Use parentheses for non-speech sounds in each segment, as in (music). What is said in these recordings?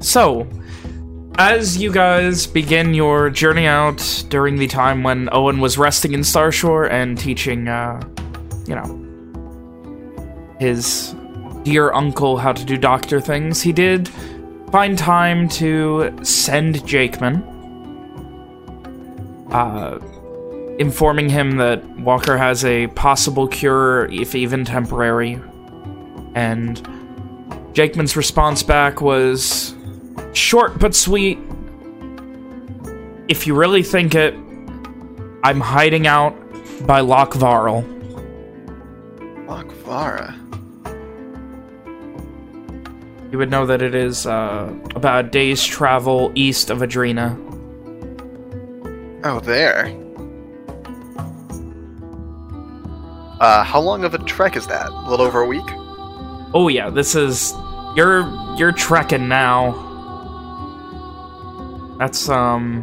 So, as you guys begin your journey out during the time when Owen was resting in Starshore and teaching, uh, you know, his dear uncle how to do doctor things, he did find time to send Jakeman, uh, informing him that Walker has a possible cure, if even temporary, and Jakeman's response back was short but sweet. If you really think it, I'm hiding out by Loch Varl. Loch Vara. You would know that it is uh, about a day's travel east of Adrena. Oh, there. Uh, how long of a trek is that? A little over a week? Oh yeah, this is you're you're trekking now. That's um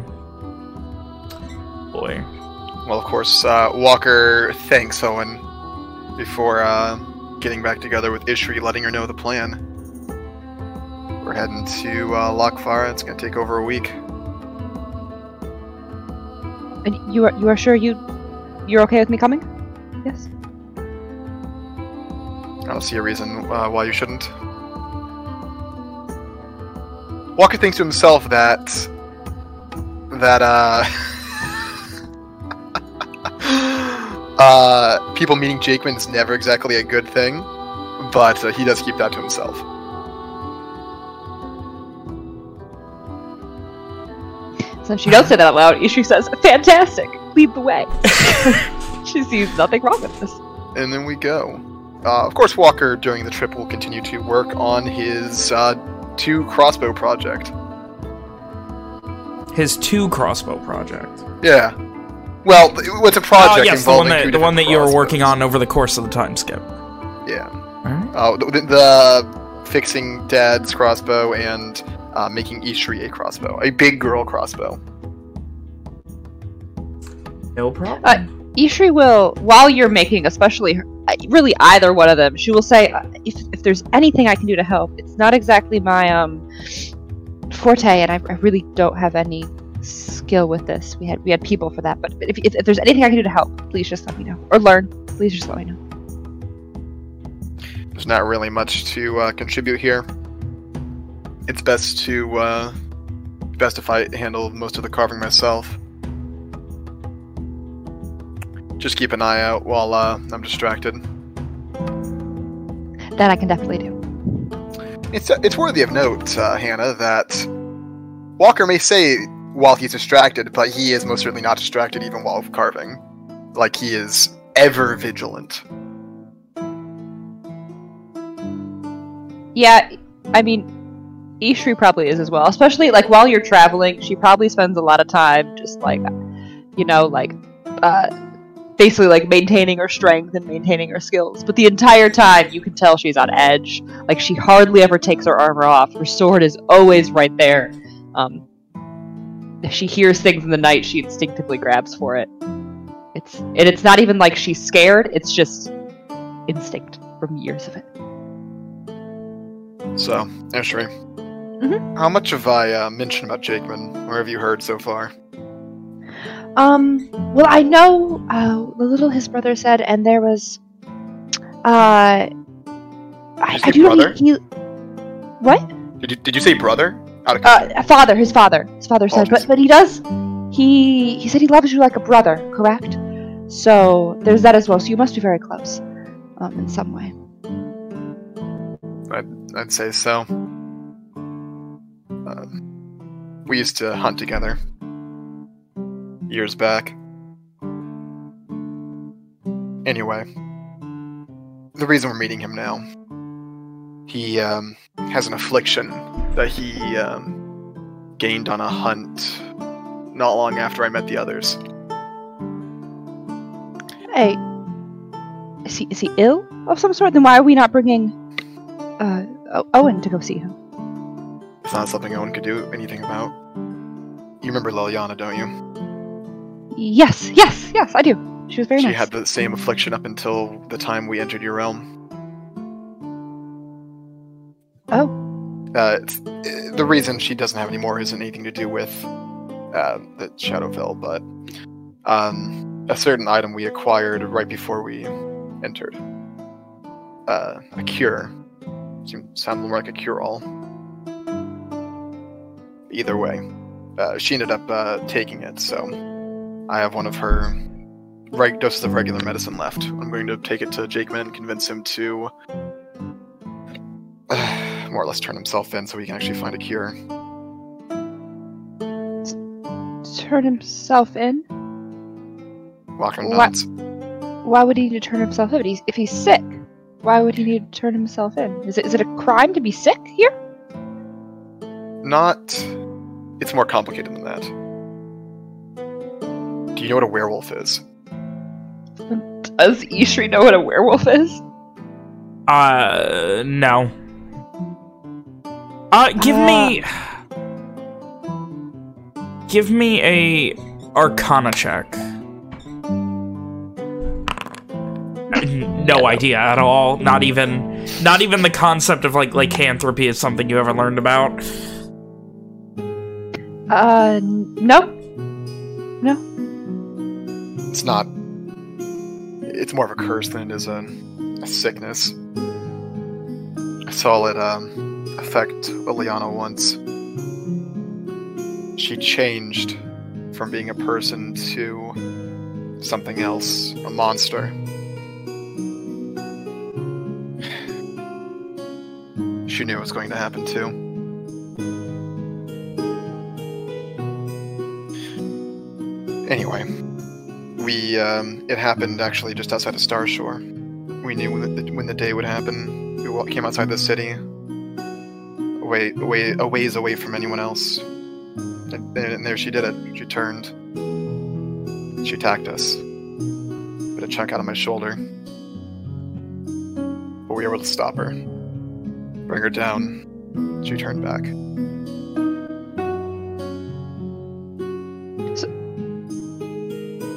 boy. Well, of course, uh, Walker thanks Owen before uh, getting back together with Ishri, letting her know the plan. We're heading to uh, Loch Vara. It's going to take over a week. And you are you are sure you you're okay with me coming? Yes. I don't see a reason uh, why you shouldn't. Walker thinks to himself that that uh, (laughs) uh, people meeting Jakeman's never exactly a good thing, but uh, he does keep that to himself. Since she does say that out loud, she says, "Fantastic! Lead the way." (laughs) she sees nothing wrong with this. And then we go. Uh, of course, Walker during the trip will continue to work on his uh, two crossbow project. His two crossbow project. Yeah. Well, it's a project oh, yes, the one that the one that you were working on over the course of the time skip. Yeah. Alright. Oh, the, the fixing Dad's crossbow and uh, making Ishri a crossbow, a big girl crossbow. No problem. Uh, Ishri will, while you're making, especially her, uh, really either one of them, she will say, uh, "If if there's anything I can do to help, it's not exactly my um forte, and I, I really don't have any skill with this. We had we had people for that, but if, if, if there's anything I can do to help, please just let me know, or learn. Please just let me know." There's not really much to uh, contribute here. It's best to uh, best if I handle most of the carving myself. Just keep an eye out while uh, I'm distracted. That I can definitely do. It's it's worthy of note, uh, Hannah, that Walker may say while he's distracted, but he is most certainly not distracted even while carving. Like he is ever vigilant. Yeah, I mean, Ishri probably is as well. Especially like while you're traveling, she probably spends a lot of time just like, you know, like, uh, basically like maintaining her strength and maintaining her skills. But the entire time, you can tell she's on edge. Like she hardly ever takes her armor off. Her sword is always right there. Um, if she hears things in the night, she instinctively grabs for it. It's and it's not even like she's scared. It's just instinct from years of it. So, Ashri, Mhm. how much have I uh, mentioned about Jakeman, or have you heard so far? Um. Well, I know uh, the little his brother said, and there was. Uh. I, I do know brother? he, he. What? Did you, did you say brother? Out of Uh, father. His father. His father said, Apologies. but but he does. He he said he loves you like a brother. Correct. So there's that as well. So you must be very close, um, in some way. I'd, I'd say so. Uh, we used to hunt together years back. Anyway, the reason we're meeting him now, he um, has an affliction that he um, gained on a hunt not long after I met the others. Hey, is he is he ill of some sort? Then why are we not bringing uh Owen to go see him? It's not something Owen could do anything about. You remember Liliana, don't you? Yes, yes, yes, I do. She was very she nice. She had the same affliction up until the time we entered your realm. Oh. Uh, it's, uh, the reason she doesn't have any more isn't anything to do with uh, the Shadowfell, but um, a certain item we acquired right before we entered. Uh, a cure. Seems sound more like a cure-all. Either way, uh, she ended up uh, taking it, so I have one of her reg- doses of regular medicine left. I'm going to take it to Jakeman and convince him to (sighs) more or less turn himself in so he can actually find a cure. Turn himself in? Walker nods. Why would he need to turn himself in? He's, if he's sick, why would he need to turn himself in? Is it is it a crime to be sick here? Not. It's more complicated than that. Do you know what a werewolf is? Does Ishri know what a werewolf is? Uh, no. Uh, give me... Give me a Arcana check. No idea at all. Not even, not even the concept of like lycanthropy is something you ever learned about. Uh, n- no. It's not. It's more of a curse than it is a, a sickness. I saw it um, affect Liliana once. She changed from being a person to something else, a monster. She knew it was going to happen too. Anyway, we um, it happened actually just outside of Starshore. We knew when the, when the day would happen. We came outside the city, away, away, a ways away from anyone else. And, and there she did it. She turned. She attacked us. Put a chunk out of my shoulder. But we were able to stop her. Bring her down. She turned back.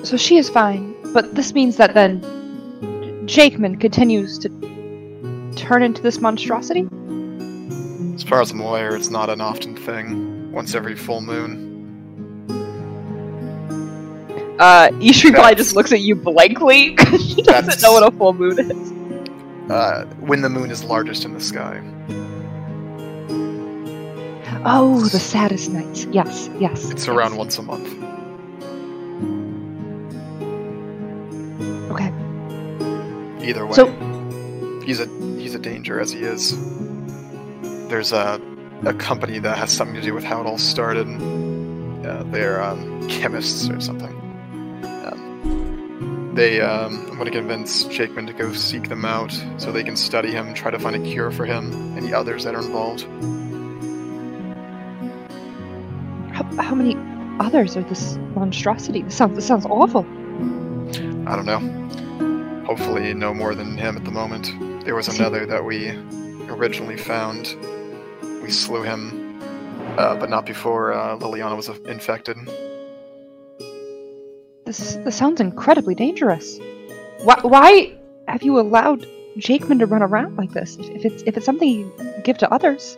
So she is fine, but this means that then Jakeman continues to turn into this monstrosity? As far as I'm aware, it's not an often thing. Once every full moon. Uh, Ishri probably just looks at you blankly because she doesn't That's- know what a full moon is. Uh, when the moon is largest in the sky. Oh, the saddest nights. Yes, yes. It's yes. around once a month. Either way, So- he's a he's a danger as he is. There's a a company that has something to do with how it all started. Uh, they're um, chemists or something. Um, they um, I'm going to convince Jakeman to go seek them out so they can study him, try to find a cure for him and the others that are involved. How, how many others are this monstrosity? This sounds, this sounds awful. I don't know. Hopefully, no more than him at the moment. There was (laughs) another that we originally found. We slew him, uh, but not before uh, Liliana was infected. This, this sounds incredibly dangerous. Why, why have you allowed Jakeman to run around like this? If, if it's if it's something you give to others,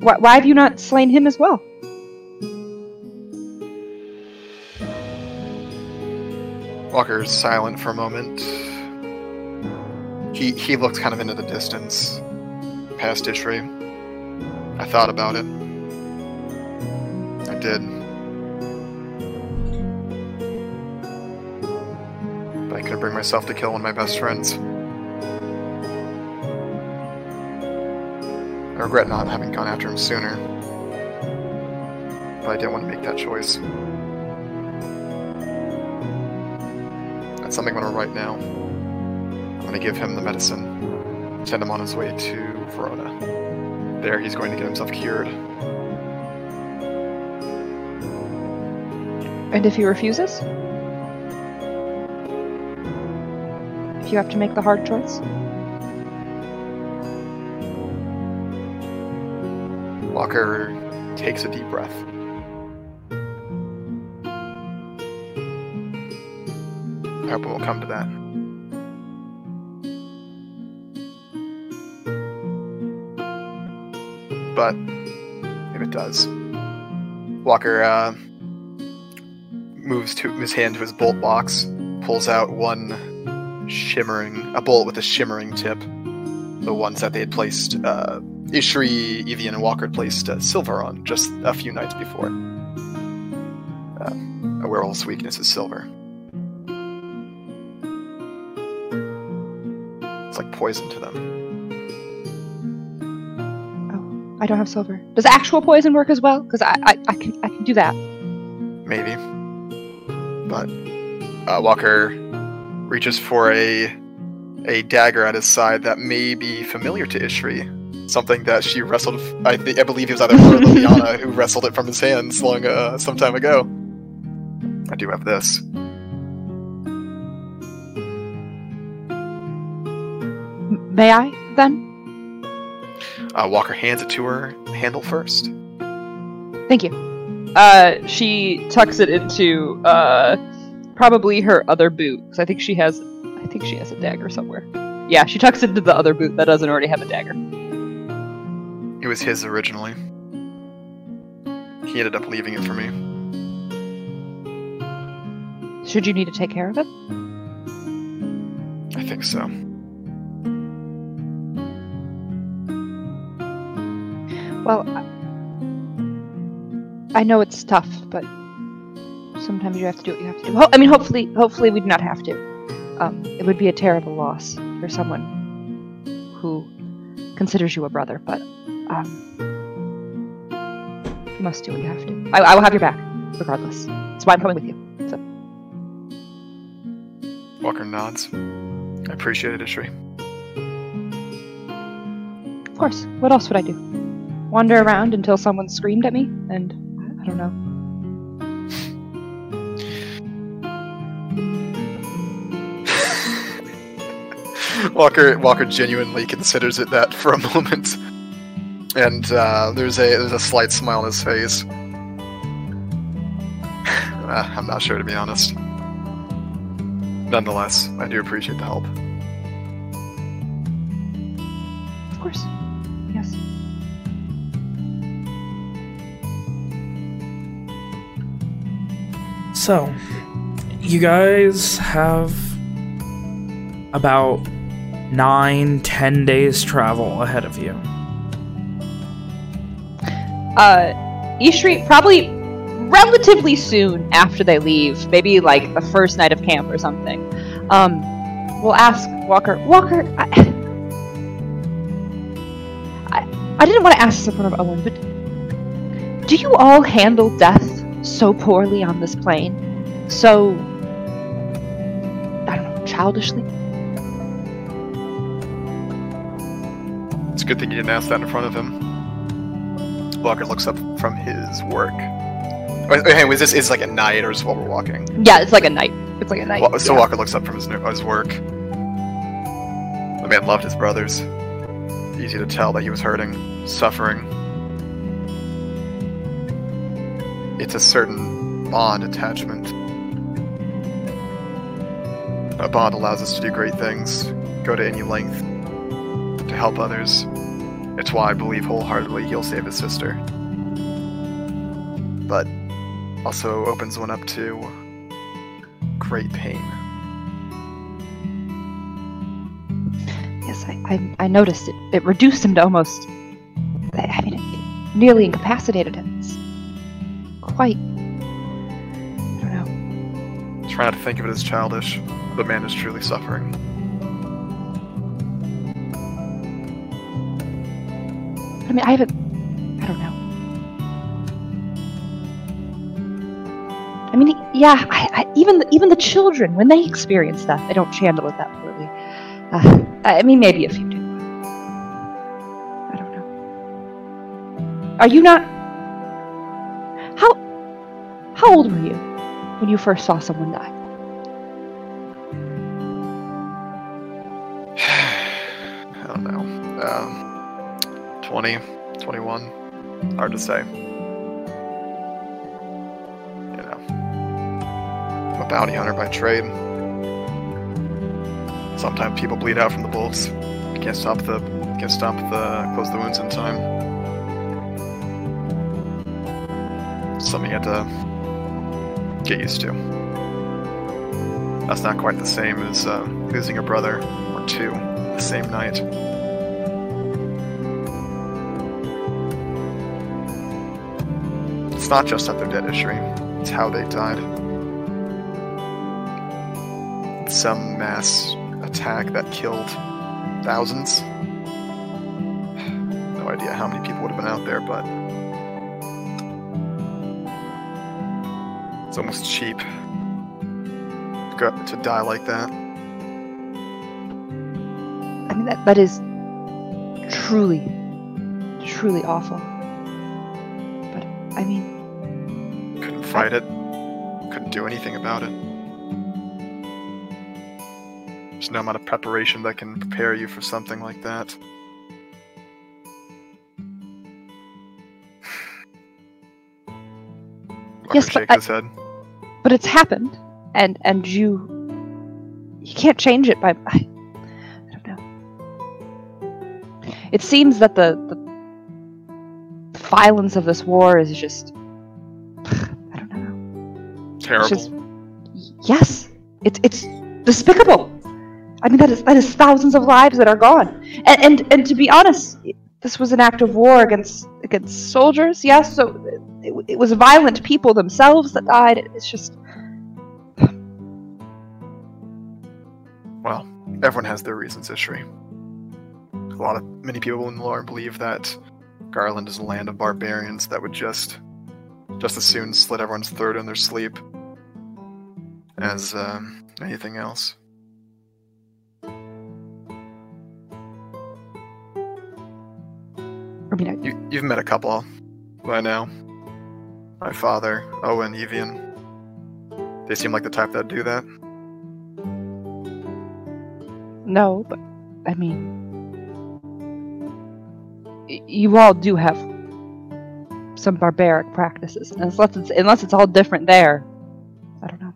why, why have you not slain him as well? Walker's silent for a moment. He he looked kind of into the distance, past Ishri. I thought about it. I did. But I couldn't bring myself to kill one of my best friends. I regret not having gone after him sooner. But I didn't want to make that choice. That's something I'm gonna write now. I'm gonna give him the medicine, send him on his way to Verona. There, he's going to get himself cured. And if he refuses? If you have to make the hard choice? Walker takes a deep breath. I hope it will come to that. but if it does. Walker uh, moves to his hand to his bolt box, pulls out one shimmering, a bolt with a shimmering tip. The ones that they had placed, uh, Ishri, Evian, and Walker placed uh, silver on just a few nights before. Uh, a werewolf's weakness is silver. Poison to them. Oh, I don't have silver. Does actual poison work as well? Because I, I, I can I can do that. maybe. But uh, Walker reaches for a a dagger at his side that may be familiar to Ishri. Something that she wrestled. I, I believe it was either her or Liliana (laughs) who wrestled it from his hands long uh, some time ago. I do have this. May I then? Uh, Walker hands it to her, handle first. Thank you. Uh, she tucks it into uh, probably her other boot because I think she has, I think she has a dagger somewhere. Yeah, she tucks it into the other boot that doesn't already have a dagger. It was his originally. He ended up leaving it for me. Should you need to take care of it? I think so. Well, I- know it's tough, but sometimes you have to do what you have to do. I mean, hopefully, hopefully we do not have to. Um, it would be a terrible loss for someone who considers you a brother, but um, you must do what you have to. I, I will have your back, regardless. That's why I'm coming with you. So, Walker nods. I appreciate it, Ishri. of course, what else would I do? Wander around until someone screamed at me, and I don't know. Walker Walker genuinely considers it that for a moment, and uh, there's a there's a slight smile on his face. Uh, I'm not sure to be honest. Nonetheless, I do appreciate the help. Of course. So, you guys have about nine, ten days travel ahead of you. uh, Ishri probably relatively soon after they leave, maybe like the first night of camp or something. Um, we'll ask Walker. Walker, I, I, I didn't want to ask this in front of Owen, but do you all handle death so poorly on this plane? So, I don't know, childishly? It's a good thing you didn't ask that in front of him. Walker looks up from his work. Wait, wait, hey, was this is like at night or just while we're walking? Yeah, it's like a night. It's like a night. Wa- so yeah. Walker looks up from his his work. The man loved his brothers. Easy to tell that he was hurting, suffering. It's a certain bond attachment. A bond allows us to do great things, go to any length to help others. It's why I believe wholeheartedly he'll save his sister. But also opens one up to great pain. Yes, I, I, I noticed it. It reduced him to almost. I mean, it nearly incapacitated him. It's quite. I don't know. Try not to think of it as childish. The man is truly suffering. I mean, I haven't. I don't know. I mean, yeah. I, I, even the, even the children, when they experience that, they don't handle it that poorly. Uh, I mean, maybe a few do. I don't know. Are you not? How old were you when you first saw someone die? (sighs) I don't know. Um, 20, 21. Hard to say. You know. I'm a bounty hunter by trade. Sometimes people bleed out from the bullets. Can't stop the can't stop the close the wounds in time. something you had to get used to. That's not quite the same as uh, losing a brother or two the same night. It's not just that they're dead, Ishri. It's how they died. Some mass attack that killed thousands. (sighs) No idea how many people would have been out there, but it's almost cheap to die like that. I mean, that, that is truly, truly awful. But, I mean, Couldn't fight it. Couldn't do anything about it. There's no amount of preparation that can prepare you for something like that. Yes, but shakes I- head. but it's happened, and and you, you can't change it by. I, I don't know. It seems that the, the violence of this war is just. (sighs) I don't know. Terrible. just- Yes, it's it's despicable. I mean, that is that is thousands of lives that are gone, and and and to be honest, this was an act of war against against soldiers. Yes, so it, it was violent people themselves that died. It's just Well, everyone has their reasons, Ishri. A lot of many people in the lore believe that Garland is a land of barbarians that would just just as soon slit everyone's throat in their sleep as um, anything else. I mean, I, You, you've met a couple by now. My father, Owen, Evian. They seem like the type that do that. no, but I mean, you all do have some barbaric practices, unless it's unless it's all different there. I don't know.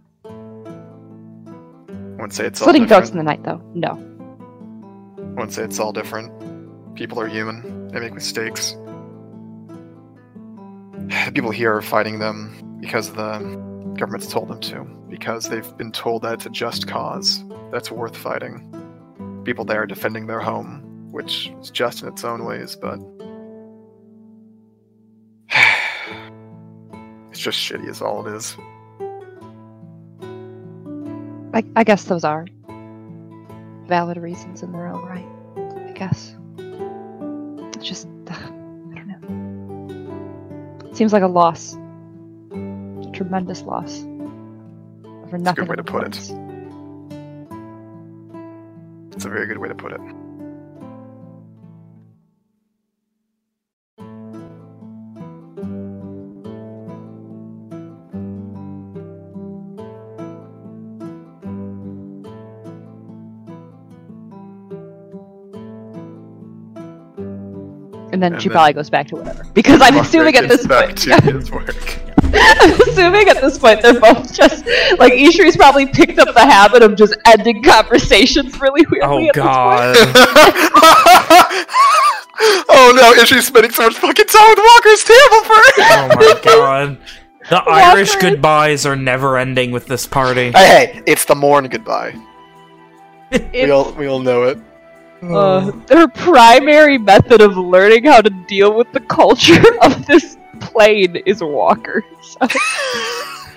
I wouldn't say it's all Slitting throats in the night, though. No. I wouldn't say it's all different. People are human. They make mistakes. (sighs) People here are fighting them because the government's told them to. Because they've been told that it's a just cause that's worth fighting. People there are defending their home, which is just in its own ways, but (sighs) it's just shitty is all it is. I, I guess those are valid reasons in their own right. I guess. It's just, ugh, (sighs) I don't know. It seems like a loss. A tremendous loss. For nothing. It's a good way to put it. It's a very good way to put it. And then And she then- probably goes back to whatever. Because I'm Walker assuming at this back point. to his (laughs) work. I'm assuming at this point they're both just like Ishri's probably picked up the habit of just ending conversations really weirdly. Oh at this point. god. (laughs) (laughs) oh no, is she spending so much fucking time with Walker's table for Oh my god. The Irish goodbyes are never ending with this party. Hey, hey, it's the morn goodbye. We all we all know it. Uh, their primary method of learning how to deal with the culture (laughs) of this plane is walkers. So (laughs)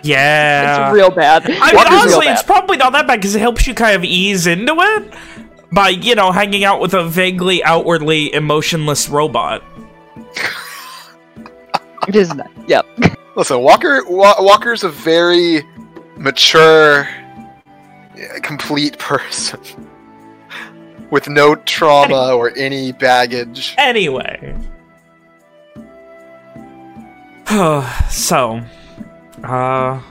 yeah. it's real bad. I mean, Walker's real honestly, bad. it's probably not that bad because it helps you kind of ease into it by, you know, hanging out with a vaguely outwardly emotionless robot. (laughs) It is not. Yep. Listen, Walker Wa- Walker's a very mature, complete person with no trauma or any baggage. Anyway. (sighs) so, uh,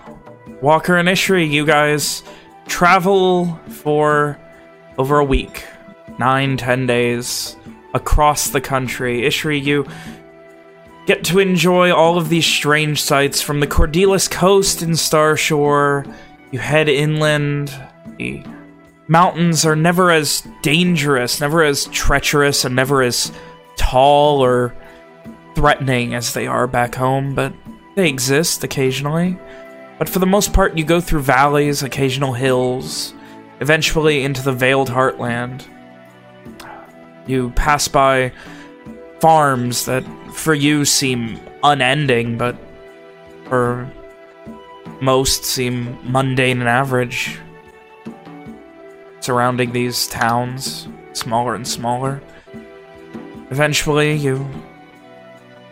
Walker and Ishri, you guys travel for over a week. Nine, ten days across the country. Ishri, you get to enjoy all of these strange sights from the Cordelis coast in Starshore. You head inland. The mountains are never as dangerous, never as treacherous, and never as tall or threatening as they are back home, but they exist occasionally. But for the most part, you go through valleys, occasional hills, eventually into the Veiled Heartland. You pass by farms that for you seem unending, but for most seem mundane and average. Surrounding these towns, smaller and smaller. Eventually, you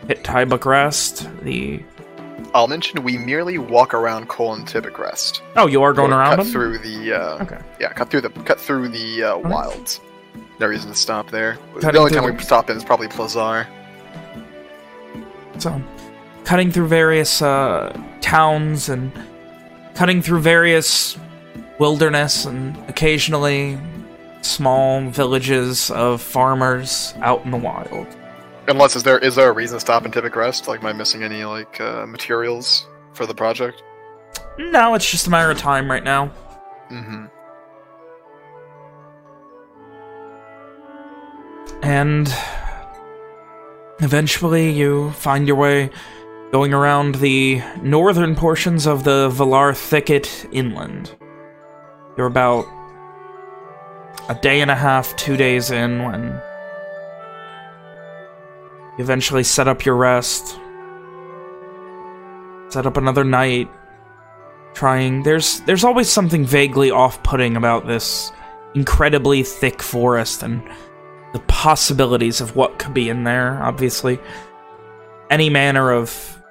hit Tybuck Rest, the I'll mention we merely walk around Cole and Tybuck Oh, you are going Or around cut them? through the uh, Okay. yeah, cut through the cut through the uh, wilds. No reason to stop there. Cutting the only time we stop in is probably Plazar. So, cutting through various uh, towns and cutting through various wilderness and occasionally small villages of farmers out in the wild. Unless is there is there a reason to stop in Tybuck Rest? Like, am I missing any like uh, materials for the project? No, it's just a matter of time right now. Mm-hmm. And eventually you find your way going around the northern portions of the Valar Thicket inland. You're about a day and a half, two days in when you eventually set up your rest. Set up another night. Trying there's there's always something vaguely off-putting about this incredibly thick forest and the possibilities of what could be in there, obviously. Any manner of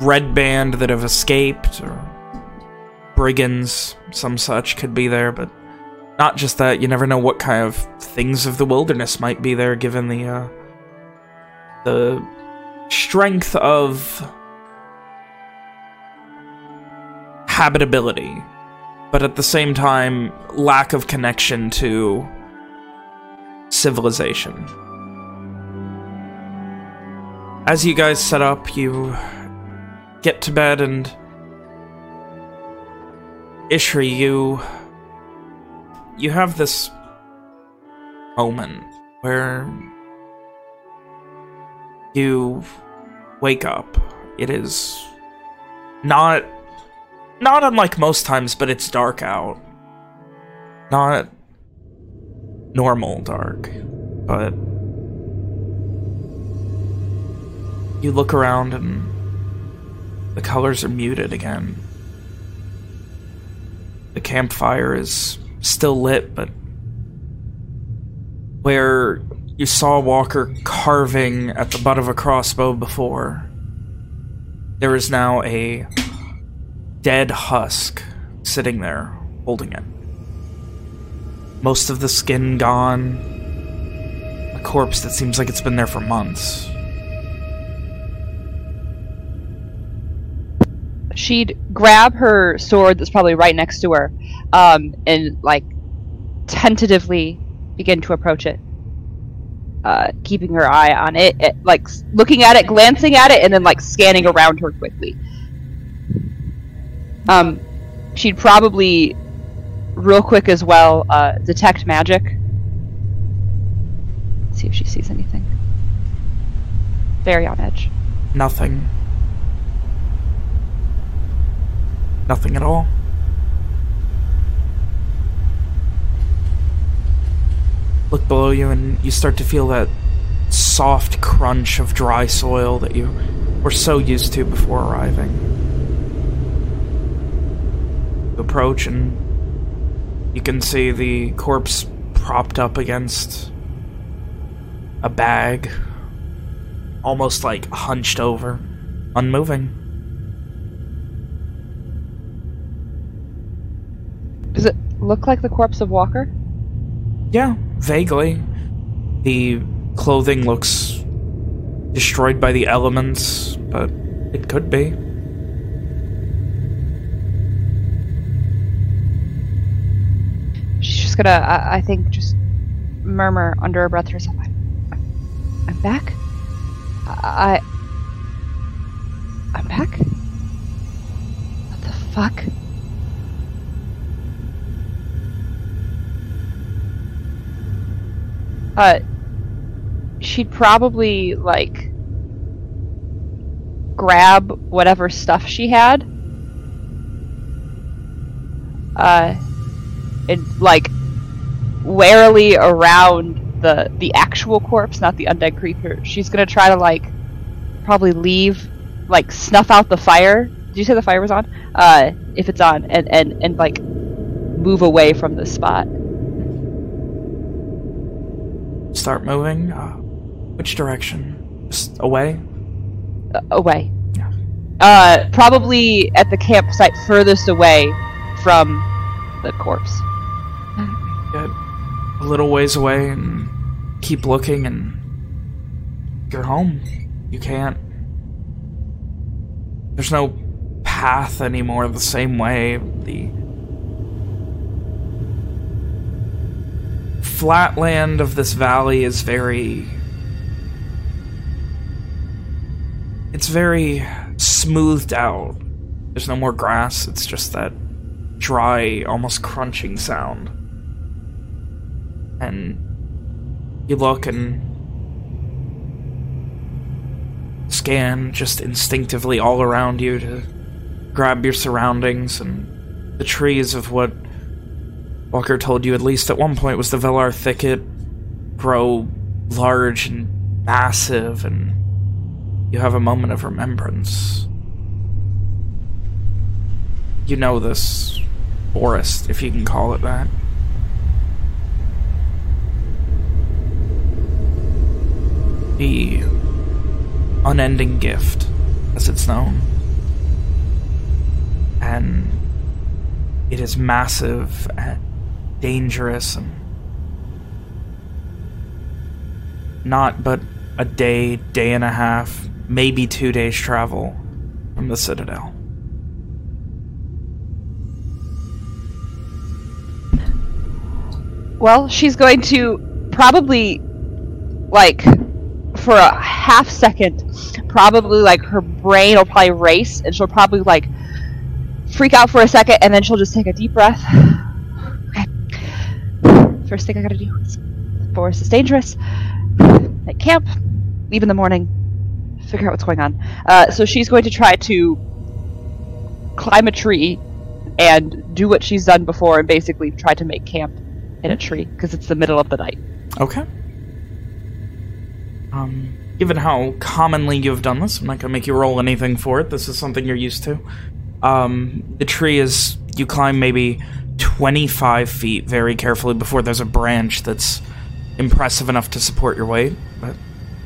red band that have escaped, or brigands, some such, could be there, but not just that, you never know what kind of things of the wilderness might be there, given the, uh, the strength of habitability, but at the same time, lack of connection to civilization. As you guys set up, you get to bed and Ishri, you you have this moment where you wake up. It is not not unlike most times, but it's dark out. Not normal dark, but you look around and the colors are muted again. The campfire is still lit, but where you saw Walker carving at the butt of a crossbow before, there is now a dead husk sitting there holding it. Most of the skin gone. A corpse that seems like it's been there for months. She'd grab her sword that's probably right next to her um, and like tentatively begin to approach it uh, keeping her eye on it, it like looking at it glancing at it and then like scanning around her quickly. Um, she'd probably real quick as well uh, detect magic. See if she sees anything. Very on edge. Nothing. Nothing at all. Look below you and you start to feel that soft crunch of dry soil that you were so used to before arriving. You approach and you can see the corpse propped up against a bag, almost like hunched over, unmoving. Does it look like the corpse of walker Yeah, vaguely. The clothing looks destroyed by the elements, but it could be. She's just gonna, I, I think, just murmur under her breath to herself, I'm, I'm back? I, I'm back? What the fuck? Uh, she'd probably, like, grab whatever stuff she had. Uh, and like warily around the the actual corpse, not the undead creature. She's gonna try to like probably leave, like snuff out the fire. Did you say the fire was on? Uh, if it's on, and and and like move away from the spot. Start moving. Uh, which direction? Just away. Uh, away. Yeah. Uh, probably at the campsite furthest away from the corpse. Get a little ways away and keep looking and you're home. You can't. There's no path anymore the same way. The flatland of this valley is very... It's very smoothed out. There's no more grass, it's just that dry, almost crunching sound. And you look and scan just instinctively all around you to grab your surroundings and the trees of what Walker told you at least at one point was the Velar thicket grow large and massive and you have a moment of remembrance. You know this forest, if you can call it that. The unending gift, as it's known. And it is massive and dangerous and not but a day, day and a half, maybe two days travel from the Citadel. Well, she's going to probably, like, for a half second, probably, like, her brain will probably race, and she'll probably, like, freak out for a second, and then she'll just take a deep breath. First thing I gotta do is, the forest is dangerous. At camp, leave in the morning, figure out what's going on. Uh, so she's going to try to climb a tree and do what she's done before and basically try to make camp in a tree because it's the middle of the night. Okay. Um, given how commonly you've done this, I'm not going to make you roll anything for it. This is something you're used to. Um, the tree is, you climb maybe 25 feet very carefully before there's a branch that's impressive enough to support your weight. But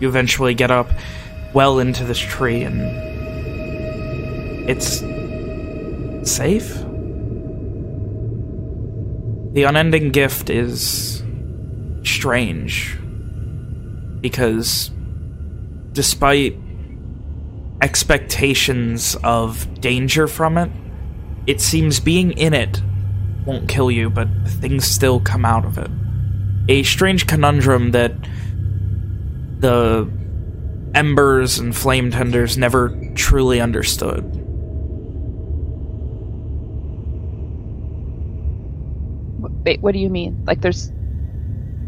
you eventually get up well into this tree and it's safe. The unending gift is strange because despite expectations of danger from it, it seems being in it won't kill you, but things still come out of it. A strange conundrum that the embers and flame tenders never truly understood. Wait, what do you mean? Like there's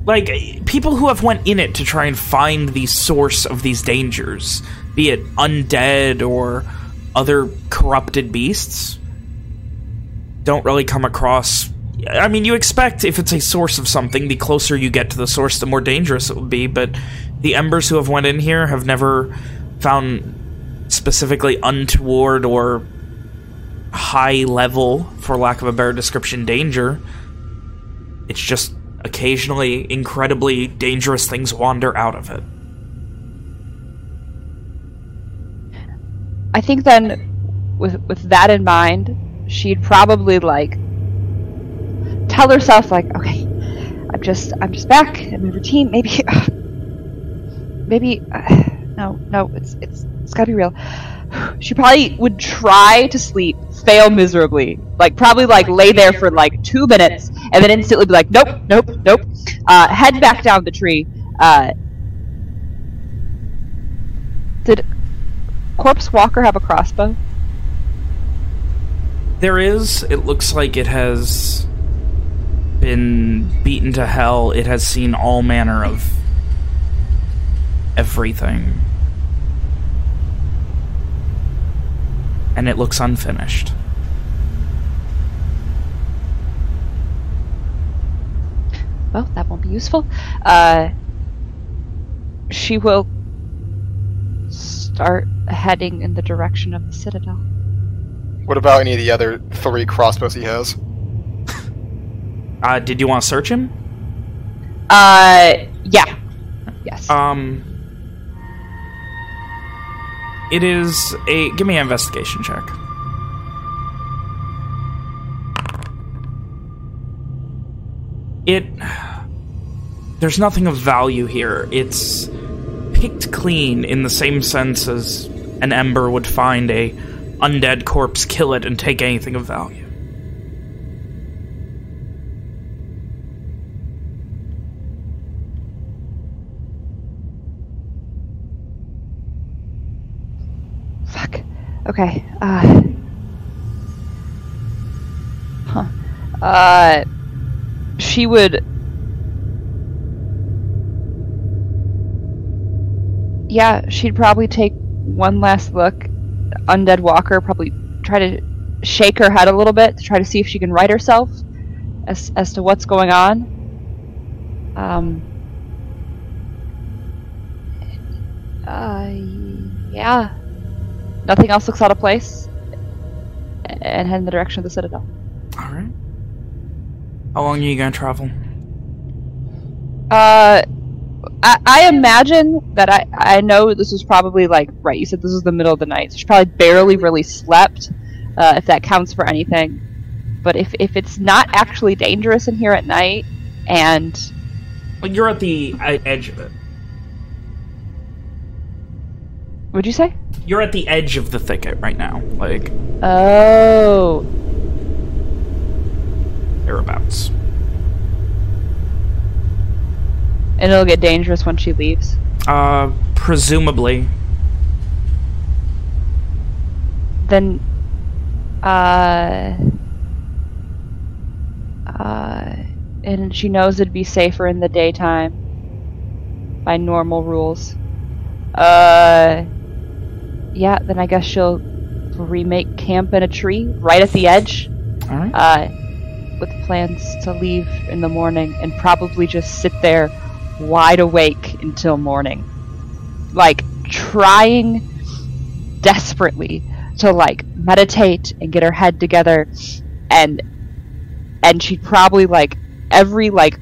like people who have went in it to try and find the source of these dangers, be it undead or other corrupted beasts, don't really come across. I mean, you expect if it's a source of something, the closer you get to the source, the more dangerous it will be. But the embers who have went in here have never found specifically untoward or high level, for lack of a better description, danger. It's just occasionally incredibly dangerous things wander out of it. I think then with with that in mind, she'd probably like tell herself like, okay, I'm just I'm just back in routine. Maybe (sighs) maybe uh, (sighs) no, no, it's it's it's got to be real. (sighs) She probably would try to sleep, fail miserably. Like probably like lay there for like 2 minutes and then instantly be like, nope, nope, nope. Uh, head back down the tree. Uh, did Corpse Walker have a crossbow? There is. It looks like it has been beaten to hell. It has seen all manner of everything. and it looks unfinished. Well, that won't be useful. Uh, she will start heading in the direction of the Citadel. What about any of the other three crossbows he has? Uh, did you want to search him? Uh, yeah. Yes. Um, it is a. Give me an investigation check. It. There's nothing of value here. It's picked clean in the same sense as an ember would find a undead corpse, kill it, and take anything of value. Fuck. Okay. Uh. Huh. Uh. She would. Yeah, she'd probably take one last look. Undead Walker probably try to shake her head a little bit to try to see if she can right herself as as to what's going on. Um. Uh. Yeah. Nothing else looks out of place. And head in the direction of the Citadel. Alright. How long are you going to travel? Uh, I, I imagine that I, I know this was probably like, right, you said this was the middle of the night, so she probably barely really slept, uh, if that counts for anything. But if, if it's not actually dangerous in here at night, and. Well, you're at the edge of it. What'd you say? You're at the edge of the thicket right now. Like, Oh. thereabouts. And it'll get dangerous when she leaves. Uh, presumably. then uh uh and she knows it'd be safer in the daytime by normal rules uh yeah then i guess she'll remake camp in a tree right at the edge Alright. uh with plans to leave in the morning and probably just sit there wide awake until morning. Like trying desperately to like meditate and get her head together. And and she'd probably like every like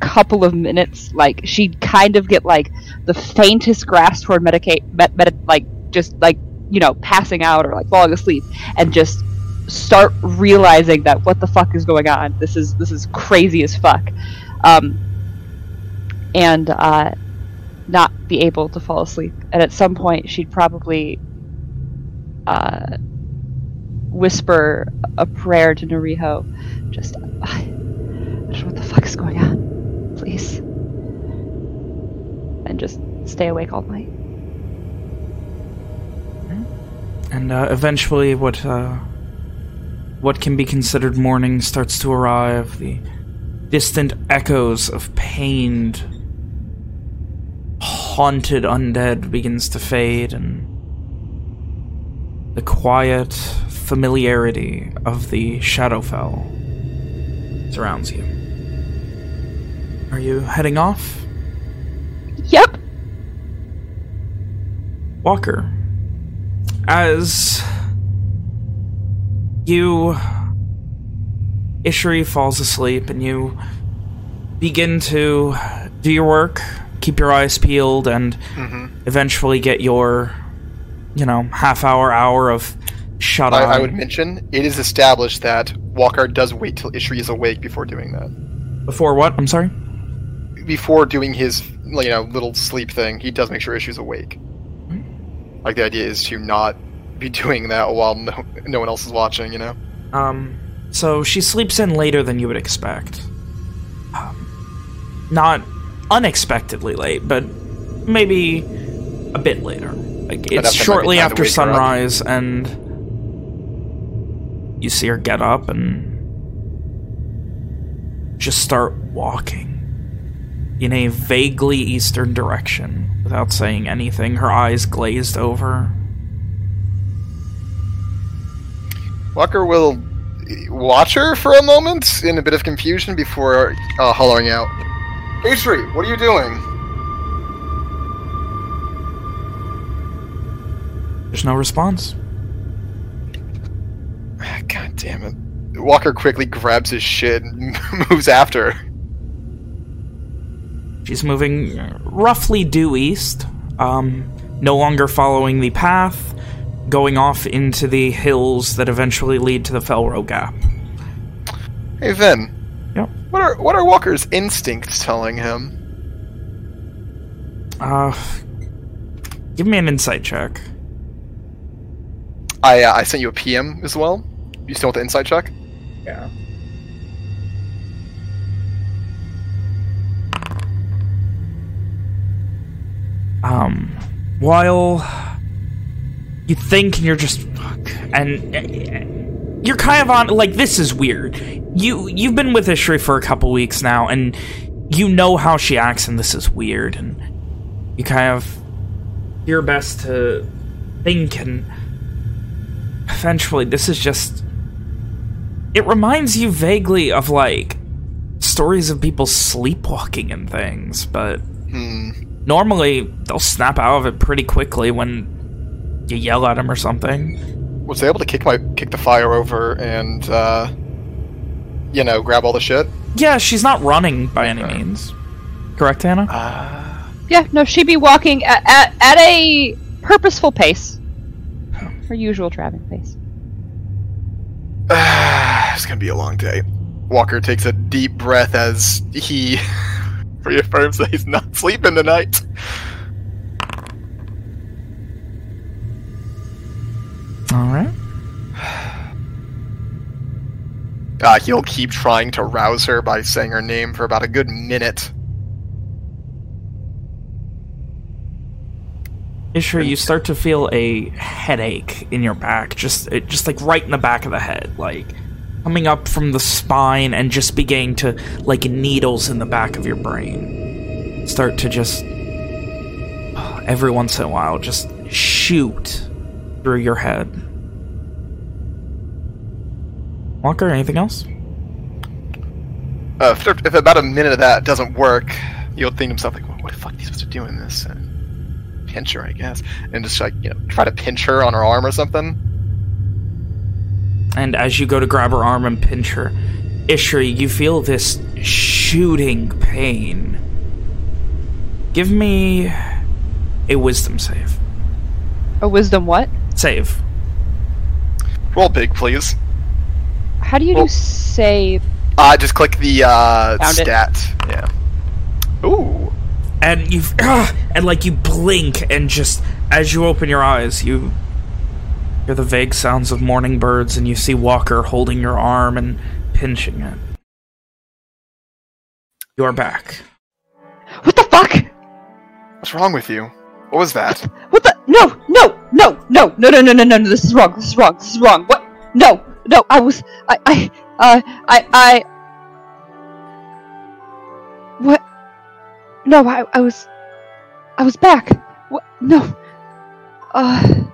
couple of minutes like she'd kind of get like the faintest grasp toward medicate med- med- like just like you know passing out or like falling asleep and just start realizing that what the fuck is going on. This is this is crazy as fuck. Um and uh not be able to fall asleep and at some point she'd probably uh, whisper a prayer to Nariho. Just, I, don't know what the fuck is going on. Please. And just stay awake all night. And uh, eventually, what uh, what can be considered morning starts to arrive. The distant echoes of pained, haunted undead begins to fade, and the quiet familiarity of the Shadowfell surrounds you. Are you heading off, Yep. Walker? As you Ishri falls asleep and you begin to do your work, keep your eyes peeled, and hmm eventually get your, you know, half hour, hour of shut I. I would mention it is established that Walker does wait till Ishri is awake before doing that. Before what? I'm sorry? Before doing his, you know, little sleep thing, he does make sure Ishri's awake. Like the idea is to not be doing that while no, no one else is watching. You know. Um, so she sleeps in later than you would expect. Um, not unexpectedly late, but maybe a bit later. Like it's that might be shortly after wake her up. sunrise, and you see her get up and just start walking in a vaguely eastern direction without saying anything. Her eyes glazed over. Walker will watch her for a moment in a bit of confusion before uh, hollering out, Ishri, what are you doing? There's no response. God damn it. Walker quickly grabs his shit and (laughs) moves after. She's moving roughly due east, um, no longer following the path, going off into the hills that eventually lead to the Felro Gap. Hey, Vin. What are what are Walker's instincts telling him? Uh, give me an insight check. I uh, I sent you a PM as well. You still want the insight check? Yeah. Um, while you think and you're just fuck, and you're kind of on like this is weird. You you've been with Ishri for a couple weeks now, and you know how she acts, and this is weird, and you kind of Do your best to think, and eventually this is just it reminds you vaguely of like stories of people sleepwalking and things, but Hmm. normally they'll snap out of it pretty quickly when you yell at them or something. Was I able to kick my kick the fire over and uh, you know grab all the shit? Yeah, she's not running by any Okay. means. Correct, Hannah? Uh, Yeah, no, she'd be walking at, at, at a purposeful pace. Her usual traveling pace. (sighs) it's gonna be a long day. Walker takes a deep breath as he (laughs) reaffirms that he's not sleeping tonight. All right. Uh, (sighs) he'll keep trying to rouse her by saying her name for about a good minute. Ishri, you start to feel a headache in your back, just just like right in the back of the head, like coming up from the spine and just beginning to, like needles in the back of your brain, start to just, (sighs) every once in a while, just shoot through your head. Walker, anything else? Uh, if, if about a minute of that doesn't work, you'll think to himself like, "What the fuck are you supposed to do in this?" And pinch her, I guess, and just like you know, try to pinch her on her arm or something. And as you go to grab her arm and pinch her, Ishri, you feel this shooting pain. Give me a wisdom save. A wisdom what? Save. Roll big, please. How do you Well- do save? Uh, just click the uh, Found it. stat. Yeah. Ooh. And you (clears throat) and like you blink and just as you open your eyes, you hear the vague sounds of morning birds and you see Walker holding your arm and pinching it. You're back. What the fuck? What's wrong with you? What was that? What the? No, no, no, no, no, no, no, no, no, no. This is wrong. This is wrong. This is wrong. What? No, no. I was. I. I. Uh. I. I. What? No. I. I was. I was back. What? No. Uh.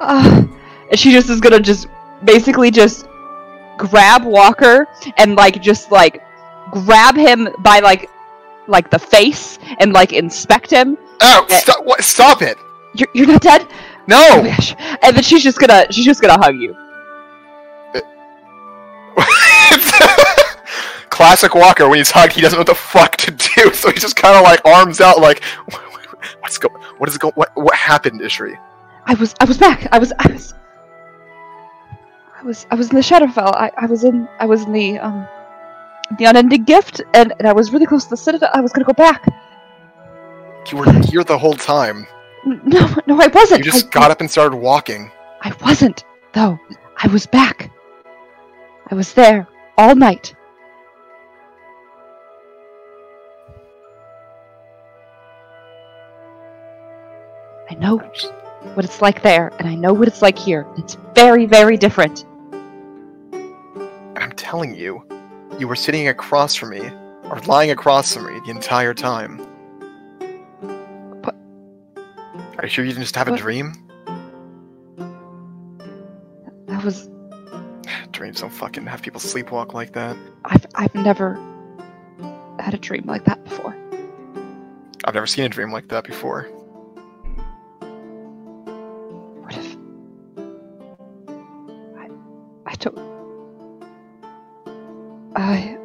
Uh. And she just is gonna just basically just grab Walker and like just like grab him by like like the face and like inspect him. Oh, stop! What? Stop it! You're, you're not dead. Oh No! gosh! And then she's just gonna she's just gonna hug you. (laughs) Classic Walker. When he's hugged, he doesn't know what the fuck to do, (laughs) so he's just kind of like arms out, like, (laughs) "What's going? What is it go? What? What happened, Ishri?" I was I was back. I was I was I was I was in the Shadowfell. I, I was in I was in the um the unending gift and, and I was really close to the citadel. I was gonna go back. You were here the whole time. (laughs) No no I wasn't. You just I, got up and started walking. I wasn't though. I was back. I was there all night. I know what it's like there, and I know what it's like here. It's very, very different. I'm telling you, you were sitting across from me, or lying across from me the entire time. What? Are you sure you didn't just have a dream? dream? was Dreams don't fucking have people sleepwalk like that. I've I've never had a dream like that before. I've never seen a dream like that before. What if I I don't I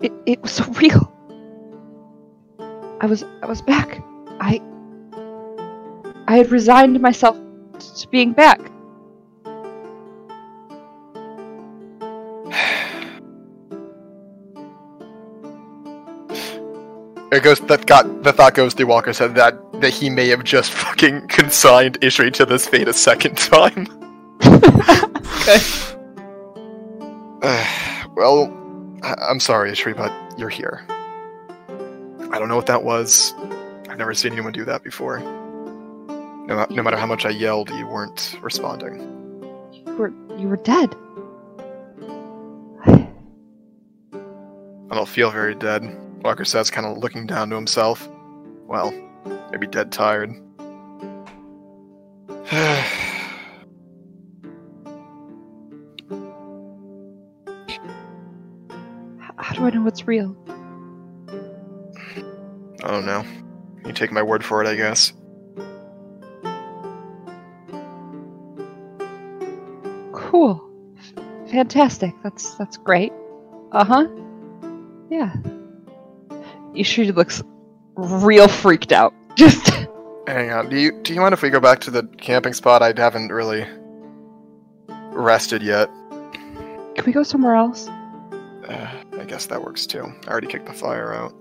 it it was so real. I was I was back. I I had resigned myself to being back. It goes that got the thought goes through Walker's head that that he may have just fucking (laughs) consigned Ishri to this fate a second time. (laughs) Okay. (sighs) (sighs) well, I- I'm sorry, Ishri, but you're here. I don't know what that was. I've never seen anyone do that before. No, no matter how much I yelled, you weren't responding. You were you were dead. I don't feel very dead. Walker says, kind of looking down to himself. Well, maybe dead tired. (sighs) (sighs) H- How do I know what's real? Don't know. You take my word for it, I guess. Cool. Fantastic. That's that's great. Uh huh. Yeah. Ishri looks real freaked out. (laughs) Just Hang on. Do you do you mind if we go back to the camping spot? I haven't really rested yet. can we go somewhere else? Uh, I guess that works too. I already kicked the fire out.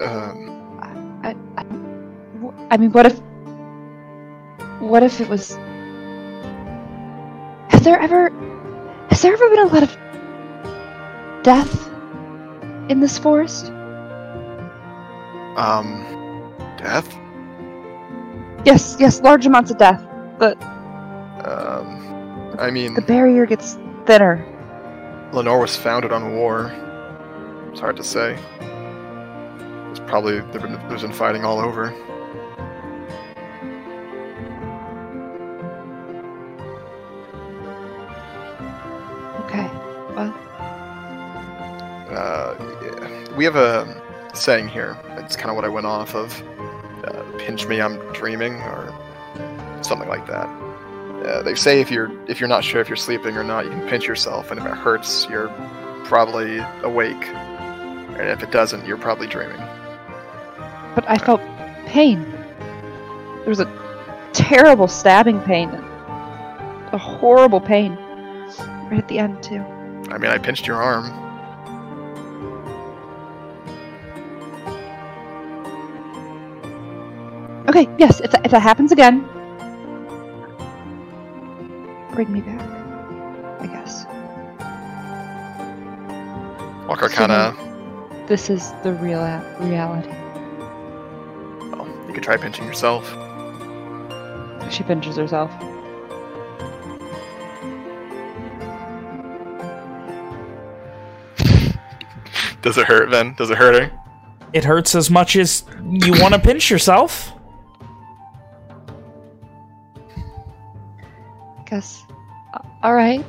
Um, I, I, I mean, what if? What if it was? Has there ever? Has there ever been a lot of death in this forest? um, death. Yes, yes, large amounts of death. but. Um, I mean, the barrier gets thinner. Lenore was founded on war. It's hard to say. It's probably there's been, there's been fighting all over. Okay. Well, Uh, yeah. We have a saying here. It's kind of what I went off of. Uh, Pinch me, I'm dreaming, or something like that. Uh, they say if you're if you're not sure if you're sleeping or not, you can pinch yourself, and if it hurts, you're probably awake, and if it doesn't, you're probably dreaming. but I felt pain. There was a terrible stabbing pain, a horrible pain, right at the end too. I mean, I pinched your arm. Okay, yes, if that, if that happens again, bring me back. I guess. Walker So kind of. This is the real reality. Well, you could try pinching yourself. She pinches herself. Does it hurt, Ben? Does it hurt her? It hurts as much as you want to pinch yourself. Guess. All right.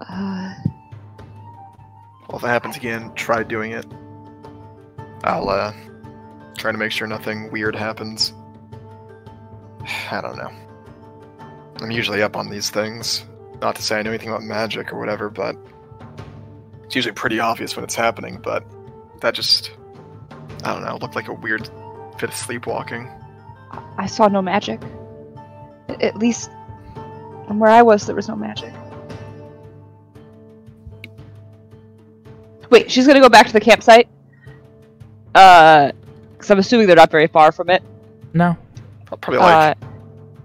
Uh, Well, if it happens again, try doing it. I'll uh try to make sure nothing weird happens. (sighs) I don't know. I'm usually up on these things. Not to say I know anything about magic or whatever, but it's usually pretty obvious when it's happening, but that just I don't know, looked like a weird fit of sleepwalking. I saw no magic. At least from where I was, there was no magic. Wait, she's gonna go back to the campsite. Uh, because I'm assuming they're not very far from it. No. Probably like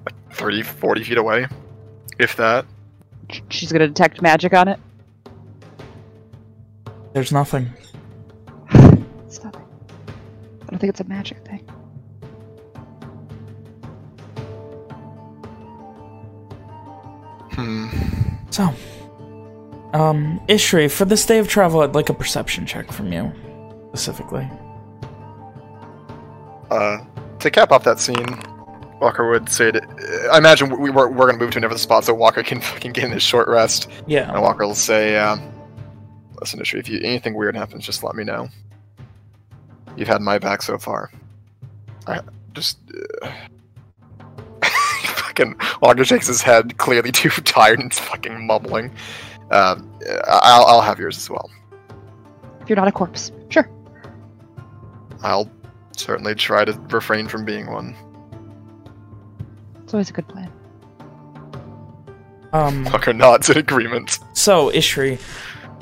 Uh, 30, 40 feet away. If that. she's gonna detect magic on it. There's nothing. (sighs) It's nothing. I don't think it's a magic thing. Hmm. So, um, Ishri, for this day of travel, I'd like a perception check from you, specifically. Uh, to cap off that scene, Walker would say to. I imagine we, we're, we're going to move to another spot so Walker can (laughs) fucking get in his short rest. Yeah. And Walker will say, uh, "Listen, Ishri, if you, anything weird happens, just let me know. You've had my back so far. I just." Uh... fucking Walker shakes his head, clearly (laughs) too tired and fucking mumbling. Um, I'll, I'll have yours as well. If you're not a corpse, sure. I'll certainly try to refrain from being one. It's always a good plan. Um, Walker nods in agreement. so, Ishri,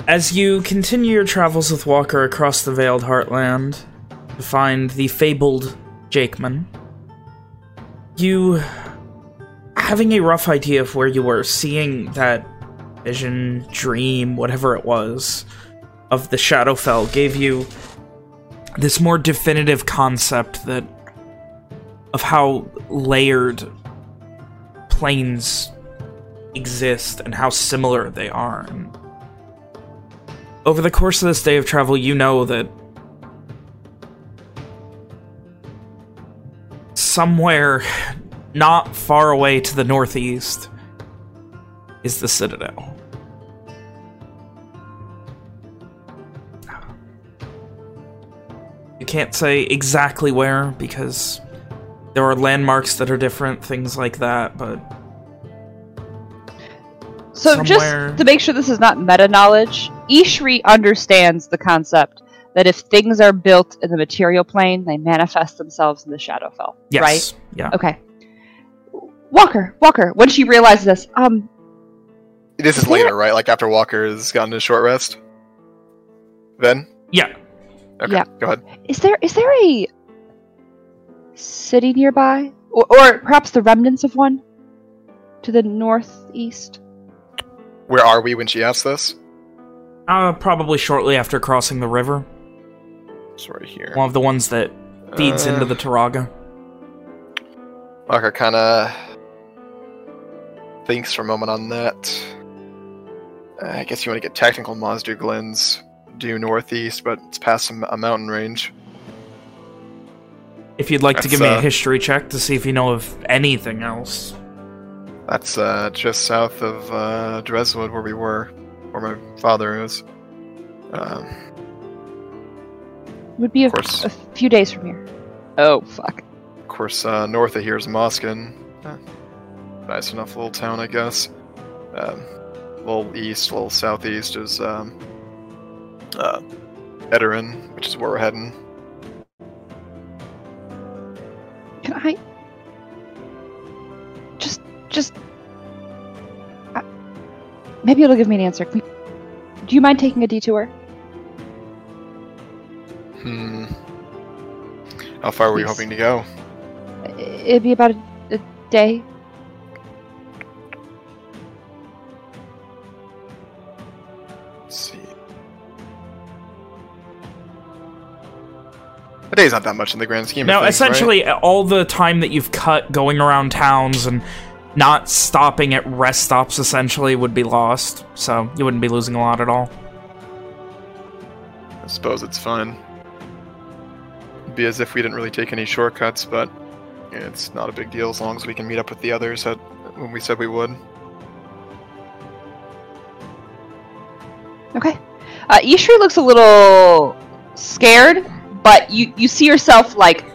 as you continue your travels with Walker across the Veiled Heartland to find the fabled Jakeman, you, having a rough idea of where you were, seeing that vision, dream, whatever it was, of the Shadowfell gave you this more definitive concept that of how layered planes exist and how similar they are. And over the course of this day of travel, you know that somewhere not far away to the northeast is the Citadel. You can't say exactly where because there are landmarks that are different, things like that, but So Somewhere- just to make sure this is not meta knowledge, Ishri understands the concept that if things are built in the material plane, they manifest themselves in the Shadowfell. yes. Right? Yeah. Okay. Walker, Walker, when she realizes this, um, This is Is there- later, right? Like after Walker has gotten his short rest? Then? Yeah. Okay, Yeah. go ahead. is there is there a city nearby, or, or perhaps the remnants of one to the northeast? Where are we when she asks this? Uh, probably shortly after crossing the river. It's right here. One of the ones that feeds Uh, into the Taraga. Walker kind of thinks for a moment on that. Uh, I guess you want to get technical. Mazdu Glen's due northeast, but it's past a mountain range. If you'd like to give me a uh, history check to see if you know of anything else. That's uh, just south of uh, Dreswood, where we were, where my father is. Um, Would be a, Of course. a few days from here. Oh fuck. of course, uh, north of here is Moskin. Uh, nice enough little town, I guess. Um, a little east, a little southeast is um, uh, Edorin, which is where we're heading. Can I just just I- maybe it'll give me an answer. We- Do you mind taking a detour? Hmm. How far were you hoping to go? It'd be about a, a day. A day's not that much in the grand scheme Now, of things, right? essentially, all the time that you've cut going around towns and not stopping at rest stops, essentially, would be lost. So you wouldn't be losing a lot at all. I suppose it's fine. It'd be as if we didn't really take any shortcuts, but it's not a big deal as long as we can meet up with the others at when we said we would. Okay. Uh, Ishri looks a little scared, but you you see herself like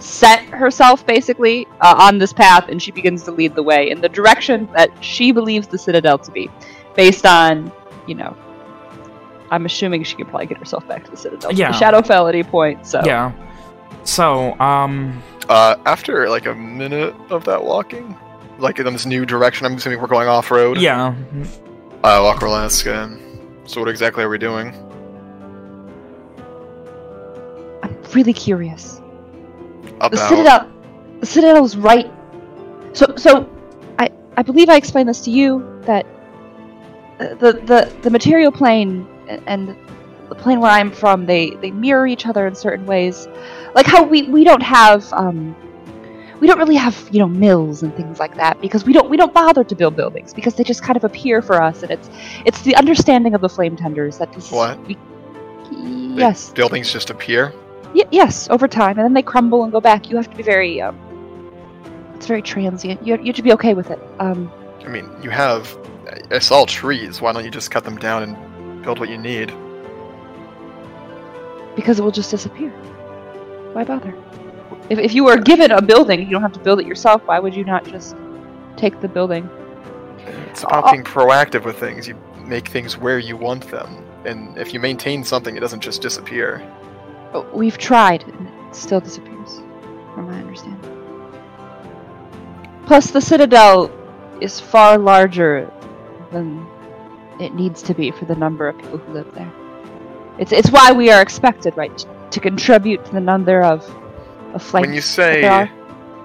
set herself basically uh, on this path, and she begins to lead the way in the direction that she believes the Citadel to be, based on you know. I'm assuming she could probably get herself back to the Citadel. Yeah. The Shadowfell at any point. So Yeah. So, um, Uh, after like a minute of that walking, like in this new direction, I'm assuming we're going off road. yeah. Uh, Walker will ask, um, so what exactly are we doing? Really curious. About The Citadel, the Citadel's right. So, so, I, I believe I explained this to you that uh, the the the material plane and the plane where I'm from, they they mirror each other in certain ways, like how we we don't have um. We don't really have, you know, mills and things like that because we don't we don't bother to build buildings because they just kind of appear for us and it's it's the understanding of the flame tenders that this is- What? we, The yes Buildings just appear. Yes, over time, and then they crumble and go back. You have to be very um, it's very transient. You you should be okay with it. Um, I mean, you have. It's all trees. Why don't you just cut them down and build what you need? because it will just disappear. Why bother? If if you were given a building, you don't have to build it yourself. Why would you not just take the building? It's about Uh, being proactive with things. You make things where you want them, and if you maintain something, it doesn't just disappear. Oh, We've tried, and it still disappears, from my understanding. Plus, the Citadel is far larger than it needs to be for the number of people who live there. It's it's why we are expected, right, to contribute to the number of of flanks. when you say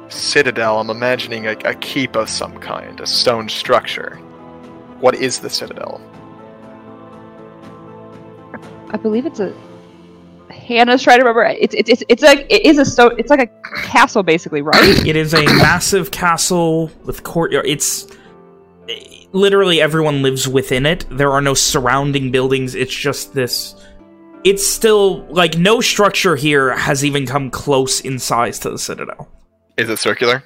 citadel, I'm imagining a, a keep of some kind, a stone structure. What is the citadel? I believe it's a. Hannah's trying to remember. It's it's it's it's like it is a stone. It's like a castle, basically, right? (clears throat) It is a massive castle with courtyard. It's literally everyone lives within it. There are no surrounding buildings. It's just this. It's still like no structure here has even come close in size to the Citadel. Is it circular?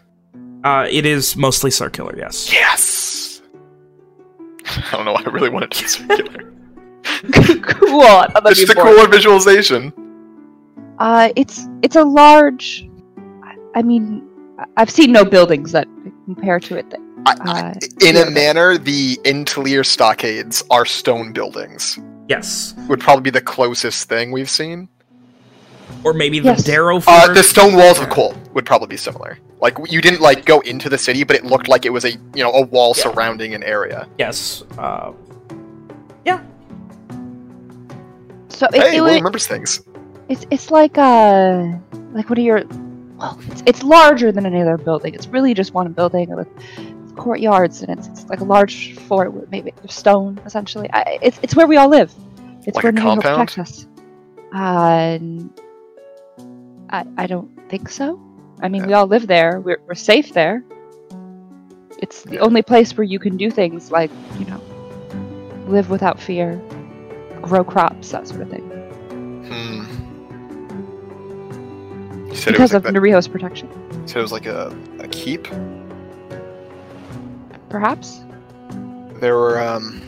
Uh, it is mostly circular, yes. Yes. (laughs) I don't know. why I really wanted to be (laughs) circular. cool. I thought that'd it's be just a boring. cooler visualization. Uh, it's it's a large. I- I mean, I- I've seen no buildings that compare to it. That, I, uh, in yeah. a manner, the Intelier stockades are stone buildings. Yes. Would probably be the closest thing we've seen. Or maybe the Yes. Darrow Uh, the stone walls of Cole would probably be similar. Like you didn't like go into the city, but it looked like it was a you know a wall Yeah. surrounding an area. Yes. Uh, yeah. so it, hey, it Will would- remembers things. It's it's like uh like what are your well it's, it's larger than any other building. It's really just one building with courtyards and it's, it's like a large fort with maybe stone essentially. I, it's it's where we all live. It's Like where a New Hope compound? protects us. Uh, I I don't think so. I mean, we all live there. We're we're safe there. It's the Yeah. only place where you can do things like you know live without fear, grow crops, that sort of thing. Hmm. You said Because it of was like Nariho's protection, So it was like a, a keep. perhaps. There were um.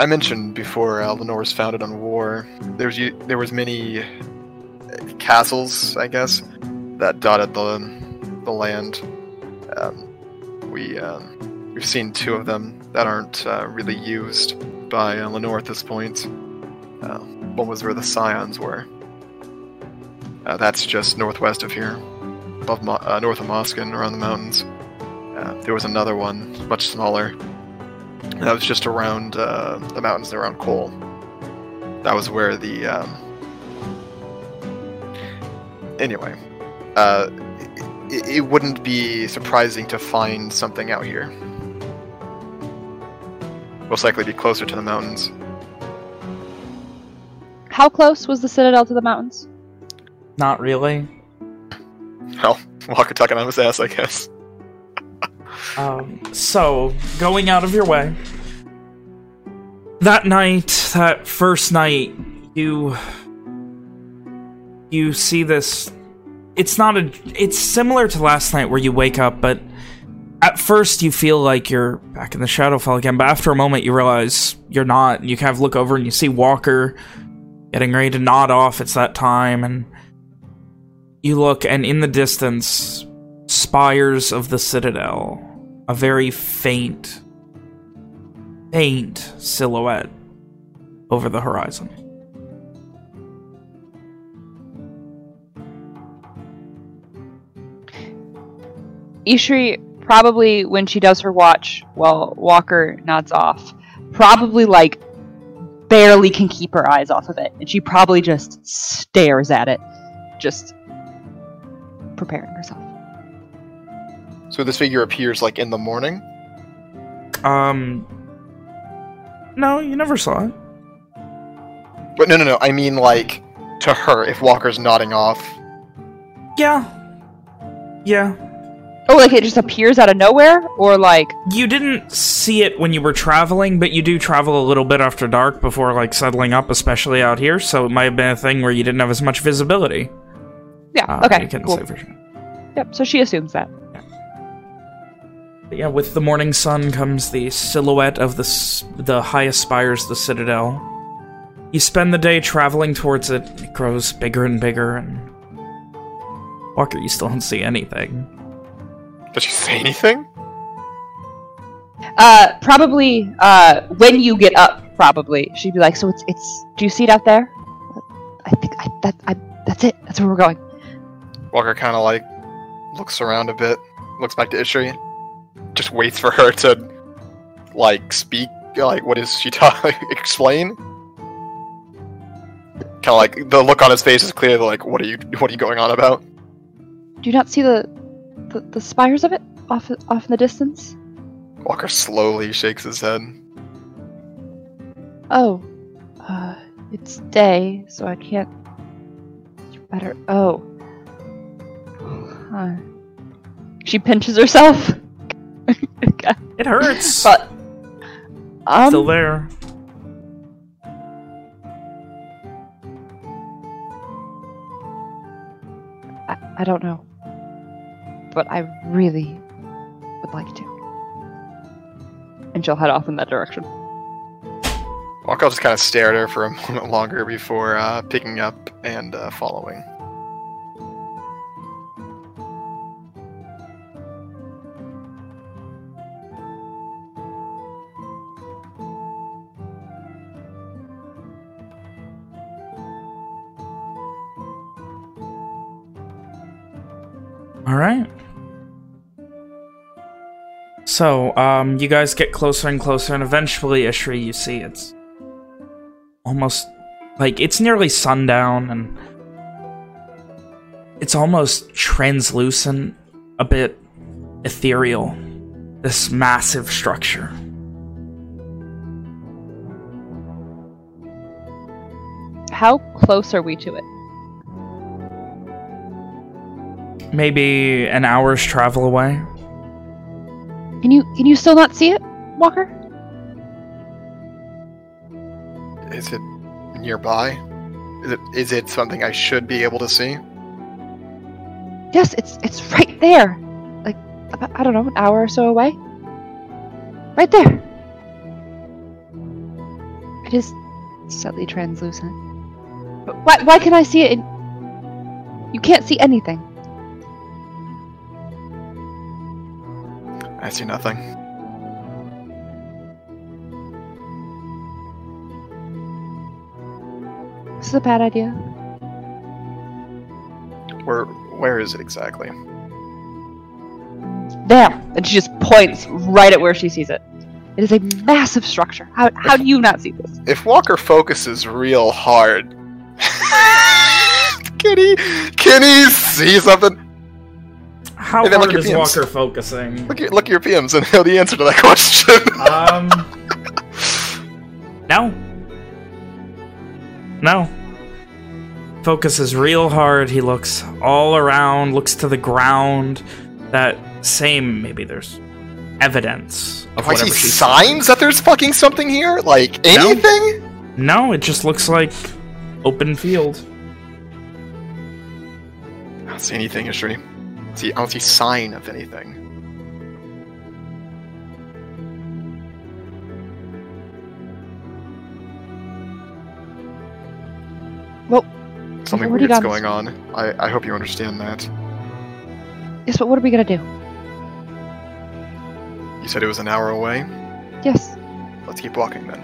I mentioned before Lenore was founded on war. There was there was many uh, castles, I guess, that dotted the the land. Um, we um, we've seen two of them that aren't uh, really used by uh, Lenore at this point. Uh, one was where the Scions were. Uh, that's just northwest of here, above Mo- uh, north of Moskin, around the mountains. Uh, there was another one, much smaller. That was just around uh, the mountains around Cole. That was where the. Um... Anyway, uh, it, it wouldn't be surprising to find something out here. Most likely be closer to the mountains. How close was the citadel to the mountains? Not really. Well, Walker tucking on his ass, I guess. Um, so, going out of your way. That night, that first night, you... You see this... It's not a... It's similar to last night where you wake up, but... At first, you feel like you're back in the Shadowfell again, but after a moment, you realize you're not. And you kind of look over and you see Walker getting ready to nod off. It's that time, and... You look, and in the distance, spires of the Citadel. A very faint, faint silhouette over the horizon. Ishri probably when she does her watch while Walker nods off, probably like barely can keep her eyes off of it, and she probably just stares at it, just preparing herself. So this figure appears like in the morning. Um, no, you never saw it. But no, no, no. I mean, like to her, if Walker's nodding off. Yeah, yeah. Oh, like it just appears out of nowhere, or like You didn't see it when you were traveling, but you do travel a little bit after dark before like settling up, especially out here. So it might have been a thing where you didn't have as much visibility. Yeah, Uh, okay, you couldn't cool. say for sure. Yep. So she assumes that. But yeah, with the morning sun comes the silhouette of the s- the highest spires of the citadel. You spend the day traveling towards it. It grows bigger and bigger, and Walker, you still don't see anything. Does she say anything? Uh, probably. Uh, when you get up, probably she'd be like, "So it's it's. Do you see it out there? I think I that I that's it. That's where we're going." Walker kind of like looks around a bit, looks back to Ishri, just waits for her to like speak. Like, what is she (laughs) talking? explain? Kind of like the look on his face is clear. Like, what are you? What are you going on about? Do you not see the the, the spires of it off off in the distance? Walker slowly shakes his head. Oh, uh, it's day, so I can't. You better. Oh. Huh. She pinches herself. (laughs) It hurts. But. Um, still there. I, I don't know. But I really would like to. And she'll head off in that direction. Walker just kind of stare at her for a moment longer before uh, picking up and uh, following. All right. So, um, you guys get closer and closer, and eventually, Ishri, you see it's almost like it's nearly sundown, and it's almost translucent, a bit ethereal. This massive structure. How close are we to it? Maybe an hour's travel away. Can you can you still not see it, Walker? Is it nearby? Is it is it something I should be able to see? Yes, it's it's right there. Like about, I don't know, an hour or so away. Right there. It is slightly translucent. But why why can I see it? In... You can't see anything. I see nothing. This is a bad idea. Where where is it exactly? There, and she just points right at where she sees it. It is a massive structure. How how do you not see this? If Walker focuses real hard, (laughs) can he can he see something? How Hey, then look hard is PMs. Walker focusing? Look at look at your PMs and know the answer to that (laughs) question. Um. no. No. Focuses real hard. He looks all around, looks to the ground. That same, maybe there's evidence of Do I see whatever signs that there's fucking something here? Like No. anything? No, it just looks like open field. I don't see anything, Ishri. See, I don't see sign of anything. Well, Something weird's going on. I, I hope you understand that. Yes, but what are we gonna do? You said it was an hour away. Yes, Let's keep walking then.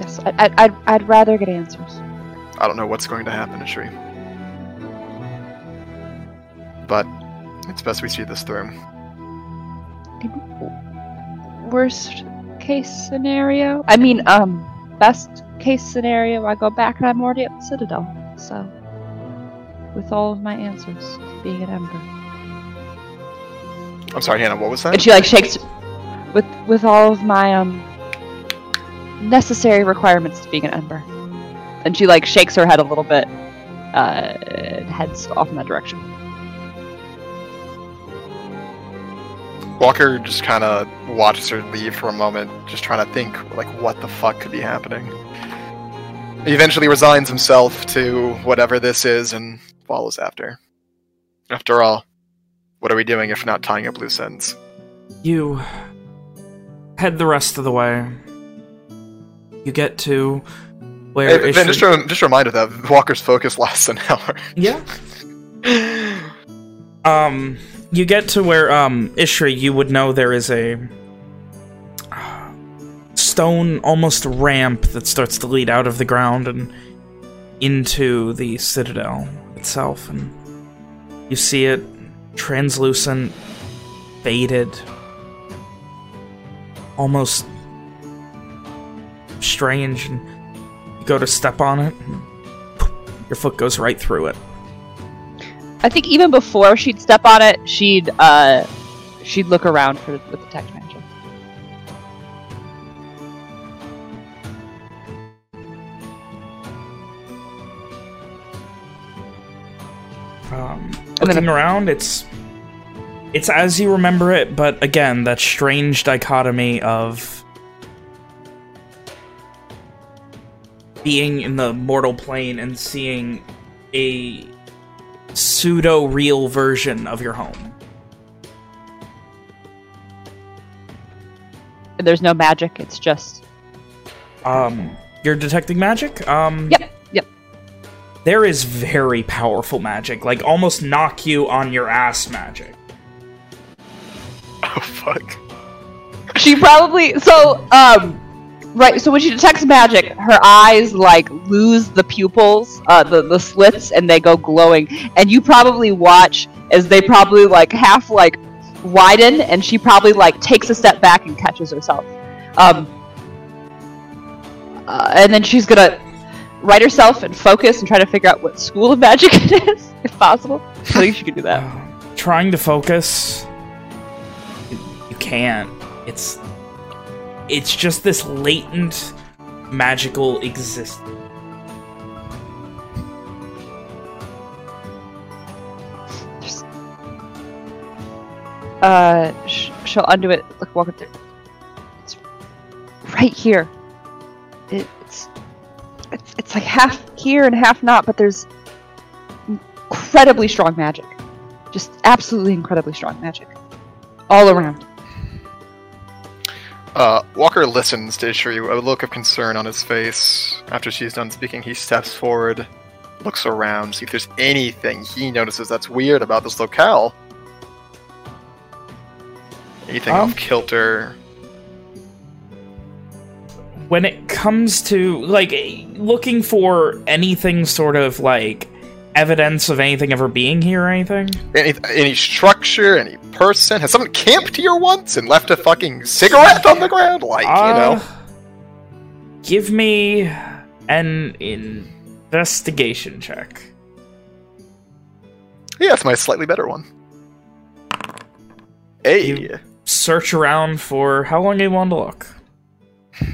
yes. I, I, I'd I'd rather get answers. I don't know what's going to happen, Ishri. But it's best we see this through. Worst case scenario. I mean, um, best case scenario. I go back and I'm already at the Citadel. So, with all of my answers being an Ember, I'm sorry, Hannah, what was that? and she like shakes with with all of my um necessary requirements to being an Ember, and she like shakes her head a little bit, uh, and heads off in that direction. Walker just kind of watches her leave for a moment, just trying to think, like, what the fuck could be happening. He eventually resigns himself to whatever this is and follows after. After all, what are we doing if not tying up loose ends? You head the rest of the way. You get to where Hey, Ben, just, a, just a reminder that Walker's focus (laughs) lasts an hour. Yeah. (laughs) um, you get to where um Ishri, you would know there is a stone almost ramp that starts to lead out of the ground and into the citadel itself, and you see it translucent, faded, almost strange, and you go to step on it, your foot goes right through it. I think even before she'd step on it, she'd uh, she'd look around for with detect magic. Um, looking around, it's it's as you remember it, but again, that strange dichotomy of being in the mortal plane and seeing a pseudo-real version of your home. There's no magic, it's just... Um, you're detecting magic? Um, yep, yep. There is very powerful magic, like almost knock you on your ass magic. Oh, fuck. She probably... So, um... Right, so when she detects magic, her eyes like lose the pupils, uh, the the slits, and they go glowing. And you probably watch as they probably like half like widen, and she probably like takes a step back and catches herself. Um, uh, and then she's gonna write herself and focus and try to figure out what school of magic (laughs) it is, if possible. I think she could do that. (sighs) Trying to focus, you, you can't. It's it's just this latent magical existence. Uh, sh she'll undo it. Look, walk up there. It's right here. It, it's, it's it's like half here and half not, but there's incredibly strong magic. Just absolutely incredibly strong magic, all around. Uh, Walker listens to Ishri, a look of concern on his face. After she's done speaking, he steps forward, looks around, see if there's anything he notices that's weird about this locale. Anything Um, off kilter. When it comes to, like, looking for anything sort of, like, evidence of anything ever being here or anything? Any, any structure, any person? Has someone camped here once and left a fucking cigarette on the ground? Like, you know. Uh, Give me an investigation check. Yeah, it's my slightly better one. Hey. You- Search around for how long do you want to look. I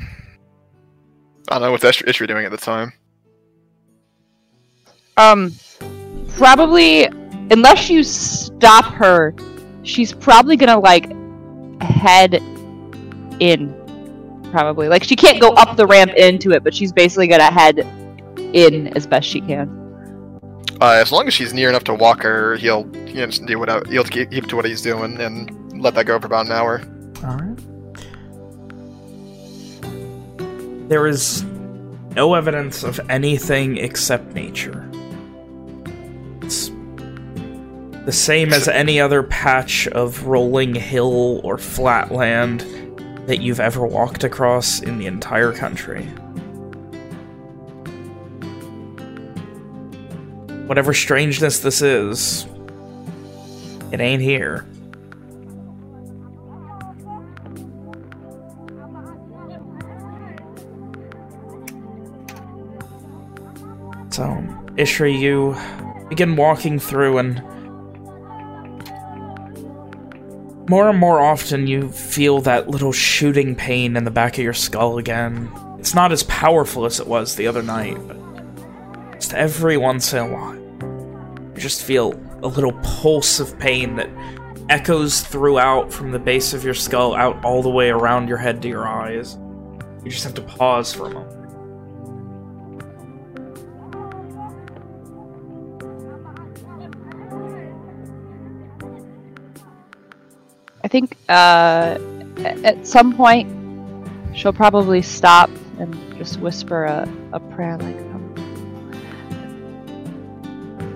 don't know what that issue doing at the time. Um, probably unless you stop her, she's probably gonna like head in. Probably like she can't go up the ramp into it, but she's basically gonna head in as best she can. Uh, as long as she's near enough to Walker, he'll you know, do whatever. He'll keep, keep to what he's doing and let that go for about an hour. Alright. There is no evidence of anything except nature. The same as any other patch of rolling hill or flat land that you've ever walked across in the entire country. Whatever strangeness this is, it ain't here. So, Ishri, you begin walking through and more and more often you feel that little shooting pain in the back of your skull again. It's not as powerful as it was the other night, but just every once in a while, you just feel a little pulse of pain that echoes throughout from the base of your skull out all the way around your head to your eyes. You just have to pause for a moment. I think uh, at some point she'll probably stop and just whisper a, a prayer like, um,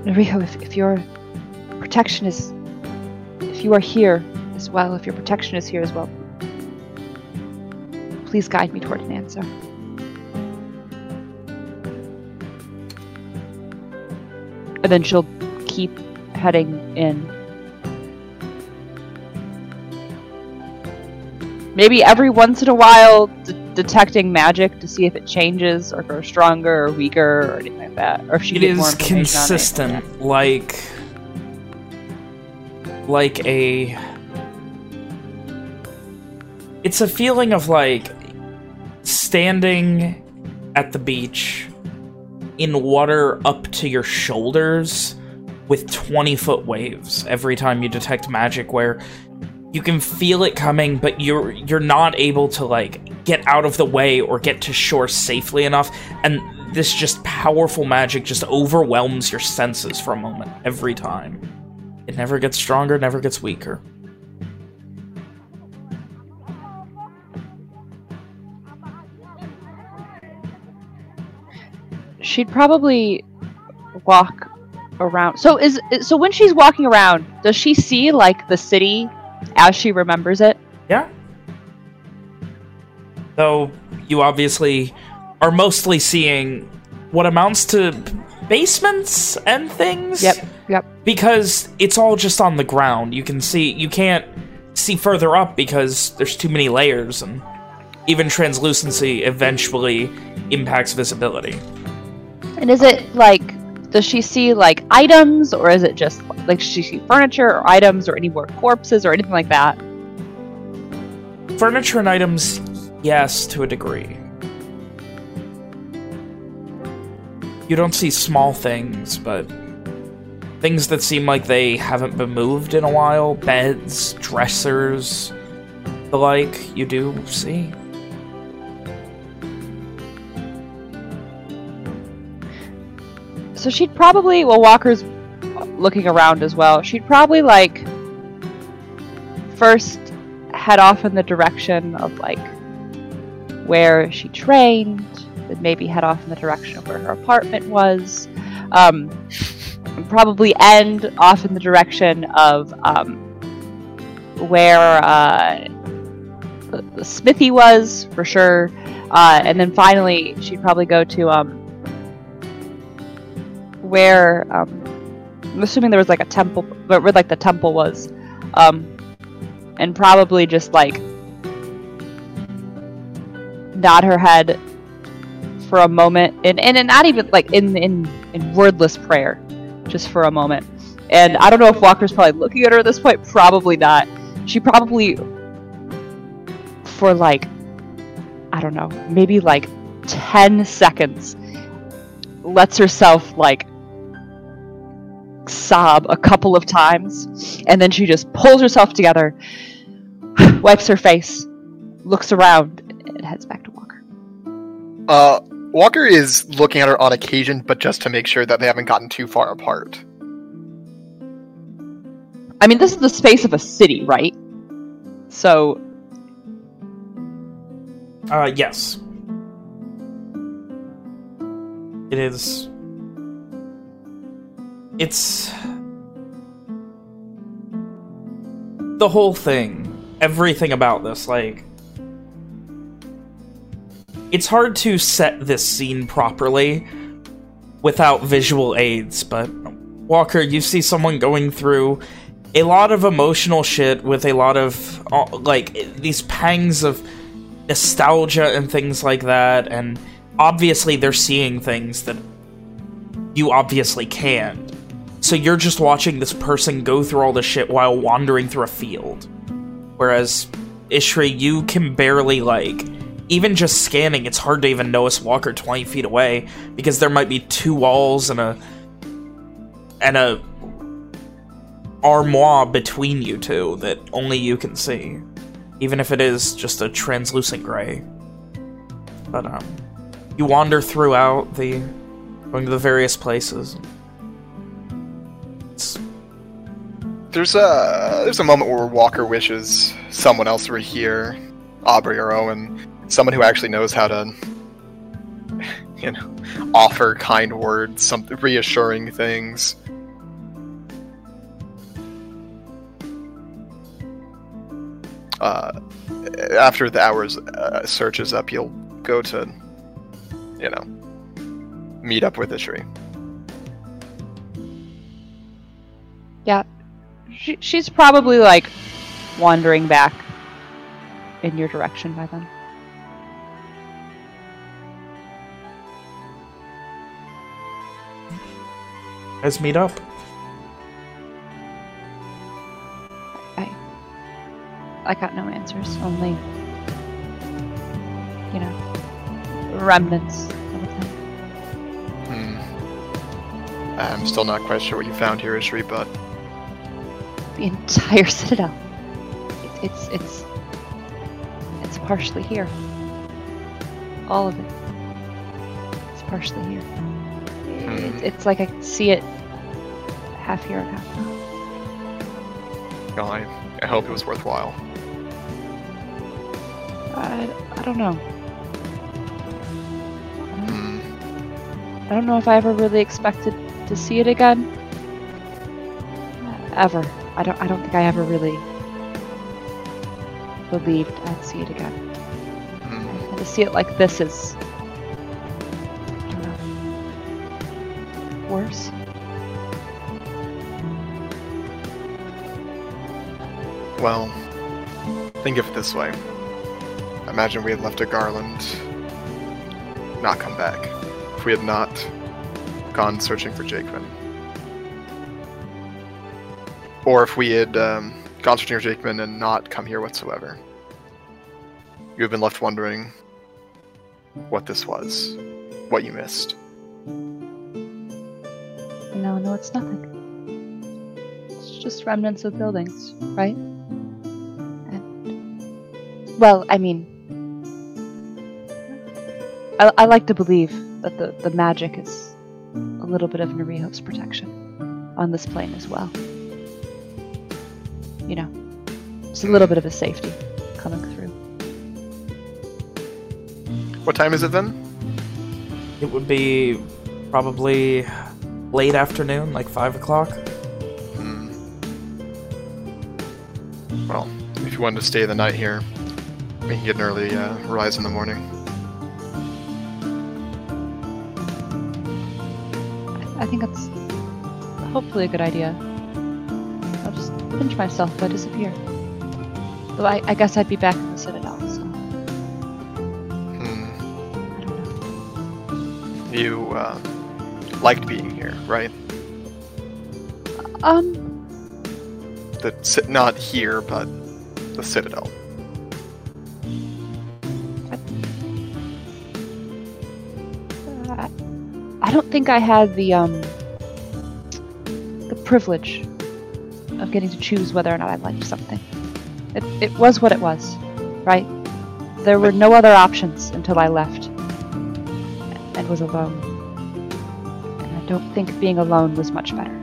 if, if your protection is, if you are here as well, if your protection is here as well, please guide me toward an answer. And then she'll keep heading in. Maybe every once in a while, d- detecting magic to see if it changes or grows stronger or weaker or anything like that. Or if she It is information it. consistent, like like a. It's a feeling of like standing at the beach in water up to your shoulders with 20 foot waves every time you detect magic where you can feel it coming but you're you're not able to like get out of the way or get to shore safely enough. And this just powerful magic just overwhelms your senses for a moment every time. It never gets stronger never gets weaker. She'd probably walk around. So is so when she's walking around, does she see like the city as she remembers it? Yeah. Though you obviously are mostly seeing what amounts to basements and things. Yep. Yep. Because it's all just on the ground. You can see you can't see further up because there's too many layers and even translucency eventually impacts visibility. And is it like does she see like items or is it just like she see furniture or items or any more corpses or anything like that? Furniture and items, yes, to a degree. You don't see small things, but things that seem like they haven't been moved in a while, beds, dressers, the like, you do see. So she'd probably well Walker's looking around as well. She'd probably like first head off in the direction of like where she trained, then maybe head off in the direction of where her apartment was. Um, and probably end off in the direction of um, where uh, smithy was for sure, uh, and then finally she'd probably go to um, where um, I'm assuming there was like a temple, but where like the temple was, um, and probably just like nod her head for a moment, and and, and not even like in in in wordless prayer, just for a moment. And I don't know if Walker's probably looking at her at this point. Probably not. She probably for like I don't know, maybe like ten seconds lets herself like sob a couple of times and then she just pulls herself together (sighs) wipes her face looks around and heads back to walker Uh, Walker is looking at her on occasion, but just to make sure that they haven't gotten too far apart. i mean this is the space of a city right so Uh, yes. It is... It's... The whole thing. Everything about this, like... It's hard to set this scene properly without visual aids, but Walker, you see someone going through a lot of emotional shit with a lot of, uh, like, these pangs of nostalgia and things like that, and obviously they're seeing things that you obviously can't. So you're just watching this person go through all this shit while wandering through a field. Whereas, Ishri, you can barely, like, even just scanning, it's hard to even notice Walker 20 feet away, because there might be two walls and a... and a armoire between you two that only you can see. Even if it is just a translucent gray. But, um, you wander throughout the, going to the various places. There's a there's a moment where Walker wishes someone else were here, Aubrey or Owen, someone who actually knows how to, you know, offer kind words, some reassuring things. Uh, after the hours uh, search is up, you'll go to, you know, meet up with Ishri. She, she's probably like wandering back in your direction by then. Let's meet up. I I got no answers, only, you know, remnants of a. Hmm. I'm still not quite sure what you found here, Ishri, but The entire (laughs) citadel. It, it's it's it's partially here. All of it. It's partially here. It's, it's like I can see it half here and half not. no, I, I hope it was worthwhile. I, I don't know. Hmm. I don't know if I ever really expected to see it again. Ever. I don't I don't think I ever really believed I'd see it again. And to see it like this is I don't know. Worse. Well, think of it this way. Imagine we had left a garland, not come back. If we had not gone searching for Jakeman. Or if we had um, gone to for Jakeman and not come here whatsoever. You have been left wondering what this was, what you missed. No, no, it's nothing. It's just remnants of buildings, right? And, well, I mean, I, I like to believe that the, the magic is a little bit of Nariho's protection on this plane as well. You know, it's a little bit of a safety coming through. What time is it then? It would be probably late afternoon, like 5 o'clock. Hmm. Well, if you wanted to stay the night here, we can get an early uh, rise in the morning. I, I think that's hopefully a good idea. Pinch myself if I disappear. Though I, I guess I'd be back in the Citadel, so Hmm. I don't know. You uh, liked being here, right? Um, The not here, but the Citadel. I, I don't think I had the um the privilege of getting to choose whether or not I liked something. It it was what it was, right? There were no other options until I left and was alone. And I don't think being alone was much better.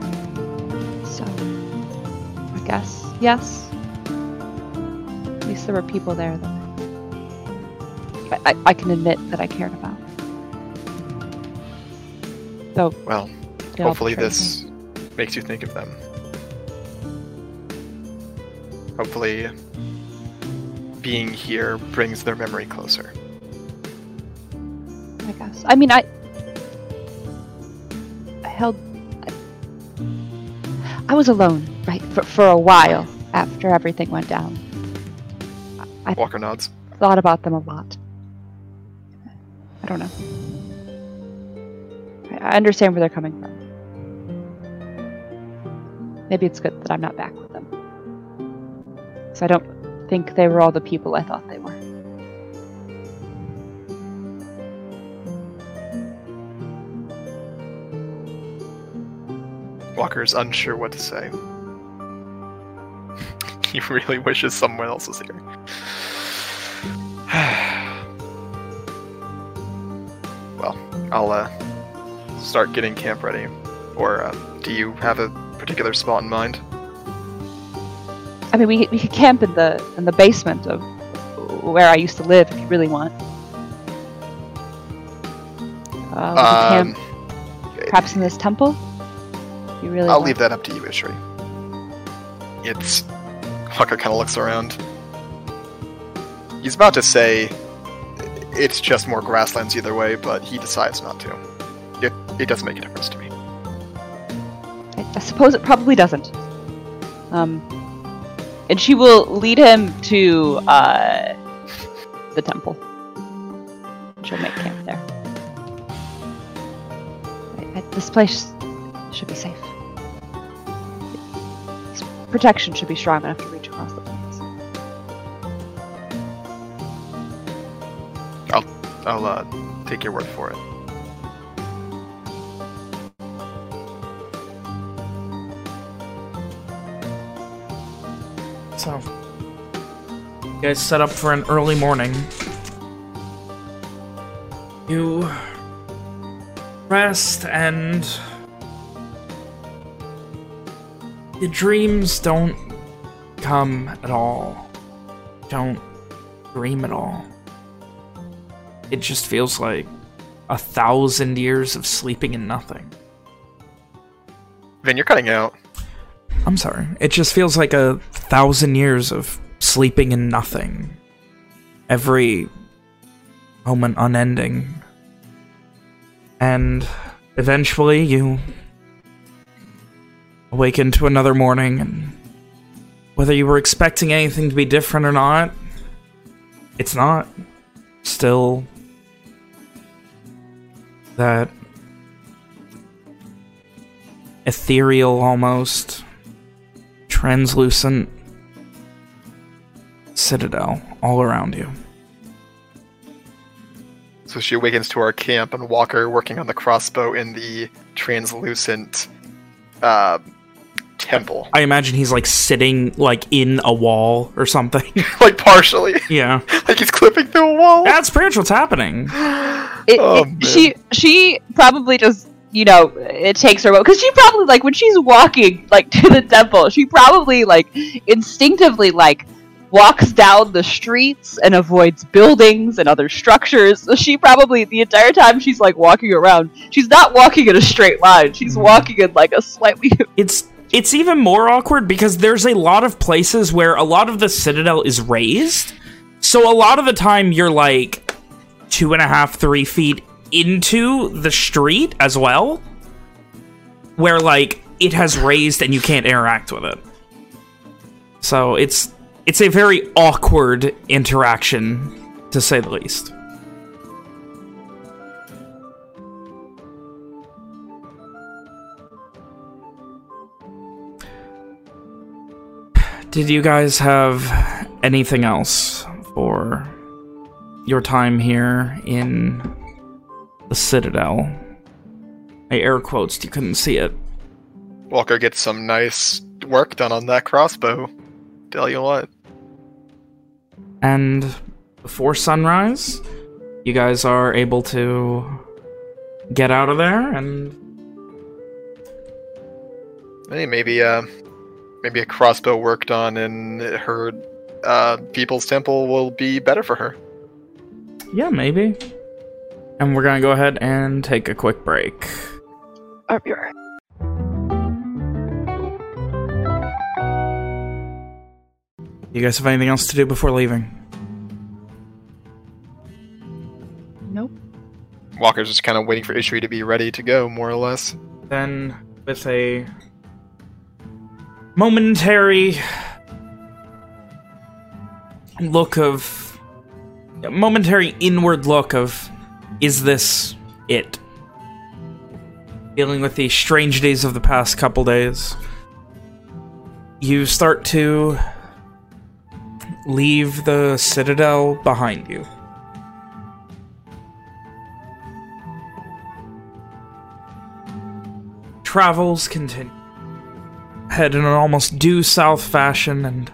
So, I guess yes. At least there were people there that I, I, I can admit that I cared about. So, Well, hopefully betrayed me. this makes you think of them. Hopefully, being here brings their memory closer. I guess. I mean, I. I held. I was alone, right, for, for a while after everything went down. I Walker nods. thought about them a lot. I don't know. I, understand where they're coming from. Maybe it's good that I'm not back. So I don't think they were all the people I thought they were. Walker's unsure what to say. (laughs) he really wishes someone else was here. (sighs) well, I'll uh, start getting camp ready. Or uh, do you have a particular spot in mind? I mean, we we could camp in the in the basement of where I used to live if you really want. Uh, we could camp Um, perhaps in this temple. You really? I'll want. leave that up to you, Ishri. It's. Walker kind of looks around. He's about to say it's just more grasslands either way, but he decides not to. It, it doesn't make a difference to me. I, I suppose it probably doesn't. Um, and she will lead him to uh, the temple. She'll make camp there. This place should be safe. Its protection should be strong enough to reach across the plains. I'll uh, take your word for it. So, you guys set up for an early morning. You rest and the dreams don't come at all. Don't dream at all. It just feels like a thousand years of sleeping and nothing. Ben, you're cutting out. I'm sorry. It just feels like a thousand years of sleeping and nothing. Every moment unending. And eventually you awaken to another morning and whether you were expecting anything to be different or not, it's not. Still that ethereal almost translucent citadel all around you. So she awakens to our camp, and Walker working on the crossbow in the translucent uh, temple. I imagine he's like sitting like in a wall or something. (laughs) like partially. yeah. (laughs) like he's clipping through a wall. That's pretty much what's happening. It, Oh, it- she she probably just you know it takes her because she probably like when she's walking like (laughs) to the temple she probably like instinctively like walks down the streets and avoids buildings and other structures so she probably the entire time she's like walking around she's not walking in a straight line she's Mhm. walking in like a slightly (laughs) It's it's even more awkward because there's a lot of places where a lot of the citadel is raised. So a lot of the time you're like two and a half, three feet into the street as well. Where like it has raised and you can't interact with it. So it's it's a very awkward interaction to say the least. Did you guys have anything else for your time here in the Citadel? I air quotes, you couldn't see it. Walker gets some nice work done on that crossbow. Tell you what. And before sunrise, you guys are able to get out of there and Hey, maybe uh, maybe a crossbow worked on in her uh, people's temple will be better for her. yeah, maybe. And we're gonna go ahead and take a quick break. I'll be right. You guys have anything else to do before leaving? nope Walker's just kind of waiting for Ishri to be ready to go, more or less. Then, with a momentary look of a momentary inward look of is this it? Dealing with the strange days of the past couple days. You start to leave the citadel behind you. Travels continue. Head in an almost due south fashion, and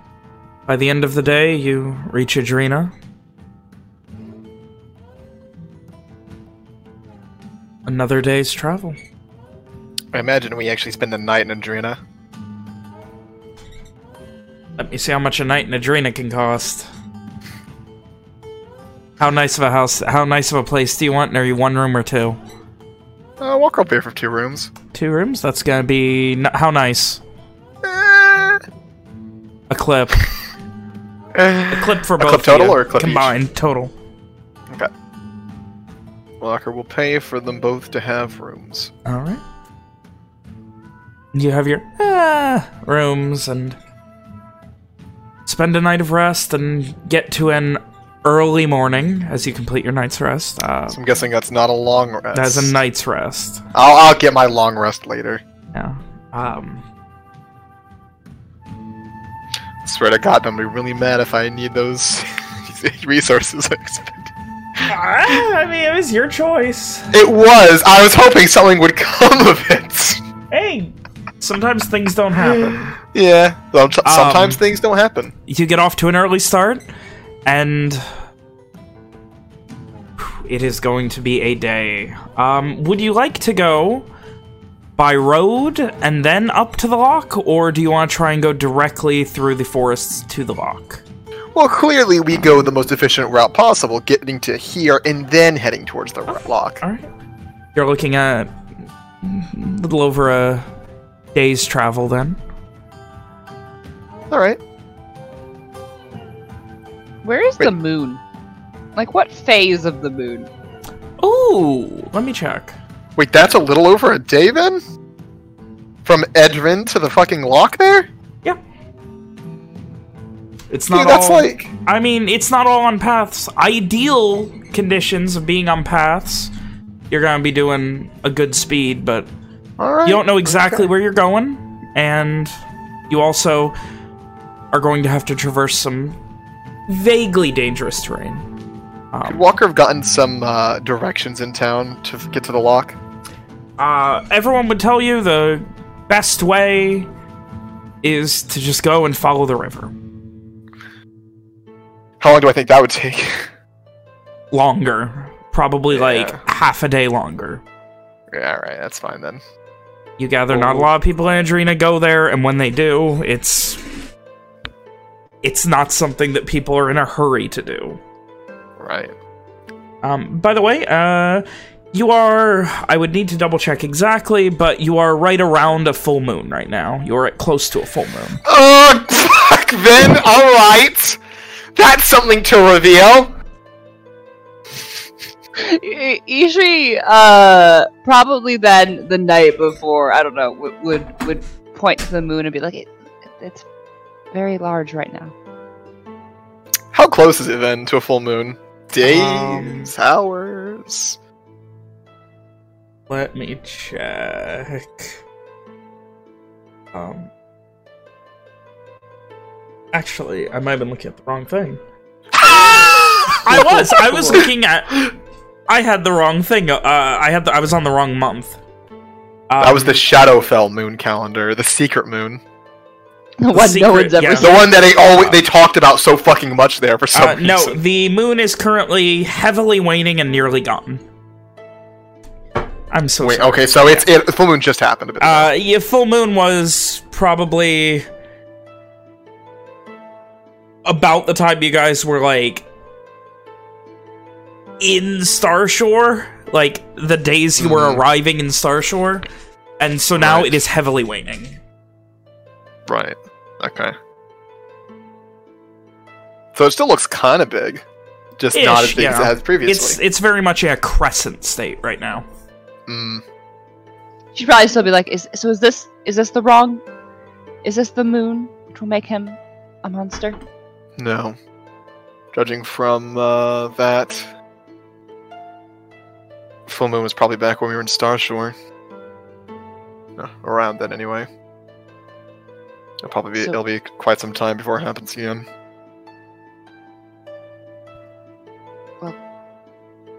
by the end of the day, you reach Adrena. Another day's travel. I imagine we actually spend the night in Adrena. Let me see how much a night in Adrena can cost. How nice of a house, how nice of a place do you want? Are you one room or two? Uh, walk up here for two rooms. Two rooms? That's gonna be... n- How nice? Eh, A clip. eh. A clip for A both clip total or a clip each? Combined, total. Walker will pay for them both to have rooms. Alright. You have your ah, rooms and spend a night of rest and get to an early morning as you complete your night's rest. Uh, So I'm guessing that's not a long rest. that's a night's rest. I'll, I'll get my long rest later. Yeah. Um, Swear to God, I'm gonna be really mad if I need those (laughs) resources I expended. I mean, it was your choice. It was. I was hoping something would come of it. Hey, sometimes things don't happen. Yeah. Sometimes Um, things don't happen. You get off to an early start, and it is going to be a day. Um, would you like to go by road and then up to the loch, or do you want to try and go directly through the forests to the loch? Well, clearly we go the most efficient route possible, getting to here and then heading towards the loch. All right. You're looking at a little over a day's travel then. All right. Where is Wait. the moon? Like, what phase of the moon? Ooh, let me check. Wait, that's a little over a day then? From Edrin to the fucking loch there? It's not Dude, that's all... like. I mean, it's not all on paths. Ideal conditions of being on paths, you're going to be doing a good speed, but you don't know exactly okay. where you're going, and you also are going to have to traverse some vaguely dangerous terrain. Could Um, Walker have gotten some uh, directions in town to get to the loch? uh, everyone would tell you the best way is to just go and follow the river. How long do I think that would take? (laughs) Longer. Probably like half a day longer. yeah, alright, that's fine then. You gather not a lot of people in Adrena go there, and when they do, it's it's not something that people are in a hurry to do. Right. Um, by the way, uh, you are, I would need to double check exactly, but you are right around a full moon right now. You're at close to a full moon. Oh, (laughs) fuck, then, alright! That's something to reveal! I- Ishri, uh, probably then the night before, I don't know, would would, would point to the moon and be like, it, it's very large right now. How close is it then to a full moon? Days, Um, hours. Let me check. Um, actually, I might have been looking at the wrong thing. I was. I was (laughs) looking at. I had the wrong thing. Uh, I had. The, I was on the wrong month. Um, that was the Shadowfell moon calendar, the secret moon. The one secret, no one's ever yeah. The one that they always they talked about so fucking much there for some Uh, no, the moon is currently heavily waning and nearly gone. I'm so Wait, sorry. okay, so it's it, full moon just happened a bit. Uh, yeah, full moon was probably about the time you guys were like in Starshore, like the days you were Mhm. arriving in Starshore, and so now Right. it is heavily waning. Right. Okay. So it still looks kind of big, just not as big as it yeah. has previously. It's it's very much a crescent state right now. Mm, She'd probably still be like, is so is this is this the wrong is this the moon which will make him a monster? No. Judging from uh, that, full moon was probably back when we were in Starshore. No, around then anyway. It'll probably be So- it'll be quite some time before it happens again. Well,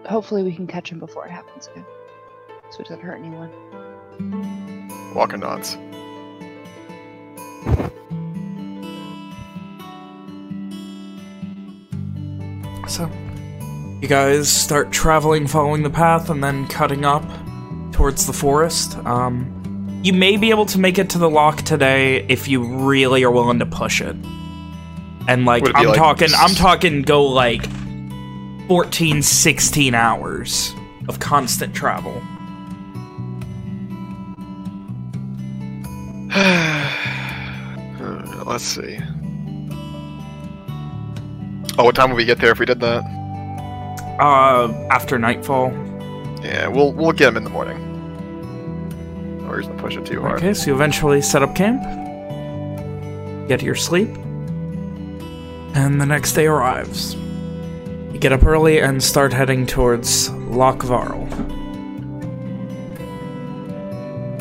Hopefully we can catch him before it happens again. So it doesn't hurt anyone. Walker nods. So, you guys start traveling, following the path, and then cutting up towards the forest. Um, you may be able to make it to the loch today if you really are willing to push it. And like I'm like, talking I'm talking go like 14 16 hours of constant travel. (sighs) (sighs) Let's see. Oh, what time would we get there if we did that? Uh after nightfall. Yeah, we'll we'll get him in the morning. No reason to push it too hard. Okay, so you eventually set up camp. Get your sleep. And the next day arrives. You get up early and start heading towards Loch Varl.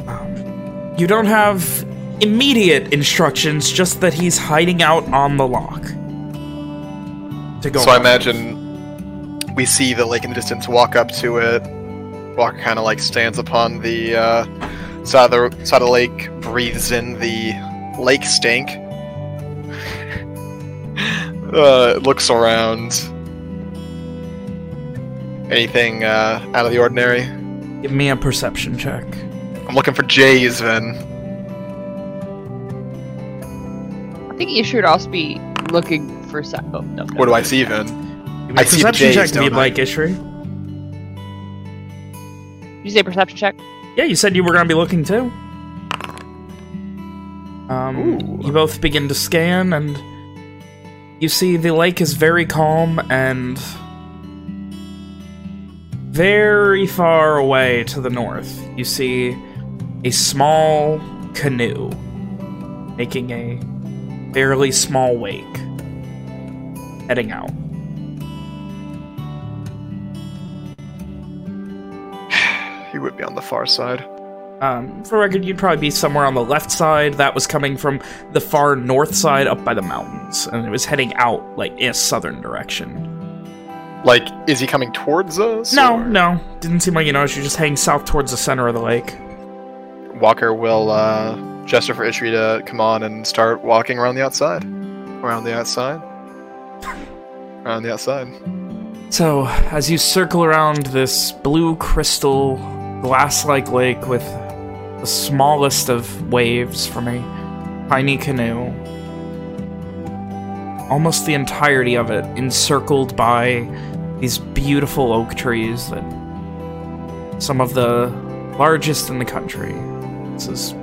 Um, you don't have immediate instructions, just that he's hiding out on the loch. To go So I on. imagine we see the lake in the distance, walk up to it. Walker kind of like stands upon the uh, side of the side of the lake, breathes in the lake stink. (laughs) uh, looks around. Anything uh, out of the ordinary? Give me a perception check. I'm looking for Jays, Ben. I think you should also be looking for some. Oh, no, no. What do I see, Ben? Give me a I see the perception J's, check if don't you'd I? like, Ishri. Did you say perception check? Yeah, you said you were going to be looking too. Um, Ooh. you both begin to scan, and you see the lake is very calm and very far away to the north. You see a small canoe making a fairly small wake heading out. (sighs) He would be on the far side. Um, for record, you'd probably be somewhere on the left side. That was coming from the far north side up by the mountains, and it was heading out, like, in a southern direction. Like, is he coming towards us? No, or- no. Didn't seem like you noticed. You're just heading south towards the center of the lake. Walker will uh, gesture for Ishri to come on and start walking around the outside. Around the outside. around the outside. So, as you circle around this blue crystal, glass-like lake with the smallest of waves from a tiny canoe, almost the entirety of it encircled by these beautiful oak trees that some of the largest in the country. This is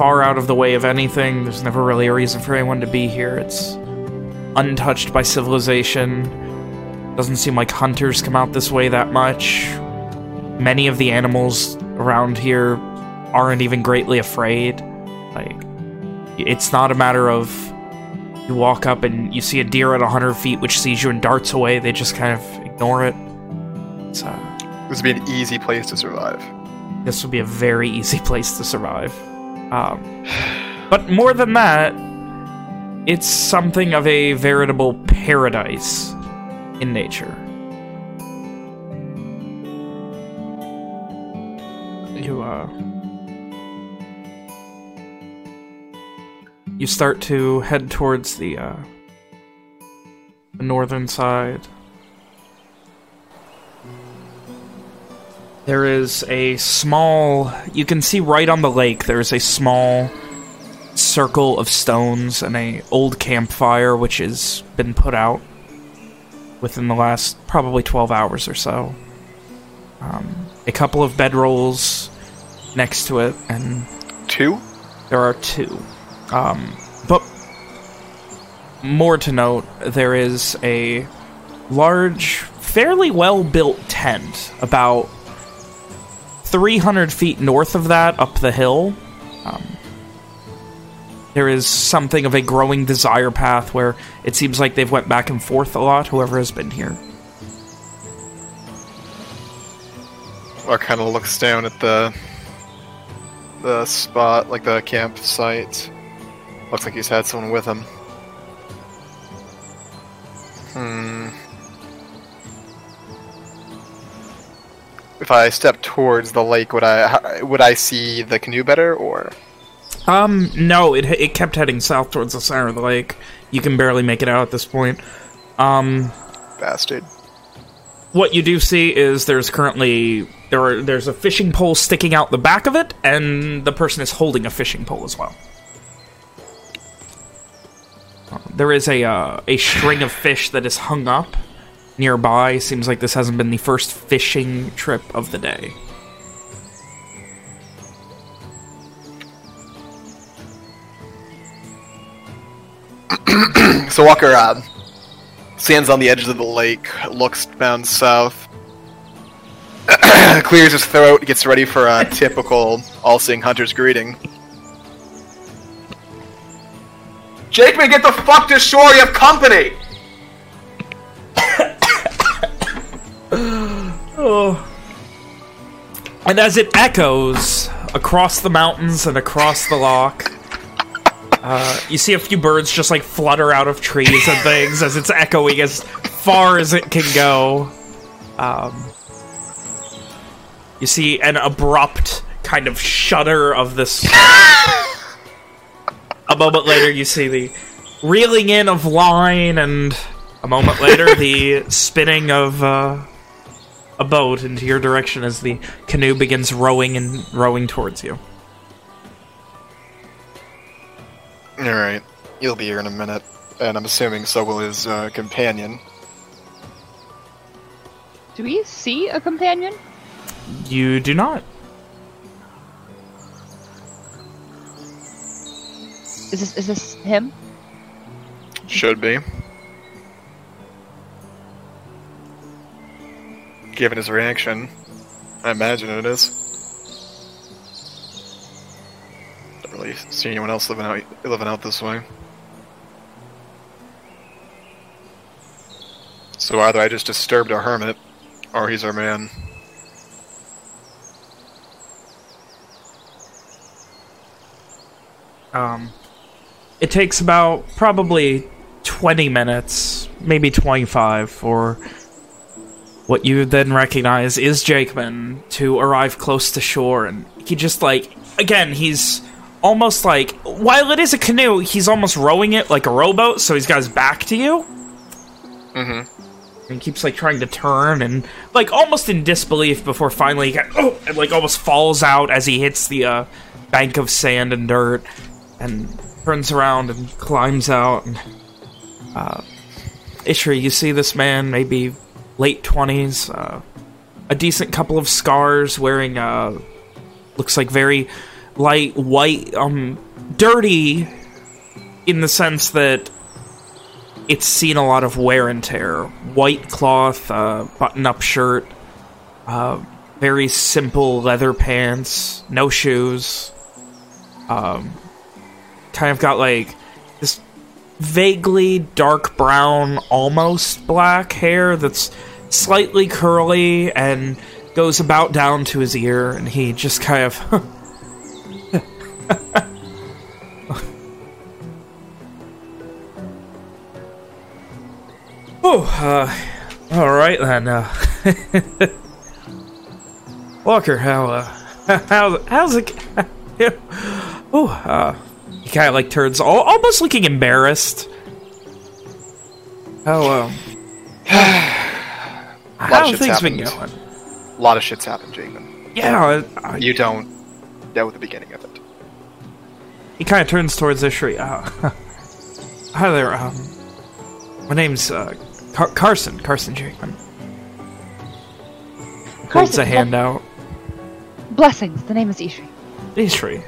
far out of the way of anything. There's never really a reason for anyone to be here. It's untouched by civilization. Doesn't seem like hunters come out this way that much. Many of the animals around here aren't even greatly afraid. Like, it's not a matter of you walk up and you see a deer at 100 feet which sees you and darts away. They just kind of ignore it. It's, uh, This would be an easy place to survive. this would be a very easy place to survive. Um, but more than that, it's something of a veritable paradise in nature. You, uh... You start to head towards the, uh... The northern side. There is a small... You can see right on the lake, there's a small circle of stones and a old campfire which has been put out within the last probably 12 hours or so. Um, a couple of bedrolls next to it, and Two? there are two. Um, but more to note, there is a large, fairly well-built tent about 300 feet north of that, up the hill. Um, there is something of a growing desire path where it seems like they've went back and forth a lot, whoever has been here. Or kind of looks down at the the spot, like the campsite. Looks like he's had someone with him. Hmm. If I step towards the lake, would I would I see the canoe better, or Um, no, it it kept heading south towards the center of the lake. You can barely make it out at this point. Um, bastard? what you do see is there's currently there are there's a fishing pole sticking out the back of it, and the person is holding a fishing pole as well. There is a uh, a string of fish that is hung up nearby. Seems like this hasn't been the first fishing trip of the day. (clears throat) so Walker uh, stands on the edge of the lake, looks down south, (clears throat) clears his throat, gets ready for a (laughs) typical all-seeing hunter's greeting. Jake, Jakeman, get the fuck to shore! You have company. (laughs) oh. And as it echoes across the mountains and across the loch, uh, you see a few birds just like flutter out of trees and things as it's echoing as far as it can go. Um, you see an abrupt kind of shudder of this. a moment later, you see the reeling in of line, and a moment later, the spinning of uh, a boat into your direction as the canoe begins rowing and rowing towards you. Alright. He'll be here in a minute. And I'm assuming so will his uh, companion. Do we see a companion? You do not. Is this is this him? Should be. Given his reaction, I imagine it is. Don't really see anyone else living out living out this way. So either I just disturbed a hermit, or he's our man. Um, it takes about probably 20 minutes, maybe 25, for what you then recognize is Jakeman to arrive close to shore. And he just, like, again, he's almost like, while it is a canoe, he's almost rowing it like a rowboat, so he's got his back to you. Mm-hmm. And he keeps, like, trying to turn and, like, almost in disbelief before finally he got, oh, and, like, almost falls out as he hits the uh, bank of sand and dirt and turns around and climbs out. And, uh, Ishri, you see this man, maybe late 20s, uh, a decent couple of scars, wearing, uh, looks like very light white, um, dirty in the sense that it's seen a lot of wear and tear. White cloth, uh, button-up shirt, uh, very simple leather pants, no shoes. Um, kind of got like this vaguely dark brown, almost black hair that's slightly curly and goes about down to his ear, and he just kind of... (laughs) oh, uh, all right then. Uh, (laughs) Walker, how, uh, (laughs) how, how's it? oh, uh, he kind of like turns, all, almost looking embarrassed. Oh, um, (sighs) (sighs) how have things been going? A lot of shit's happened, Jamin. Yeah, I, I, You don't know the beginning of it. he kind of turns towards Ishri. Uh, (laughs) hi there, um, my name's uh, Car Carson, Carson Jakeman. Holds Carson, a hand out. Blessings. The name is Ishri. Ishri,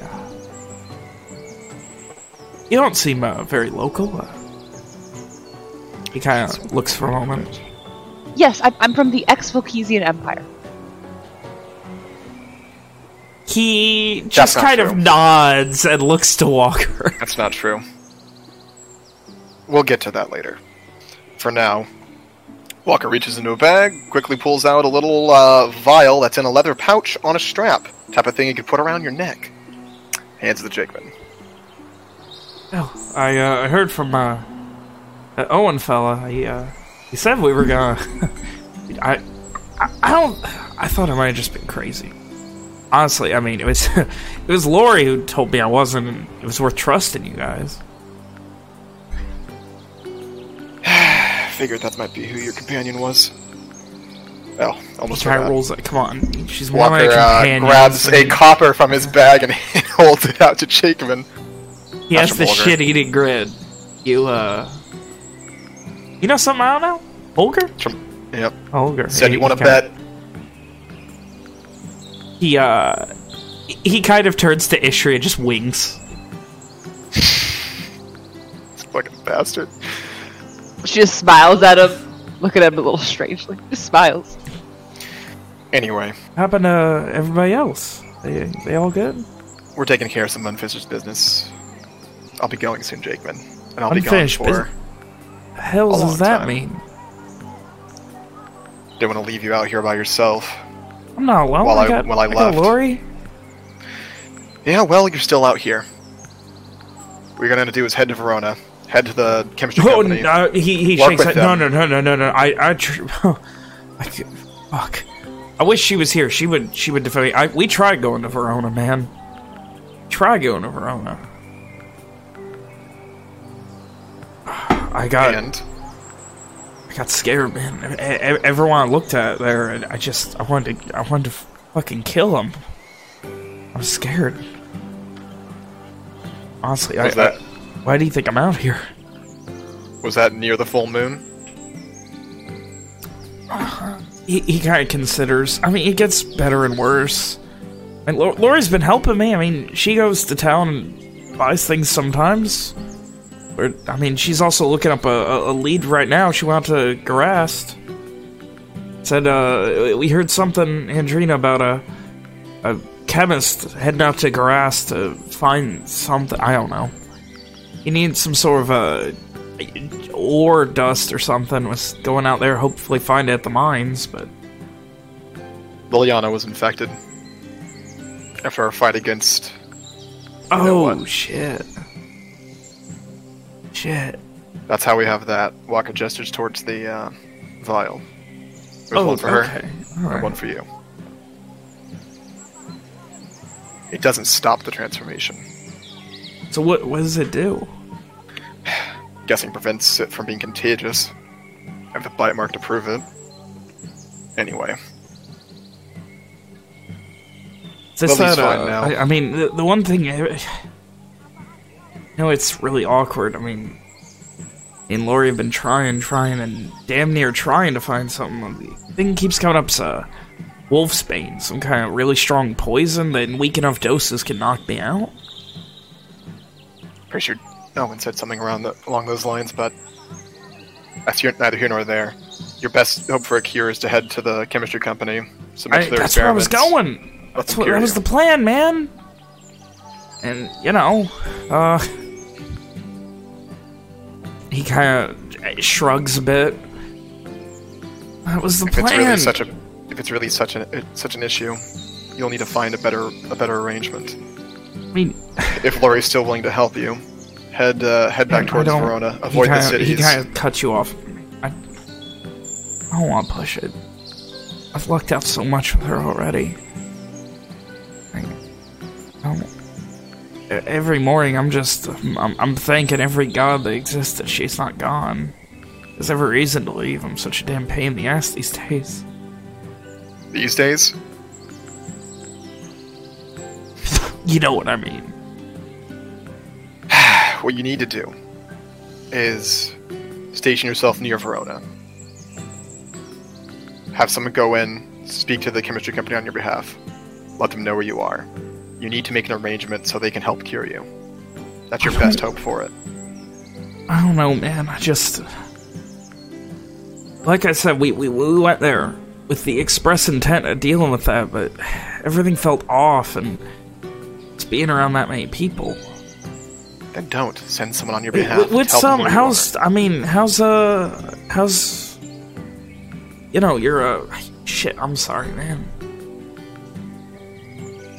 you don't seem uh, very local. Uh, he kind of looks for a moment. Yes, I'm, I'm from the ex-Volkesian Empire. He just kind true. of nods and looks to Walker. (laughs) That's not true. We'll get to that later. For now, Walker reaches into a bag, quickly pulls out a little uh, vial that's in a leather pouch on a strap. Type of thing you could put around your neck. Hands to the Jakeman. Oh, I uh, I heard from uh, that Owen fella. He uh, he said we were gonna. (laughs) I, I I don't. I thought I might have just been crazy. Honestly, I mean, it was (laughs) it was Lori who told me I wasn't. And it was worth trusting you guys. (sighs) Figured that might be who your companion was. Oh, almost forgot. rolls come on, she's one of Walker my uh, grabs a copper from his bag and (laughs) holds it out to Jakeman. He has the shit-eating grin. You uh, You know something I don't know? Holger? Yep. Holger. Said He- you want to kinda- bet? He, uh... He kind of turns to Ishri and just winks. This (laughs) fucking bastard. She just smiles at him, looking at him a little strangely. Just smiles. Anyway, happened to everybody else? They, they all good? we're taking care of some unfinished business. I'll be going soon, Jakeman. And I'll Unfinished be gone for... Hell does that time. mean? Didn't want to leave you out here by yourself. I'm not alone. While I I- got, while I got left. Lori. Yeah, well, you're still out here. What you're gonna do is head to Verona. Head to the chemistry Oh, company. no, he, he shakes. No, no, no, no, no, no. I, I, tr- (laughs) I fuck. I wish she was here. She would, she would defend me. I, we tried going to Verona, man. Try going to Verona. I got, and I got scared, man. Everyone I looked at there, and I just, I wanted to, I wanted to fucking kill him. I was scared. Honestly, I, I, why do you think I'm out here? was that near the full moon? Uh-huh. he, he kind of considers. I mean, it gets better and worse. And Laura's been helping me. I mean, she goes to town and buys things sometimes. Or, I mean, she's also looking up a, a, lead right now. She went out to Garast. Said, uh, we heard something, Andrina, about a, a chemist heading out to Garast to find something. I don't know. He needs some sort of a ore dust or something. Was going out there, hopefully find it at the mines, but Liliana was infected after our fight against. oh shit, shit. That's how we have that. Walker gestures towards the uh, vial. There's oh, one for her, okay. and Alright. one for you. It doesn't stop the transformation. So what? What does it do? Guessing prevents it from being contagious. I have the bite mark to prove it. Anyway, Is this that? fine Uh, now. I, I mean, the, the one thing. You know, it's really awkward. I mean, me and Lori have been trying, trying, and damn near trying to find something. The thing keeps coming up. Uh, wolfsbane, some kind of really strong poison that in weak enough doses can knock me out. pretty sure Owen said something around the, along those lines, but that's here, neither here nor there. Your best hope for a cure is to head to the chemistry company, submit I, to their that's where I was experiments. going. That's what, that was you. the plan, man. And you know, uh, he kind of shrugs a bit. That was the If it's plan. really such a, if it's really such an such an issue, you'll need to find a better a better arrangement. I mean, If Lori's still willing to help you, head uh, head back towards Verona. Avoid kinda, the cities. He kind of cuts you off. I, I don't want to push it. I've lucked out so much with her already. I, don't, every morning, I'm just I'm, I'm thanking every god that exists that she's not gone. There's every reason to leave. I'm such a damn pain in the ass these days. These days, (laughs) You know what I mean. (sighs) what you need to do is station yourself near Verona. Have someone go in, speak to the chemistry company on your behalf. Let them know where you are. You need to make an arrangement so they can help cure you. That's your best hope for it. I don't know, man. I just... Like I said, we, we, we went there with the express intent of dealing with that, but everything felt off, and it's being around that many people. Then don't send someone on your behalf. With them some, how's, I mean, how's, uh, how's, you know, you're a, shit, I'm sorry, man.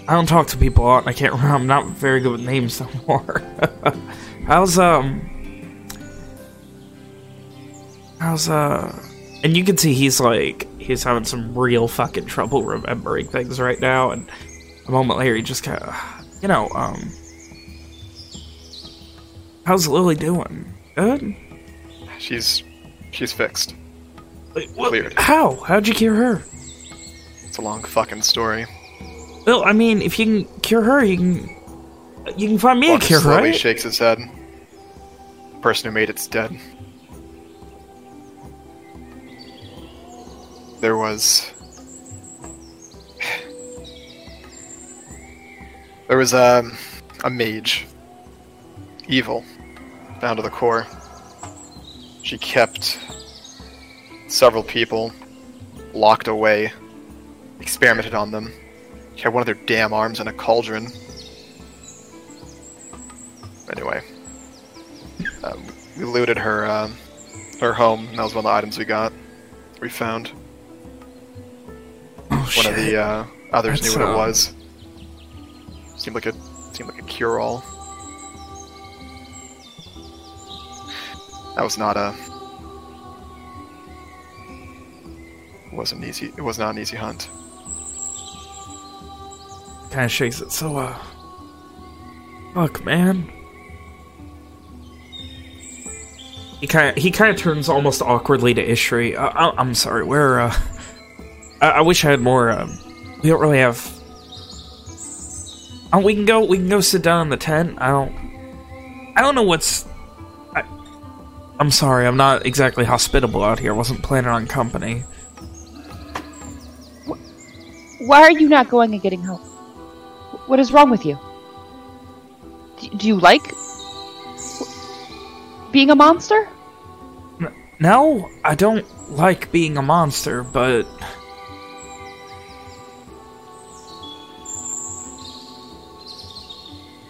I don't talk to people a lot, and I can't (laughs) remember, I'm not very good with names no more. (laughs) how's, um, how's, uh, and you can see he's like, he's having some real fucking trouble remembering things right now, and a moment later he just kind of, you know, um, how's Lily doing? Good? She's she's fixed. Wait, what- Cleared. How? How'd you cure her? It's a long fucking story. Well, I mean, if you can cure her, you can, you can find me a Walker cure, slowly right? shakes his head. The person who made it's dead. there was there was a a mage, evil, down to the core. She kept several people locked away, experimented on them. She had one of their damn arms in a cauldron. Anyway, um, we looted her um, her home. and That was one of the items we got. We found Oh, one shit. of the uh, others That's, knew what uh, it was. Seemed like a seemed like a cure all. That was not a. Wasn't easy. It was not an easy hunt. Kind of shakes it. So, uh, fuck, man. He kind of he kind of turns almost awkwardly to Ishri. Uh, I, I'm sorry, we're. Uh, I, I wish I had more. Um, we don't really have. Oh, we can go. We can go sit down in the tent. I don't. I don't know what's. I, I'm sorry. I'm not exactly hospitable out here. I wasn't planning on company. Why are you not going and getting help? What is wrong with you? D- do you like being a monster? No, I don't like being a monster, but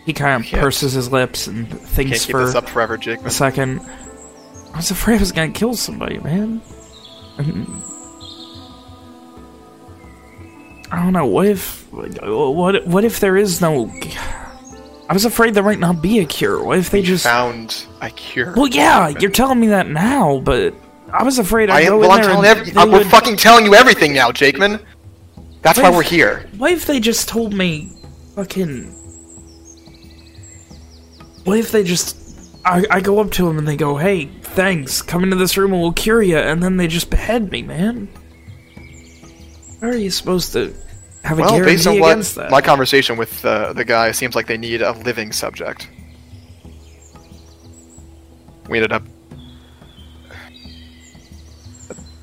he kind of Can't- purses his lips and thinks keep for this up forever, Jake. a second. I was afraid I was gonna kill somebody, man. I don't know. What if? What? What if there is no? I was afraid there might not be a cure. What if they just? found a cure. Well, yeah, you're telling me that now, but I was afraid I'd I am. Well, I'm telling every, uh, we're would- fucking telling you everything now, Jakeman. That's What why if- we're here. What if they just told me, fucking? What if they just? I I go up to them and they go, "Hey, thanks. Come into this room and we'll cure you," and then they just behead me, man. How are you supposed to have a Well, guarantee based on what against that? my conversation with uh, the guy, seems like they need a living subject. We ended up.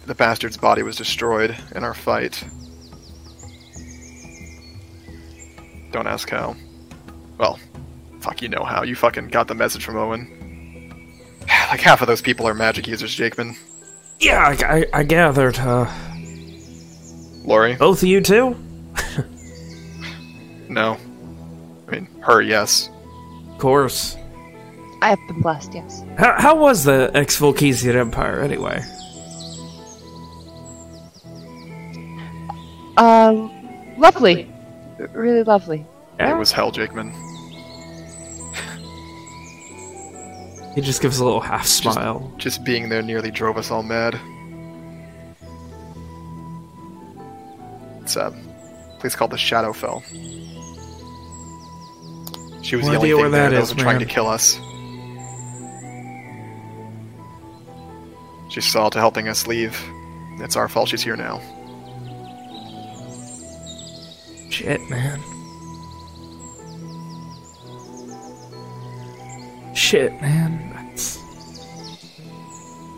The bastard's body was destroyed in our fight. Don't ask how. Well, fuck, you know how. You fucking got the message from Owen. (sighs) Like half of those people are magic users, Jakeman. yeah, I, I, I gathered. Uh, Lori? both of you too. (laughs) No. I mean, her, yes. Of course. I have been blessed, yes. How, how was the ex-Volkisian Empire anyway? Um, lovely. R- Really lovely. Yeah? It was hell, Jakeman. He just gives a little half smile. Just being there nearly drove us all mad. It's a place called the Shadowfell. She was No the only thing there that that is, was trying to kill us. She saw to helping us leave. It's our fault she's here now. Shit, man. Shit, man. That's.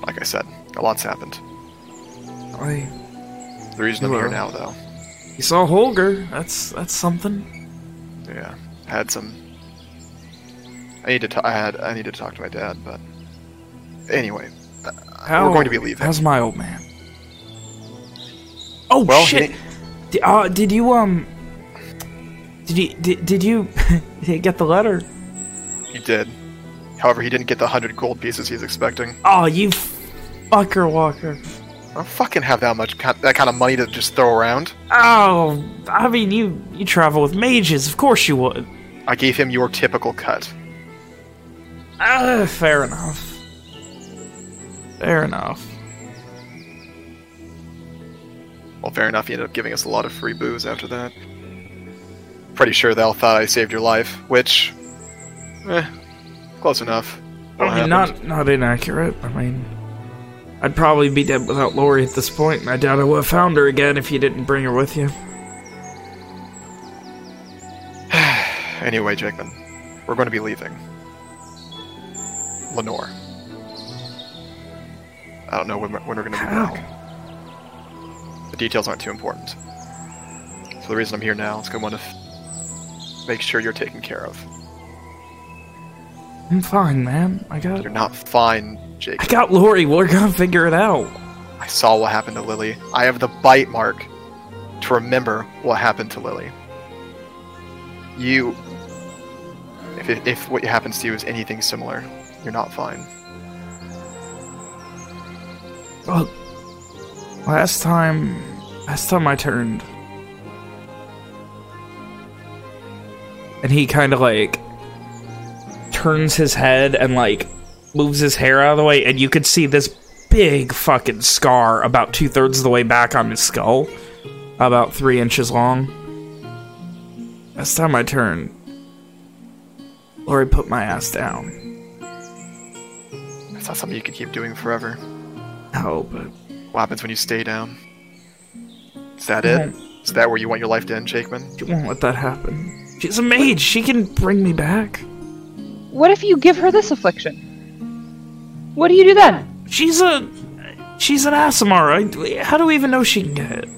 Like I said, a lot's happened. I. The reason I'm here now, though, You saw Holger. That's that's something. yeah, had some. I need to. T- I had. I needed to talk to my dad, but anyway, How, we're going to be leaving. How's my old man? Oh Well, shit! didn't- uh, did you um? Did you did, did did you (laughs) get the letter? He did. However, he didn't get the hundred gold pieces he's expecting. Oh, you fucker walker! I don't fucking have that much that kind of money to just throw around. Oh, I mean you you travel with mages, of course you would. I gave him your typical cut. Uh, fair enough. Fair enough. Well, fair enough. He ended up giving us a lot of free booze after that. Pretty sure they all thought I saved your life, which, eh, close enough. What I mean, happened? not not inaccurate. I mean, I'd probably be dead without Lori at this point, and I doubt I would have found her again if you didn't bring her with you. (sighs) Anyway, Jakeman, we're going to be leaving. Lenore. I don't know when we're, when we're going to be back. The details aren't too important. So the reason I'm here now is because I want to make sure you're taken care of. I'm fine, man. I got... You're not fine, Jake. I got Lori. We're gonna figure it out. I saw what happened to Lily. I have the bite mark to remember what happened to Lily. You. If, if what happens to you is anything similar, you're not fine. Well, last time... Last time I turned... And he kind of, like... Turns his head and, like... Moves his hair out of the way, and you could see this big fucking scar about two-thirds of the way back on his skull. About three inches long. Last time I turned, Lori put my ass down. It's not something you can keep doing forever. No, but What happens when you stay down? Is that it? Is that where you want your life to end, Jakeman? she won't let that happen. She's a mage. She can bring me back. What if you give her this affliction? What do you do then? She's a... She's an Aasimar. right? How do we even know she can get it?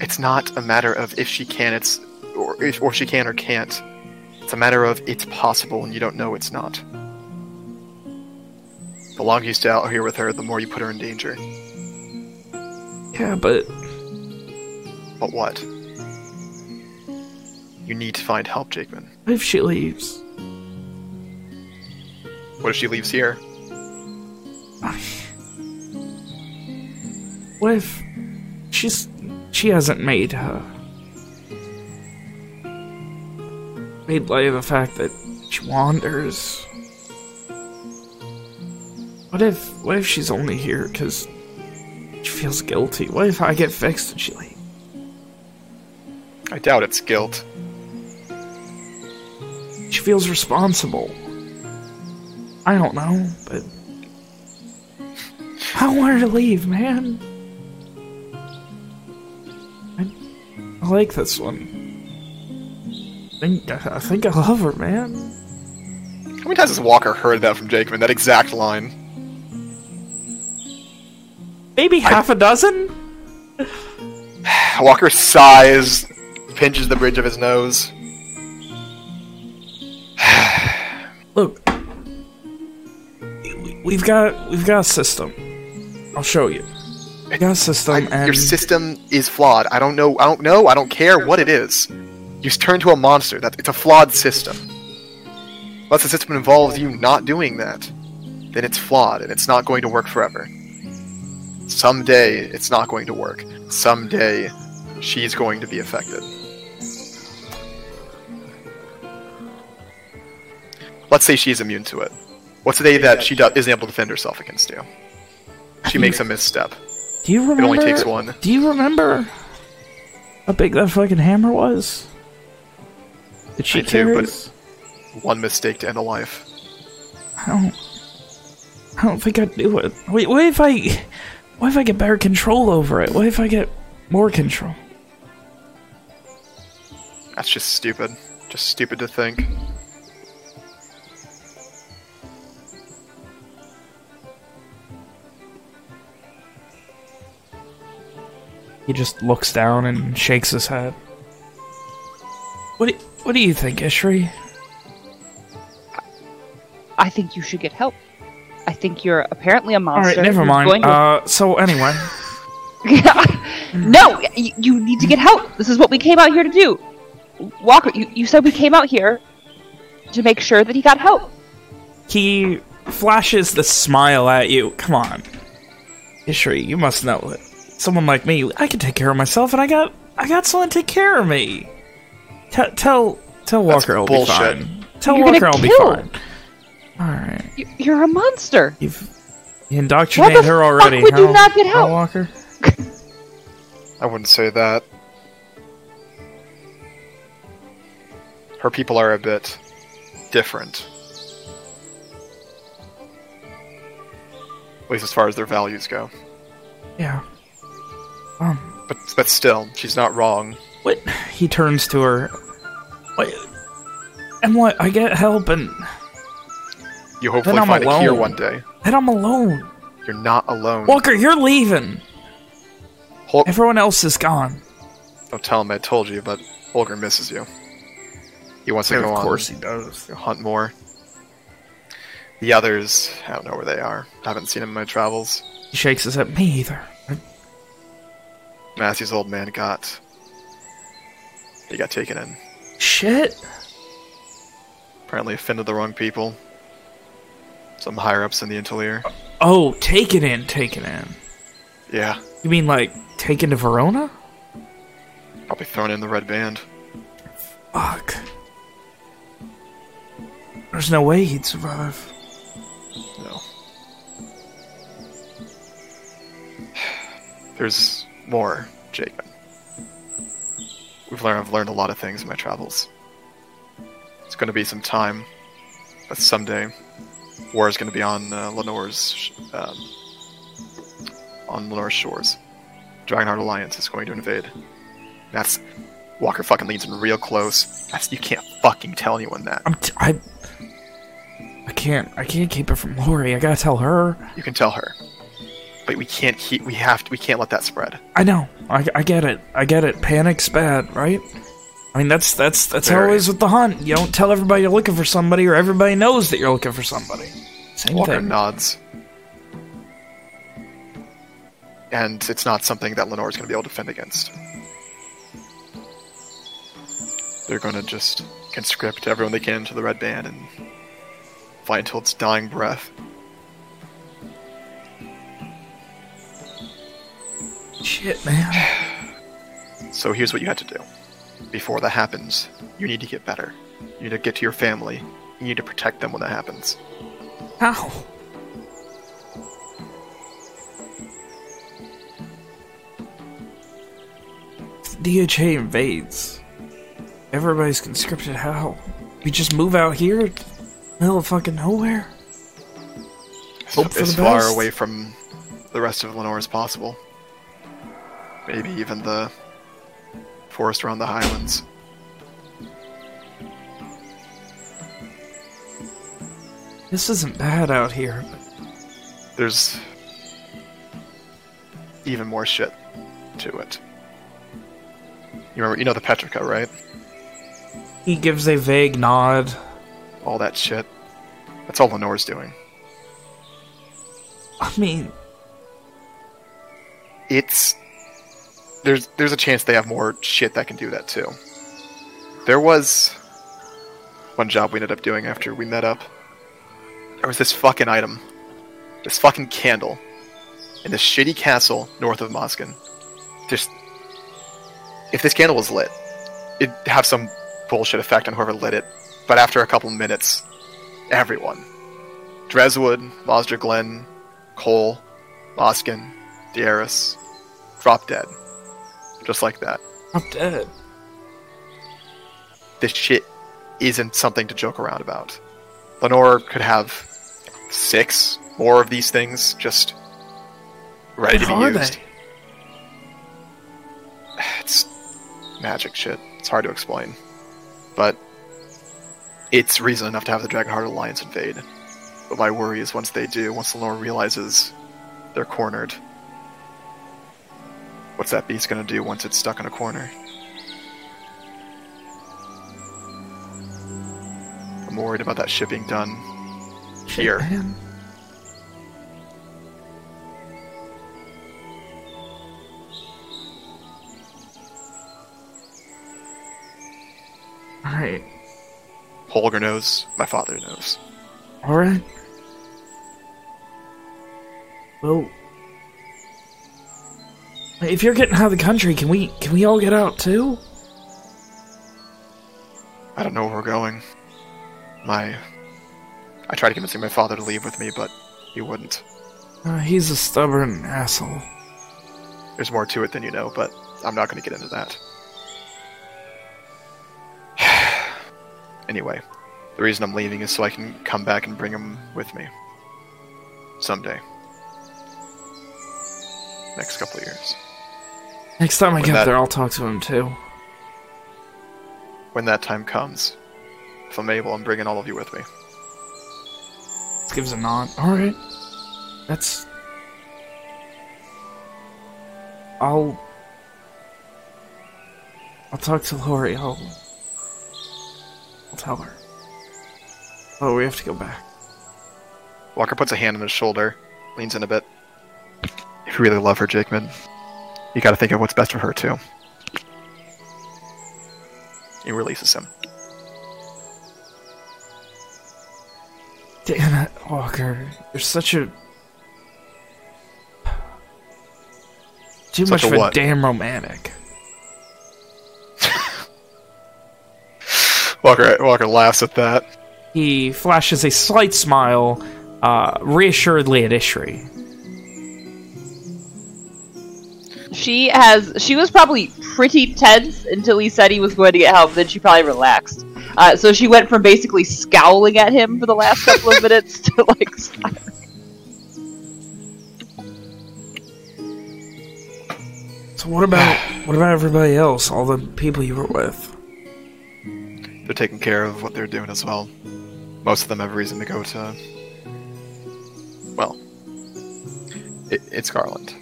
It's not a matter of if she can, it's or if, or she can or can't. It's a matter of it's possible and you don't know it's not. The longer you stay out here with her, the more you put her in danger. Yeah, but... But what? You need to find help, Jakeman. What if she leaves? What if she leaves here? (sighs) What if... She's... She hasn't made, her Made light of the fact that she wanders. What if... What if she's only here because she feels guilty? What if I get fixed and she leaves? I doubt it's guilt. She feels responsible. I don't know, but... I want her to leave, man. I, I like this one. I think, I think I love her, man. How many times has Walker heard that from Jakeman? That exact line. Maybe half a dozen? Walker sighs, pinches the bridge of his nose. (sighs) Look. We- We've got we've got a system. I'll show you. We got a system I- and your system is flawed. I don't know. I don't know. I don't care what it is. You turn to a monster. That it's a flawed system. Unless the system involves you not doing that, then it's flawed and it's not going to work forever. Someday it's not going to work. Someday she's going to be affected. Let's say she's immune to it. What's the day that she do- isn't able to defend herself against you? She makes a misstep. Do you remember? It only takes one. Do you remember how big that fucking hammer was? Did she I do, but- One mistake to end a life. I don't. I don't think I'd do it. Wait, what if I? What if I get better control over it? What if I get more control? That's just stupid. Just stupid to think. He just looks down and shakes his head. What do, What do you think, Ishri? I think you should get help. I think you're apparently a monster. right, never mind. to- Uh, so anyway, (laughs) no, you need to get help. This is what we came out here to do. Walker, you, you said we came out here to make sure that he got help. he flashes the smile at you. Come on, Ishri, you must know it. Someone like me, I can take care of myself, and I got I got someone to take care of me. T tell tell Walker I'll bullshit. be fine. Tell You're Walker I'll be fine. All right, You, you're a monster. you've indoctrinated her fuck already. would you not get help? Walker? (laughs) I wouldn't say that. Her people are a bit different. At least as far as their values go. Yeah. Um. But but still, she's not wrong. What? He turns to her. What? And what? I get help, and You hopefully I'm find it here alone. one day. then I'm alone. You're not alone. Walker, you're leaving. Hol- Everyone else is gone. Don't tell him I told you, but Holger misses you. He wants to Yeah, go of on course he does. hunt more. The others, I don't know where they are. I haven't seen them in my travels. He shakes his head. Me either. Matthew's old man got. He got taken in. Shit. Apparently offended the wrong people. Some higher ups in the Intelier. Oh, taken in, taken in. Yeah, You mean like taken to Verona? probably thrown in the red band. Fuck. There's no way he'd survive. No. (sighs) There's more, Jacob. We've learned I've learned a lot of things in my travels. It's going to be some time, but someday, war is going to be on uh, Lenore's um, on Lenore's shores. Dragonheart Alliance is going to invade. That's Walker fucking leans in real close. That's you can't fucking tell anyone that. I'm t- I. I can't. I can't keep it from Lori. I gotta tell her. You can tell her, but we can't keep. We have to. We can't let that spread. I know. I, I get it. I get it. Panic's bad, right? I mean, that's that's that's how it Very. is with the hunt. You don't tell everybody you're looking for somebody, or everybody knows that you're looking for somebody. Same Walker thing. nods. And it's not something that Lenore is going to be able to defend against. They're going to just conscript everyone they can to the Red Band and fight until its dying breath. Shit, man. So here's what you have to do. Before that happens, you need to get better. You need to get to your family. You need to protect them when that happens. How? If the DHA invades. Everybody's conscripted. How? We just move out here, middle of fucking nowhere. Hope for as far away from the rest of Lenore as possible. Maybe even the forest around the highlands. This isn't bad out here. There's even more shit to it. You remember, you know the Petrica, right? he gives a vague nod. All that shit. That's all Lenore's doing. I mean, It's there's there's a chance they have more shit that can do that too. There was one job we ended up doing after we met up. There was this fucking item, this fucking candle, in this shitty castle north of Moskin. Just if this candle was lit, it'd have some bullshit effect on whoever lit it. But after a couple minutes, everyone, Dreswood, Mosder Glen, Cole, Moskin, Dieris, drop dead. Just like that. I'm dead. This shit isn't something to joke around about. Lenore could have six more of these things just ready to be are used. they? (sighs) It's magic shit. It's hard to explain. But it's reason enough to have the Dragonheart Alliance invade. But my worry is once they do, once Lenore realizes they're cornered, what's that beast gonna do once it's stuck in a corner? I'm worried about that ship being done here. man. Alright, Holger knows, my father knows. alright. Well, if you're getting out of the country, can we can we all get out too? I don't know where we're going. My. I tried convincing my father to leave with me, but he wouldn't. Uh, he's a stubborn asshole. There's more to it than you know, but I'm not going to get into that. (sighs) anyway, the reason I'm leaving is so I can come back and bring him with me. Someday. Next couple of years. Next time I get that- there, I'll talk to him too. When that time comes, if I'm able, I'm bringing all of you with me. Gives a nod. Alright. That's. I'll... I'll talk to Lori. I'll... I'll tell her. Oh, we have to go back. Walker puts a hand on his shoulder, leans in a bit. If you really love her, Jakeman, you gotta think of what's best for her, too. He releases him. Damn it, Walker. You're such a... Too Such much a of a damn romantic. (laughs) Walker Walker laughs at that. He flashes a slight smile, uh, reassuredly at Ishri. She has. She was probably pretty tense until he said he was going to get help. Then she probably relaxed. Uh, so she went from basically scowling at him for the last couple of minutes (laughs) to like. So what about what about everybody else? All the people you were with? They're taking care of what they're doing as well. Most of them have reason to go to. Well, it, it's Garland.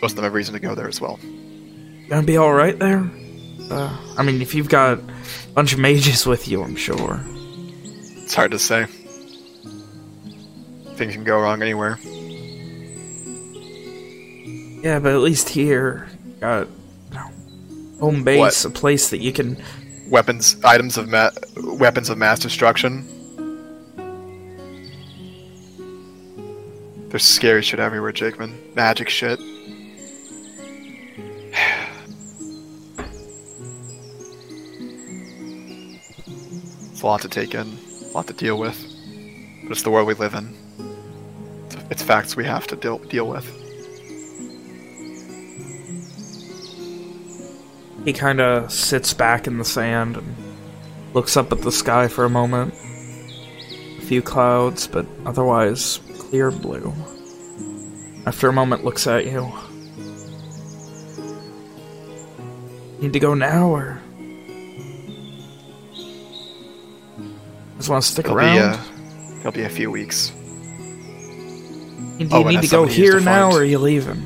Most of them have reason to go there as well. Gonna be all right there? Uh, I mean, if you've got a bunch of mages with you, I'm sure. It's hard to say. Things can go wrong anywhere. Yeah, but at least here, got you know, home base, a place that you can. Weapons, items of ma- weapons of mass destruction. There's scary shit everywhere, Jakeman. Magic shit. It's a lot to take in, a lot to deal with. But it's the world we live in. It's, it's facts we have to deal, deal with. He kind of sits back in the sand and looks up at the sky for a moment. A few clouds, but otherwise clear blue. After a moment, looks at you. Need to go now, or just want to stick It'll around? be, uh, it'll be a few weeks. Do you oh, need to go somebody who's here now, or are you leaving?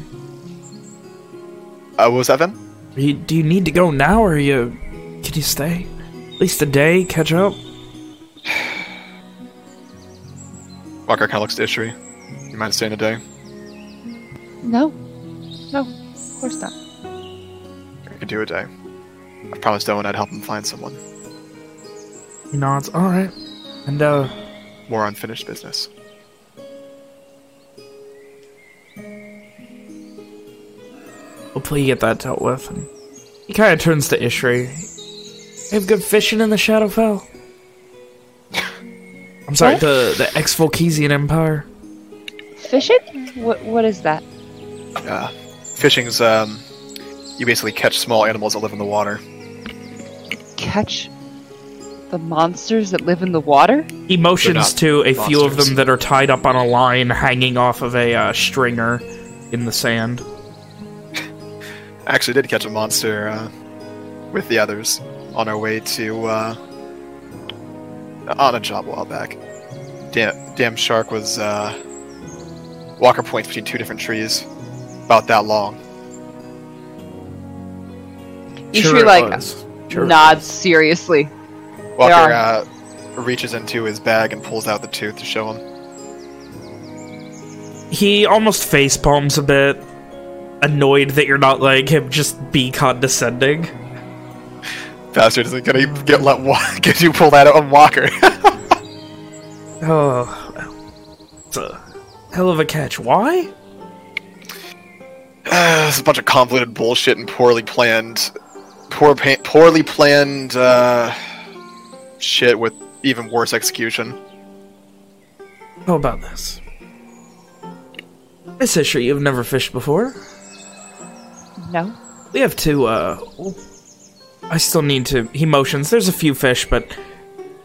Uh, what was that, Vin? Are you, do you need to go now, or are you? Can you stay? At least a day, catch up. (sighs) Walker kind of looks to Ishri. You mind staying a day? No, no, of course not. I could do a day. I promised Owen I'd help him find someone. He nods. All right, and uh, More unfinished business. hopefully you get that dealt with. And he kind of turns to Ishri. You have good fishing in the Shadowfell. (laughs) I'm sorry, What? the the ex-Volkesian Empire. Fishing? What? What is that? Uh, fishing's, um, you basically catch small animals that live in the water. Catch the monsters that live in the water? He motions to a few of them that are tied up on a line, hanging off of a uh, stringer in the sand. (laughs) I actually did catch a monster, uh, with the others on our way to, uh, on a job a while back. Damn, damn shark was, uh, Walker points between two different trees, about that long. You Sure should like was. Sure nods seriously. Walker, uh, reaches into his bag and pulls out the tooth to show him. He almost face palms a bit, annoyed that you're not letting him just be condescending. (laughs) Bastard isn't gonna get let (laughs) get you pull that out on Walker. (laughs) Oh, it's a hell of a catch. Why? (sighs) it's a bunch of convoluted bullshit and poorly planned, poor, poorly planned uh, shit with even worse execution. How about this? Miss Ishri, you've never fished before. No. We have two, uh... I still need to... He motions. There's a few fish, but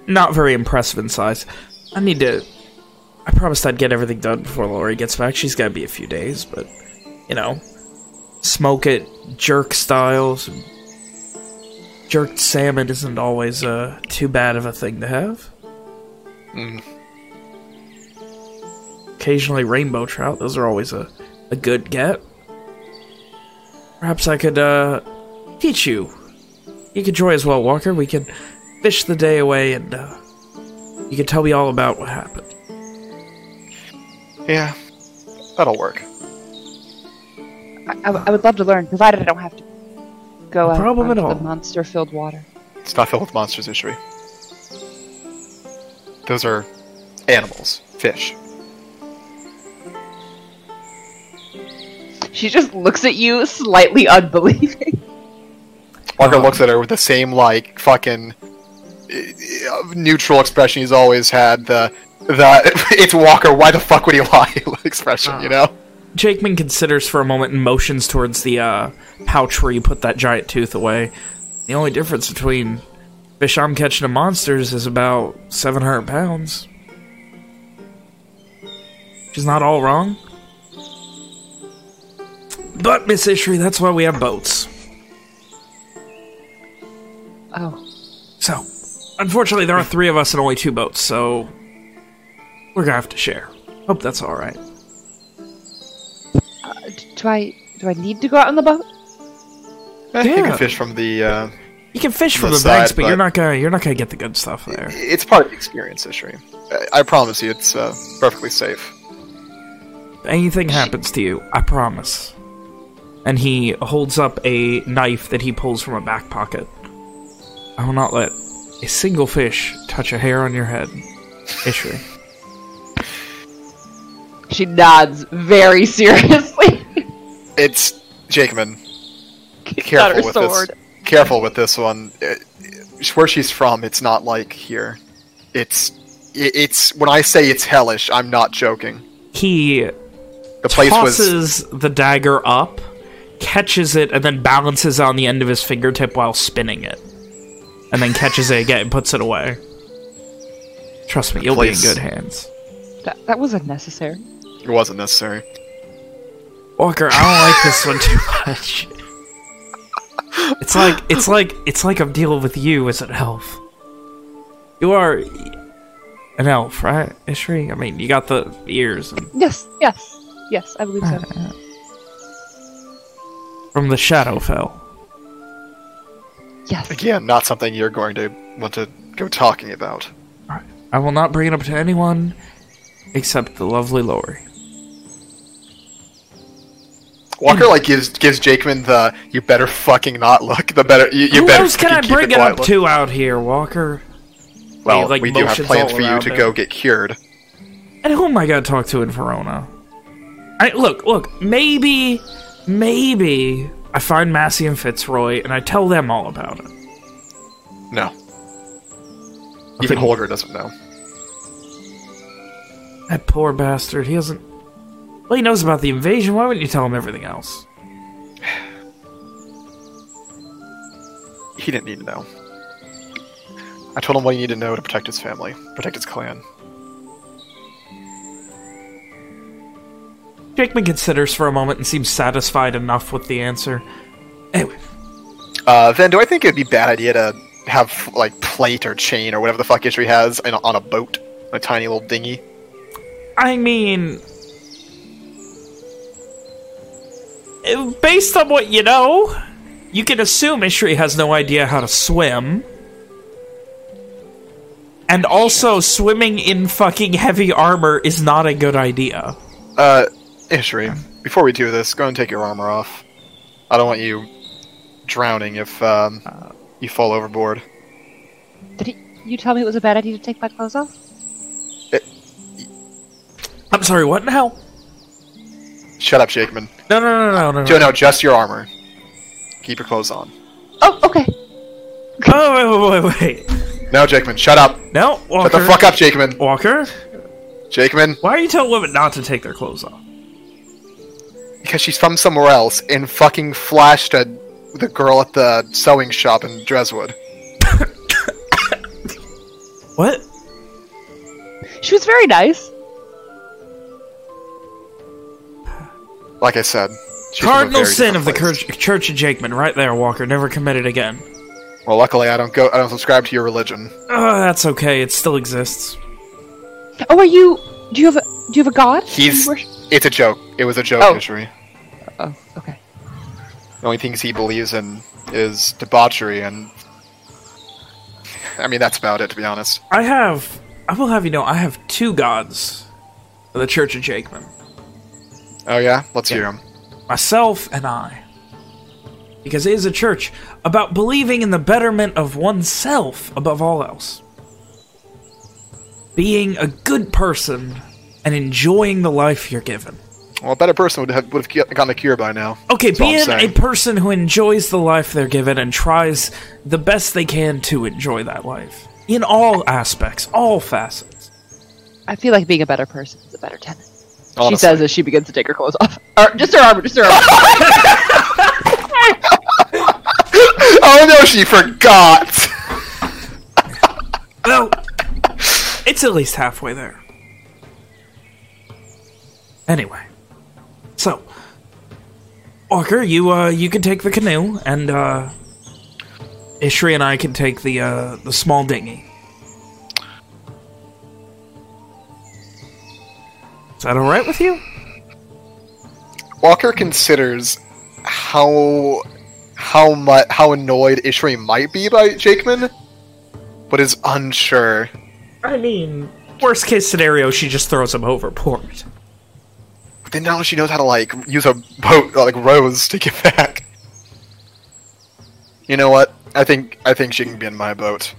not very impressive in size. I need to... I promised I'd get everything done before Lori gets back. She's got to be a few days, but, you know, smoke it jerk styles. Jerked salmon isn't always uh, too bad of a thing to have. Mm. Occasionally rainbow trout. Those are always a, a good get. Perhaps I could, uh, teach you. You could join as well, Walker. We could fish the day away and, uh, you could tell me all about what happened. Yeah, that'll work. I, I, I would love to learn, provided I don't have to go No out problem at all. the monster-filled water. It's not filled with monsters, Ishri. Those are animals, fish. She just looks at you, slightly unbelieving. Walker Um, looks at her with the same like fucking uh, neutral expression he's always had. The the (laughs) it's Walker. Why the fuck would he lie? (laughs) expression, you know. Jakeman considers for a moment and motions towards the, uh, pouch where you put that giant tooth away. The only difference between fish I'm catching and monsters is about 700 pounds. She's not all wrong. But, Miss Ishri, that's why we have boats. Oh, So, unfortunately, there are three of us and only two boats, so we're gonna have to share. Hope that's all right. D- do I do I need to go out on the boat? Eh, You can fish from the. Uh, You can fish from The the, banks, side, but, you're not gonna you're not gonna get the good stuff there. it's part of the experience, Ishri. I, I promise you, it's uh, perfectly safe. If anything happens to you, I promise. And he holds up a knife that he pulls from a back pocket. I will not let a single fish touch a hair on your head. Ishri. She nods very (laughs) seriously. It's Jakeman. Got Careful with sword. this. Careful with this one. Uh, Where she's from, it's not like here. It's it- it's when I say it's hellish, I'm not joking. He The place was tosses the dagger up, catches it, and then balances on the end of his fingertip while spinning it. And then catches it again and puts it away. Trust me, you'll place- be in good hands. That, that was unnecessary. it wasn't necessary. Walker, I don't like this one too much. It's like it's like it's like I'm dealing with you as an elf. You are an elf, right, Ishri? I mean, you got the ears and Yes, yes, yes. I believe so. Uh, from the Shadowfell. Yes. Again, not something you're going to want to go talking about. I will not bring it up to anyone except the lovely Lori. Walker like gives gives Jakeman the you better fucking not look. The better you, you Who better else can I bring it up look. to out here, Walker? Well, like, we do have plans for you to him. go get cured. And who am I gonna talk to in Verona? I look, look, maybe, maybe I find Massey and Fitzroy and I tell them all about it. No. Even Holger doesn't know. That poor bastard, he doesn't... Well, he knows about the invasion, why wouldn't you tell him everything else? He didn't need to know. I told him what he needed to know to protect his family, protect his clan. Jakeman considers for a moment and seems satisfied enough with the answer. Anyway, Uh, then, do I think it'd be a bad idea to have like plate or chain or whatever the fuck Ishri has in, on a boat, a tiny little dinghy? I mean... Based on what you know, you can assume Ishri has no idea how to swim. And also, swimming in fucking heavy armor is not a good idea. Uh, Ishri, before we do this, go and take your armor off. I don't want you drowning if um, you fall overboard. Did he, you tell me it was a bad idea to take my clothes off? I'm sorry, what now? Shut up, Jakeman. No, no, no, no, no, Joe, no. no, just your armor. Keep your clothes on. Oh, okay. Oh, wait, wait, wait, wait. No, Jakeman, shut up. No, Walker. Shut the fuck up, Jakeman. Walker, Jakeman, why are you telling women not to take their clothes off? because she's from somewhere else and fucking flashed at the girl at the sewing shop in Dreswood. (coughs) What? She was very nice. Like I said, she's from a Cardinal sin of the Church, place. Church of Jakeman, right there, Walker. Never committed again. Well, luckily I don't go. I don't subscribe to your religion. Oh, that's okay. It still exists. Oh, are you? Do you have a? Do you have a god? He's. It's a joke. It was a joke, Oh. Ishri. Oh, okay. The only things he believes in is debauchery, and I mean that's about it, to be honest. I have, I will have you know, I have two gods of the Church of Jakeman. Oh yeah, let's hear him. Myself and I. Because it is a church about believing in the betterment of oneself above all else. Being a good person and enjoying the life you're given. Well, a better person would have would have gotten a cure by now. Okay, That's all I'm being a person who enjoys the life they're given and tries the best they can to enjoy that life. In all aspects, all facets. I feel like being a better person is a better tenant. She says as she begins to take her clothes off. Or just her armor, just her armor. (laughs) oh no, she forgot. Well, it's at least halfway there. Anyway, so Walker, you uh, you can take the canoe, and uh, Ishri and I can take the uh, the small dinghy. Is that all right with you? Walker considers how how much how annoyed Ishri might be by Jakeman, but is unsure. I mean, worst case scenario, she just throws him overboard. But then now she knows how to like use a boat like Rose to get back. You know what? I think I think she can be in my boat.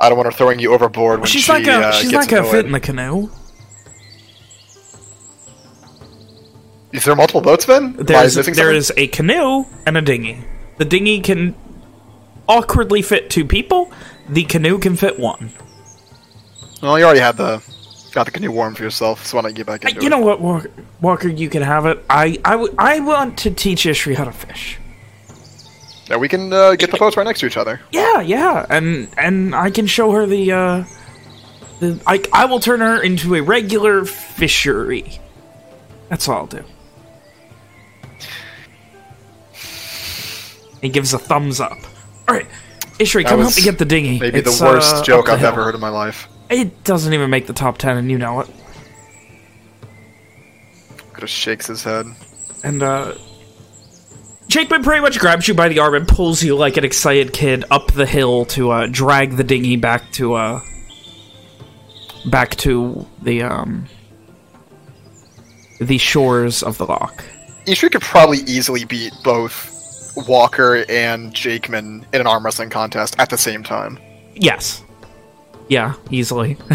I don't want her throwing you overboard when She's she not gonna uh, she's gets not gonna annoyed. fit in the canoe. Is there multiple boats, Ben? Am There's, there something? is a canoe and a dinghy. The dinghy can awkwardly fit two people. The canoe can fit one. Well, you already had the got the canoe warm for yourself, so why not get back into You it? know what, Walker, Walker? You can have it. I, I, w- I want to teach Ishri how to fish. Yeah, we can uh, get the boats right next to each other. Yeah, yeah, and and I can show her the. Uh, the I, I will turn her into a regular fishery. That's all I'll do. He gives a thumbs up. All right, Ishri, come help me get the dinghy. Maybe It's, the worst uh, joke I've ever heard in my life. It doesn't even make the top ten, and you know it. Just shakes his head. And, uh... Jakeman pretty much grabs you by the arm and pulls you like an excited kid up the hill to, uh, drag the dinghy back to, uh... Back to the, um... The shores of the loch. Ishri could probably easily beat both Walker and Jakeman in an arm wrestling contest at the same time. Yes. Yeah, easily. (laughs)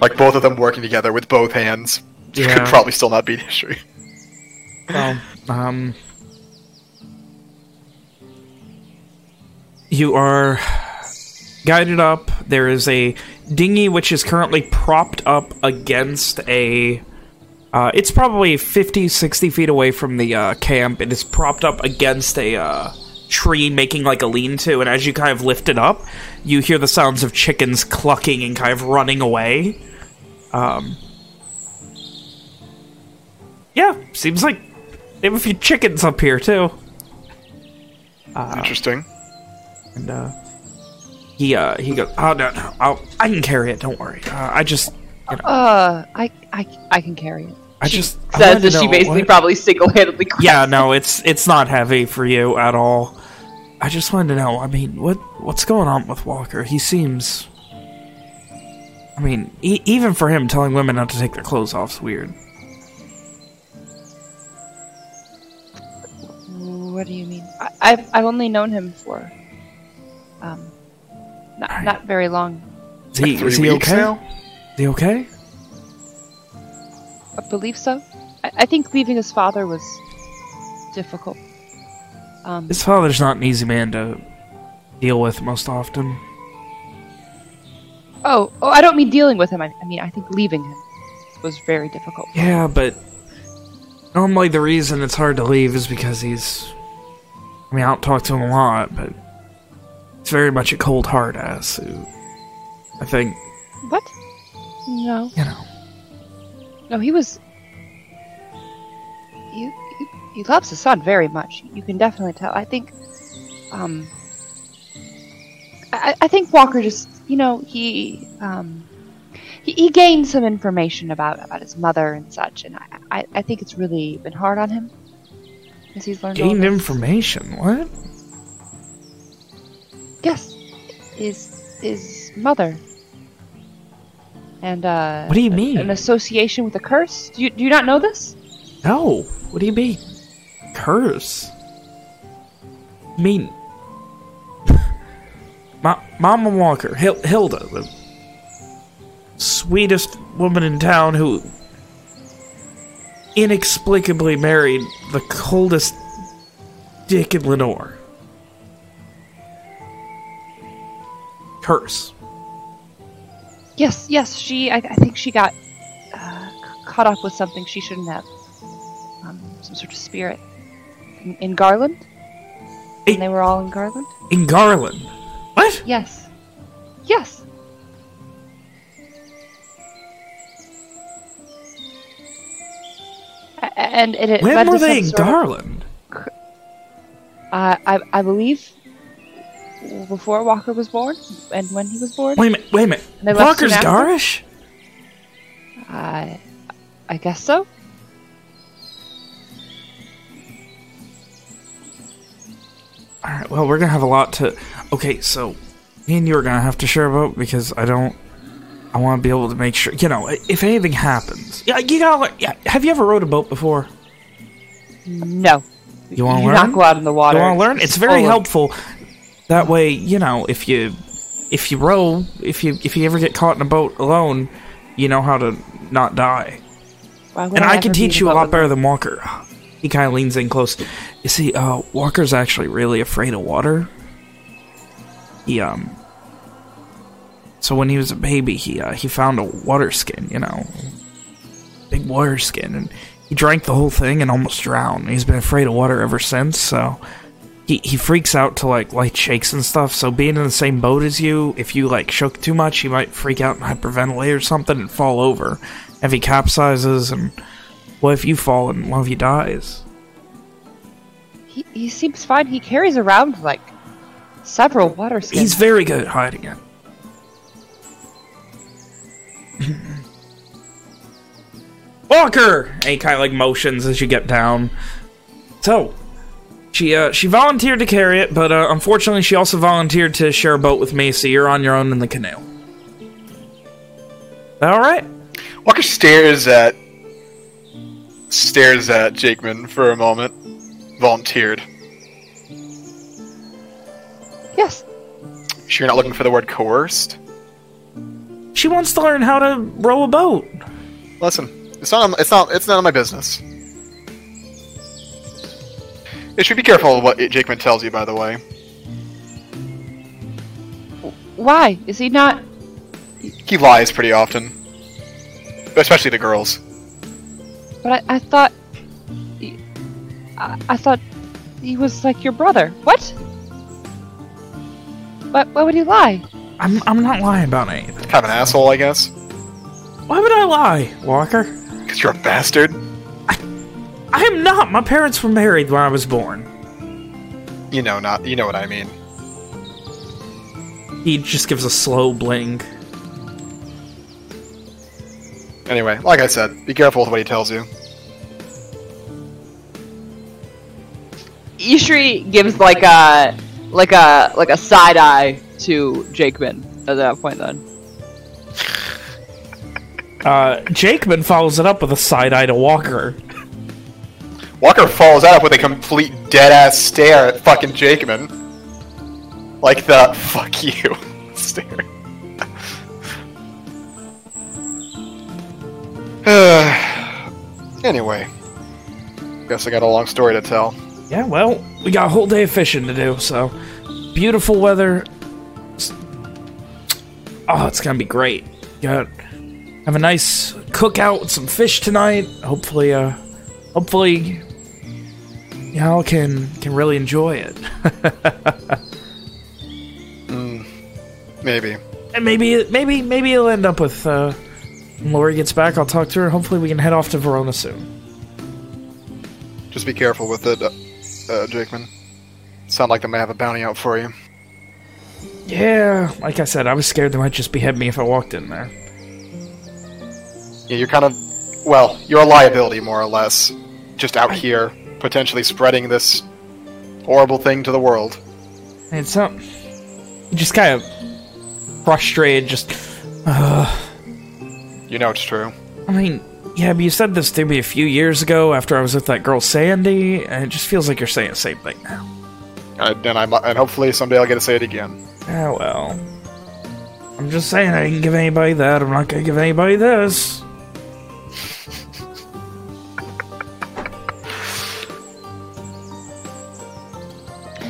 Like both of them working together with both hands. (laughs) Yeah. could probably still not beat Ishri. (laughs) well, um... You are guided up. There is a dinghy which is currently propped up against a... Uh, it's probably 50, 60 feet away from the uh, camp. It is propped up against a uh, tree, making like a lean-to. And as you kind of lift it up, you hear the sounds of chickens clucking and kind of running away. Um, yeah, seems like they have a few chickens up here, too. Interesting. And, uh, he, uh, he goes, oh, no, no, I'll, I can carry it, don't worry. Uh, I just, you know, Uh, I, I, I can carry it. I just... Says wanted to that she basically what- probably single-handedly. (laughs) Yeah, no, it's it's not heavy for you at all. I just wanted to know, I mean, what what's going on with Walker? He seems... I mean, e even for him, telling women not to take their clothes off is weird. What do you mean? I, I've I've only known him for, um, not Alright. not very long. Is he, Three is he weeks okay? now? He okay? I believe so. I, I think leaving his father was difficult. Um, His father's not an easy man to deal with most often. oh, oh, I don't mean dealing with him. I, I mean I think leaving him was very difficult. Yeah, but normally the reason it's hard to leave is because he's... I mean, I don't talk to him a lot, but it's very much a cold hard ass who I think, What? No, you know, no, he was. He, he, he loves his son very much. You can definitely tell. I think, um, I, I think Walker just, you know, he, um, he, he gained some information about about his mother and such, and I, I, I think it's really been hard on him. Since he's learned Gained information. What? Yes, is is mother. And uh, What do you mean? An association with a curse? Do you do you not know this? No. What do you mean? Curse? I mean, (laughs) Ma Mama Walker, Hil Hilda, the sweetest woman in town who inexplicably married the coldest dick in Lenore. Curse. Yes, yes. She, I, I think she got uh, caught up with something she shouldn't have. Um, some sort of spirit in, in Garland. Hey. And they were all in Garland. In Garland. What? Yes, yes. And it, it When were they in sort of- Garland? Uh, I, I believe before Walker was born, and when he was born. Wait a minute, wait a minute. Walker's? Garish? I, I guess so. Alright, well, we're gonna have a lot to... Okay, so, me and you are gonna have to share a boat because I don't... I want to be able to make sure... You know, if anything happens... Yeah, you gotta... Yeah, have you ever rowed a boat before? No. You wanna do learn? not go out in the water. You want to learn? It's very helpful. That way, you know, if you... If you row, if you if you ever get caught in a boat alone, you know how to not die. And I ever can teach you a lot better than Walker. He kind of leans in close. You see, uh, Walker's actually really afraid of water. He, um... So when he was a baby, he, uh, he found a water skin, you know. Big water skin, and he drank the whole thing and almost drowned. He's been afraid of water ever since, so... He, he freaks out to, like, light shakes and stuff, so being in the same boat as you, if you, like, shook too much, he might freak out and hyperventilate or something and fall over. If he capsizes and... What if you fall and one of you dies? He, he seems fine. He carries around like several water skins. He's very good at hiding it. (laughs) Walker! And he kind of like motions as you get down. So, she uh, she volunteered to carry it, but uh, unfortunately she also volunteered to share a boat with me, so you're on your own in the canoe. All right. Walker stares at stares at Jakeman for a moment. Volunteered. yes. Sure, you're not looking for the word coerced. She wants to learn how to row a boat. Listen, it's not. It's not. It's none of my business. You should be careful of what Jakeman tells you. By the way, Why is he not? he lies pretty often, especially to girls. But I, I thought. he- I, I thought he was like your brother. What? Why, why would he lie? I'm I'm not lying about anything. Kind of an asshole, I guess. Why would I lie, Walker? Because you're a bastard. I am not. My parents were married when I was born. You know, not. You know what I mean. He just gives a slow blink. Anyway, like I said, be careful with what he tells you. Ishri gives like a like a like a side eye to Jakeman at that point. Then Uh, Jakeman follows it up with a side eye to Walker. Walker follows that up with a complete dead ass stare at fucking Jakeman. Like the fuck you (laughs) stare. (sighs) anyway. Guess I got a long story to tell. Yeah, well, we got a whole day of fishing to do, so beautiful weather. Oh, it's gonna be great. Got have a nice cookout with some fish tonight. Hopefully, uh, hopefully, y'all can can really enjoy it. (laughs) Maybe. And maybe, maybe, maybe it'll end up with, uh, when Lori gets back, I'll talk to her. Hopefully we can head off to Verona soon. Just be careful with it, uh, uh, Jakeman. Sound like they may have a bounty out for you. Yeah, like I said, I was scared they might just behead me if I walked in there. Yeah, you're kind of. Well, you're a liability, more or less. Just out here. Potentially spreading this horrible thing to the world. It's um, just kind of frustrated. Just, uh, You know it's true. I mean, yeah, but you said this to me a few years ago after I was with that girl Sandy, and it just feels like you're saying the same thing now. And, and, I'm, and hopefully someday I'll get to say it again. Ah, well. I'm just saying I didn't give anybody that. I'm not gonna give anybody this.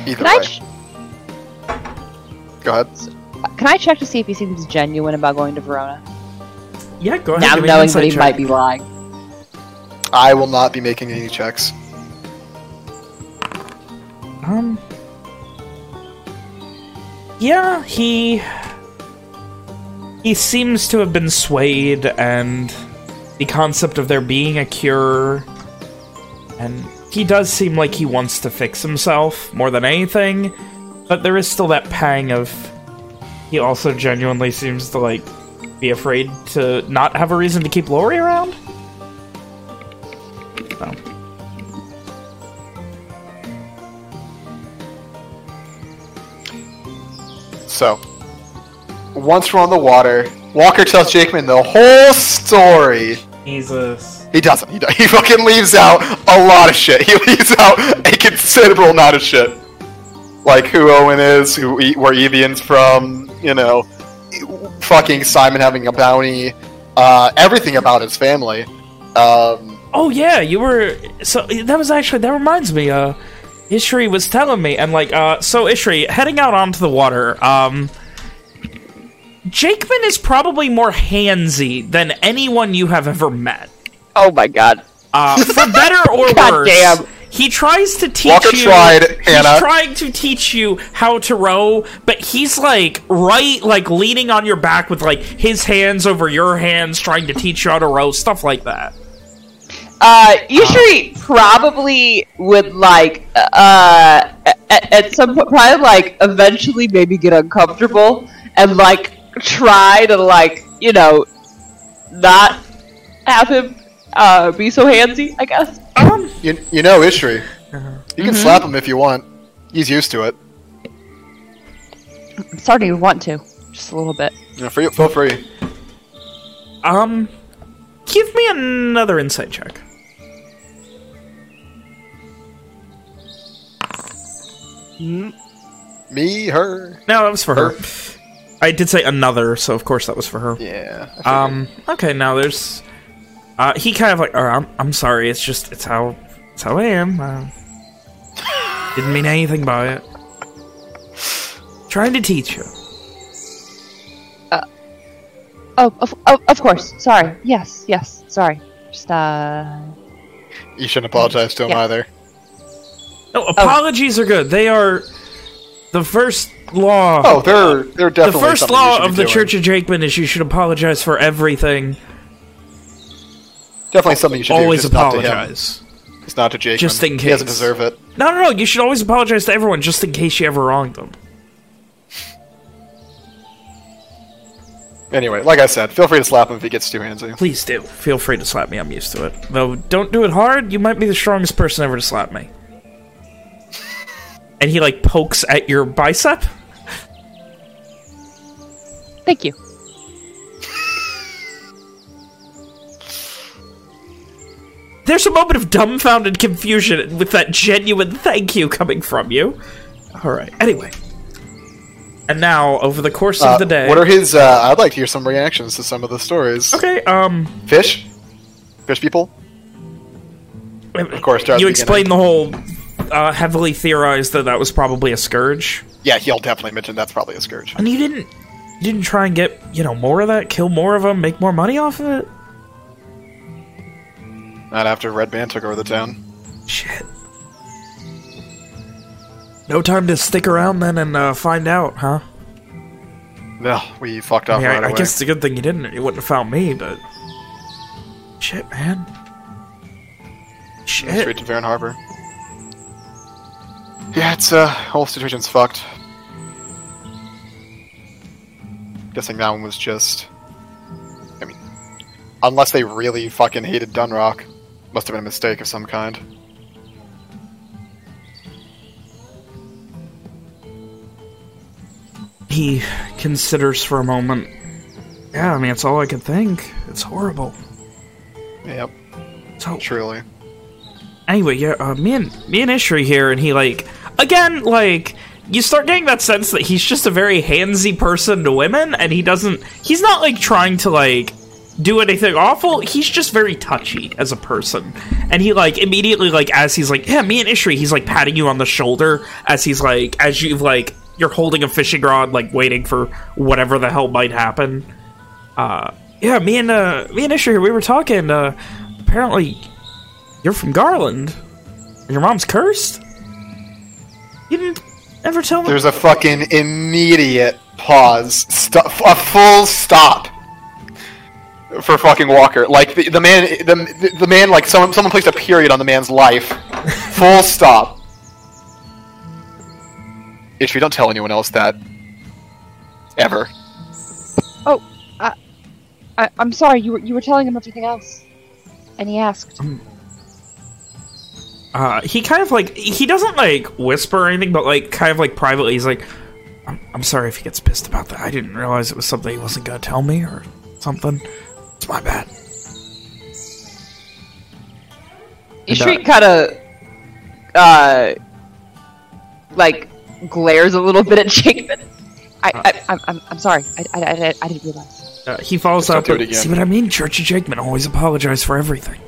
Either Can I, way. ch- Go ahead. can I check to see if he seems genuine about going to Verona? Yeah, go ahead. Now give me an knowing that insight he check. might be lying. I will not be making any checks. Um. Yeah, he. He seems to have been swayed, and the concept of there being a cure. And he does seem like he wants to fix himself more than anything, but there is still that pang of. He also genuinely seems to, like, be afraid to not have a reason to keep Lori around. So. So, once we're on the water, Walker tells Jakeman the whole story. Jesus. He doesn't. He, (laughs) he fucking leaves out a lot of shit. He (laughs) leaves out a considerable amount of shit. Like who Owen is, who where Evian's from, you know, fucking Simon having a bounty, uh, everything about his family. Um, Oh yeah, you were so that was actually that reminds me. Uh, Ishri was telling me, and like, uh, so Ishri heading out onto the water. Um, Jakeman is probably more handsy than anyone you have ever met. Oh my god. Uh, for (laughs) better or God worse, damn. he tries to teach you. he's Hannah. trying to teach you how to row, but he's like right, like leaning on your back with like his hands over your hands, trying to teach you how to row, stuff like that. Uh, Yusuri probably would like, uh, at, at some point, probably like eventually maybe get uncomfortable and like try to like, you know, not have him, uh, be so handsy, I guess. Um, you, you know Ishri. Uh-huh. You can slap him if you want. He's used to it. I'm starting to want to, just a little bit. You know, free, feel free. Um, give me another insight check. Me, her. No, that was for her. I did say another, so of course that was for her. Yeah. Um, okay, now there's... Uh, he kind of like, oh, I'm, I'm sorry, it's just, it's how, it's how I am. Uh, didn't mean anything by it. Trying to teach you. Oh, of, of, of course. Sorry. Yes, yes. Sorry. Just, uh... you shouldn't apologize to him Yeah. either. No, apologies are good. They are the first law. Oh, they're they're definitely the first law of the doing. Church of Jakeman is you should apologize for everything. Definitely something you should Always do. Just not to him. apologize. It's not to Jake. Just in case. He doesn't deserve it. No, no, no. You should always apologize to everyone just in case you ever wronged them. Anyway, like I said, feel free to slap him if he gets too handsy. Please do. Feel free to slap me. I'm used to it. Though, don't do it hard. You might be the strongest person ever to slap me. And he, like, pokes at your bicep? Thank you. There's a moment of dumbfounded confusion with that genuine thank you coming from you. Alright, anyway. And now, over the course Uh, of the day... What are his? Uh, I'd like to hear some reactions to some of the stories. Okay, um... Fish, fish people. Of course, You the explained the whole uh, heavily theorized that that was probably a scourge. Yeah, he'll definitely mention that's probably a scourge. And you didn't... You didn't try and get, you know, more of that? Kill more of them? Make more money off of it? Not after Red Band took over the town. Shit. No time to stick around then and uh, find out, huh? No, we fucked I, off mean, right I, I guess it's a good thing you didn't. You wouldn't have found me, but... Shit, man. Shit. Straight to Varen Harbor. Yeah, it's uh, whole situation's fucked. Guessing that one was just. I mean, unless they really fucking hated Dunrock, must have been a mistake of some kind. He considers for a moment. Yeah, I mean, it's all I could think. It's horrible. Yep. So, Truly. Anyway, yeah, uh, me and me and Ishri here, and he like again, like you start getting that sense that he's just a very handsy person to women, and he doesn't. He's not like trying to like do anything awful. He's just very touchy as a person, and he like immediately like as he's like, yeah, me and Ishri, he's like patting you on the shoulder as he's like as you've like you're holding a fishing rod, like waiting for whatever the hell might happen. Uh, yeah, me and uh, me and Ishri, we were talking. Uh, apparently, you're from Garland. And your mom's cursed? You didn't ever tell me? There's a fucking immediate pause. Stop, a full stop for fucking Walker. Like the, the man, the, the man, like someone someone placed a period on the man's life. (laughs) full stop. Ishri, don't tell anyone else that. Ever. Oh, I, I, I'm sorry. You were you were telling him everything else, and he asked. Uh, he kind of like, he doesn't like whisper or anything, but like kind of like privately, he's like, I'm, I'm sorry if he gets pissed about that. I didn't realize it was something he wasn't going to tell me or something. It's my bad. Ishri kind of, uh, like glares a little bit at Jakeman. I, I, I'm, I'm, I'm sorry. I, I, I, I didn't realize. Uh, he follows Just up. do it with, again. See what I mean? Church of Jakeman always apologize for everything.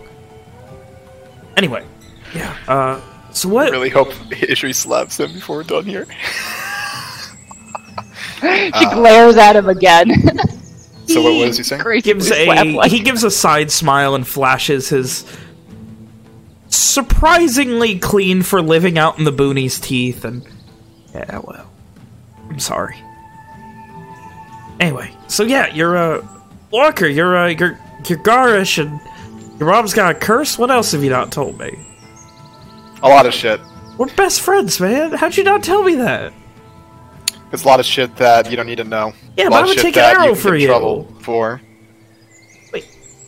Anyway, yeah. Uh, so what? I really hope Ishri slaps him before we're done here. (laughs) she glares at him again. (laughs) So what, was he saying? Gracefully gives a he gives a side smile and flashes his surprisingly clean for living out in the boonies teeth and yeah well I'm sorry. Anyway so yeah you're uh Walker you're uh you're you're garish and your mom's got a curse? What else have you not told me? A lot of shit. we're best friends man. How'd you not tell me that It's a lot of shit that you don't need to know. Yeah, but I of would shit take an arrow for you. Trouble for. Wait.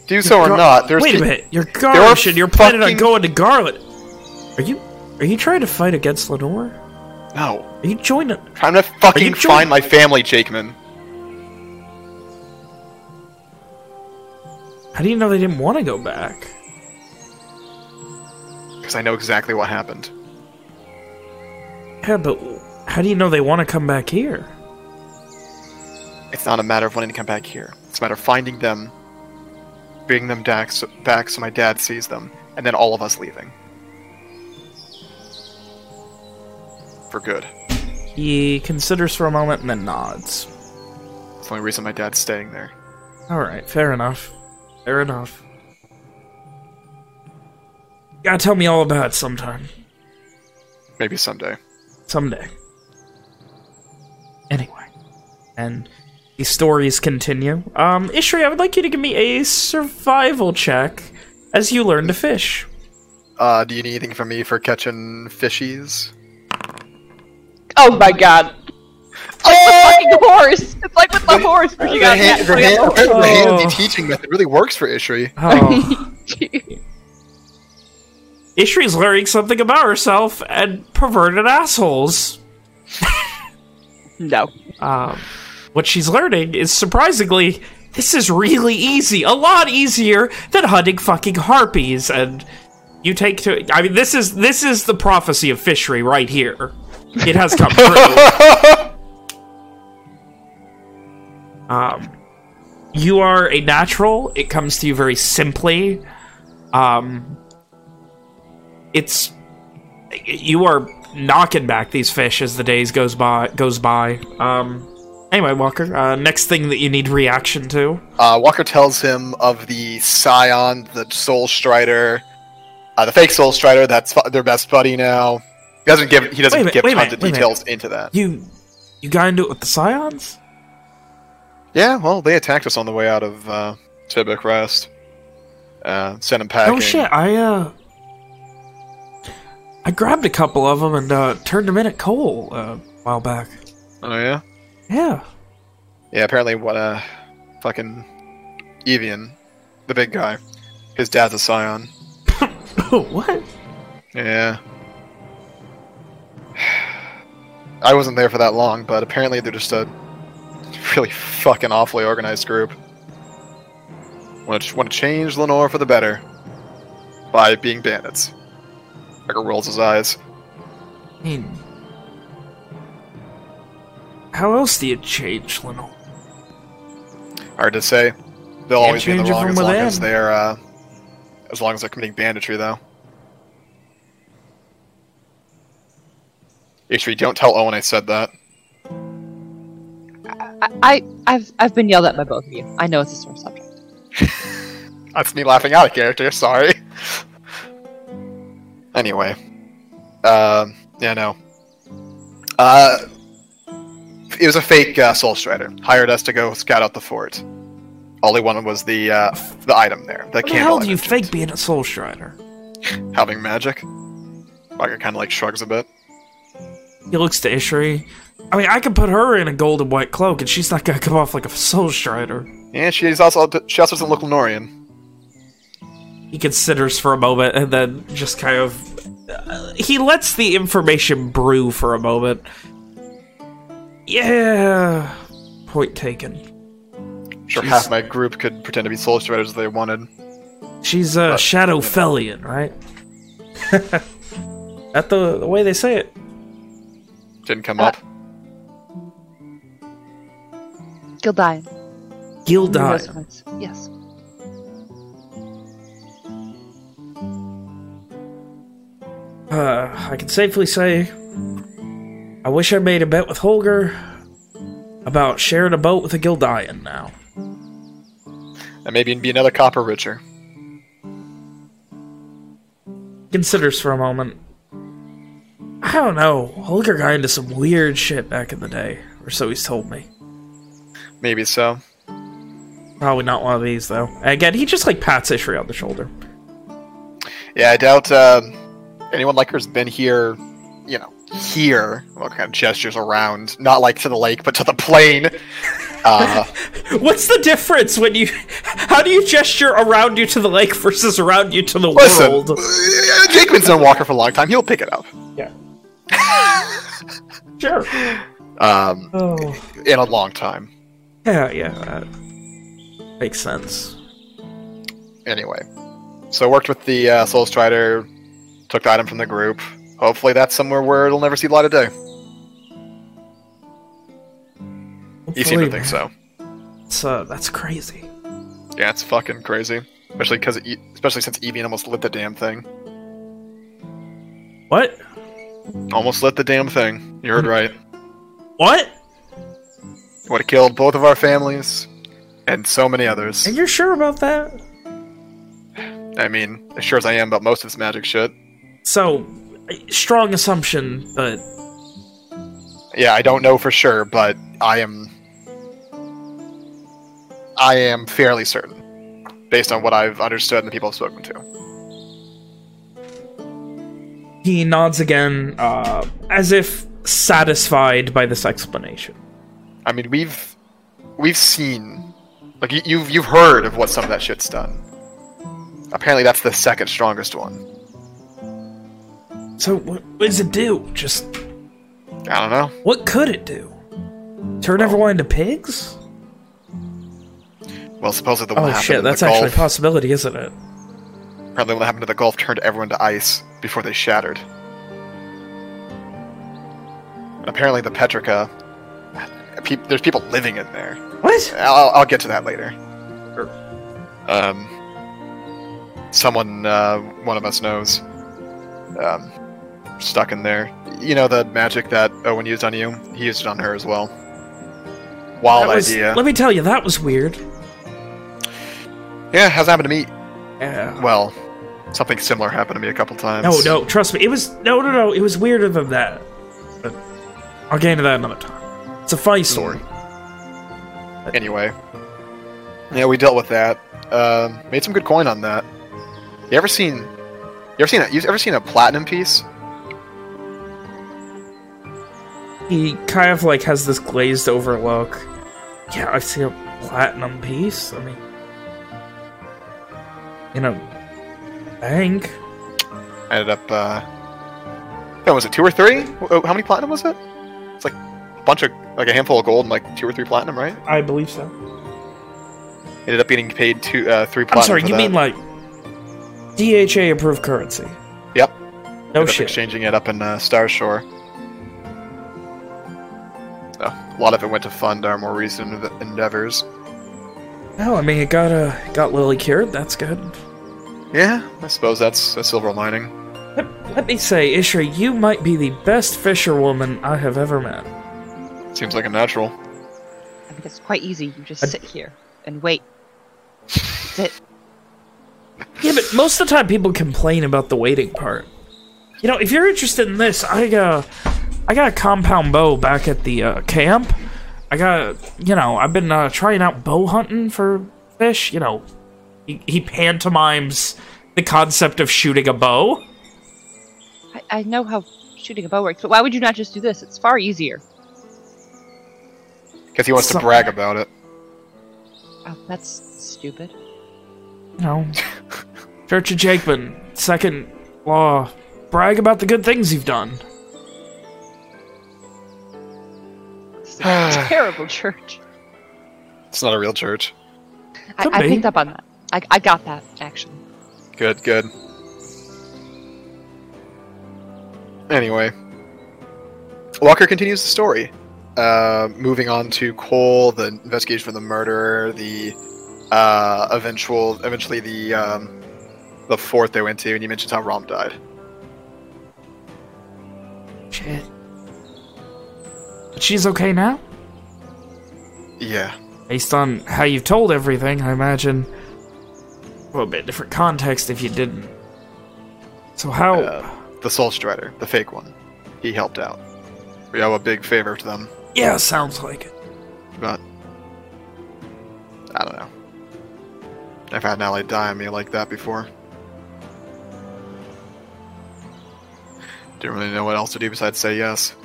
Do so or not. There's Wait a minute, you're are Garish and you're planning on going to Garland. Are you are you trying to fight against Lenore? No. Are you joining? Trying to fucking find my family, Jakeman. How do you know they didn't want to go back? Because I know exactly what happened. Yeah, but how do you know they want to come back here? It's not a matter of wanting to come back here. It's a matter of finding them, bringing them back so, back so my dad sees them, and then all of us leaving. For good. He considers for a moment and then nods. It's the only reason my dad's staying there. All right, fair enough. Fair enough. You gotta tell me all about it sometime. Maybe someday. Someday. Anyway. And the stories continue. Um, Ishri, I would like you to give me a survival check as you learn to fish. Uh, do you need anything from me for catching fishies? Oh my god. It's like the fucking horse. It's like with the horse where you The, got hand, that. the, hand, Oh. the handy Oh. teaching method really works for Ishri. Oh. (laughs) Ishri's learning something about herself and perverted assholes. (laughs) no. Um, what she's learning is surprisingly, this is really easy. A lot easier than hunting fucking harpies. And you take to, I mean, this is, this is the prophecy of fishery right here. It has come true. (laughs) um, you are a natural. It comes to you very simply. Um, it's you are knocking back these fish as the days goes by goes by. Um, anyway, Walker, uh, next thing that you need reaction to. Uh, Walker tells him of the Scion, the Soul Strider, uh, the fake Soul Strider. That's their best buddy now. He doesn't give. He doesn't minute, give tons minute, of wait a minute. details into that. You you got into it with the Scions? Yeah, well, they attacked us on the way out of uh, Tybuck Rest. Uh, sent him packing. Oh shit! I uh, I grabbed a couple of them and uh, turned them in at Cole uh, a while back. Oh yeah. Yeah. Yeah. Apparently, what uh, fucking Evian, the big guy, his dad's a Scion. (coughs) what? Yeah. (sighs) I wasn't there for that long, but apparently they're just a really fucking awfully organized group. Want to, want to change Lenore for the better by being bandits. Becker rolls his eyes. I mean, how else do you change, Lenore? Hard to say. They'll Can't always be in the wrong from as long as they're uh, as long as they're committing banditry, though. H3, don't tell Owen I said that. I, I I've I've been yelled at by both of you. I know it's a sore subject. (laughs) That's me laughing out of character. Sorry. Anyway, um, yeah, no. Uh, it was a fake uh, Soul Strider. Hired us to go scout out the fort. All he wanted was the uh, the item there. The candle. hell do you fake being a Soul Strider? having magic? Like kind of like shrugs a bit. He looks to Ishri. I mean, I could put her in a gold and white cloak, and she's not gonna come off like a Soul Strider. Yeah, she's also she also doesn't look Lenorian. He considers for a moment, and then just kind of... uh, he lets the information brew for a moment. Yeah... Point taken. Sure, She's- half my group could pretend to be Soul Striders if they wanted. She's a But- Shadow Fellion, right? (laughs) That the, the way they say it. Didn't come Uh, up. Gildian. Gildian. Yes. Uh, I can safely say, I wish I made a bet with Holger about sharing a boat with a Gildian now. And maybe be another copper richer. Considers for a moment. I don't know. Holger got into some weird shit back in the day, or so he's told me. Maybe so. Probably not one of these though. Again, he just like pats Ishri on the shoulder. Yeah, I doubt um, anyone like her's been here, you know, here. Well, kind of gestures around, not like to the lake, but to the plane. Uh, (laughs) What's the difference when you? How do you gesture around you to the lake versus around you to the listen, world? uh, Jakeman's known Walker for a long time. He'll pick it up. Yeah. (laughs) Sure. Um, Oh. in a long time. Yeah, yeah. That makes sense. Anyway, so I worked with the uh, Soul Strider, took the item from the group. Hopefully, that's somewhere where it'll never see the light of day. You seem to think so. That's, uh, that's crazy. Yeah, it's fucking crazy. Especially because, especially since Evian almost lit the damn thing. What? Almost lit the damn thing. You heard right. What? Would have killed both of our families and so many others. Are you're sure about that? I mean, as sure as I am about most of this magic shit. So, strong assumption, but Yeah, I don't know for sure, but I am. I am fairly certain, based on what I've understood and the people I've spoken to. he nods again, uh, as if satisfied by this explanation. I mean, we've we've seen, like you, you've you've heard of what some of that shit's done. Apparently, that's the second strongest one. So, what, what does it do? Just I don't know. what could it do? Turn everyone into pigs? Well, supposedly the one Oh happened shit, that's the actually a possibility, isn't it? Apparently, what happened to the Gulf turned everyone to ice before they shattered. And apparently, the Petrica. Peop there's people living in there. What? I'll, I'll get to that later. Um, someone, uh, one of us knows. Um, stuck in there. You know the magic that Owen used on you? He used it on her as well. Wild was- idea. Let me tell you, that was weird. Yeah, has happened to me. Yeah. Well, something similar happened to me a couple times. No, no, trust me. It was no, no, no. It was weirder than that. But I'll get into that another time. It's a funny story. Anyway, yeah, we dealt with that. Um, made some good coin on that. You ever seen? You ever seen? A, you ever seen a platinum piece? He kind of like has this glazed over look. Yeah, I see a platinum piece. I mean, in a bank. I ended up. Uh, oh, was it two or three? How many platinum was it? It's like a bunch of like a handful of gold and like two or three platinum, right? I believe so. Ended up getting paid two, uh, three I'm sorry, you that. mean like DHA approved currency? Yep. No Ended shit. exchanging it up in uh, Star Shore. So, a lot of it went to fund our more recent endeavors. No, I mean it got uh got Lily cured. That's good. Yeah, I suppose that's a silver lining. Let, let me say, Ishri, you might be the best fisherwoman I have ever met. Seems like a natural. I mean, it's quite easy. You just I- sit here and wait. Sit. (laughs) Yeah, but most of the time people complain about the waiting part. You know, if you're interested in this, I uh, I got a compound bow back at the uh, camp. I got, you know, I've been uh, trying out bow hunting for fish. You know, he, he pantomimes the concept of shooting a bow. I, I know how shooting a bow works, but why would you not just do this? It's far easier. Because he wants So- to brag about it. Oh, that's stupid. No. know, Church of Jakeman, second law, brag about the good things you've done. It's a (sighs) terrible church. It's not a real church. I, I picked up on that. I, I got that, actually. Good, good. Anyway, Walker continues the story. Uh, moving on to Cole, the investigation for the murderer, the uh, eventual, eventually the um, the fort they went to, and you mentioned how Rom died. Shit. She's okay now? Yeah, Based on how you've told everything, I imagine a bit different context if you didn't. So how... uh, the Soul Strider, the fake one, he helped out. We owe a big favor to them, yeah, sounds like it. but I don't know. I've had an ally die on me like that before. Didn't really know what else to do besides say yes.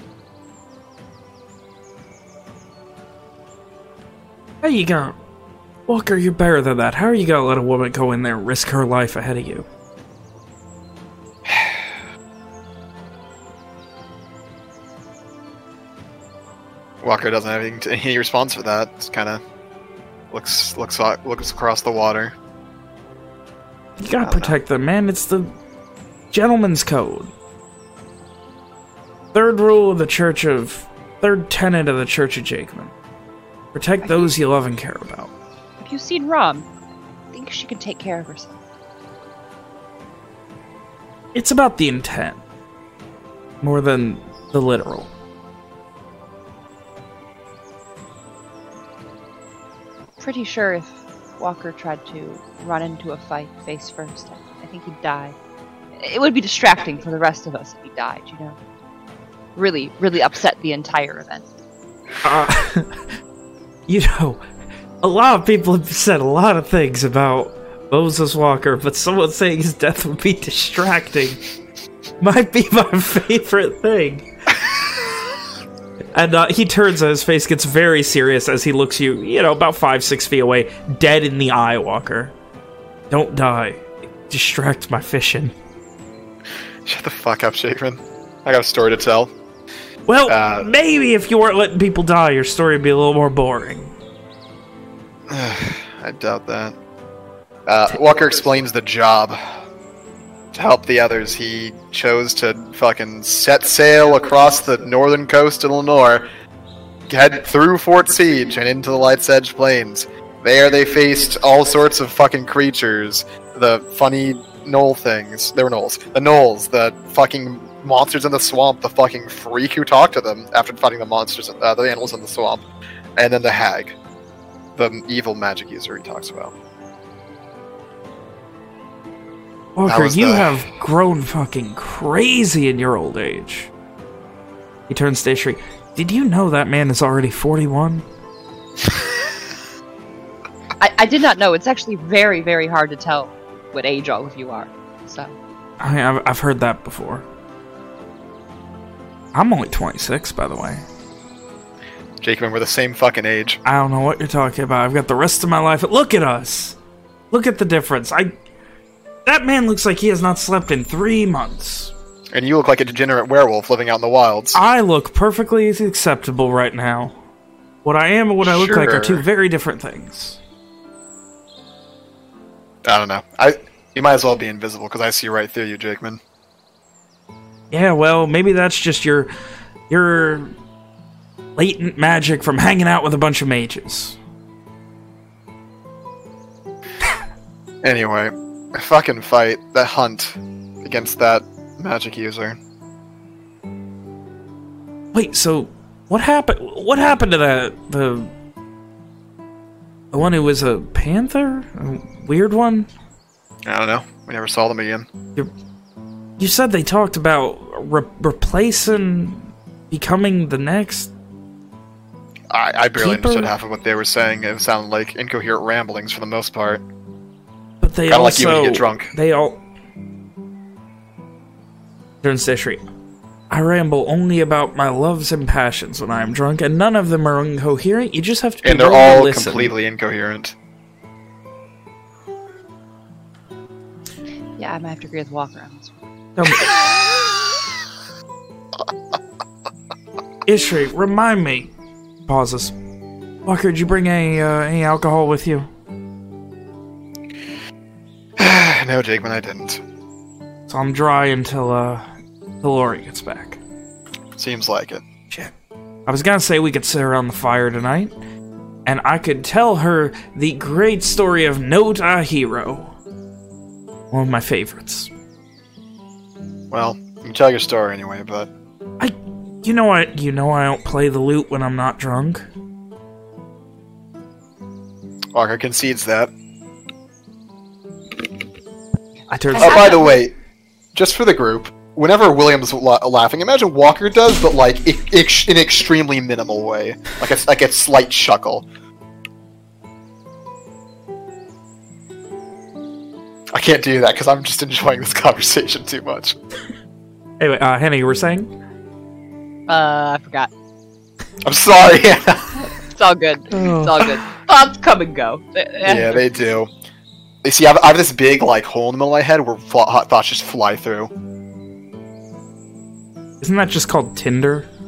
How you gonna... Walker, you're better than that. How are you gonna let a woman go in there and risk her life ahead of you? (sighs) Walker doesn't have anything to, any response for that. Just kind of looks looks looks across the water. You gotta don't know. protect them, man. It's the gentleman's code. Third rule of the Church of... Third tenet of the Church of Jakeman. Protect those you love and care about. Have you seen Rom? I think she can take care of herself. It's about the intent. More than the literal. Pretty sure if Walker tried to run into a fight face first, I, I think he'd die. It would be distracting for the rest of us if he died, you know? Really, really upset the entire event. Uh, (laughs) you know, a lot of people have said a lot of things about Moses Walker, but someone saying his death would be distracting might be (laughs) my favorite thing. And uh, he turns and his face gets very serious as he looks you, you know, about five, six feet away, dead in the eye, Walker. Don't die. Distract my fishing. Shut the fuck up, Jakeman. I got a story to tell. Well, Uh, maybe if you weren't letting people die, your story would be a little more boring. (sighs) I doubt that. Uh, Walker explains the job. To help the others, he chose to fucking set sail across the northern coast of Lenore, head through Fort Siege and into the Light's Edge Plains. There they faced all sorts of fucking creatures. The funny gnoll things. They were gnolls. The gnolls. the fucking monsters in the swamp, the fucking freak who talked to them after fighting the monsters, uh, the animals in the swamp, and then the hag the evil magic user he talks about. Walker, you the- have grown fucking crazy in your old age. He turns to Ishri. Did you know that man is already 41? (laughs) I, I did not know. It's actually very, very hard to tell what age all of you are. So, I, I've, I've heard that before. I'm only 26, by the way. Jacob, we're the same fucking age. I don't know what you're talking about. I've got the rest of my life. Look at us. Look at the difference. I. That man looks like he has not slept in three months. And you look like a degenerate werewolf living out in the wilds. I look perfectly acceptable right now. What I am and what I look like are two very different things. I don't know. I you might as well be invisible because I see right through you, Jakeman. Yeah, well, maybe that's just your your latent magic from hanging out with a bunch of mages. Anyway, I fucking fight the hunt against that magic user. Wait, so what happened? What happened to that the the one who was a panther, a weird one? I don't know. We never saw them again. You said they talked about re replacing, becoming the next. I, I barely Keeper? understood half of what they were saying. It sounded like incoherent ramblings for the most part. But they Kinda also like you when you get drunk. They all turns to I ramble only about my loves and passions when I am drunk, and none of them are incoherent. You just have to be And they're willing to all completely incoherent. Yeah, I might have to agree with Walker on this one. Ishri, remind me. Pauses. Walker, did you bring any uh, any alcohol with you? (sighs) no, Jakeman, I didn't. So I'm dry until uh, until Lori gets back. Seems like it. Shit. I was gonna say we could sit around the fire tonight, and I could tell her the great story of Note a Hero. One of my favorites. Well, you can tell your story anyway, but I, you know I, you know I don't play the lute when I'm not drunk. Walker concedes that. I turn. Oh, by the way, just for the group, whenever William's la- laughing, imagine Walker does, but like in an extremely minimal way, like a like a slight chuckle. I can't do that because I'm just enjoying this (laughs) conversation too much. Anyway, uh, Hannah, you were saying? Uh, I forgot. I'm sorry. (laughs) It's all good. Oh. It's all good. Thoughts come and go. yeah, they do. You see, I have, I have this big like hole in the middle of my head where hot thoughts just fly through. Isn't that just called Tinder? (laughs)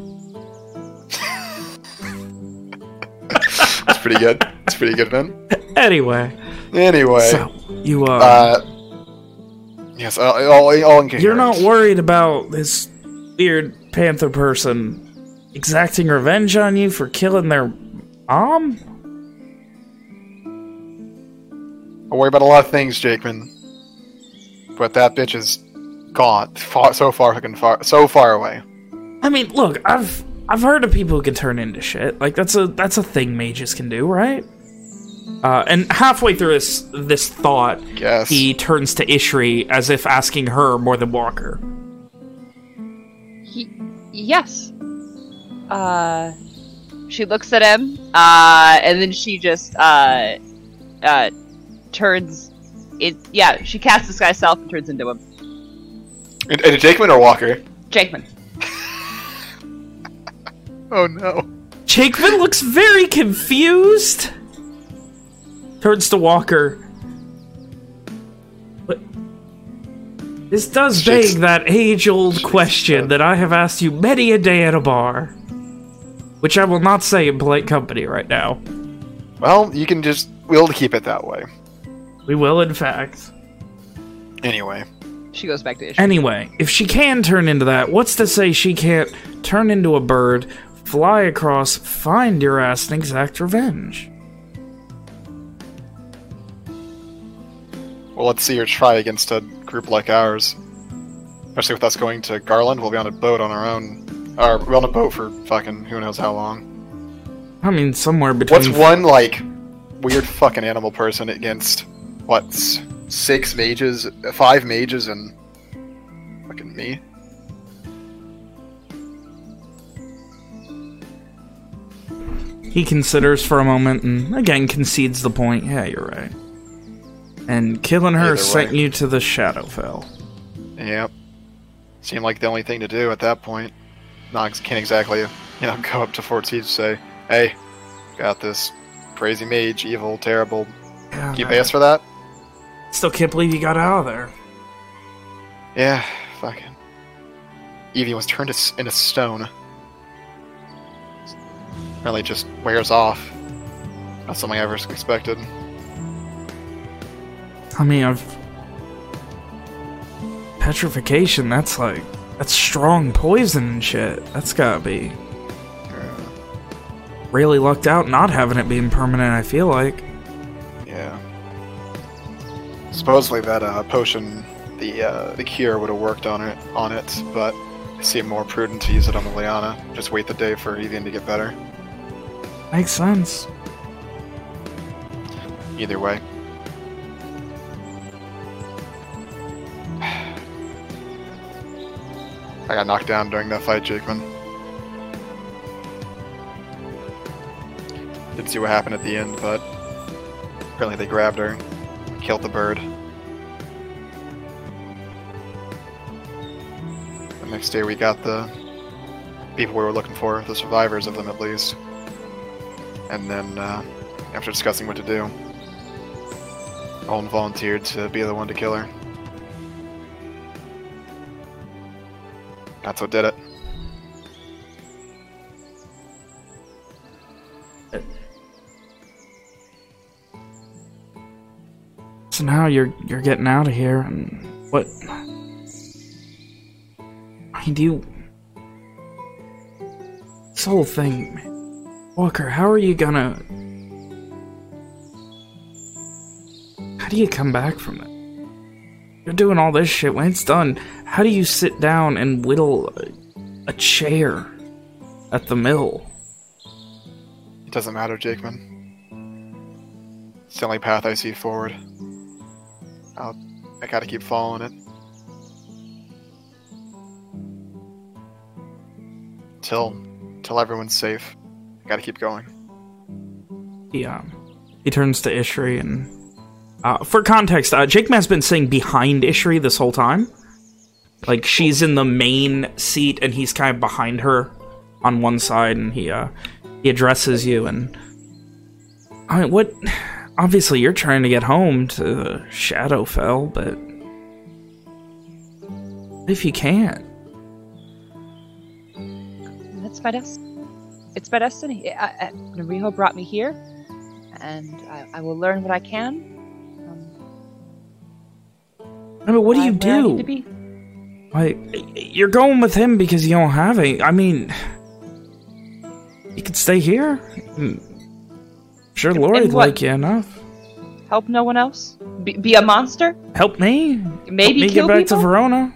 It's pretty good. It's pretty good, man. Anyway, Anyway, so you uh, uh, yes, all, all, all incoherent. you're not worried about this weird panther person exacting revenge on you for killing their mom? I worry about a lot of things, Jakeman. But that bitch is gone. Far, so far fucking far so far away. I mean, look, I've I've heard of people who can turn into shit. Like that's a that's a thing mages can do, right? Uh, and halfway through this this thought, Yes. he turns to Ishri as if asking her more than Walker. He, yes. Uh, she looks at him, uh, and then she just uh, uh, turns. It yeah. She casts disguise self and turns into him. And, and Jakeman or Walker? Jakeman. (laughs) Oh no. Jakeman looks very confused. Turns to Walker. But this does Jake's- beg that age-old question that I have asked you many a day at a bar, which I will not say in polite company right now. Well, you can just we'll keep it that way. We will, in fact. Anyway. She goes back to issue. Anyway, if she can turn into that, what's to say she can't turn into a bird, fly across, find your ass, and exact revenge? Well let's see her try against a group like ours. Especially with us going to Garland, we'll be on a boat on our own. Or we're on a boat for fucking who knows how long. I mean, somewhere between... What's one like weird fucking animal person against what six mages, five mages, and fucking me? He considers for a moment and again concedes the point. Yeah, you're right. And killing her sent you to the Shadowfell. Yep. Seemed like the only thing to do at that point. Not can't exactly, you know, go up to Fort Siege and say, "Hey, got this crazy mage, evil, terrible. Yeah, you pay us for that?" still can't believe you got out of there. Yeah, fucking. Evie was turned into stone. Really just wears off. Not something I ever expected. I mean, I've... Petrification, that's like... That's strong poison and shit. That's gotta be... Really lucked out not having it being permanent, I feel like. Yeah. Supposedly that uh, potion, the uh, the cure would have worked on it, on it, but it seemed more prudent to use it on the Liana. Just wait the day for Evian to get better. Makes sense. Either way. I got knocked down during that fight, Jakeman. Didn't see what happened at the end, but apparently they grabbed her, killed the bird. The next day we got the people we were looking for, the survivors of them at least. And then, uh, after discussing what to do, Owen volunteered to be the one to kill her. That's what did it. So now you're you're getting out of here, and what? I do you? This whole thing, Walker. How are you gonna? How do you come back from it? You're doing all this shit. When it's done, how do you sit down and whittle a, chair at the mill? It doesn't matter, Jakeman. It's the only path I see forward. I'll, I gotta keep following it. Till, till everyone's safe. I gotta keep going. He, um, he turns to Ishri and... Uh, for context, uh, Jake has been sitting behind Ishri this whole time. Like, she's in the main seat, and he's kind of behind her on one side, and he, uh, he addresses you, and... I mean, what... Obviously, you're trying to get home to Shadowfell, but... If you can't... It's my destiny. It's my destiny. I, I, Nariho brought me here, and I, I will learn what I can. Um, I mean, what do you I'm where I need to do? Like, you're going with him because you don't have any. I mean, you could stay here. Mm. Sure, Lori'd like you enough. Help no one else. Be, be a monster. Help me. Maybe Help me kill get back people. to Verona.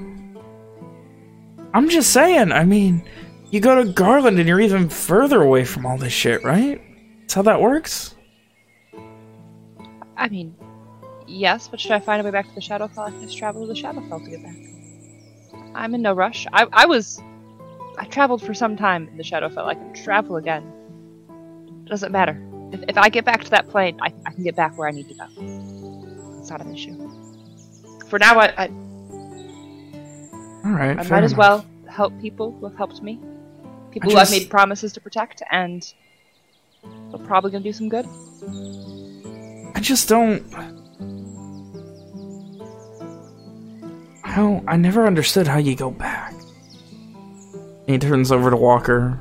I'm just saying. I mean, you go to Garland and you're even further away from all this shit, right? That's how that works. I mean, yes, but should I find a way back to the Shadowfell? I just travel to the Shadowfell to get back. I'm in no rush. I, I was. I traveled for some time in the Shadowfell. I can travel again. Doesn't matter. If, if I get back to that plane, I, I can get back where I need to go. It's not an issue. For now, I, I, All right. I might as enough. well help people who have helped me. People I who I've made promises to protect, and they're probably gonna do some good. I just don't. How I never understood how you go back. And he turns over to Walker.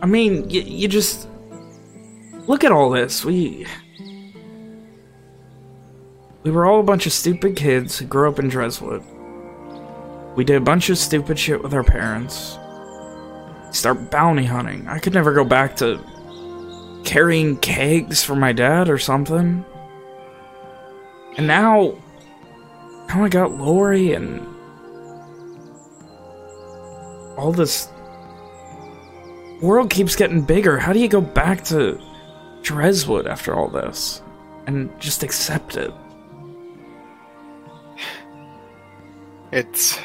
I mean, you, you just look at all this. We we were all a bunch of stupid kids who grew up in Dreswood. We did a bunch of stupid shit with our parents. Start bounty hunting. I could never go back to carrying kegs for my dad or something. And now, now I got Lori and all this world keeps getting bigger. How do you go back to Dreswood after all this and just accept it? It's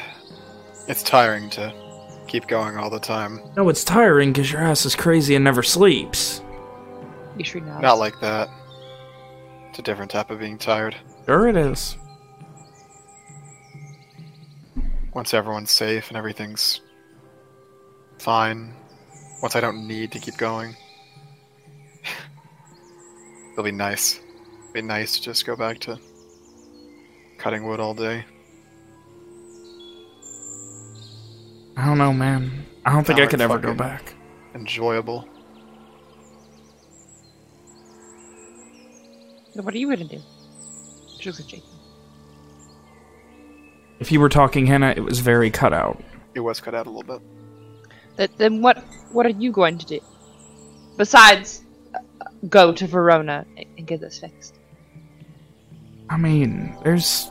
it's tiring to keep going all the time. No, it's tiring because your ass is crazy and never sleeps. Ishri nods. Not like that. It's a different type of being tired. Sure it is. Once everyone's safe and everything's fine, once I don't need to keep going, (laughs) it'll be nice. It'll be nice to just go back to cutting wood all day. I don't know, man. I don't think Not I could ever go back. Enjoyable. So what are you gonna do? She looks at If you were talking Hannah, it was very cut out. It was cut out a little bit. Th- Then what? What are you going to do? Besides, uh, go to Verona and and get this fixed. I mean, there's...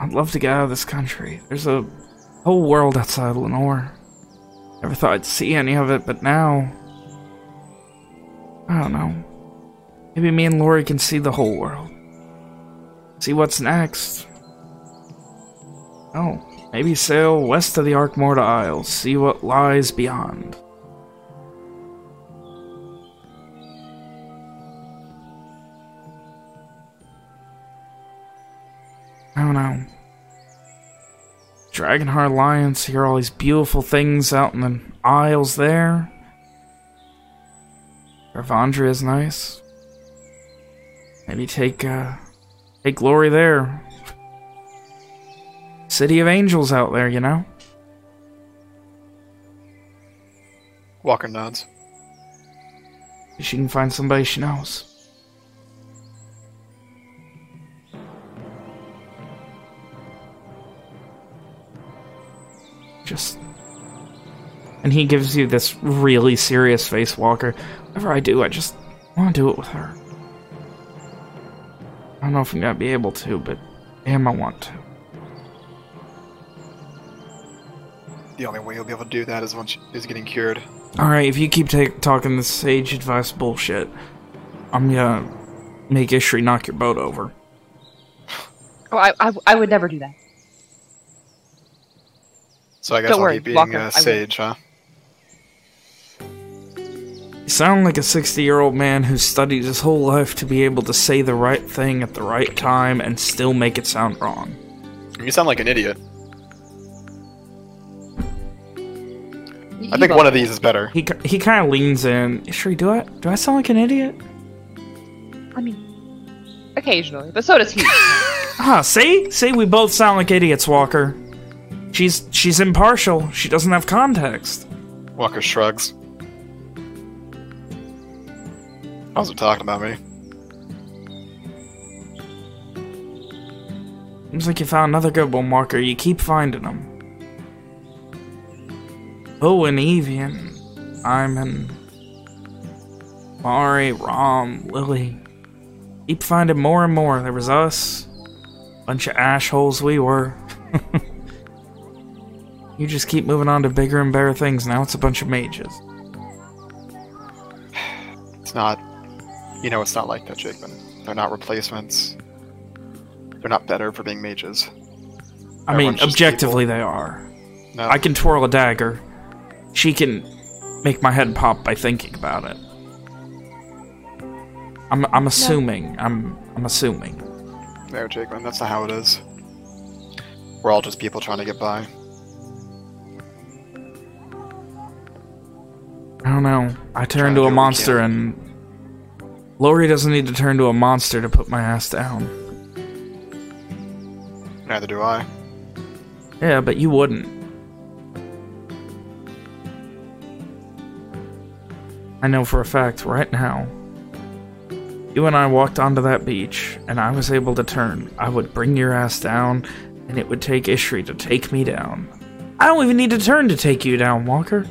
I'd love to get out of this country. There's a whole world outside Lenore. Never thought I'd see any of it, but now... I don't know. Maybe me and Lori can see the whole world. See what's next. Oh, maybe sail west of the Arkmorda Isles, see what lies beyond. I don't know. Dragonheart Alliance, hear all these beautiful things out in the isles there. Ravandria is nice. Maybe take, uh, take Lori there. City of Angels out there, you know? Walker nods. She can find somebody she knows. Just. And he gives you this really serious face, Walker. Whatever I do, I just want to do it with her. I don't know if I'm gonna be able to, but damn, I want to. The only way you'll be able to do that is once is getting cured. Alright, if you keep ta- talking this sage advice bullshit, I'm gonna make Ishri knock your boat over. Oh, I, I, I would never do that. So I guess Don't I'll worry, keep being Walker, uh, sage, huh? You sound like a 60 year old man who studied his whole life to be able to say the right thing at the right time and still make it sound wrong. You sound like an idiot. I think one of these is better. He he kind of leans in. Ishri, do I do I sound like an idiot? I mean, occasionally, but so does he. (laughs) Ah, see, see, we both sound like idiots, Walker. She's she's impartial. She doesn't have context. Walker shrugs. How's it talking about me? Seems like you found another good one, Walker. You keep finding them. Oh, Owen, Evian, Iman, Mari, Rom, Lily. Keep finding more and more. There was us. Bunch of assholes we were. (laughs) you just keep moving on to bigger and better things. Now it's a bunch of mages. (sighs) It's not. You know, it's not like that, Jakeman. They're not replacements. They're not better for being mages. I mean, Everyone's just objectively they are. No. I can twirl a dagger. She can make my head pop by thinking about it. I'm I'm assuming. I'm I'm assuming. No, Jakeman, that's not how it is. We're all just people trying to get by. I don't know. I turn to to a monster and Lori doesn't need to turn to a monster to put my ass down. Neither do I. Yeah, but you wouldn't. I know for a fact right now. You and I walked onto that beach, and I was able to turn. I would bring your ass down, and it would take Ishri to take me down. I don't even need to turn to take you down, Walker.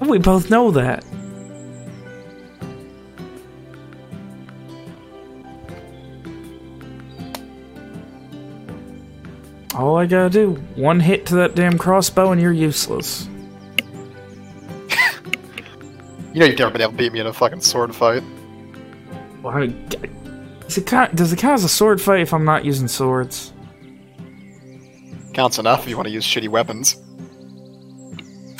we both know that. All I gotta do, one hit to that damn crossbow and you're useless. You know you've never been able to beat me in a fucking sword fight. Well, I, does, it count, does it count as a sword fight if I'm not using swords? Counts enough if you want to use shitty weapons.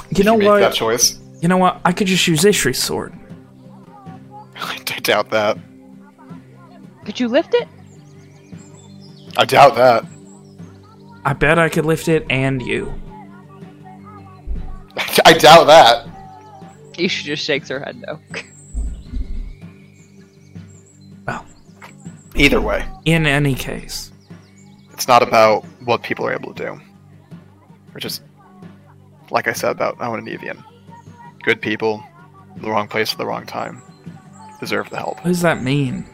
You know you make what? that choice. You know what? I could just use Ishri's sword. (laughs) I doubt that. Could you lift it? I doubt that. I bet I could lift it and you. (laughs) I doubt that. Ishri just shakes her head no. Well, Either way, in any case. it's not about what people are able to do. Or just, like I said about Owen and Evian. Good people, the wrong place at the wrong time. Deserve the help. What does that mean?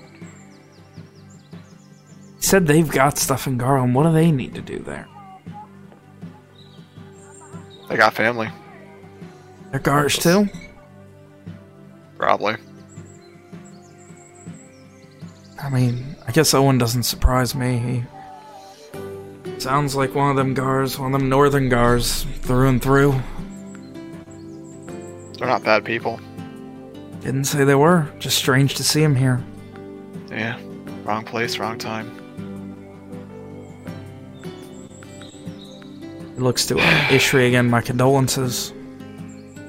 He said they've got stuff in Garland. What do they need to do there? They got family, They're Gars too? Probably. I mean, I guess Owen doesn't surprise me. He sounds like one of them Gars, one of them northern Gars, through and through. They're not bad people. Didn't say they were. Just strange to see him here. Yeah, wrong place, wrong time. He looks to Ishri again. My condolences.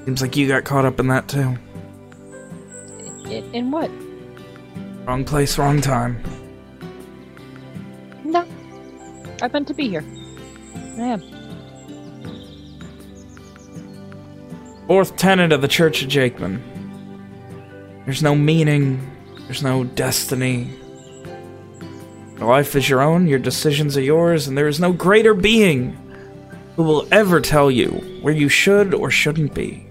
Seems like you got caught up in that too. In, in what? Wrong place, wrong time. No. I meant to be here. I am. Fourth tenet of the Church of Jakeman. There's no meaning. There's no destiny. Your life is your own, your decisions are yours, and there is no greater being who will ever tell you where you should or shouldn't be.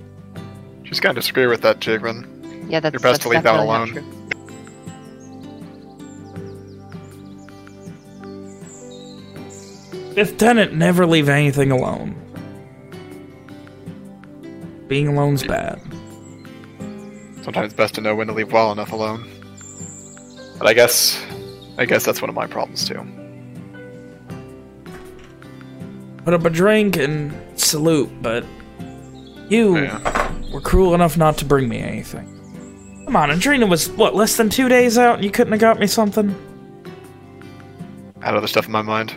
Just gotta disagree with that, Jakeman. Yeah, that's You're best that's to leave that definitely alone. true. Fifth tenet, never leave anything alone. Being alone's bad. Sometimes it's best to know when to leave well enough alone. But I guess, I guess that's one of my problems too. Put up a drink and salute, but you Yeah. were cruel enough not to bring me anything. Come on, Adrena was, what, less than two days out and you couldn't have got me something? I had other stuff in my mind.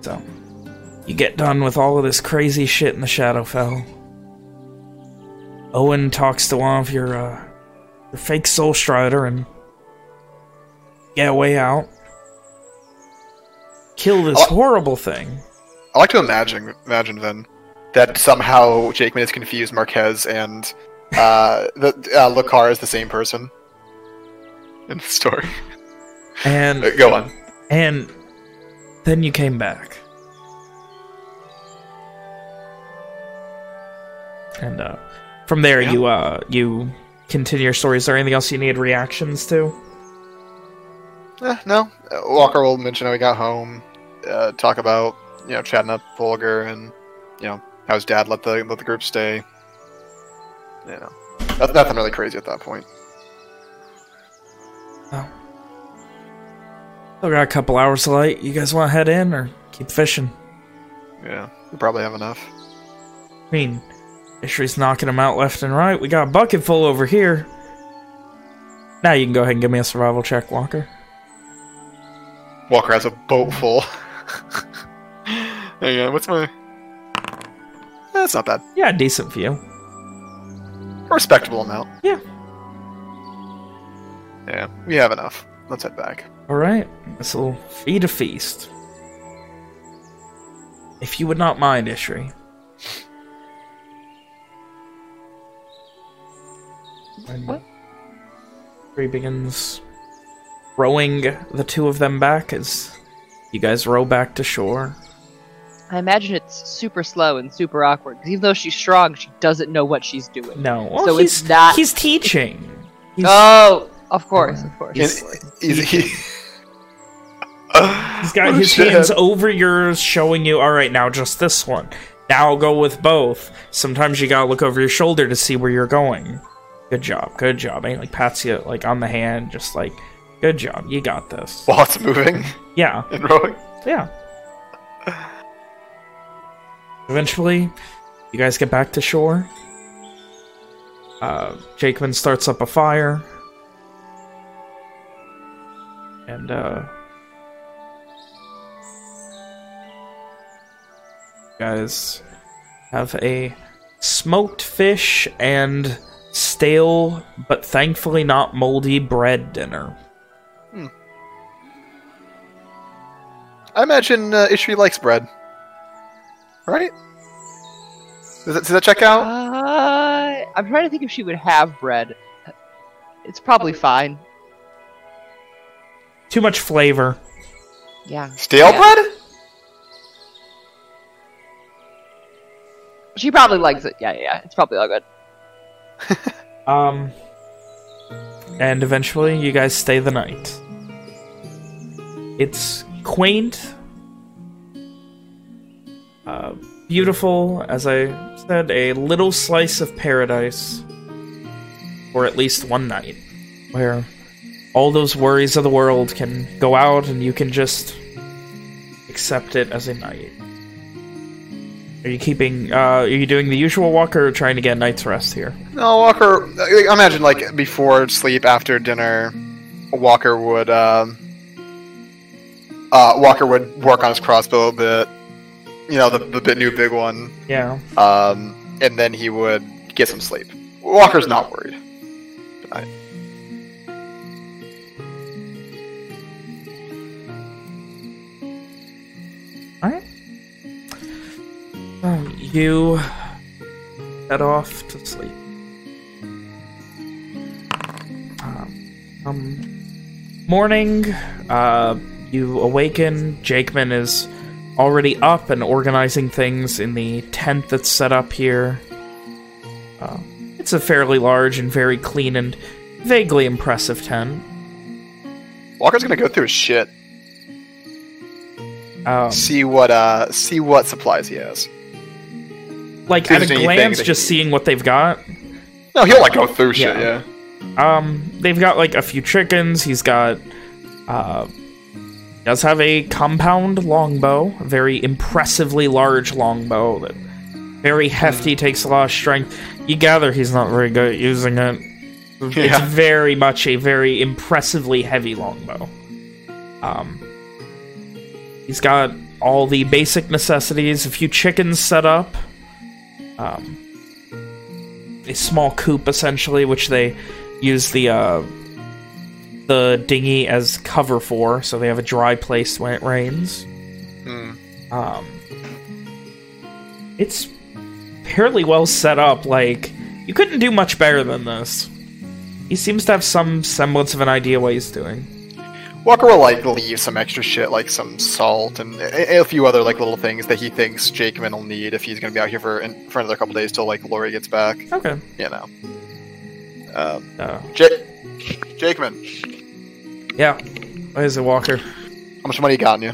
So, you get done with all of this crazy shit in the Shadowfell. Owen talks to one of your, uh, your fake Soul Strider and get a way out. Kill this Oh. horrible thing. I like to imagine, imagine then, that somehow Jakeman has confused Marquez and uh, the uh, Lucar is the same person in the story. And Uh, Go on. And then you came back. And uh, from there, Yeah. you uh, you continue your story. Is there anything else you need reactions to? Eh, no, uh, Walker will mention how he got home, uh, talk about you know chatting up Volger and you know how his dad let the let the group stay. You know, that's nothing really crazy at that point. Oh. Still got a couple hours of light. You guys want to head in or keep fishing? Yeah, we probably have enough. I mean, Ishri's knocking them out left and right. We got a bucket full over here. Now you can go ahead and give me a survival check, Walker. Walker has a boat full. (laughs) Hang on, what's my? That's not bad. Yeah, decent for you. A respectable amount. Yeah. Yeah, we have enough. Let's head back. All right, this will feed a feast. If you would not mind, Ishri. And What? Ishri begins rowing the two of them back as you guys row back to shore. I imagine it's super slow and super awkward. 'cause even though she's strong, she doesn't know what she's doing. No, well, So he's, it's not- He's teaching. He's, Oh, of course, of course. He's- He's, he, he's (laughs) got Oh, his shit. hands over yours, showing you. All right, now just this one. Now I'll go with both. Sometimes you gotta look over your shoulder to see where you're going. Good job, good job. And he like pats you like on the hand, just like, good job, you got this. While it's moving Yeah, (laughs) and rowing. yeah. Eventually, you guys get back to shore. Uh, Jakeman starts up a fire. And, uh... Guys have a smoked fish and stale, but thankfully not moldy bread dinner. I imagine uh, Ishri likes bread. Right? Does that, does that check out? Uh, I'm trying to think if she would have bread. It's probably fine. Too much flavor. Yeah. Stale Yeah. bread? She probably likes it. Yeah, yeah, yeah. It's probably all good. (laughs) Um, and eventually you guys stay the night. It's quaint, uh, beautiful, as I said, a little slice of paradise for at least one night, where all those worries of the world can go out and you can just accept it as a night. Are you keeping, uh, are you doing the usual walk or trying to get a night's rest here? No, Walker. I imagine like before sleep, after dinner, Walker would um, uh, Walker would work on his crossbow a bit. You know, the the bit new big one, Yeah. um, and then he would get some sleep. Walker's not worried. tonight. Alright. Um, you head off to sleep. Um, um, morning, uh, you awaken. Jakeman is already up and organizing things in the tent that's set up here. Uh, it's a fairly large and very clean and vaguely impressive tent. Walker's gonna go through his shit, Um, see what uh, see what supplies he has. like, at a glance, just he- seeing what they've got, No, he'll like go through shit. Yeah. Yeah. Um, they've got like a few chickens. He's got, uh, does have a compound longbow, a very impressively large longbow that very hefty, takes a lot of strength. You gather he's not very good at using it. It's Yeah. very much a very impressively heavy longbow. Um, he's got all the basic necessities, a few chickens set up. Um, a small coop essentially, which they use the uh, the dinghy as cover for, so they have a dry place when it rains. Hmm. Um, it's fairly well set up. Like you couldn't do much better than this. He seems to have some semblance of an idea what he's doing. Walker will like leave some extra shit, like some salt and a, a few other like little things that he thinks Jakeman will need if he's gonna be out here for in, for another couple days till like Lori gets back. Okay. You know. Um, Uh, Jake, Jakeman, yeah. Why is it Walker? how much money you got on you?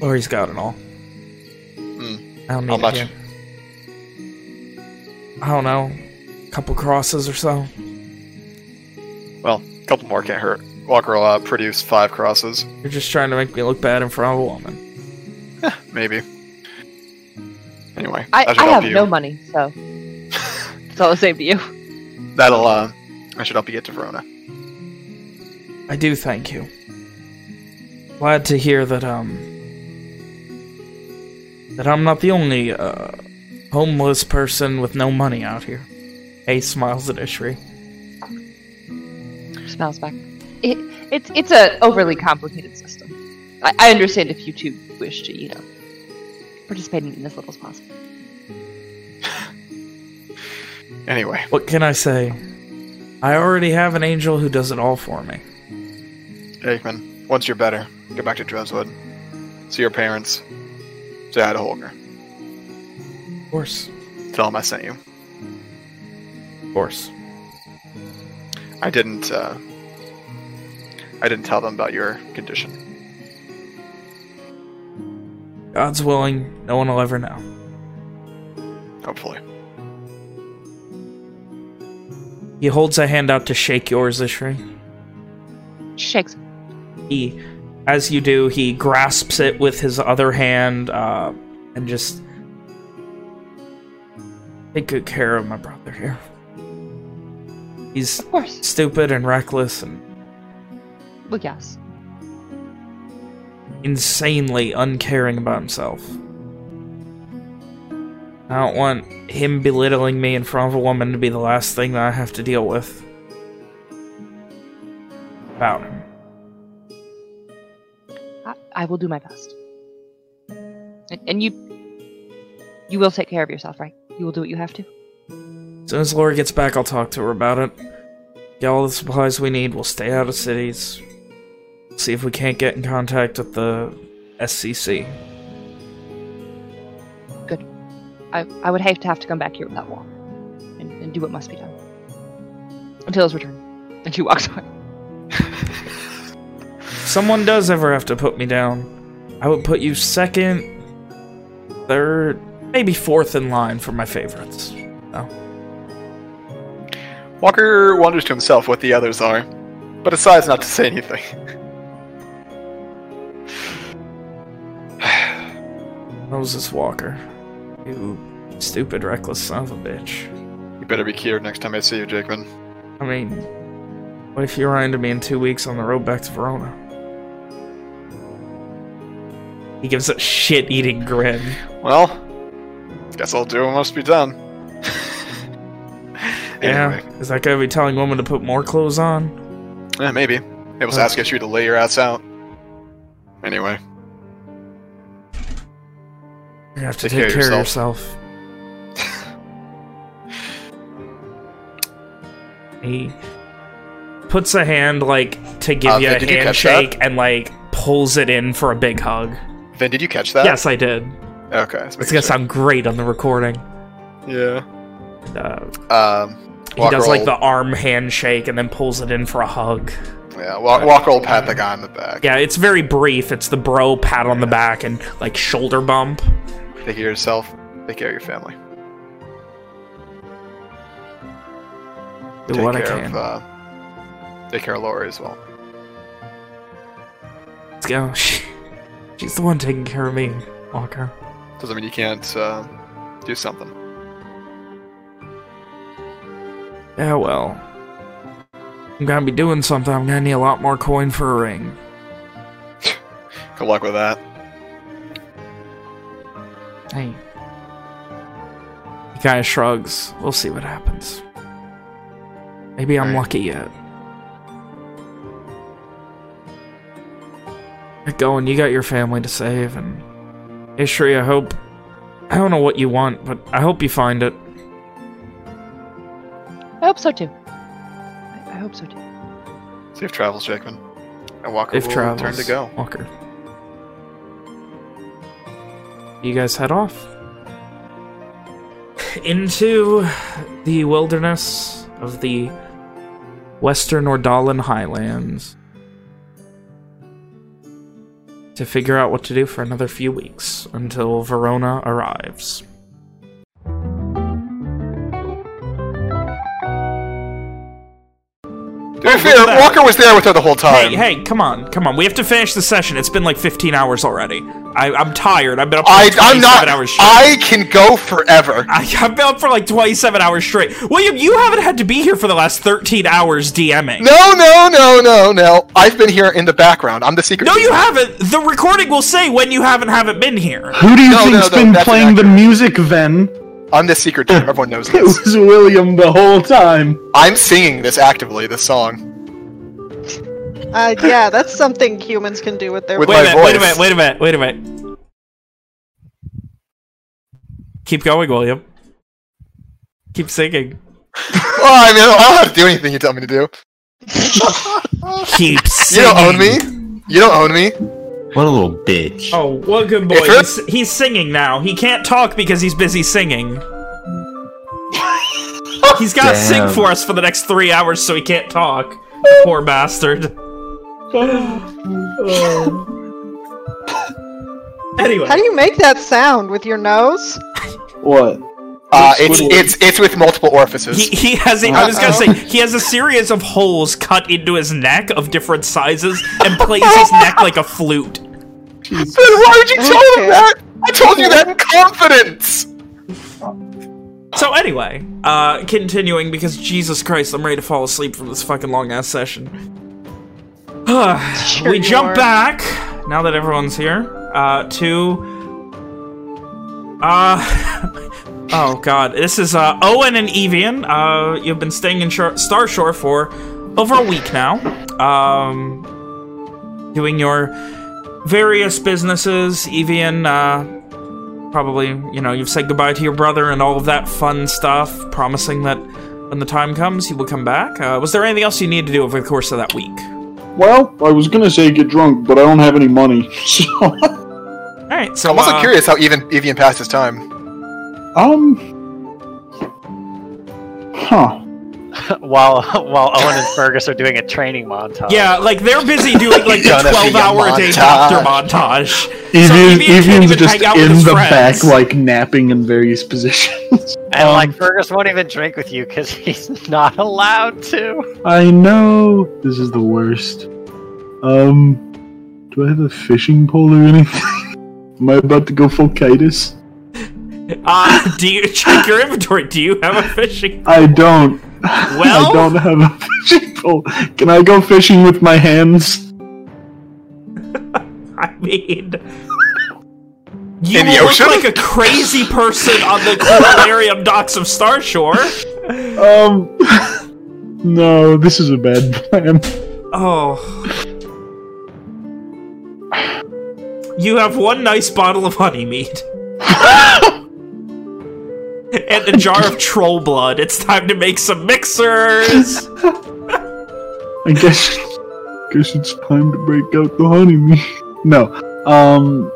Lori's got it all. Hmm. I don't need How much? here. I don't know. A couple crosses or so. Well, a couple more can't hurt. Walker will uh, produce five crosses, You're just trying to make me look bad in front of a woman. maybe. Anyway, I, I have you. no money, so (laughs) it's all the same to you. That'll uh, I should help you get to Verona. I do thank you. Glad to hear that, um... That I'm not the only, uh... Homeless person with no money out here. Ace smiles at Ishri. Smells back. It, it's it's a overly complicated system. I, I understand if you two wish to, you know, participate in as little as possible. Anyway, What can I say? I already have an angel who does it all for me. Jakeman, once you're better, go back to Dreswood. See your parents. Say hi to Holger. Of course. Tell him I sent you. Of course. I didn't. Uh, I didn't tell them about your condition. God's willing, no one will ever know. Hopefully. He holds a hand out to shake yours, Ishri. She shakes. He, as you do, he grasps it with his other hand, uh, and just take good care of my brother here. He's Of course. stupid and reckless and Well, yes. insanely uncaring about himself. I don't want him belittling me in front of a woman to be the last thing that I have to deal with. About him. I, will do my best. And, and you, you will take care of yourself, right? You will do what you have to. As soon as Laura gets back, I'll talk to her about it. Get all the supplies we need. We'll stay out of cities. See if we can't get in contact with the SCC. Good. I, I would hate to have to come back here without Walker and, and do what must be done. Until his return. And she walks away. (laughs) If someone does ever have to put me down, I would put you second, third, maybe fourth in line for my favorites. No. Walker wonders to himself what the others are, but decides not to say anything. (sighs) Moses Walker. You stupid, reckless son of a bitch. You better be cured next time I see you, Jakeman. I mean, what if you run into me in two weeks on the road back to Verona? He gives a shit-eating grin. Well, guess I'll do what must be done. (laughs) Yeah, is that gonna be telling women to put more clothes on? yeah, maybe. It was ask you to lay your ass out. Anyway, You have to Take take, care of care of yourself. yourself. (laughs) he puts a hand like to give Uh, you a did you handshake and like pulls it in for a big hug. Vin, did you catch that? yes, I did. Okay. It's gonna sure. sound great on the recording. Yeah. Uh, Um. he does like the arm handshake and then pulls it in for a hug. Yeah. Wa- Walker will pat the guy on the back. Yeah, it's very brief. It's the bro pat on the back and like shoulder bump. Take care of yourself. Take care of your family. Do take what I care can. of. Uh, take care of Lori as well. Let's go. (laughs) She's the one taking care of me, Walker. Doesn't mean you can't uh, do something. Yeah, well. I'm gonna be doing something. I'm gonna need a lot more coin for a ring. (laughs) Good luck with that. Hey. He kinda shrugs. We'll see what happens. Maybe I'm Right. lucky yet. Get going, you got your family to save, and... Ishri, I hope... I don't know what you want, but I hope you find it. I hope so too. I, I hope so too. Safe travels, Jakeman. And Walker If will travels. turn to go. Walker. You guys head off. (laughs) Into the wilderness of the Western Ordalan Highlands. To figure out what to do for another few weeks until Verona arrives. Fair, at that. Walker was there with her the whole time. Hey, hey, come on, come on. We have to finish the session. It's been like 15 hours already. I, I'm tired. I've been up for I, like I'm 27 not. hours straight. I can go forever. I, I've been up for like 27 hours straight. William, you haven't had to be here for the last 13 hours DMing. No, no, no, no, no. I've been here in the background. I'm the secret. No, team. you haven't. The recording will say when you haven't haven't been here. Who do you No, no, think's no, been that's playing the music then? I'm the secret team. Everyone knows this. (laughs) It this. was William the whole time. I'm singing this actively. This song. Uh, yeah, that's something humans can do with their With Wait a my minute, wait a minute, wait a minute, wait a minute. Keep going, William. Keep singing. Well, I mean, I don't, have to do anything you tell me to do. Keep singing. You don't own me. You don't own me. What a little bitch. Oh, what good boy. He's, he's singing now. He can't talk because he's busy singing. (laughs) He's got to sing for us for the next three hours so he can't talk. Poor bastard. (gasps) anyway. How do you make that sound with your nose? What? Uh, it's it's it's with multiple orifices. He, he has a, I was gonna say, he has a series of holes cut into his neck of different sizes and plays his (laughs) neck like a flute. Then why would you tell him that? I told you that in confidence. So anyway, uh, continuing because Jesus Christ, I'm ready to fall asleep from this fucking long ass session. (sighs) Sure we jump are. back now that everyone's here uh, to uh (laughs) oh god. This is uh owen and evian. Uh you've been staying in Shor- Starshore for over a week now. Um doing your various businesses. Evian uh probably you know you've said goodbye to your brother and all of that fun stuff promising that when the time comes he will come back. Uh, was there anything else you need to do over the course of that week? Well, I was gonna say get drunk, but I don't have any money. (laughs) So, All right, so I'm also uh, curious how even Evian passed his time. Um, huh? (laughs) while while Owen and Fergus are doing a training montage. Yeah, like they're busy doing like the (laughs) a 12 hour a day montage. doctor montage. Evian, Evian can't Evian's even just hang out with in the friends. back, like napping in various positions. and Um, like Fergus won't even drink with you because he's not allowed to. I know this is the worst. Um, do I have a fishing pole or anything? (laughs) Am I about to go full kitus? (laughs) Uh, do you check your inventory? Do you have a fishing? I don't. Well? I don't have a fishing pole. Can I go fishing with my hands? (laughs) I mean, you In the look ocean? like a crazy person on the Coralarium (laughs) docks of Starshore. Um, no, this is a bad plan. Oh. You have one nice bottle of honey mead. And a jar of troll blood. It's time to make some mixers. I guess, guess it's time to break out the honey meat. No, um,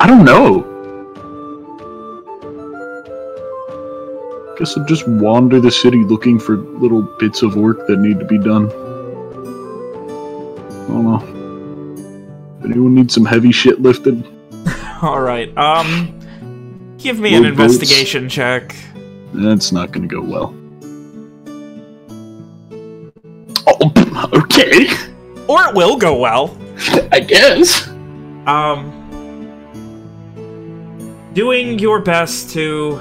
I don't know. Guess I'll just wander the city looking for little bits of work that need to be done. I don't know. Anyone need some heavy shit lifted, All right. Um, give me an boats. investigation check. that's not gonna go well. Oh, (clears throat) okay. Or it will go well. (laughs) I guess. Um, doing your best to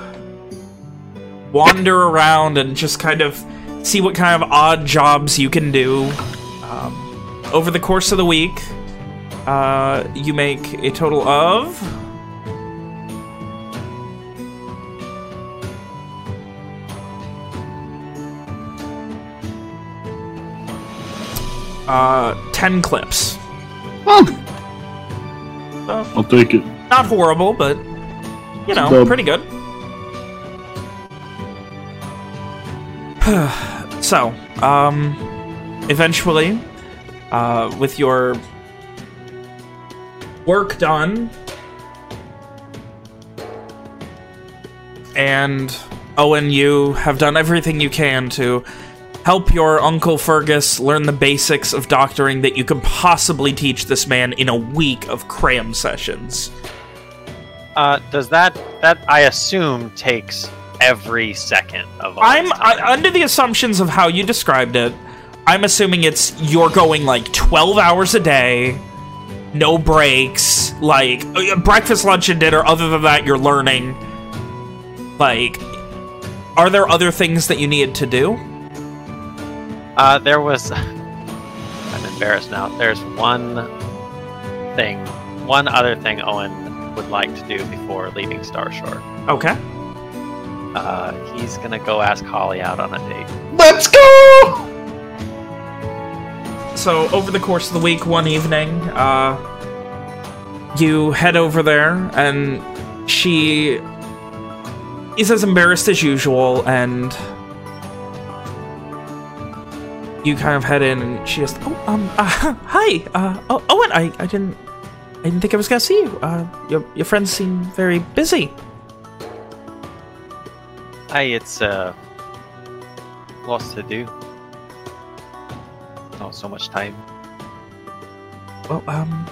wander around and just kind of see what kind of odd jobs you can do. Um, over the course of the week, uh, you make a total of... Uh, 10 clips. Oh, So, I'll take it. not horrible, but, you know, Dub. pretty good. (sighs) so, um, eventually, uh, with your work done, and Owen, you have done everything you can to help your Uncle Fergus learn the basics of doctoring that you can possibly teach this man in a week of cram sessions. Uh, does that that I assume takes every second of all I'm. I, under the assumptions of how you described it. I'm assuming it's you're going like 12 hours a day, no breaks, like uh, breakfast, lunch, and dinner. Other than that, you're learning. Like, are there other things that you need to do? Uh, there was. (laughs) I'm embarrassed now. There's one thing, one other thing Owen would like to do before leaving Starshore. Okay. Uh, he's gonna go ask Holly out on a date. Let's go! So over the course of the week, one evening, uh, you head over there, and she is as embarrassed as usual, and you kind of head in, and she just, oh, um, uh, (laughs) hi, uh, oh, Owen, I, I didn't, I didn't think I was gonna see you. Uh, your, your friends seem very busy. Hey, it's uh, lots to do. Not so much time. Well, um,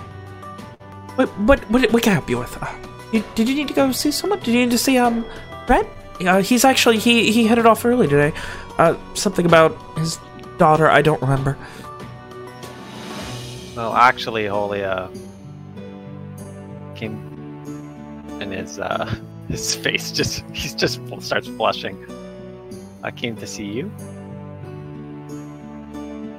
what, what, what, what can I help you with? Uh, you, did you need to go see someone? Did you need to see, um, Brett? Uh, he's actually, he, he headed off early today. Uh, something about his daughter, I don't remember. Well, actually, Holly uh, came, and his uh, (laughs) his face just he's just starts blushing. I came to see you.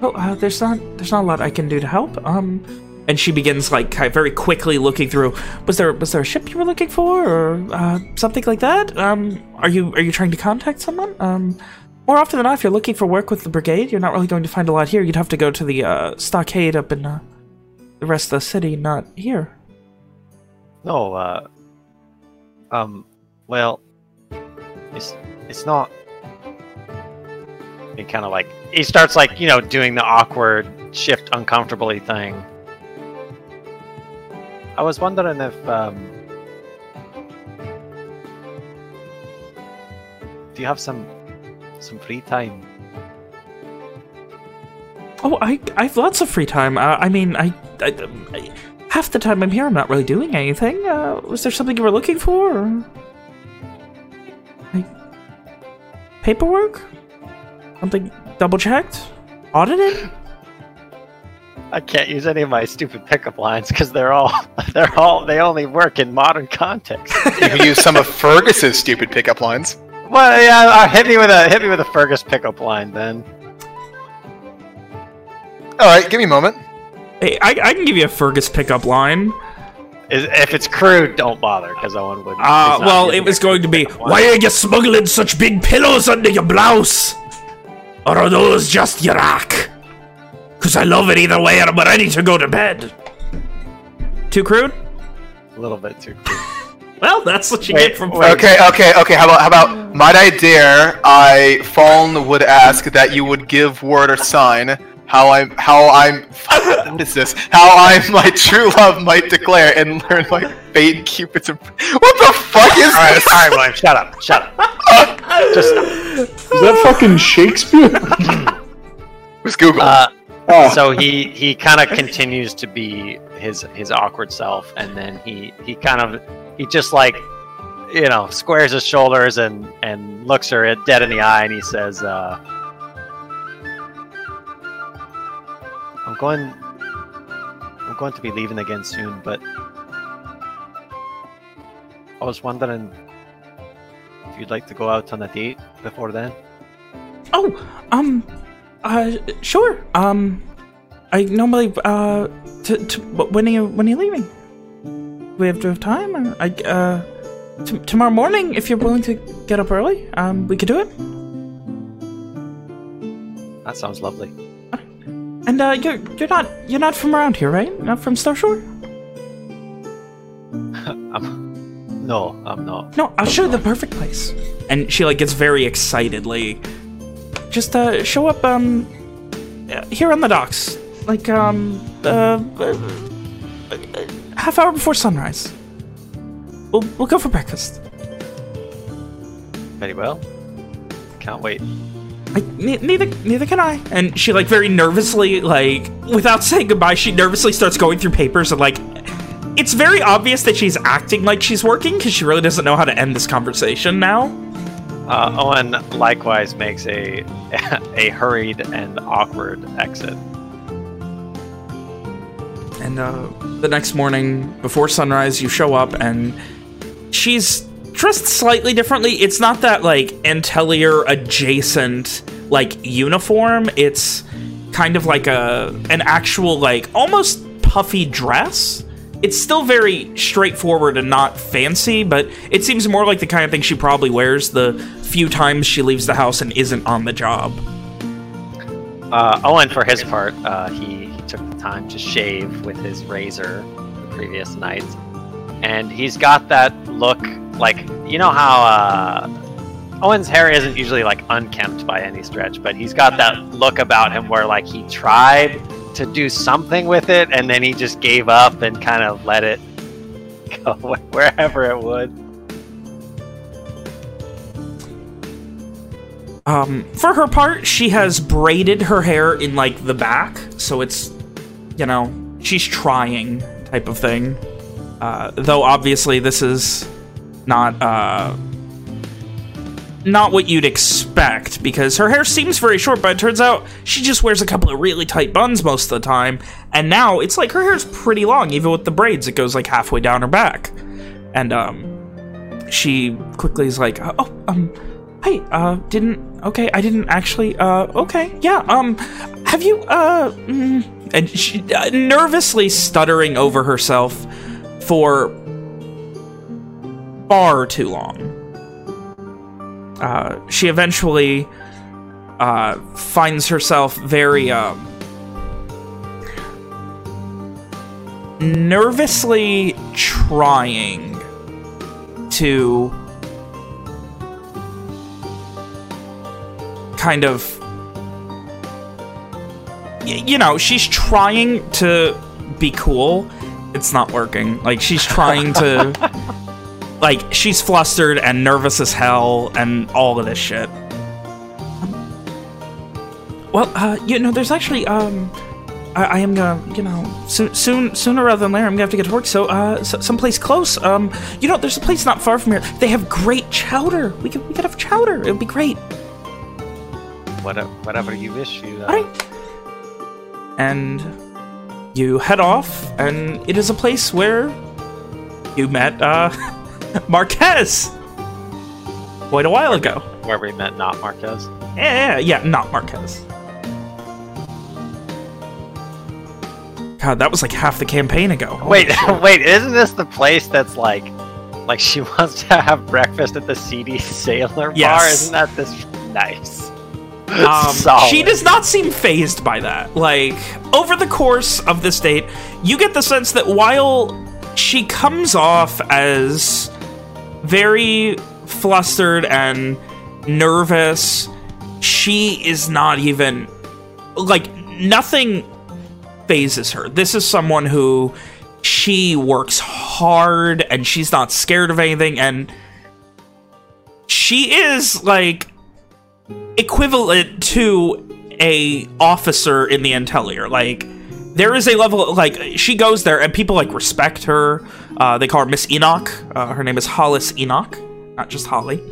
Oh, uh, there's not, there's not a lot I can do to help. Um, and she begins, like, very quickly looking through. Was there, was there a ship you were looking for, or, uh, something like that? Um, are you, are you trying to contact someone? Um, more often than not, if you're looking for work with the brigade, you're not really going to find a lot here. You'd have to go to the, uh, stockade up in, uh, the rest of the city, not here. No, uh, um, well, it's it's not. He kind of like he starts like you know doing the awkward shift uncomfortably thing. I was wondering if um, do you have some some free time? Oh, I I have lots of free time. Uh, I mean, I, I, I half the time I'm here, I'm not really doing anything. Uh, was there something you were looking for? Or... Like, paperwork? Something double checked? Audited? (laughs) I can't use any of my stupid pickup lines because they're all (laughs) they're all they only work in modern context. You can use some of (laughs) Fergus's stupid pickup lines. Well, yeah, uh, hit me with a hit me with a Fergus pickup line then. All right, give me a moment. Hey, I, I can give you a Fergus pickup line. Is, if it's crude, don't bother because Owen would. Uh, well, it was going to be, why are you smuggling such big pillows under your blouse? Or are those just your rack? Because I love it either way and I'm ready to go to bed. Too crude? a little bit too crude. Well, that's what you Wait, get from wait. Okay, okay, okay. How about how about might I dare I Fallen would ask that you would give word or sign how I'm how I'm (laughs) what is this? How I'm my true love might declare and learn my fate Cupid's imp- What the fuck is all right, this? all right, William, shut up, shut up. Just Is that fucking Shakespeare? (laughs) It was Google. uh, oh, so he he kind of continues to be his his awkward self, and then he he kind of he just like you know squares his shoulders and and looks her dead in the eye, and he says, uh, "I'm going." I'm going to be leaving again soon, but I was wondering if you'd like to go out on a date before then. Oh, um, uh, sure. Um, I normally, uh, t t when are you, when are you leaving? Do we have to have time? Or I, uh, t tomorrow morning, if you're willing to get up early, um, we could do it. That sounds lovely. And, uh, you're, you're not, you're not from around here, right? Not from Starshore? (laughs) I'm, no, I'm not. No, I'll show you the perfect place. And she, like, gets very excitedly. Just, uh, show up, um, uh, here on the docks. Like, um, uh, uh, uh, half hour before sunrise. We'll, we'll go for breakfast. Very well. Can't wait. I, ne neither, neither can I. And she, like, very nervously, like, without saying goodbye, she nervously starts going through papers and, like, it's very obvious that she's acting like she's working because she really doesn't know how to end this conversation now. Uh, Owen likewise makes a (laughs) a hurried and awkward exit. And uh, the next morning, before sunrise, you show up and she's dressed slightly differently. It's not that, like, Intellier adjacent, like, uniform. It's kind of like a an actual, like, almost puffy dress. It's still very straightforward and not fancy, but it seems more like the kind of thing she probably wears the few times she leaves the house and isn't on the job. Uh, Owen, for his part, uh, he took the time to shave with his razor the previous night, and he's got that look like you know how uh, Owen's hair isn't usually like unkempt by any stretch, but he's got that look about him where like he tried to do something with it, and then he just gave up and kind of let it (laughs) go (laughs) wherever it would. Um, for her part, she has braided her hair in, like, the back, so it's, you know, she's trying type of thing. Uh, though, obviously, this is not, uh, not what you'd expect, because her hair seems very short, but it turns out she just wears a couple of really tight buns most of the time, and now it's like her hair's pretty long, even with the braids, it goes, like, halfway down her back. And, um, she quickly is like, oh, um, Hey, uh, didn't... Okay, I didn't actually... Uh, okay, yeah, um... Have you, uh... Mm, and she, uh, nervously stuttering over herself for far too long. Uh, she eventually, uh, finds herself very, um... nervously trying to kind of you know, she's trying to be cool. It's not working. Like, she's trying to... (laughs) like, she's flustered and nervous as hell and all of this shit. Well, uh, you know, there's actually, um... I, I am gonna, you know, soon, soon, sooner rather than later, I'm gonna have to get to work. So, uh, so, someplace close. Um, you know, there's a place not far from here. They have great chowder. We could, we could have chowder. It would be great. Whatever, whatever you wish you. Uh, All right. And you head off, and it is a place where you met uh, (laughs) Marquez quite a while ago. Where we met not Marquez. Yeah, yeah, yeah, not Marquez. God, that was like half the campaign ago. Holy Wait, shit. (laughs) wait, isn't this the place that's like, like she (laughs) wants to have breakfast at the seedy sailor bar? Isn't that this nice? Um, (laughs) she does not seem phased by that. Like, over the course of this date, you get the sense that while she comes off as very flustered and nervous, she is not even, like, nothing phases her. This is someone who she works hard and she's not scared of anything and she is, like, equivalent to a officer in the Intellier. Like, there is a level, like, she goes there and people, like, respect her. Uh, they call her Miss Enoch. Uh, her name is Hollis Enoch, not just Holly.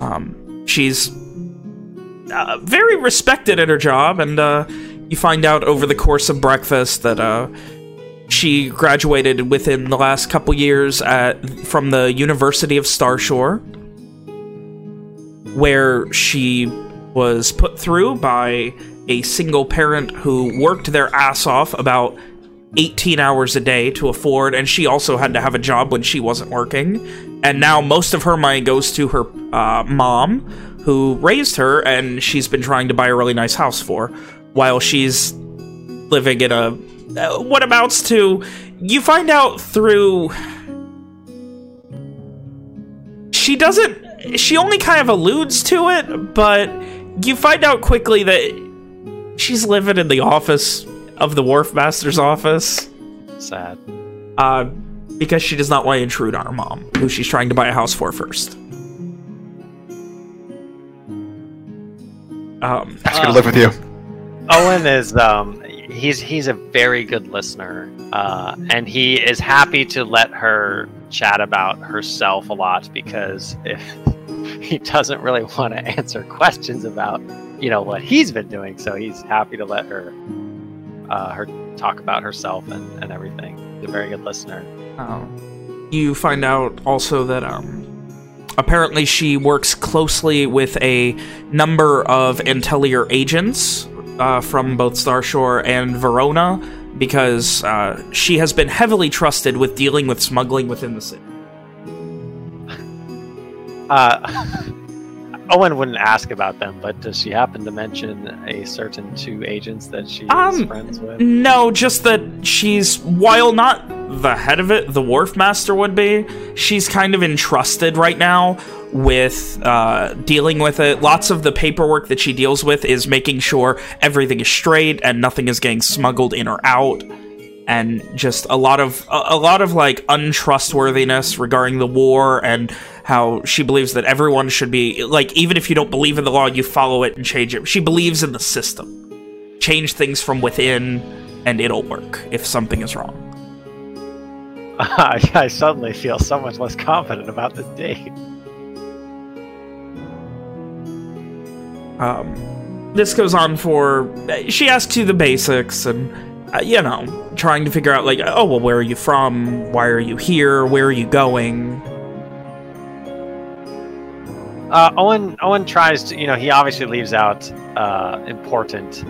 Um, she's uh, very respected at her job, and uh, you find out over the course of breakfast that uh, she graduated within the last couple years at, from the University of Starshore where she was put through by a single parent who worked their ass off about 18 hours a day to afford, and she also had to have a job when she wasn't working. And now most of her money goes to her uh, mom, who raised her, and she's been trying to buy a really nice house for, while she's living in a... Uh, what amounts to... You find out through... She doesn't she only kind of alludes to it, but you find out quickly that she's living in the office of the Wharf Master's office Sad. uh, because she does not want to intrude on her mom, who she's trying to buy a house for first. Um, It's good to live with you. Owen is um he's he's a very good listener, uh, and he is happy to let her chat about herself a lot because if (laughs) he doesn't really want to answer questions about you know what he's been doing, so he's happy to let her uh, her talk about herself and, and everything. He's a very good listener. Um, you find out also that um, apparently she works closely with a number of Intellier agents uh, from both Starshore and Verona because uh, she has been heavily trusted with dealing with smuggling within the city. Uh, (laughs) Owen wouldn't ask about them, but does she happen to mention a certain two agents that she is Um, friends with? No, just that she's, while not the head of it, the Wharf Master would be, she's kind of entrusted right now with uh, dealing with it. Lots of the paperwork that she deals with is making sure everything is straight and nothing is getting smuggled in or out. And just a lot of a, a lot of like untrustworthiness regarding the war and how she believes that everyone should be like even if you don't believe in the law, you follow it and change it. She believes in the system change things from within and it'll work if something is wrong. (laughs) I, suddenly feel so much less confident about this date. Um, this goes on for... She asks you the basics and, you know, trying to figure out, like, oh, well, where are you from? Why are you here? Where are you going? Uh, Owen Owen tries to, you know, he obviously leaves out uh, important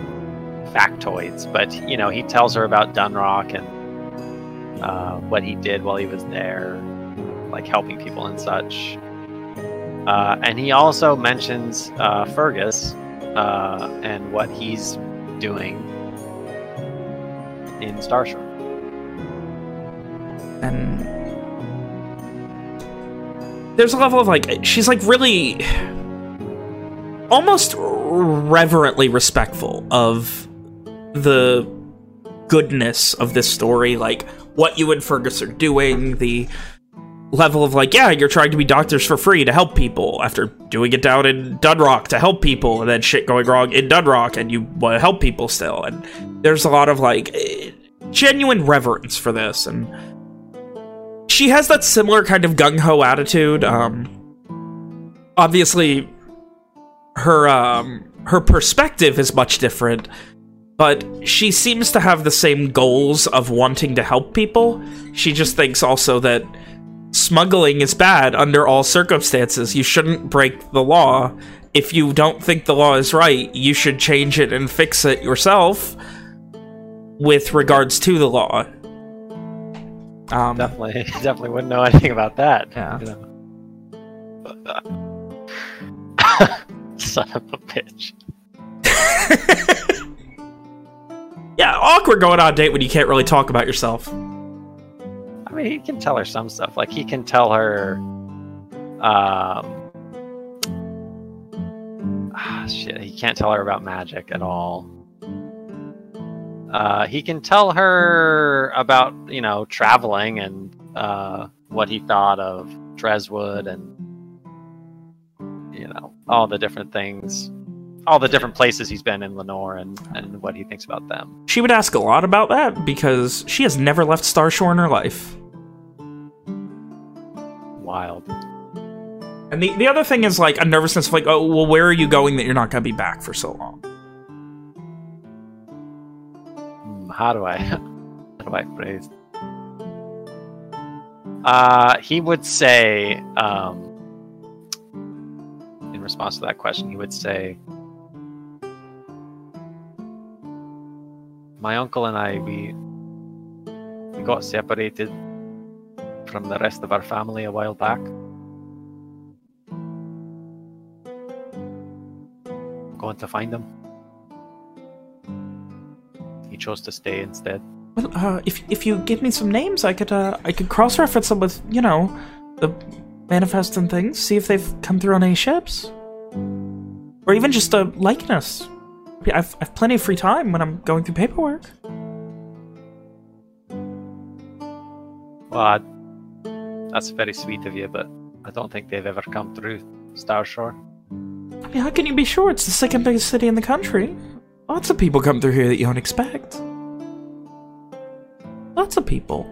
factoids, but you know, he tells her about Dunrock and uh, what he did while he was there, like helping people and such. Uh, and he also mentions uh, Fergus uh, and what he's doing in Starshore. And there's a level of like she's like really almost reverently respectful of the goodness of this story, like what you and Fergus are doing, the level of like, yeah, you're trying to be doctors for free to help people after doing it down in Dunrock to help people and then shit going wrong in Dunrock and you want to help people still. And there's a lot of like eh, genuine reverence for this. And she has that similar kind of gung-ho attitude. Um, obviously, her, um, her perspective is much different but she seems to have the same goals of wanting to help people. She just thinks also that smuggling is bad under all circumstances. You shouldn't break the law. If you don't think the law is right, you should change it and fix it yourself with regards to the law. Um, Definitely, (laughs) definitely wouldn't know anything about that. Yeah. you know. (laughs) Son of a bitch. (laughs) yeah, awkward going on a date when you can't really talk about yourself. I mean, he can tell her some stuff. Like he can tell her, um, ah, shit. He can't tell her about magic at all. Uh, he can tell her about you know traveling and uh, what he thought of Dreswood and you know all the different things, all the different places he's been in Lenore and and what he thinks about them. She would ask a lot about that because she has never left Starshore in her life. Wild. And the, the other thing is like a nervousness of like, oh, well, where are you going that you're not going to be back for so long? Hmm, How do I (laughs) how do I phrase? Uh, he would say, um, in response to that question, he would say, "My uncle and I, we we got separated from the rest of our family a while back. Going to find him. He chose to stay instead." Well, uh, if if you give me some names, I could uh, I could cross reference them with you know the manifest and things. See if they've come through on any ships, or even just a likeness. I've I've plenty of free time when I'm going through paperwork. Well, I, that's very sweet of you, but I don't think they've ever come through Starshore. I mean, how can you be sure? It's the second biggest city in the country. Lots of people come through here that you don't expect. Lots of people.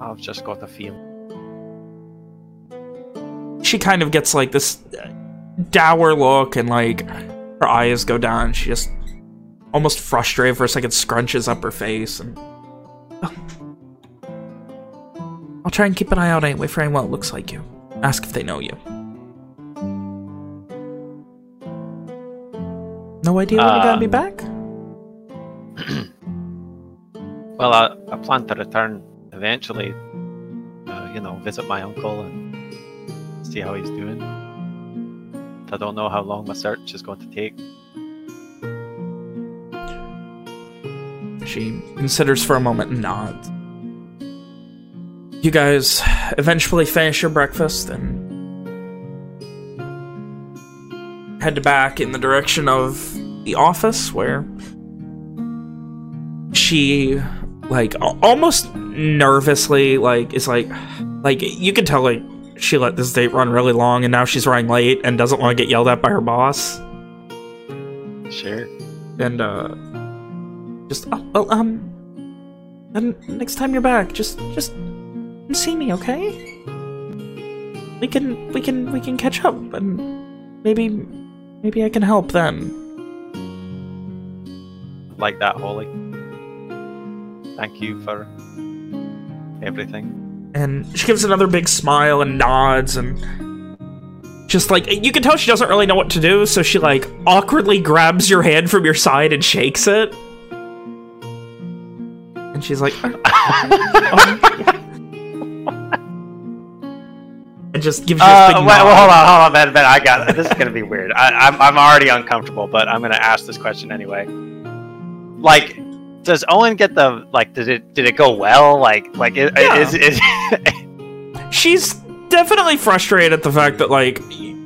I've just got a feel. She kind of gets like this uh, dour look and like her eyes go down. She just almost frustrated for a second, scrunches up her face and. I'll try and keep an eye out anyway for anyone that looks like you. Ask if they know you. No idea when you're gonna be Um, back? (clears throat) Well, I, I plan to return eventually. Uh, you know, visit my uncle and see how he's doing. I don't know how long my search is going to take. She considers for a moment and nods. You guys eventually finish your breakfast and head back in the direction of the office where she like almost nervously like is like like you can tell like she let this date run really long and now she's running late and doesn't want to get yelled at by her boss Sure. and uh just oh, well um and next time you're back just just see me okay we can we can we can catch up and maybe maybe i can help then Like that, Holly. Thank you for everything. and she gives another big smile and nods and just like you can tell she doesn't really know what to do so she like awkwardly grabs your hand from your side and shakes it and she's like (laughs) oh, oh, just gives you a Uh, wait, well, hold on, hold on, Ben. Ben, I got it. This is gonna be weird. I, I'm I'm already uncomfortable, but I'm gonna ask this question anyway. Like, does Owen get the like? Did it did it go well? Like like is Yeah. is, is (laughs) she's definitely frustrated at the fact that like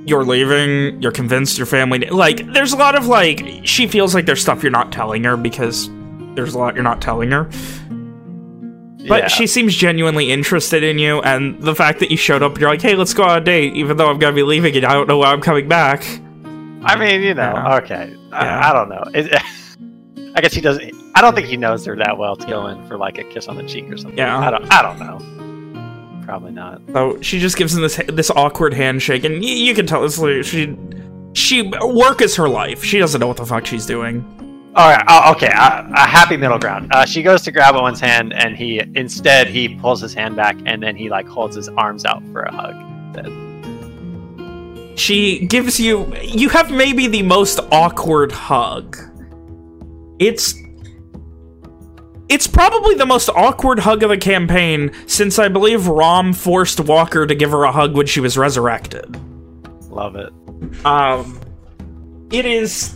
you're leaving, you're convinced your family... Like, there's a lot of, like, she feels like there's stuff you're not telling her because there's a lot you're not telling her. But Yeah. she seems genuinely interested in you, and the fact that you showed up, you're like, hey, let's go on a date, even though I'm going to be leaving and I don't know why I'm coming back. I mean, you know, Yeah. okay. Yeah. I, I don't know. It, (laughs) I guess he doesn't. I don't think he knows her that well to go in for like a kiss on the cheek or something. Yeah. I don't. I don't know. Probably not. So she just gives him this this awkward handshake, and y you can tell it's like she she work is her life. She doesn't know what the fuck she's doing. All right. Oh, okay. Uh, a happy middle ground. Uh, she goes to grab Owen's hand, and he instead he pulls his hand back, and then he like holds his arms out for a hug. She gives you you have maybe the most awkward hug. It's it's probably the most awkward hug of the campaign since I believe Rom forced Walker to give her a hug when she was resurrected. Love it. Um, it is.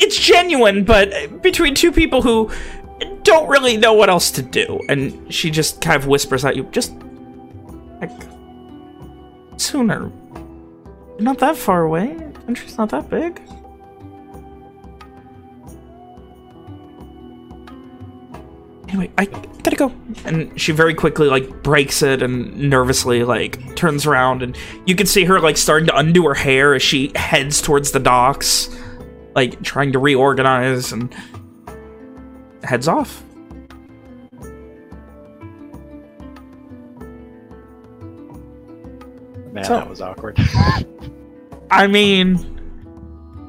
It's genuine, but between two people who don't really know what else to do, and she just kind of whispers at you, just like sooner. You're not that far away. Country's not that big. Anyway, I gotta go. And she very quickly, like, breaks it and nervously, like, turns around. And you can see her, like, starting to undo her hair as she heads towards the docks. Like, trying to reorganize and heads off. Man, So- that was awkward. (laughs) I mean,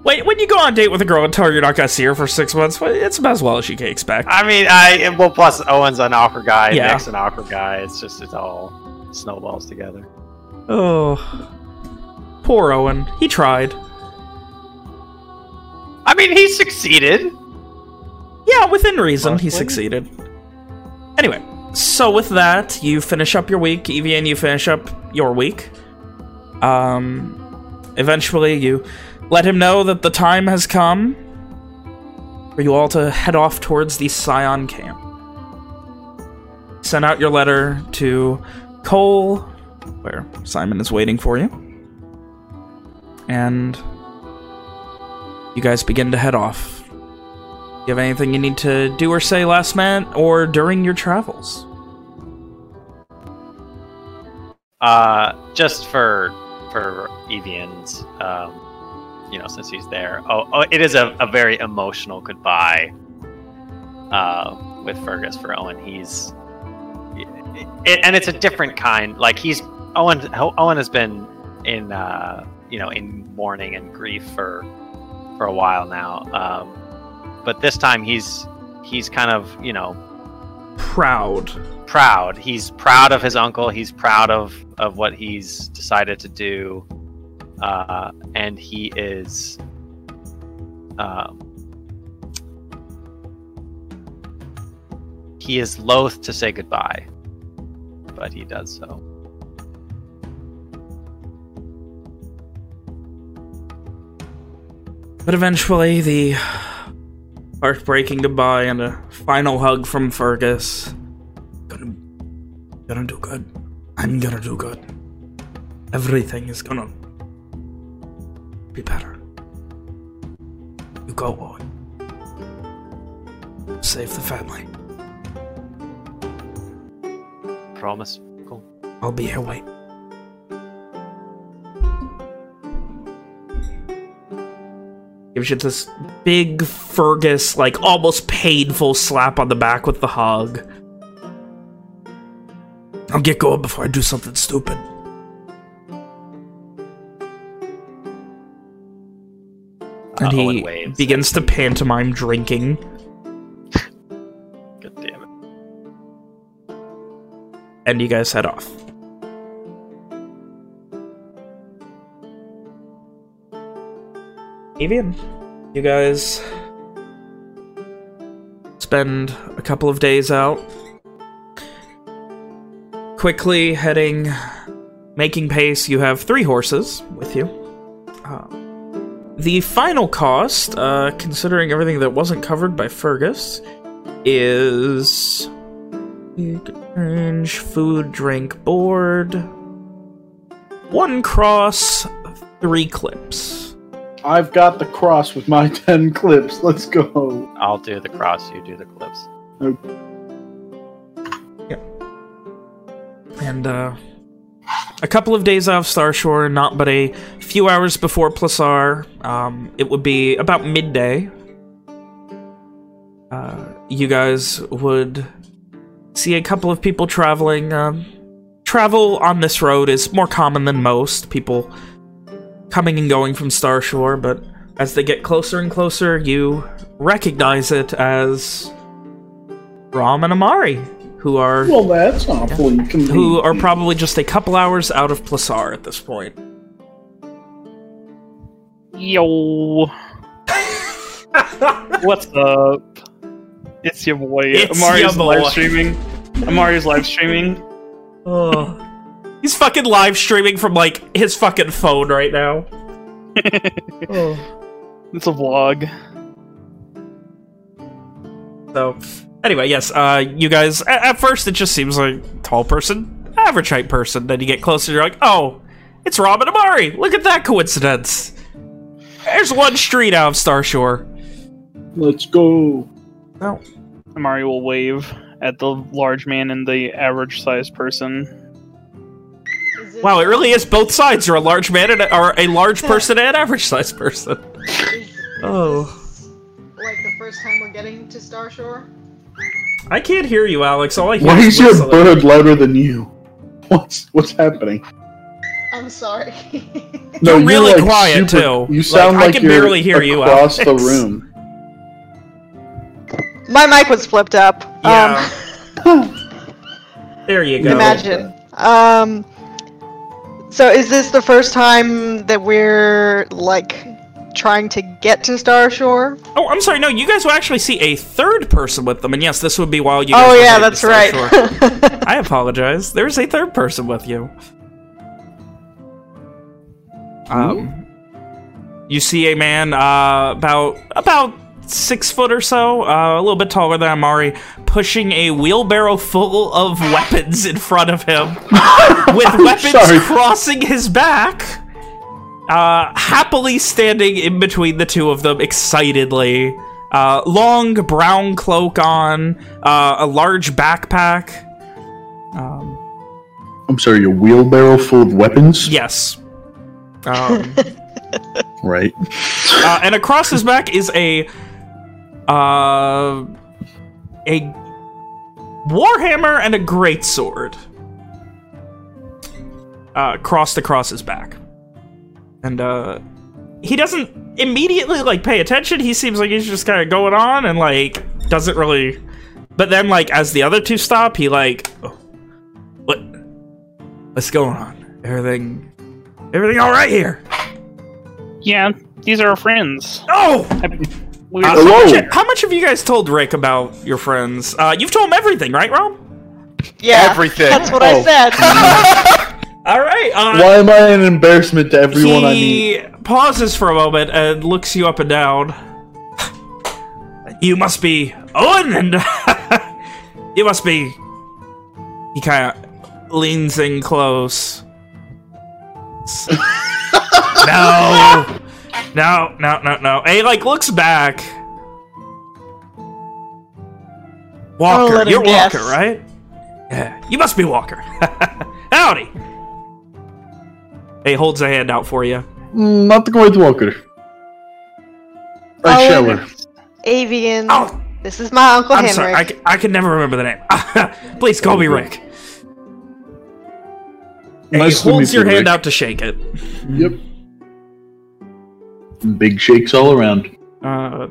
when, when you go on a date with a girl and tell her you're not gonna see her for six months, it's about as well as you can expect. I mean, I well, plus Owen's an awkward guy. Yeah. Nick's an awkward guy. It's just it's all snowballs together. Oh, poor Owen. He tried. I mean, he succeeded. Yeah, within reason, he succeeded. Anyway, so with that, you finish up your week. Evie and you finish up your week. Um, eventually, you let him know that the time has come for you all to head off towards the Scion camp. Send out your letter to Cole, where Simon is waiting for you. And you guys begin to head off. You have anything you need to do or say last minute or during your travels? Uh, just for for Evian's, um, you know, since he's there. Oh, oh it is a, a very emotional goodbye. Uh, with Fergus for Owen, he's, it, and it's a different kind. Like he's Owen. Owen has been in, uh, you know, in mourning and grief for for a while now. Um, but this time he's he's kind of you know Proud. proud. He's proud of his uncle. He's proud of of what he's decided to do, uh, and he is. Um, he is loath to say goodbye, but he does so. But eventually, the heartbreaking goodbye and a final hug from Fergus. Gonna, gonna do good. I'm gonna do good. Everything is gonna be better. You go, boy. Save the family. Promise. Cool. I'll be here wait. Gives you this big Fergus, like almost painful slap on the back with the hug. I'll get going before I do something stupid. And Uh, Owen he waves. begins to pantomime drinking. (laughs) God damn it. and you guys head off. Avian, you guys spend a couple of days out, quickly heading, making pace. You have three horses with you. Uh, the final cost, uh, considering everything that wasn't covered by Fergus, is Range, food, drink, board. one cross, three clips. I've got the cross with my (laughs) 10 clips. Let's go. I'll do the cross. You do the clips. Okay. Yeah. And uh, a couple of days off Starshore, not but a few hours before Plasar. Um, it would be about midday. Uh, you guys would see a couple of people traveling. Um, travel on this road is more common than most. People coming and going from Starshore, but as they get closer and closer, you recognize it as Rom and Amari, who are Well, that's awfully convenient. who are probably just a couple hours out of Plasar at this point. Yo. (laughs) What's up? It's your boy. It's Amari's your boy. live streaming. Amari's live streaming. (laughs) Oh. He's fucking live streaming from, like, his fucking phone right now. (laughs) It's a vlog. So, anyway, yes, uh, you guys, at, at first it just seems like tall person, average height person. Then you get closer, you're like, oh, it's Robin and Amari. Look at that coincidence. There's one street out of Starshore. Let's go. No. Amari will wave at the large man and the average sized person. Is this- Wow, it really is both sides. You're a large man and a, or a large (laughs) person and an average sized person. is- is Oh. Like the first time we're getting to Starshore? I can't hear you, Alex. All I hear Why is is your whistling. bird louder than you? What's what's happening? I'm sorry. You're you're, really quiet, super- too. You Like, sound I like, can you're barely hear you, across the room. My mic was flipped up. Yeah. There you Um, (laughs) go. imagine. Um. So is this the first time that we're like trying to get to Starshore? Oh, I'm sorry. No, you guys will actually see a third person with them, and yes, this would be while you. Guys Oh yeah, that's to right. Starshore. (laughs) I apologize. There's a third person with you. Um, you see a man uh, about about six foot or so, uh, a little bit taller than Amari, pushing a wheelbarrow full of weapons in front of him, (laughs) with weapons Sorry. crossing his back. Uh, happily standing in between the two of them, excitedly. Uh, long brown cloak on, uh, a large backpack. Um, I'm sorry, your wheelbarrow full of weapons? yes. Um, (laughs) Right. uh, and across his back is a uh, a warhammer and a greatsword uh, crossed across his back, and uh, he doesn't immediately like pay attention. He seems like he's just kind of going on and like doesn't really. But then, like as the other two stop, he like, oh, what? What's going on? Everything, everything all right here? Yeah, these are our friends. Oh. Were- how, Hello. much, how much have you guys told Rick about your friends? Uh, you've told him everything, right, Rom? yeah, Everything. That's what Oh. I said. (laughs) All right. Uh, Why am I an embarrassment to everyone I meet? he pauses for a moment and looks you up and down. You must be Owen, and (laughs) you must be. He kind of leans in close. (laughs) no, no, no, no, no. And he like looks back. Walker, you're guess. Walker, right? Yeah, you must be Walker. (laughs) Howdy. He holds a hand out for you. Mm, Not the Great Walker. Oh, I wait a shall. minute. Evian. Oh, This is my uncle I'm Henrik. sorry. I, I can never remember the name. (laughs) Please call me Rick. And Nice he to holds meet your you, hand Rick. out to shake it. Yep. Big shakes all around. Uh,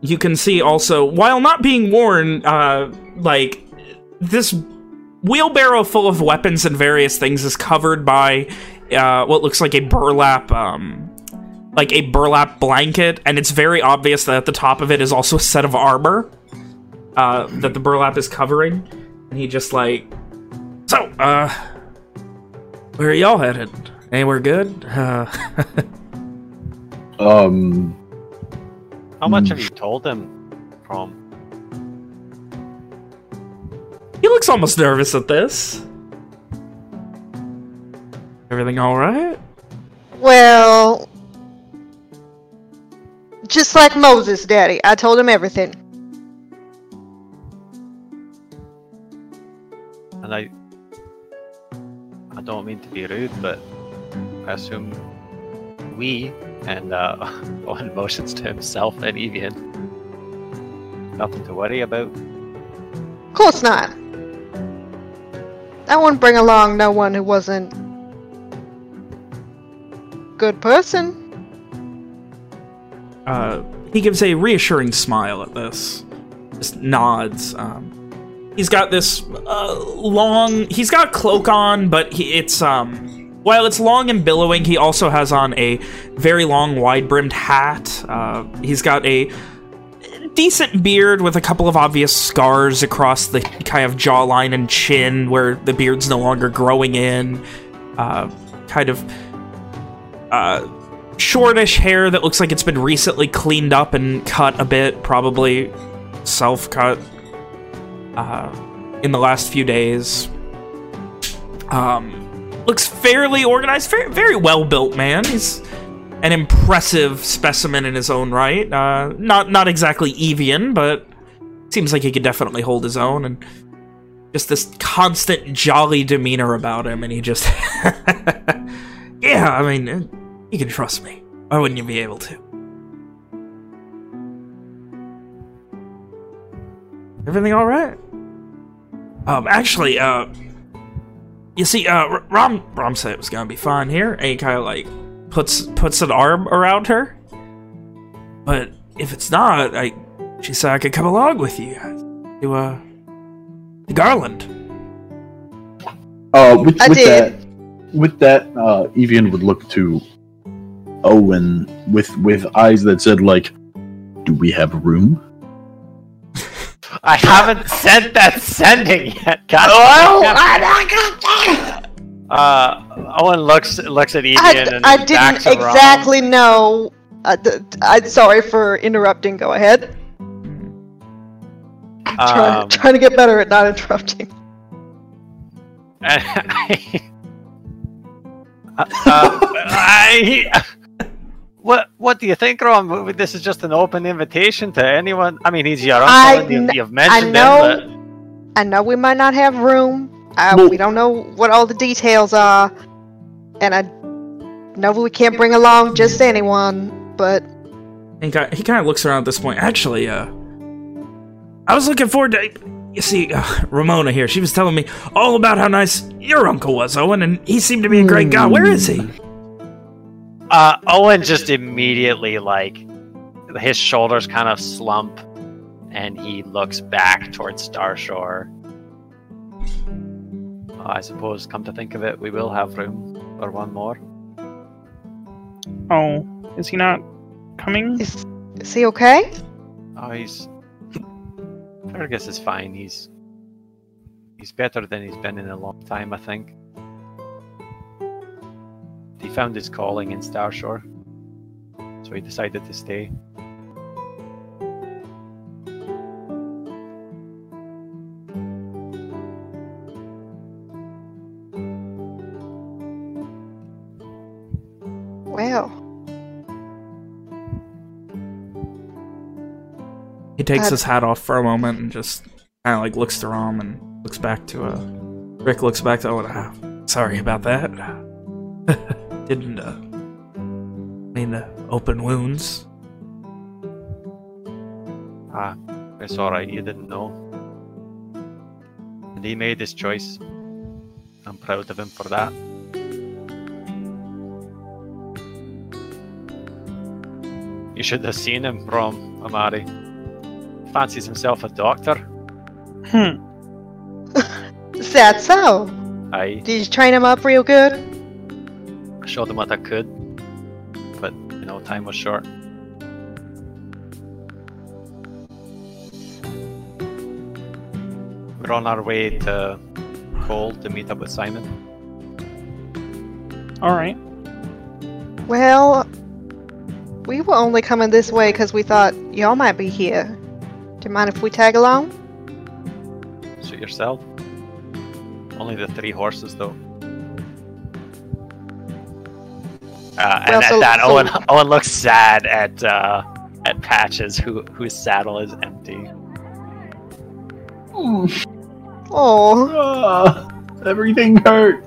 you can see also, while not being worn, uh, like, this wheelbarrow full of weapons and various things is covered by uh, what looks like a burlap, um, like a burlap blanket, and it's very obvious that at the top of it is also a set of armor uh, that the burlap is covering. And he just like, so, uh, where are y'all headed? Anywhere good? Uh, (laughs) Um, How much Hmm. have you told him, Rom? He looks almost nervous at this. Everything all right? Well, just like Moses, Daddy. I told him everything. And I, I don't mean to be rude, but I assume we and uh, (laughs) Owen motions to himself and Evian. Nothing to worry about. Of course not. I wouldn't bring along no one who wasn't good person. Uh, he gives a reassuring smile at this. Just nods. Um, he's got this uh, long... He's got a cloak on, but he, it's... um. While it's long and billowing, he also has on a very long, wide-brimmed hat. Uh, he's got a decent beard with a couple of obvious scars across the kind of jawline and chin where the beard's no longer growing in. Uh, kind of uh, shortish hair that looks like it's been recently cleaned up and cut a bit, probably self-cut uh, in the last few days. Um, looks fairly organized, very, very well-built man. He's an impressive specimen in his own right. Uh, not not exactly Evian, but seems like he could definitely hold his own. And just this constant jolly demeanor about him, and he just... (laughs) yeah, I mean, uh, you can trust me. Why wouldn't you be able to? Everything all right? Um, actually, uh, you see, uh, Rom, Rom said it was gonna be fine here, and he kind of like puts puts an arm around her. But if it's not, I, she said I could come along with you to uh, to Garland. Uh, with, with that, with that, uh, Evian would look to Owen with with eyes that said like, "Do we have room?" I haven't sent that sending yet. God uh, Owen looks looks at Evian I, and I didn't backs around. exactly know. Uh, I'm sorry for interrupting. Go ahead. Trying, Um, trying to get better at not interrupting. (laughs) I, uh, I, what what do you think, Rom? This is just an open invitation to anyone. I mean, he's your I uncle, and you, you've mentioned know. him, I know we might not have room. Uh, Well- we don't know what all the details are, and I know we can't bring along just anyone. But And he kind he kind of looks around at this point. Actually, uh, I was looking forward to. You see, uh, Ramona here. She was telling me all about how nice your uncle was, Owen, and he seemed to be a great guy. Where is he? But uh, Owen just immediately like his shoulders kind of slump, and he looks back towards Starshore. I suppose, come to think of it, we will have room for one more. Oh, is he not coming? is is he okay? Oh, he's. Fergus is fine. He's. He's better than he's been in a long time, I think. He found his calling in Starshore, so he decided to stay. Well, He takes Uh, his hat off for a moment and just kind of like looks to Rom and looks back to uh. Rick looks back to Owen. Ah, sorry about that. (laughs) Didn't uh, mean to open wounds. Ah, it's alright, you didn't know. And he made his choice. I'm proud of him for that. You should have seen him, from Amari. Fancies himself a doctor. Hmm. (laughs) is that so? I Did you train him up real good? Showed him what I could, but you know, time was short. We're on our way to Cole to meet up with Simon. All right. Well, we were only coming this way because we thought y'all might be here. Do you mind if we tag along? Suit yourself. Only the three horses, though. Uh, Well, and so- at that, so- Owen Owen looks sad at uh, at Patches, who whose saddle is empty. Oh, Oh, ah, everything hurt.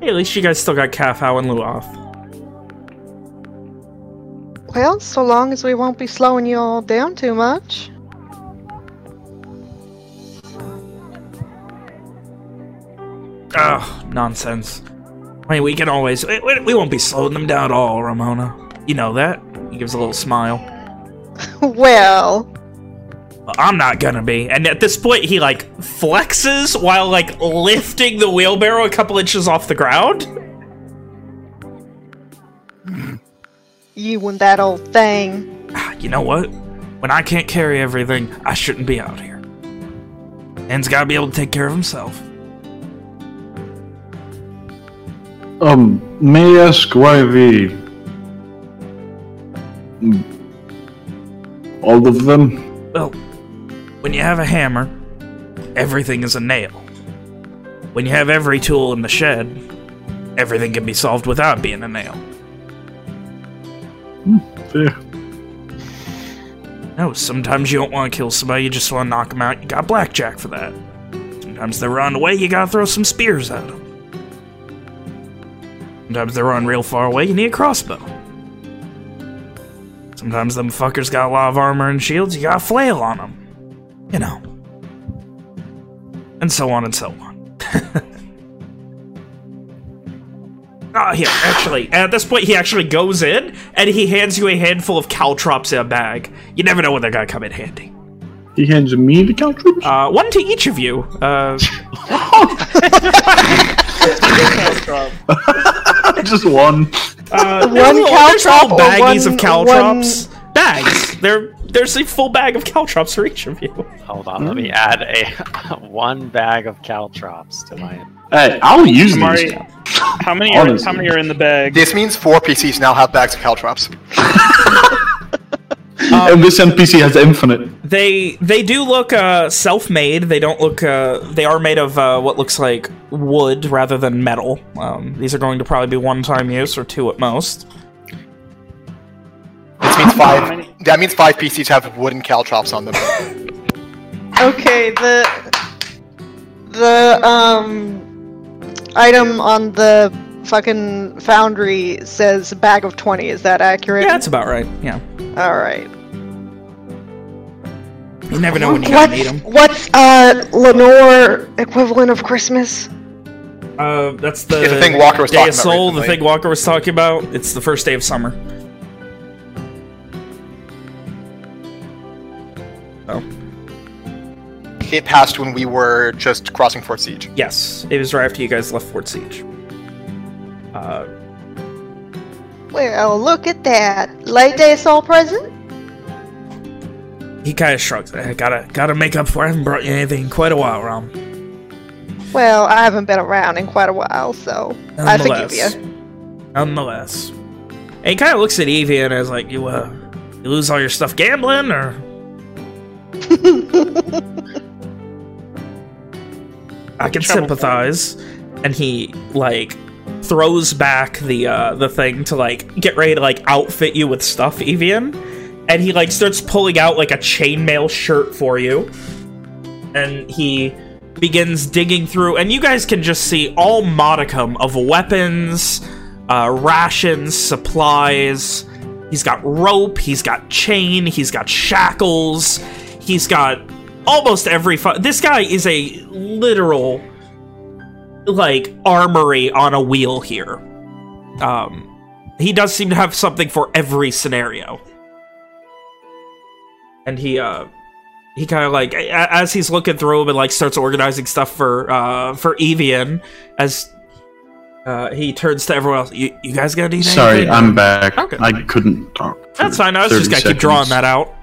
Hey, at least you guys still got Kafau and Lu off. well, so long as we won't be slowing you all down too much. Oh, nonsense. I mean, we can always... We, we- won't be slowing them down at all, Ramona. You know that? He gives a little smile. (laughs) well, I'm not gonna be. And at this point, he, like, flexes while, like, lifting the wheelbarrow a couple inches off the ground. you and that old thing. Ah, You know what? When I can't carry everything, I shouldn't be out here. Man's gotta be able to take care of himself. Um, may I ask why the... Mm, All of them? Well, when you have a hammer, everything is a nail. When you have every tool in the shed, everything can be solved without being a nail. Fair. No, sometimes you don't want to kill somebody, you just want to knock them out. You got blackjack for that. Sometimes they're run away, you gotta throw some spears at them. Sometimes they run real far away, you need a crossbow. Sometimes them fuckers got a lot of armor and shields, you got a flail on them. You know. And so on and so on. (laughs) Ah, here, actually, at this point, he actually goes in, and he hands you a handful of caltrops in a bag. You never know when they're gonna come in handy. He hands me the caltrops? Uh, one to each of you. Uh, (laughs) (laughs) (laughs) Just one. uh, One there's little- there's caltrop little baggies one- of caltrops. Bags. There, there's a full bag of caltrops for each of you. Hold on, let me add a (laughs) one bag of caltrops to my. Hey, I'll use Amari, these. how many are how many are in the bag? This means four PCs now have bags of caltrops. (laughs) (laughs) and this NPC has infinite. They they do look uh, self-made. They don't look. Uh, they are made of uh, what looks like wood rather than metal. Um, these are going to probably be one-time use or two at most. This means five. That means five PCs have wooden caltrops on them. (laughs) Okay, the the um item on the fucking foundry says bag of 20. Is that accurate? Yeah, that's about right. Yeah, All right. you never know when you're gonna need them. What's uh Lenore equivalent of Christmas? Uh, that's the, Yeah, the thing Walker was Day talking of about Soul. The thing Walker was talking about. It's the first day of summer. Oh, It passed when we were just crossing Fort Siege. yes, it was right after you guys left Fort Siege. Uh, Well, look at that. Late day soul present? he kind of shrugs. I gotta gotta make up for. I haven't brought you anything in quite a while, Rom. Well, I haven't been around in quite a while, so I forgive you. Nonetheless, and he kind of looks at Evie and is like, "You uh, you lose all your stuff gambling, or (laughs) I can sympathize." And he like throws back the uh the thing to like get ready to like outfit you with stuff, Evian. And he like starts pulling out like a chainmail shirt for you. And he begins digging through, and you guys can just see all modicum of weapons, uh, rations, supplies. He's got rope, he's got chain, he's got shackles, he's got almost every. This guy is a literal, like, armory on a wheel here. Um, he does seem to have something for every scenario. And he, uh, he kind of like as he's looking through him and like starts organizing stuff for uh for Evian as uh he turns to everyone else. You, you guys got anything? Sorry, I'm back. Okay. I couldn't talk. That's fine. I was just gonna keep drawing that out.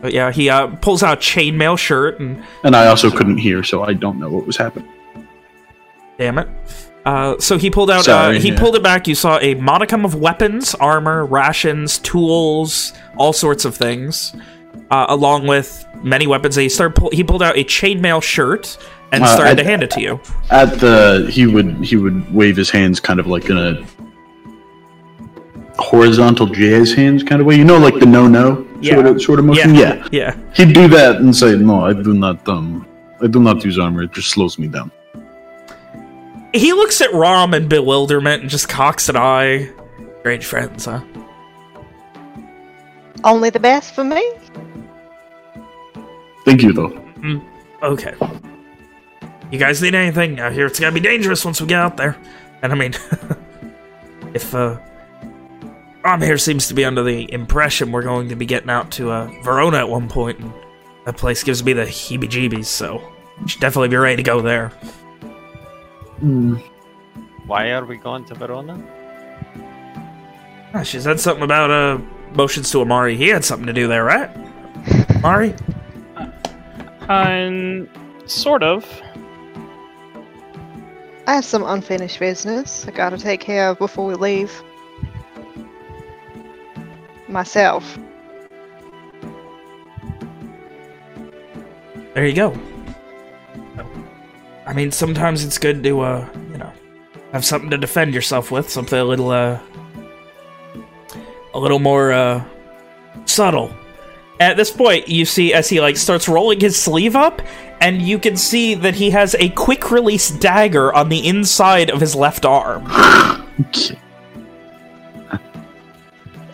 But yeah, he uh pulls out a chainmail shirt and And I also couldn't hear, so I don't know what was happening. Damn it. Uh, so he pulled out. uh, he yeah. pulled it back. You saw a modicum of weapons, armor, rations, tools, all sorts of things, uh, along with many weapons. He started. Pull he pulled out a chainmail shirt and Uh, started I- to hand it to you. At the he would he would wave his hands kind of like in a horizontal jazz hands kind of way. You know, like the no no Yeah. sort of sort of motion. Yeah. Yeah. He'd do that and say, "No, I do not. Um, I do not use armor. It just slows me down." He looks at Rom in bewilderment and just cocks an eye. Strange friends, huh? Only the best for me. Thank you, though. Okay. You guys need anything? I hear it's gonna be dangerous once we get out there. And I mean, (laughs) if, uh... Rom here seems to be under the impression we're going to be getting out to, uh, Verona at one point, and that place gives me the heebie-jeebies, so... you Should definitely be ready to go there. Why are we going to Verona? Ah, she said something about, uh, motions to Amari. He had something to do there, right? Amari? Um, sort of. I have some unfinished business I gotta take care of before we leave. Myself. There you go. I mean, sometimes it's good to, uh, you know, have something to defend yourself with, something a little, uh, a little more, uh, subtle. At this point, you see as he, like, starts rolling his sleeve up, and you can see that he has a quick-release dagger on the inside of his left arm.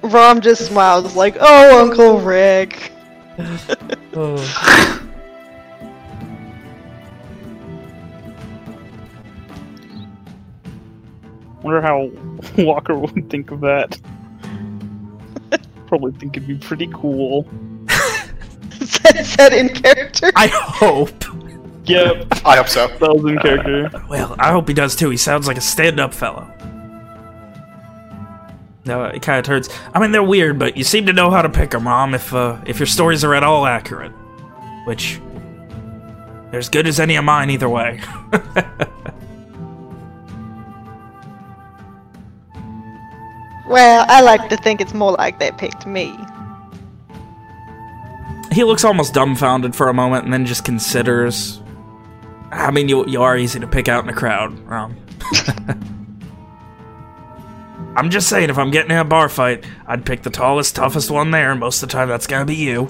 Rom just smiles like, "Oh, Uncle Rick." Oh. (laughs) (sighs) (laughs) (sighs) (laughs) Wonder how (laughs) Walker would think of that. (laughs) Probably think it'd be pretty cool. said, said in character. I hope. Yep, I hope so. that was in character. Well, I hope he does too. He sounds like a stand-up fellow. No, it kind of turns. I mean, they're weird, but you seem to know how to pick them, Mom. If uh, if your stories are at all accurate, which they're as good as any of mine, either way. (laughs) Well, I like to think it's more like they picked me. he looks almost dumbfounded for a moment, and then just considers. I mean, you you are easy to pick out in a crowd, Rom. (laughs) I'm just saying, if I'm getting in a bar fight, I'd pick the tallest, toughest one there. Most of the time, that's gonna be you.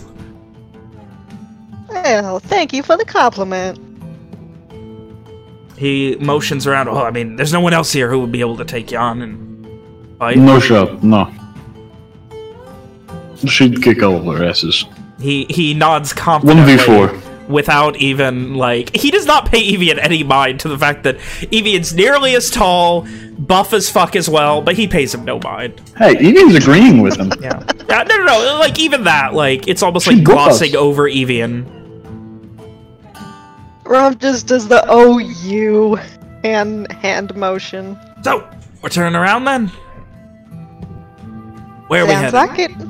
Well, thank you for the compliment. He motions around. Oh, I mean, there's no one else here who would be able to take you on and fight. No shot. No. She'd kick all of our asses. He he nods confidently. 1v4. without even like he does not pay Evian any mind to the fact that Evian's nearly as tall, buff as fuck as well, but he pays him no mind. Hey, Evian's agreeing with him. Yeah. Uh, no, no, no. Like even that, like it's almost She like glossing over Evian. Rom just does the OU hand hand motion. So we're turning around then. Where are we Sounds headed? like it.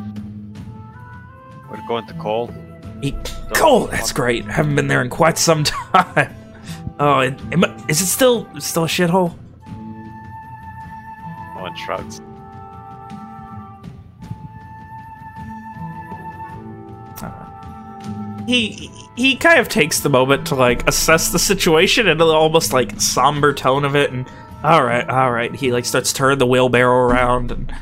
We're going to Cole. E- Cool, that's great. Haven't been there in quite some (laughs) time. Oh, it, it- is it still still a shithole? Oh, Owen shrugs. He he kind of takes the moment to like assess the situation and the almost like somber tone of it. And all right, all right, he like starts turning the wheelbarrow around and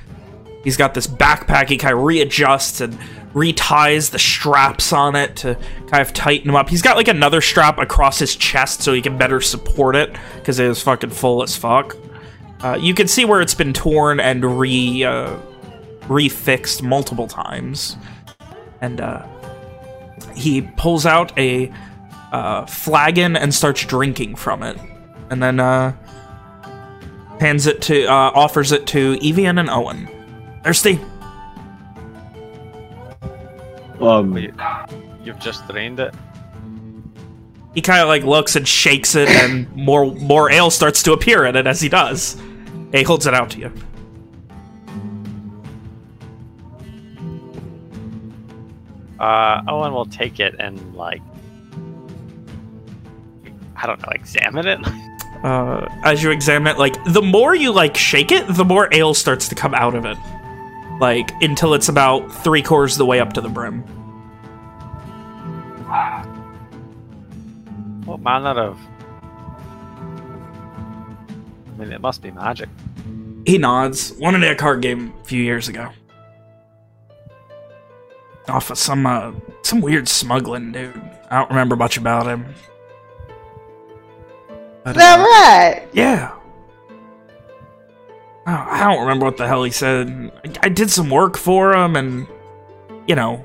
he's got this backpack. He kind of readjusts and reties the straps on it to kind of tighten him up. He's got like another strap across his chest so he can better support it because it is fucking full as fuck. Uh, you can see where it's been torn and re uh, refixed multiple times, and uh, he pulls out a uh, flagon and starts drinking from it, and then uh, hands it to uh, offers it to Evian and Owen. Thirsty? Um, Wait, you've just drained it. He kind of like looks and shakes it, and more more ale starts to appear in it as he does. He holds it out to you. Uh, Owen will take it and like, I don't know, examine it. (laughs) uh, as you examine it, like the more you like shake it, the more ale starts to come out of it, like until it's about three quarters of the way up to the brim. What manner of? I mean, it must be magic. He nods. Won in a card game a few years ago. Off of some, uh, some weird smuggling dude. I don't remember much about him. But, Is that uh, right? Yeah. I don't remember what the hell he said. I, I did some work for him, and, you know,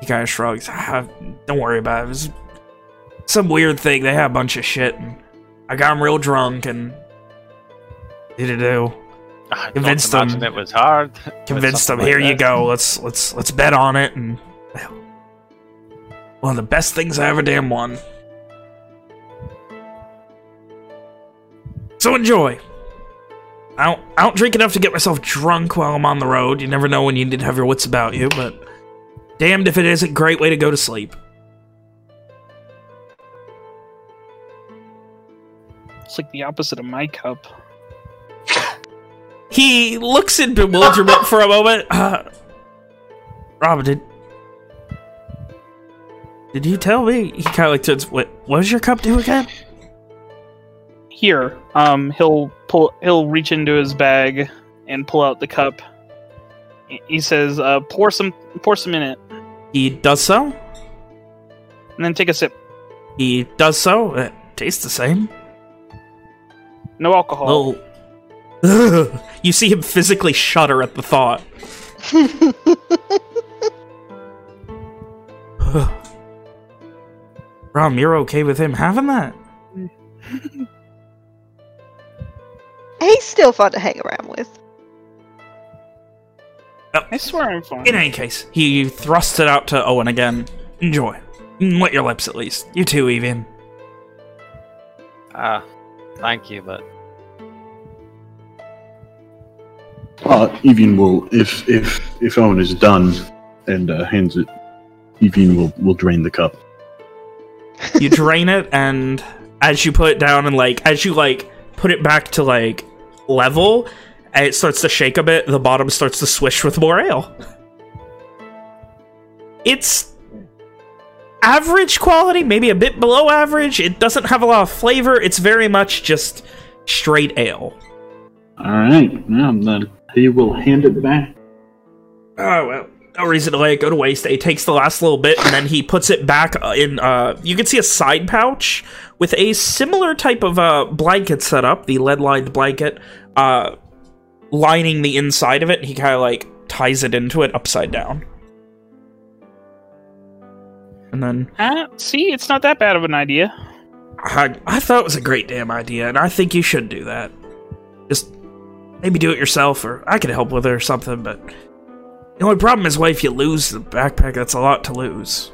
he kind of shrugs. Ah, don't worry about it. It was some weird thing. They had a bunch of shit, and I got him real drunk, and did it do. I Convinced him. it was hard. (laughs) Convinced him. Here you go. Let's let's let's bet on it, and one of the best things I ever damn won. So enjoy. I don't, I don't drink enough to get myself drunk while I'm on the road. You never know when you need to have your wits about you, but damned if it isn't a great way to go to sleep. It's like the opposite of my cup. He looks in bewilderment for a moment. Uh, Rob, did did you tell me? He kind of like turns. What? What does your cup do again? Here, um, he'll pull. He'll reach into his bag and pull out the cup. He- says, uh, "Pour some, pour some in it, He does so. and then take a sip. He does so. It tastes the same. No alcohol." Little. (laughs) you see him physically shudder at the thought. (laughs) (sighs) Rom, you're okay with him having that? (laughs) He's still fun to hang around with. I swear I'm fine. In any case, he thrusts it out to Owen again. Enjoy. Mm, Wet your lips at least. You too, Evian. Ah, thank you, but Uh, Evian will, if if if Owen is done and uh, hands it, Evian will will drain the cup. You drain it, and as you put it down and like as you like put it back to like level, and it starts to shake a bit. The bottom starts to swish with more ale. It's average quality, maybe a bit below average. It doesn't have a lot of flavor. It's very much just straight ale. All right, now then he will hand it back. Oh, well, no reason to let it go to waste. He takes the last little bit, and then he puts it back in, uh, you can see a side pouch with a similar type of, uh, blanket set up, the lead-lined blanket, uh, lining the inside of it. He kind of, like, ties it into it upside down. And then, Ah, see, it's not that bad of an idea. I, I thought it was a great damn idea, and I think you should do that. Just maybe do it yourself, or I could help with it or something, but... The only problem is, what if you lose the backpack? That's a lot to lose.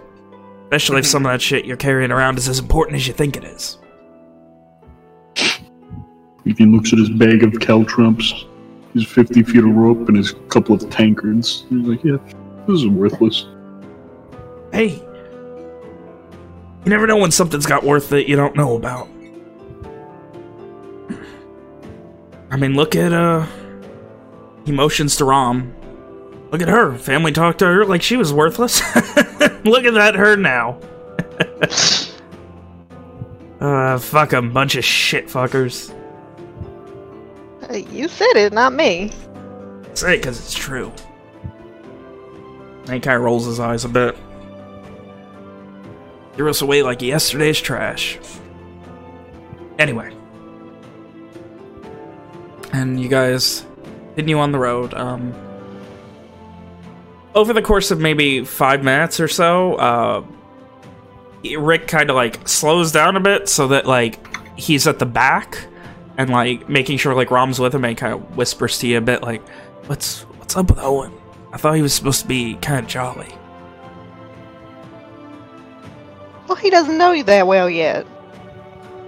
Especially if some of that shit you're carrying around is as important as you think it is. Evian looks at his bag of caltrops, his fifty feet of rope, and his couple of tankards. He's like, "Yeah, this is worthless." Hey, you never know when something's got worth that you don't know about. I mean, look at, uh... Emotions to Rom. Look at her. Family talked to her like she was worthless. (laughs) look at that, her now. (laughs) uh, fuck 'em, bunch of shit fuckers. Uh, you said it, not me. Say it because it's true. And he kind of rolls his eyes a bit. Threw us away like yesterday's trash. Anyway. And you guys continue on the road. Um, over the course of maybe five minutes or so, uh, Rick kind of like slows down a bit so that like he's at the back and like making sure like Rom's with him and kind of whispers to you a bit like, "What's what's up with Owen? I thought he was supposed to be kind of jolly." Well, he doesn't know you that well yet.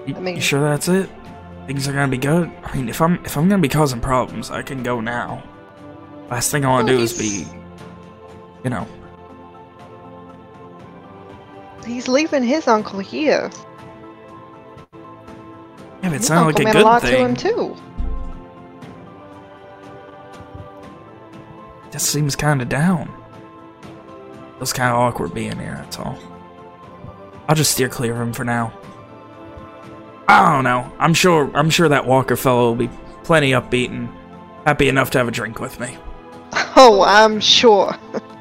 You, I mean- you sure that's it? Things are gonna be good. I mean, if I'm if I'm gonna be causing problems, I can go now. Last thing I want to Well, do is be, you know, He's leaving his uncle here. yeah, it sounded like a meant a lot good to him thing. too. Just seems kind of down. Feels kind of awkward being here. That's all. I'll just steer clear of him for now. I don't know. I'm sure. I'm sure that Walker fellow will be plenty upbeat and happy enough to have a drink with me. (laughs) Oh, I'm sure. (laughs)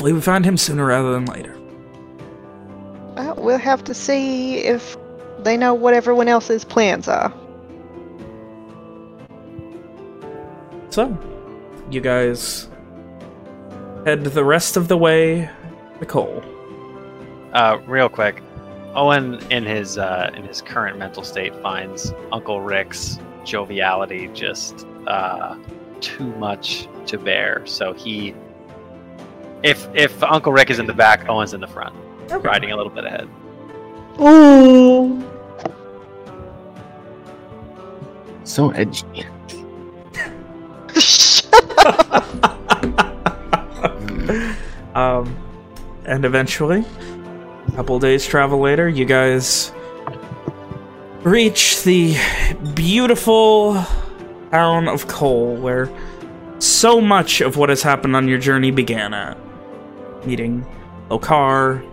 Hopefully, we find him sooner rather than later. Well, we'll have to see if they know what everyone else's plans are. So, you guys head the rest of the way to Cole. Uh, real quick, Owen, in his uh, in his current mental state, finds Uncle Rick's joviality just uh, too much to bear. So he, if if Uncle Rick is in the back, Owen's in the front, riding a little bit ahead. Ooh. So edgy. (laughs) Um, and eventually, a couple days travel later, you guys reach the beautiful town of Cole, where so much of what has happened on your journey began at. Meeting Lokar,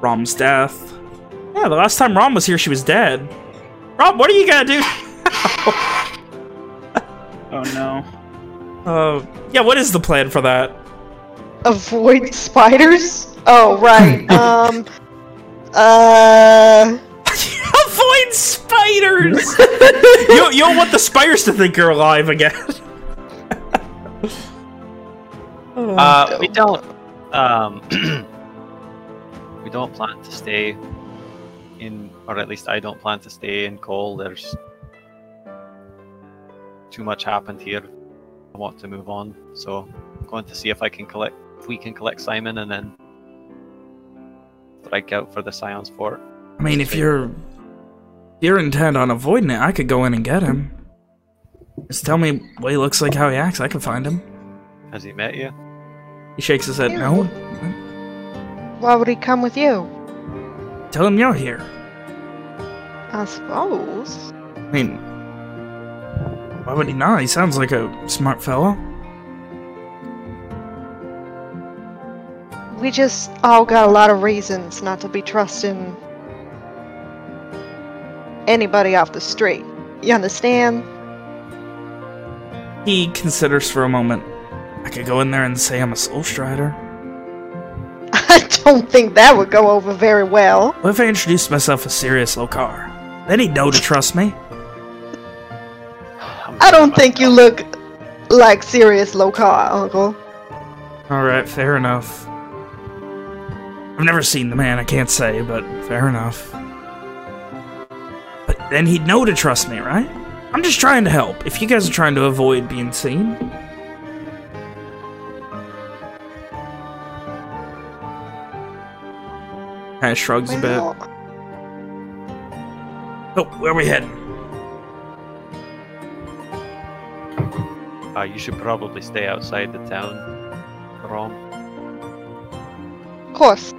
Rom's death. Yeah, the last time Rom was here, she was dead. Rom, what are you gonna do? (laughs) Oh no. Uh, yeah, what is the plan for that? Avoid spiders? Oh, right. (laughs) um. Uh. (laughs) Avoid spiders! you, you don't want the spiders to think you're alive again. Uh, we don't. Um, (clears throat) we don't plan to stay in, or at least I don't plan to stay in Cole. There's too much happened here. I want to move on, so I'm going to see if I can collect, if we can collect Simon, and then strike out for the Scion's Fort. I mean, if you're if you're intent on avoiding it, I could go in and get him. Just tell me what he looks like, how he acts. I can find him. Has he met you? He shakes his head. No. Why would he come with you? Tell him you're here. I suppose. I mean, why would he not? He sounds like a smart fellow. We just all got a lot of reasons not to be trusting anybody off the street. You understand? He considers for a moment. I could go in there and say I'm a soul strider. (laughs) I don't think that would go over very well. What if I introduced myself as Sirius Lokar? Then he'd know to trust me. I'm don't think you look like Sirius Lokar, Uncle. Alright, fair enough. I've never seen the man, I can't say, but fair enough. But then he'd know to trust me, right? I'm just trying to help. If you guys are trying to avoid being seen. Kinda shrugs a bit. Oh, where are we heading? Uh, you should probably stay outside the town, Rom. of course.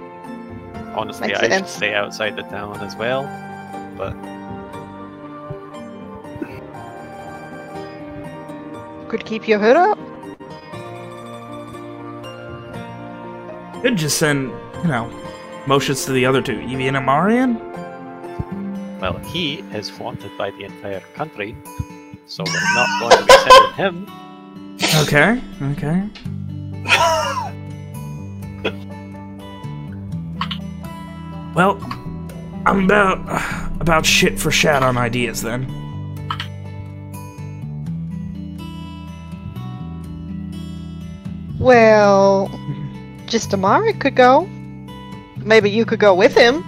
Honestly, Makes I should stay outside the town as well. But Could keep your hood up. Could just send, you know, motions to the other two. Evie and Amarian? well, he is wanted by the entire country, so we're not going to be sending him. Okay, okay. well, I'm about about shit for shat on ideas then. Well, just Amari could go. Maybe you could go with him.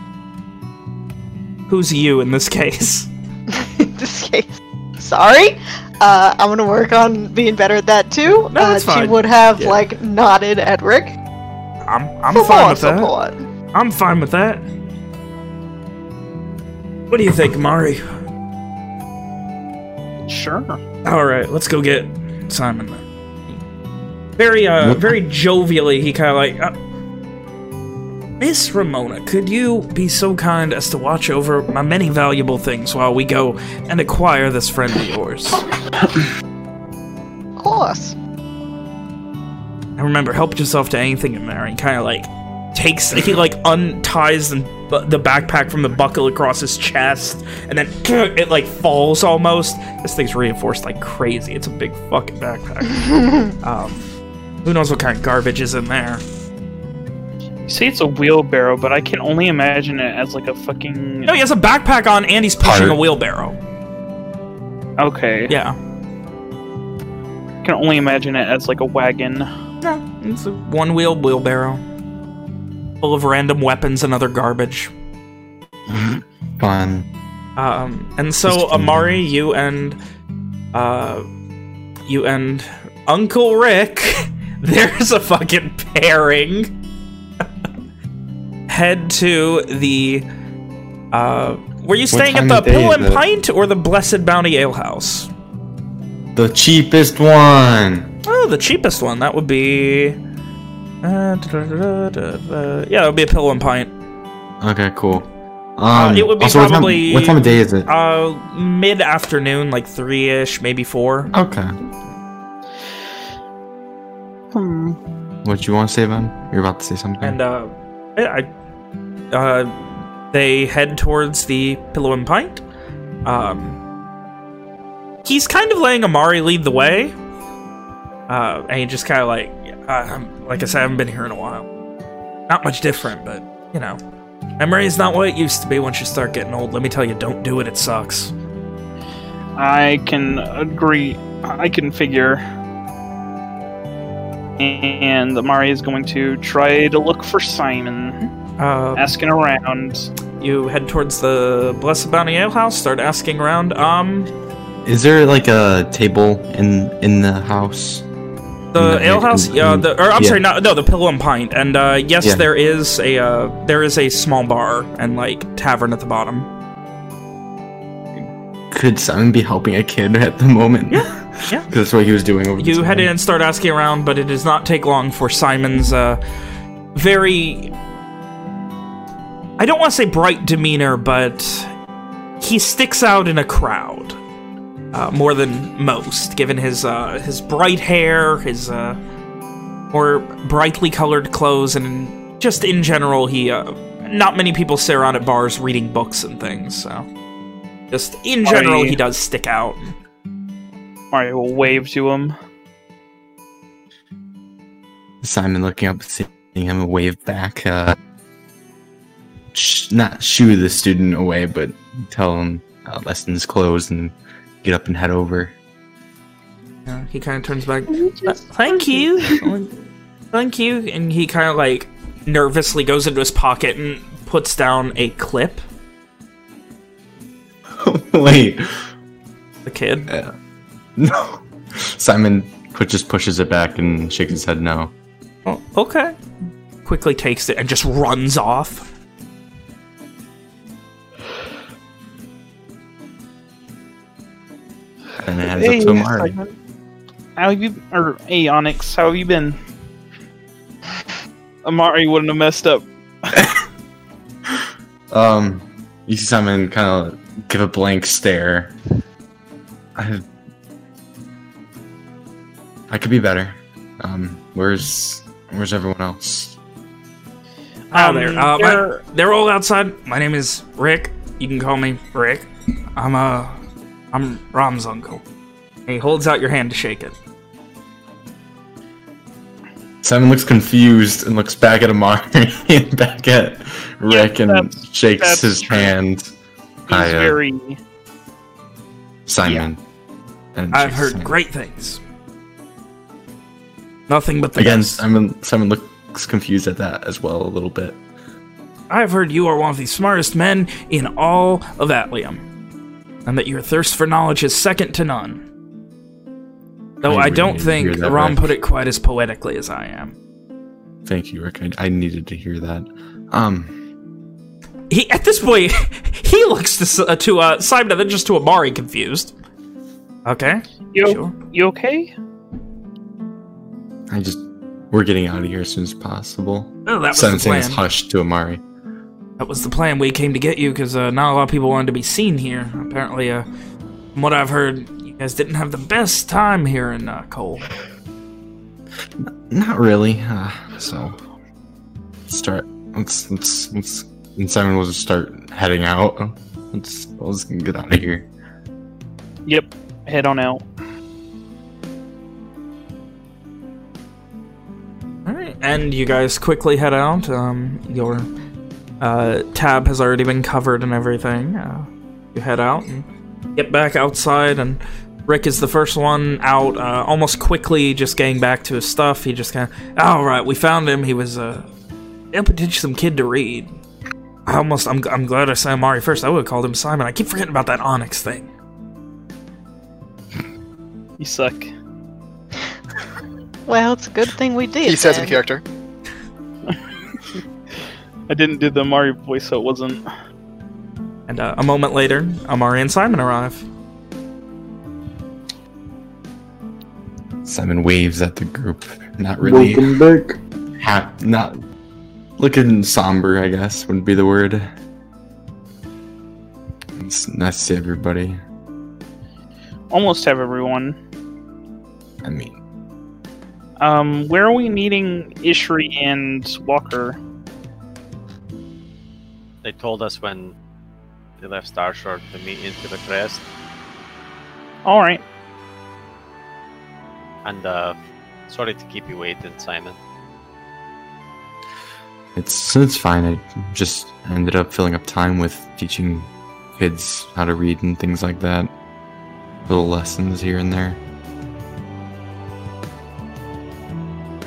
Who's you in this case? in (laughs) (laughs) this case. Sorry. Uh, I'm gonna work on being better at that too. No, uh, that's She would have Yeah. like nodded at Rick. I'm I'm for fine more with that. support. I'm fine with that. What do you think, Mari? Sure. All right, let's go get Simon. Then. Very, uh, very jovially, he kind of like, uh, Miss Ramona, could you be so kind as to watch over my many valuable things while we go and acquire this friend of yours? (coughs) Of course. And remember, help yourself to anything in there. And kind of like takes he like unties the, the backpack from the buckle across his chest, and then (clears throat) it like falls almost. This thing's reinforced like crazy. It's a big fucking backpack. (laughs) um, who knows what kind of garbage is in there? You say it's a wheelbarrow, but I can only imagine it as like a fucking. No, he has a backpack on, and he's pushing Cart. a wheelbarrow. Okay. Yeah. I can only imagine it as like a wagon. No, it's a one-wheel wheelbarrow. Full of random weapons and other garbage. (laughs) Fun. Um, and so. Amari, you and uh, you and Uncle Rick, (laughs) there's a fucking pairing. Head to the uh, were you staying at the of Pill and? Pint or the Blessed Bounty Ale House? The cheapest one. Oh, the cheapest one. That would be. Uh, da, da, da, da, da. Yeah, it would be a Pill and Pint. Okay, cool. Um, Uh, it would be also, what time- probably- What time, of day is it? Uh, mid afternoon, like three ish, maybe four. Okay. Hmm. What you want to say, Ben? You're about to say something. And uh, I, uh, they head towards the Pillow and Pint. Um, he's kind of letting Amari lead the way. Uh, and he just kind of like, uh, like I said, I haven't been here in a while. Not much different, but you know, memory is not what it used to be once you start getting old. Let me tell you, don't do it. It sucks. I can agree. I can figure. And Amari is going to try to look for Simon, Uh, asking around. you head towards the Blessed Bounty Ale House. Start asking around. Um, Is there like a table in in the house? The ale yeah, house, yeah. The, or I'm yeah. sorry, no, no, the Pillow and Pint, and uh, yes, Yeah. there is a uh, there is a small bar and like tavern at the bottom. Could Simon be helping a kid at the moment? Yeah, (laughs) yeah. That's what he was doing over the You head in and start asking around, but it does not take long for Simon's uh, very I don't want to say bright demeanor, but he sticks out in a crowd uh, more than most, given his uh, his bright hair, his uh, more brightly colored clothes, and just in general, he uh, not many people sit around at bars reading books and things. So, just in general, Are he does stick out. Amari will wave to him. Simon looking up, seeing him wave back. Uh, sh- not shoo the student away, but tell him uh, lessons closed and get up and head over. Uh, he kind of turns back. "Uh, Thank you. (laughs) Thank you. And he kind of like nervously goes into his pocket and puts down a clip. (laughs) Wait, The kid. no. (laughs) Simon just pushes it back and shakes his head no. Oh, okay. Quickly takes it and just runs off. And it heads up to Amari. Simon. How have you, or hey Onyx, how have you been? Amari wouldn't have messed up. (laughs) Um, you see Simon kind of give a blank stare. I, I could be better. Um, where's where's everyone else? Oh, Um, there. Uh, my- they're- they're all outside. My name is Rick. You can call me Rick. I'm uh, I'm Rom's uncle. He holds out your hand to shake it. Simon looks confused and looks back at Amari (laughs) and back at Rick and shakes that's his true. hand. He's Hi, uh, very. Simon. And I've heard hand. great things. Nothing but the Again, best. Simon Simon looks confused at that as well a little bit. I've heard you are one of the smartest men in all of Atlium, and that your thirst for knowledge is second to none. Though I I, don't really think hear that, Rom Rick. put it quite as poetically as I am. Thank you, Rick. I, I needed to hear that. Um, He at this point (laughs) he looks to S- uh, to uh, Simon and then just to Amari confused. Okay, You, sure. you okay? I just we're getting out of here as soon as possible. Oh, that was Simon the plan. hushed to Amari. That was the plan. We came to get you because uh, not a lot of people wanted to be seen here. Apparently, uh, from what I've heard, you guys didn't have the best time here in uh, Cole. Not really. Uh, so start. Let's let's let's. And Simon will just start heading out. Let's let's get out of here. Yep. Head on out. Alright, and you guys quickly head out. Um, your uh, tab has already been covered and everything. Uh, you head out and get back outside, and Rick is the first one out, uh, almost quickly just getting back to his stuff. He just kind of, all right, we found him. He was uh, able to teach some kid to read. I almost, I'm, I'm glad I said Amari first. I would have called him Simon. I keep forgetting about that Onyx thing. You suck. Well, it's a good thing we did. He says in character. I didn't do the Mario voice, so it wasn't. And uh, a moment later, Amari and Simon arrive. Simon waves at the group. Not really. Welcome back. Ha- not looking somber. I guess would be the word. It's nice to see everybody. Almost have everyone. I mean, Um, where are we meeting Ishri and Walker? They told us when they left Starshore to meet into the crest, All right. and uh, sorry to keep you waiting, Simon. it's it's fine. I just ended up filling up time with teaching kids how to read and things like that. Little lessons here and there.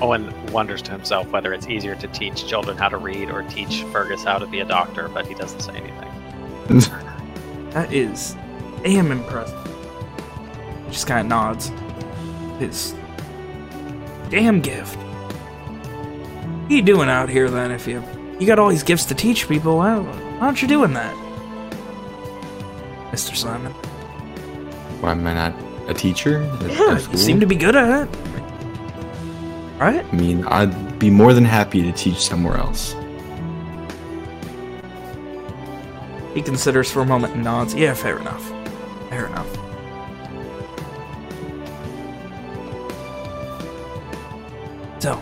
Owen wonders to himself whether it's easier to teach children how to read or teach Fergus how to be a doctor, but he doesn't say anything. (laughs) That is damn impressive. He just kind of nods. His damn gift. What are you doing out here then? If you you got all these gifts to teach people, why, why aren't you doing that, Mister Simon? Why am I not a teacher? Yeah, you seem to be good at it, right? I mean, I'd be more than happy to teach somewhere else. He considers for a moment and nods. Yeah, fair enough. Fair enough. So.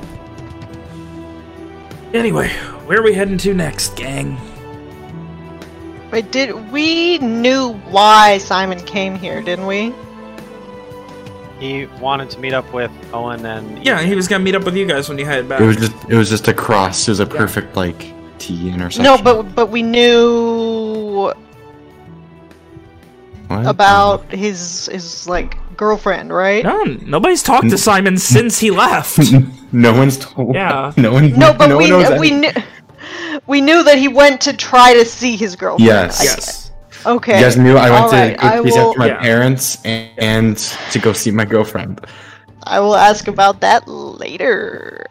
Anyway, where are we heading to next, gang? Wait, did we knew why Simon came here, didn't we? He wanted to meet up with Owen and Yeah, he was gonna meet up with you guys when you head back. It was just it was just a cross. It was a perfect like T intersection. No, but but we knew What? about his his like girlfriend, right? no, nobody's talked to Simon (laughs) since he left. (laughs) no one's told. Yeah. (laughs) No one. No, but no we one knows we any- knew we knew that he went to try to see his girlfriend. Yes. I- yes. Okay. You guys knew I went Alright, to go I piece will- after my Yeah. parents and, and to go see my girlfriend. I will ask about that later.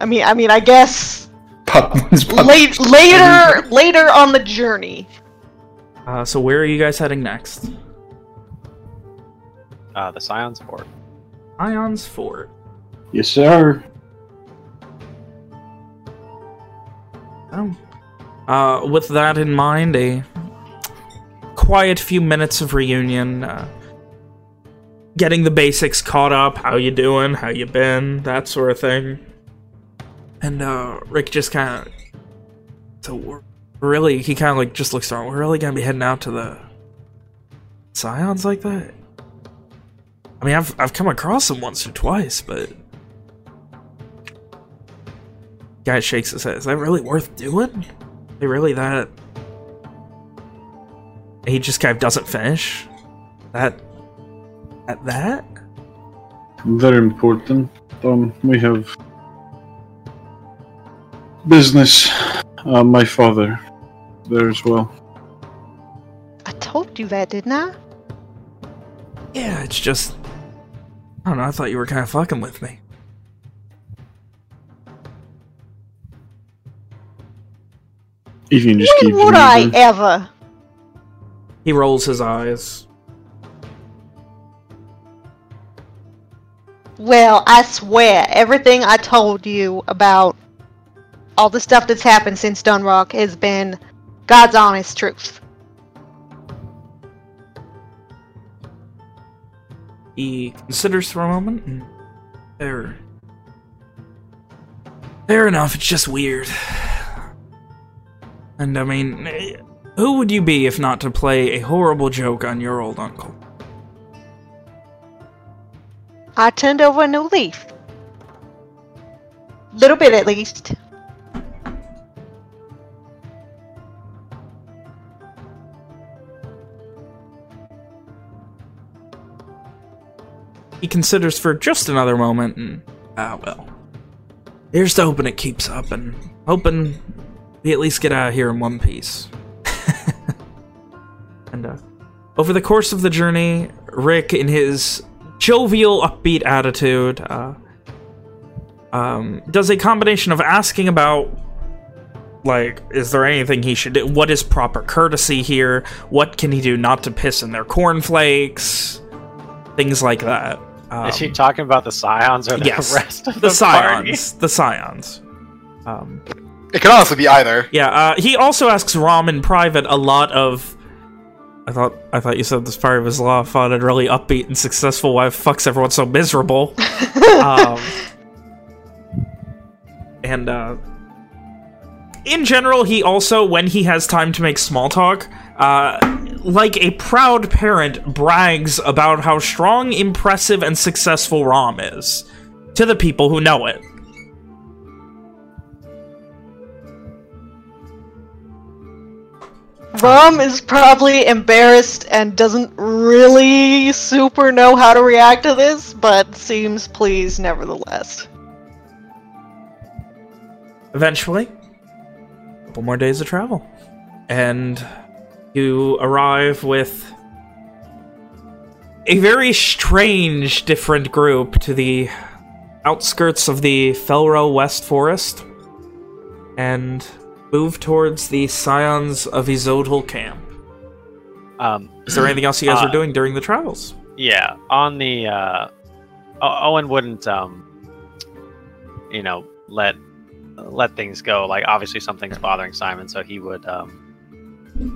I mean, I mean, I guess Pop, (laughs) pop- late, later, later on the journey. Uh, so where are you guys heading next? uh, the Scion's Fort. Scion's Fort. Yes, sir. Oh. Uh, with that in mind, a quiet few minutes of reunion. Uh, getting the basics caught up. How you doing? How you been? That sort of thing. And uh, Rick just kind of. So we're really, he kind of like just looks around. We're really gonna be heading out to the Scions like that. I mean, I've I've come across them once or twice, but guy shakes his head. Is that really worth doing? They really that? He just kind of doesn't finish. That at that? Very important. Um, we have business. Uh, my father there as well. I told you that, didn't I? Yeah, it's just. I don't know. I thought you were kind of fucking with me. If you can just keep When would I moving. ever? He rolls his eyes. Well, I swear, everything I told you about all the stuff that's happened since Dunrock has been God's honest truth. He considers for a moment. And there. Fair enough, it's just weird. And I mean, who would you be if not to play a horrible joke on your old uncle? I turned over a new leaf. Little bit at least. He considers for just another moment, and ah, well. Here's to hoping it keeps up, and hoping we at least get out of here in one piece. (laughs) and uh, over the course of the journey, Rick, in his jovial, upbeat attitude, uh, um, does a combination of asking about, like, is there anything he should do? What is proper courtesy here? What can he do not to piss in their cornflakes? Things like that. Um, Is he talking about the scions or the yes, rest of the, the, party? scions. The scions. Um, It could honestly be either. yeah, uh, he also asks Rom in private a lot of... I thought I thought you said this part of his law fought a really upbeat and successful wife fucks everyone so miserable. (laughs) um, and uh, in general, he also, when he has time to make small talk, uh, like a proud parent, brags about how strong, impressive, and successful Rom is to the people who know it. Rom is probably embarrassed and doesn't really super know how to react to this, but seems pleased nevertheless. Eventually, a couple more days of travel. And you arrive with a very strange, different group to the outskirts of the Felrow West Forest and move towards the Scions of Izodal camp. Um, Is there anything else you guys Uh, are doing during the travels? Yeah, on the uh, Owen wouldn't, um, you know, let let things go. Like obviously something's bothering Simon, so he would um,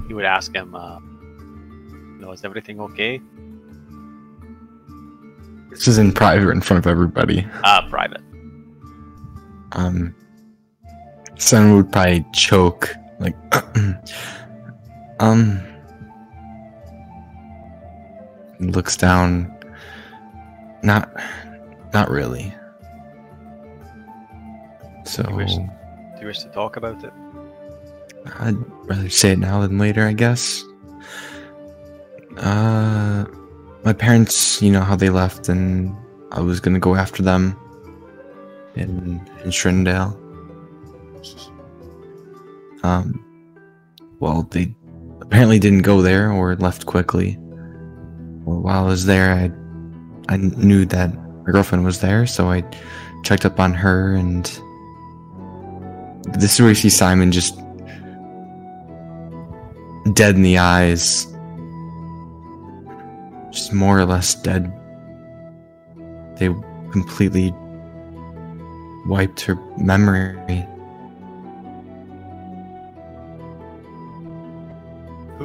he would ask him, uh, you know, is everything okay? This is in private in front of everybody. Uh, private. Um, Simon would probably choke, like, (clears throat) um, looks down. Not, not really. So You wish- Do you wish to talk about it? I'd rather say it now than later, I guess. Uh, my parents, you know how they left, and I was gonna go after them in in Shrindale. Um, well, they apparently didn't go there or left quickly. Well, while I was there, I I knew that my girlfriend was there, so I checked up on her, and this is where you see Simon just dead in the eyes. Just more or less dead. They completely wiped her memory.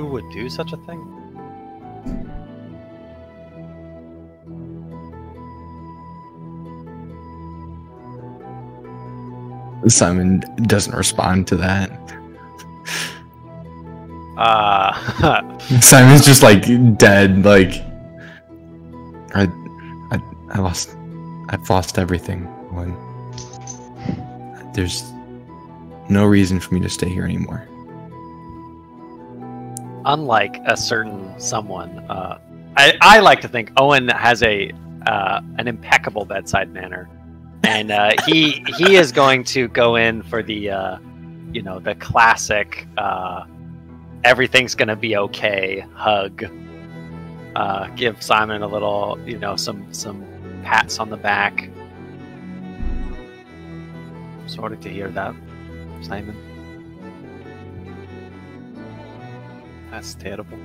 Who would do such a thing? Simon doesn't respond to that. Uh, (laughs) Simon's just like dead, like I I I lost I've lost everything when there's no reason for me to stay here anymore. Unlike a certain someone, uh, I, I like to think Owen has a uh, an impeccable bedside manner, and uh, he he is going to go in for the uh, you know the classic uh, everything's gonna be okay hug. Uh, give Simon a little you know some some pats on the back. Sorry to hear that, Simon. That's terrible.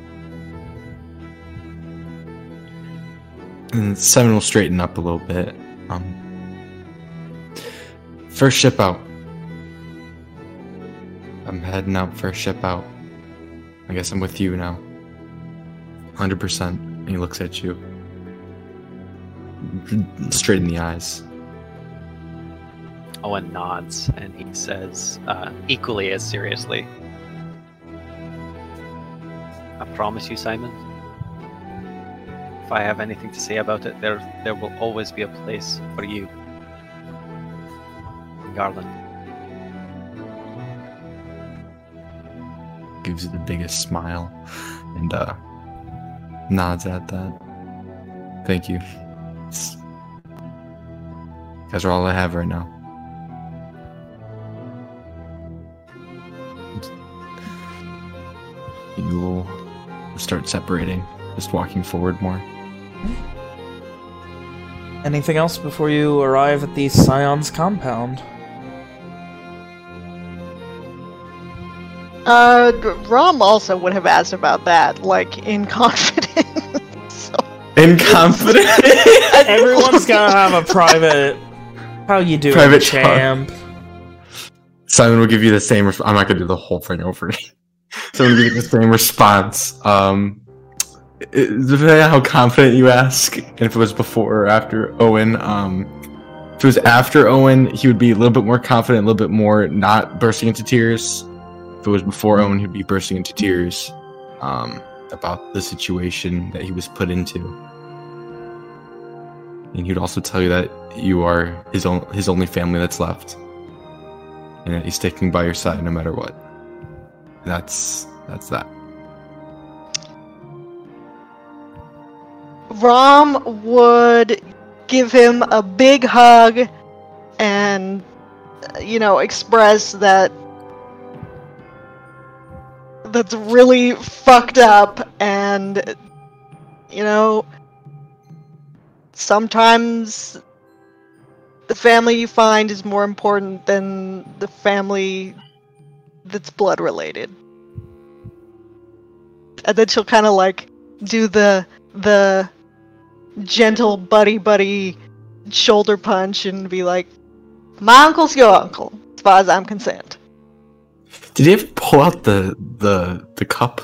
And Simon will straighten up a little bit. Um, first ship out. I'm heading out first ship out. I guess I'm with you now. 100%. And he looks at you. Straight in the eyes. Owen nods and he says, uh, equally as seriously, I promise you, Simon, if I have anything to say about it, there there will always be a place for you. Garland. Gives you the biggest smile and uh, nods at that. Thank you. It's- you guys are all I have right now. You start separating, just walking forward more. Anything else before you arrive at the Scion's compound? Uh, Rom also would have asked about that, like in (laughs) confidence. so, In confidence. (laughs) Everyone's gonna have a private. How you doing, Private champ? Simon will give you the same. I'm not gonna do the whole thing over. Give you the same response. Um, depending on how confident you ask, and if it was before or after Owen. Um, if it was after Owen, he would be a little bit more confident, a little bit more not bursting into tears. If it was before Owen, he'd be bursting into tears um, about the situation that he was put into. And he'd also tell you that you are his own his only family that's left and that he's sticking by your side no matter what. That's that's that. Rom would give him a big hug and, you know, express that that's really fucked up and, you know, sometimes the family you find is more important than the family that's blood related. And then she'll kind of like do the the gentle buddy buddy shoulder punch and be like, "My uncle's your uncle, as far as I'm concerned." Did he ever pull out the the the cup?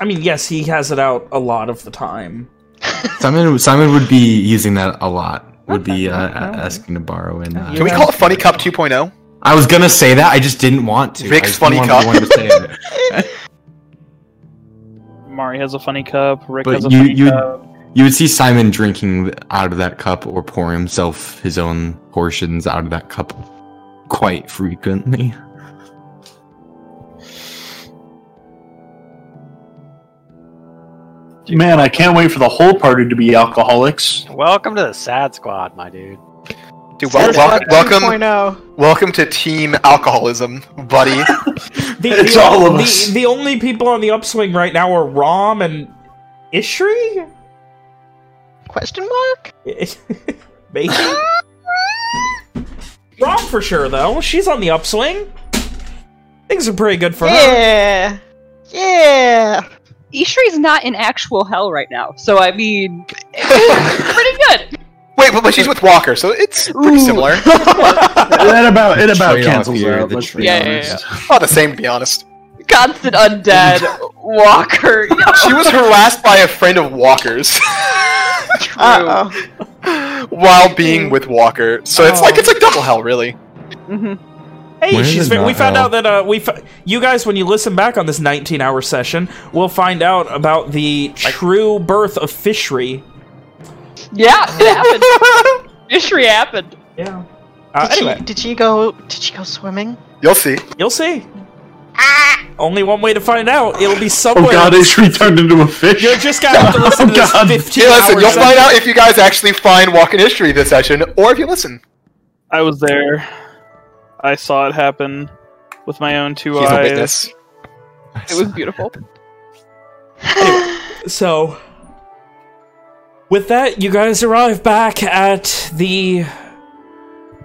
I mean, yes, he has it out a lot of the time. (laughs) Simon Simon would be using that a lot. Would be uh, okay. asking to borrow and. Uh, Can we call it Funny Cup oh? 2.0? I was gonna say that. I just didn't want to. Rick's I just funny didn't cup. (laughs) Mari has a funny cup. Rick But has a you- funny you- cup. You would see Simon drinking out of that cup or pouring himself his own portions out of that cup quite frequently. Man, I can't wait for the whole party to be alcoholics. Welcome to the sad squad, my dude. Dude, wel- wel- welcome, oh. welcome to Team Alcoholism, buddy. (laughs) (laughs) The, It's the, all of the- us. The only people on the upswing right now are Rom and Ishri. Question mark? (laughs) Maybe. Rom for sure though. She's on the upswing. Things are pretty good for her. Yeah. Yeah. Ishri's not in actual hell right now, so I mean, pretty good. Wait, but, but she's with Walker, so it's pretty Ooh. similar. (laughs) That about it about Trade-off cancels here, out. the Let's be trade-off. Yeah, yeah, honest. About the same, to be honest. Constant undead Walker. (laughs) yo. She was harassed by a friend of Walker's (laughs) Uh while being with Walker, so it's like it's like double hell, really. Mhm. Hey, When she's is we found hell? out that uh, we f- you guys when you listen back on this 19-hour session, we'll find out about the true birth of fishery. Yeah, it (laughs) happened. Ishri happened. Yeah. Uh, Did she, did she go? Did she go swimming? You'll see. you'll see. Only one way to find out. It'll be somewhere. Oh god, is she turned into a fish? You're just gonna have to (laughs) listen Oh, to this God. 15 Hey, listen, hours you'll find out if you guys actually find Walking History this session, or if you listen. I was there. I saw it happen with my own two He's a eyes. witness. It was beautiful. (laughs) So, with that, you guys arrive back at the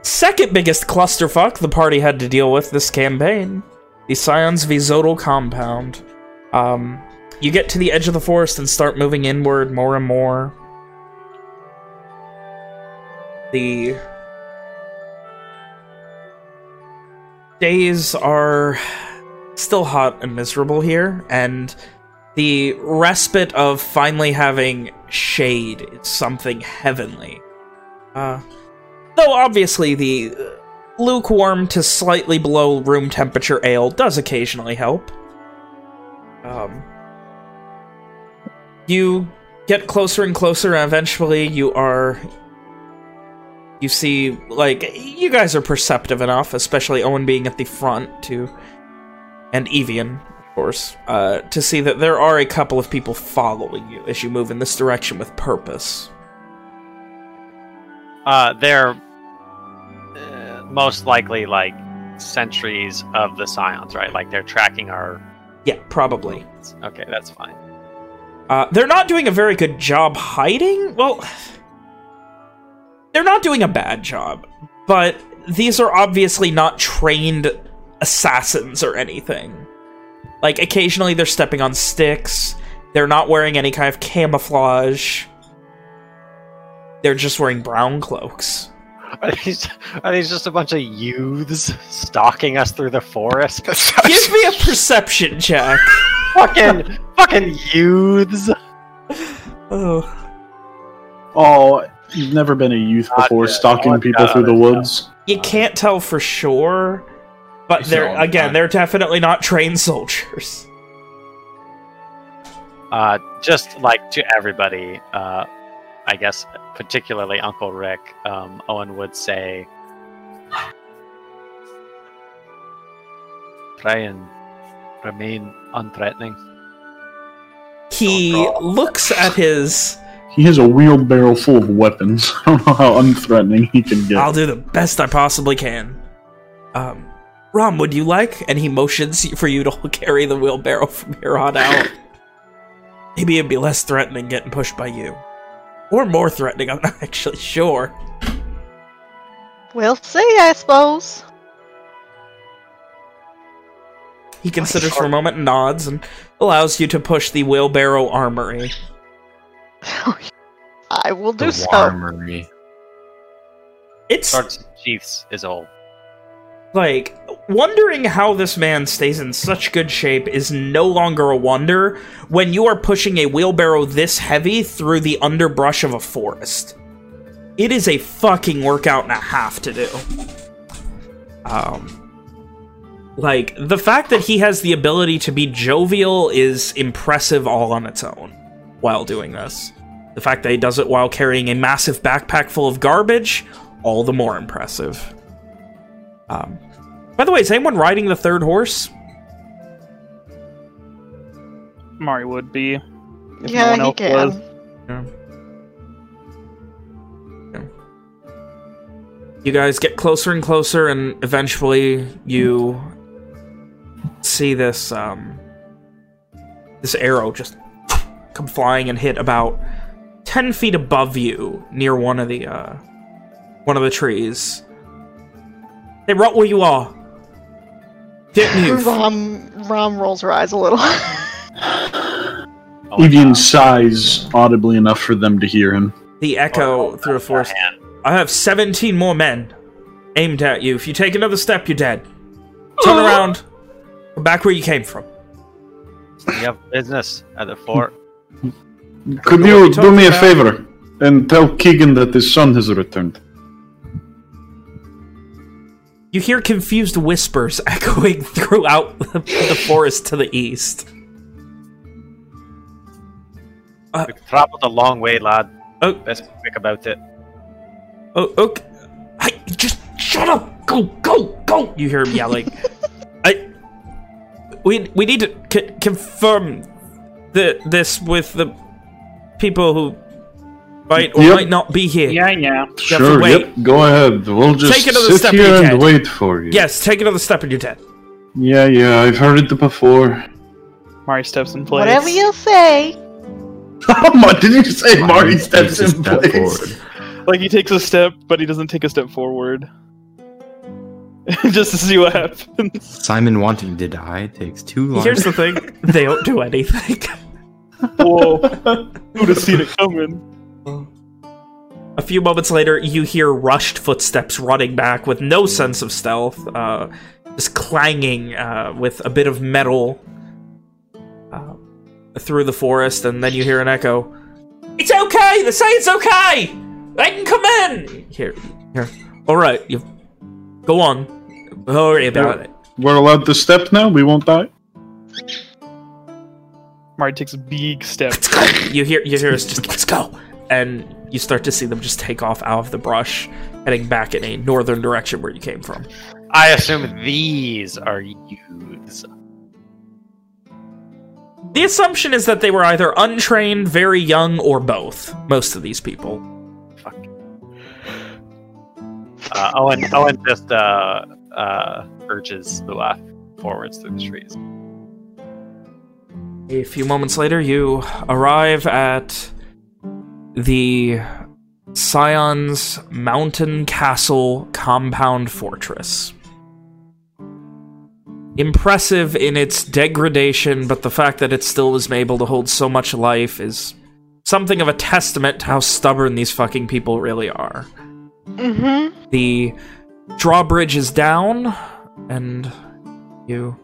second biggest clusterfuck the party had to deal with this campaign. The Scions of Izodal compound. Um, you get to the edge of the forest and start moving inward more and more. The days are still hot and miserable here, and the respite of finally having shade is something heavenly. Uh, though obviously the lukewarm to slightly below room temperature ale does occasionally help. Um, you get closer and closer, and eventually you are... You see, like, you guys are perceptive enough, especially Owen being at the front, to... And Evian, course, uh, to see that there are a couple of people following you as you move in this direction with purpose. Uh, they're uh, most likely like sentries of the Scions, right? Like they're tracking our. Yeah, probably. Okay, that's fine. Uh, they're not doing a very good job hiding. Well, they're not doing a bad job, but these are obviously not trained assassins or anything. Like, occasionally they're stepping on sticks. They're not wearing any kind of camouflage. They're just wearing brown cloaks. Are these, are these just a bunch of youths stalking us through the forest? (laughs) Give me a perception check. fucking, fucking youths. Oh. Oh, you've never been a youth before, yet. stalking Oh, people through the it's woods. You can't tell for sure, but You they're all the again, time. they're definitely not trained soldiers. Uh, just like to everybody, uh, I guess, particularly Uncle Rick, um, Owen would say, try and remain unthreatening. He looks at his. He has a wheelbarrow full of weapons. (laughs) I don't know how unthreatening he can get. I'll do the best I possibly can. Um, Rom, would you like? And he motions for you to (laughs) carry the wheelbarrow from here on out. (laughs) Maybe it'd be less threatening getting pushed by you. Or more threatening, I'm not (laughs) actually sure. We'll see, I suppose. He considers for a moment, and nods, and allows you to push the wheelbarrow armory. I will do The so. Warmery. It's Sergeant Chiefs is old. like wondering how this man stays in such good shape is no longer a wonder when you are pushing a wheelbarrow this heavy through the underbrush of a forest. It is a fucking workout and a half to do. Um like the fact that he has the ability to be jovial is impressive all on its own while doing this. The fact that he does it while carrying a massive backpack full of garbage, all the more impressive. Um, by the way, is anyone riding the third horse? Mari would be. If no yeah, one he else can. was. You guys get closer and closer, and eventually you see this um, this arrow just come flying and hit about ten feet above you near one of the uh, one of the trees. Hey, right where you are. Didn't you? Rom, Rom rolls her eyes a little. (laughs) Oh Evian God. sighs audibly enough for them to hear him. The echo Oh, through a oh, forest. hand. I have 17 more men aimed at you. If you take another step, you're dead. (gasps) Turn around. Go back where you came from. We have business at the fort. Could you do talking me a favor and tell Keegan that his son has returned? You hear confused whispers (laughs) echoing throughout the, the forest to the east. We've uh, traveled a long way, lad. Oh. Best be quick about it. Oh, okay. Hey, just shut up. Go, go, go. You hear him yelling. (laughs) I. We we need to c- confirm the this with the people who might or Yep. might not be here. Yeah, yeah. have Sure, yep, go ahead. We'll just Take another sit step here and and wait for you. Yes, take another step and you're dead. Yeah, yeah, I've heard it before. Mari steps in place. Whatever you say. How much did you say Mari Takes steps a in step place? forward. Like he takes a step, but he doesn't take a step forward. (laughs) Just to see what happens. Simon wanting to die takes too long. Here's the thing: (laughs) they don't do anything. Whoa. (laughs) Who would have seen it coming? A few moments later, you hear rushed footsteps running back with no sense of stealth, uh, just clanging uh, with a bit of metal uh, through the forest, and then you hear an echo. It's okay! They say it's okay! They can come in! Here, here. All right, you go on. Don't worry about it. We're allowed to step now. We won't die. Marty takes a big step. You hear you hear us just let's go, and you start to see them just take off out of the brush, heading back in a northern direction where you came from. I assume these are youths. The assumption is that they were either untrained, very young, or both. Most of these people. Fuck. Uh, Owen, Owen just uh, uh, urges Lua forwards through the trees. A few moments later, you arrive at the Scion's Mountain Castle Compound Fortress. Impressive in its degradation, but the fact that it still was able to hold so much life is something of a testament to how stubborn these fucking people really are. Mm-hmm. The drawbridge is down, and you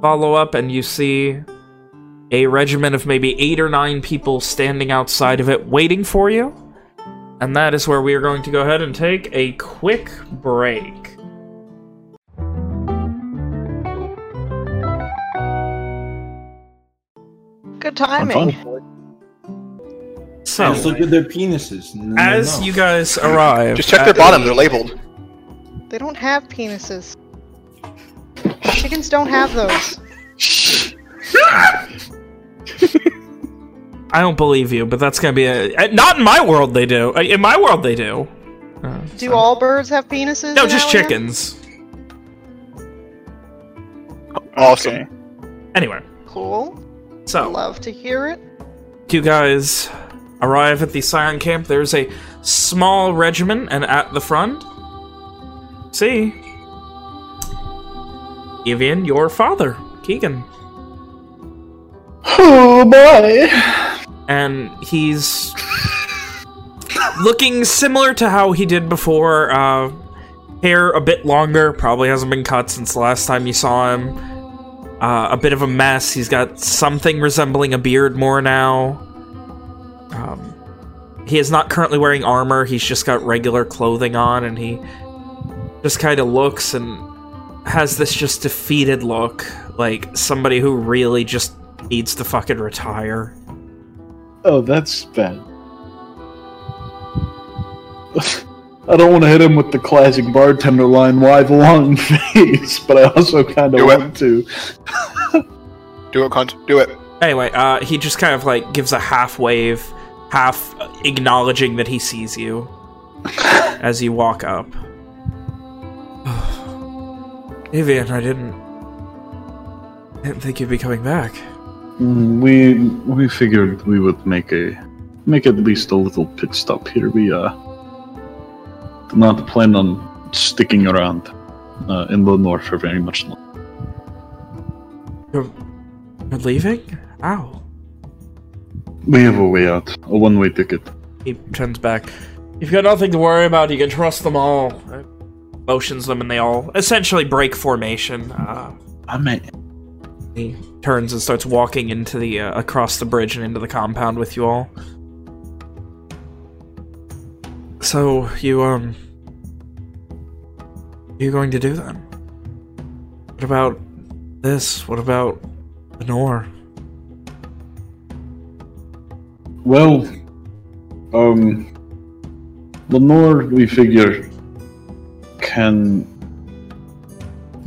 follow up and you see a regiment of maybe eight or nine people standing outside of it waiting for you. And that is where we are going to go ahead and take a quick break. Good I'm timing. So, Just look at their penises. and then as you'll you guys arrive... Just check their at- bottom; they're labeled. They don't have penises. Chickens don't have those. (laughs) (laughs) I don't believe you, but that's going to be a... uh, Not in my world they do. Uh, In my world they do. Uh, Do so- all birds have penises? No, just Alien? chickens. Awesome. Okay. Anyway, Cool. so... Love to hear it. you guys arrive at the Scion camp. There's a small regiment, and at the front, see, Evian, your father, Keegan. Oh boy. And he's looking similar to how he did before. Uh, hair a bit longer, probably hasn't been cut since the last time you saw him. Uh, a bit of a mess. He's got something resembling a beard more now. Um, he is not currently wearing armor. He's just got regular clothing on, and he just kind of looks and has this just defeated look, like somebody who really just needs to fucking retire. Oh, that's bad. (laughs) I don't want to hit him with the classic bartender line, "Why the long (laughs) face?" But I also kind of Do it. want to. (laughs) Do it, cunt. Do it. Anyway, uh, he just kind of like gives a half wave, half acknowledging that he sees you as you walk up. (sighs) Evian, I didn't, didn't think you'd be coming back. We we figured we would make a make at least a little pit stop here. We uh do not plan on sticking around uh, in the north for very much longer. You're, you're leaving? Ow. We have a way out, a one-way ticket. He turns back. You've got nothing to worry about. You can trust them all. Uh, Motions them, and they all essentially break formation. Uh, I may. Turns and starts walking into the uh, across the bridge and into the compound with you all. So you um, what are you going to do then? What about this? What about the Nor? Well, um, Lenore, we figure, can.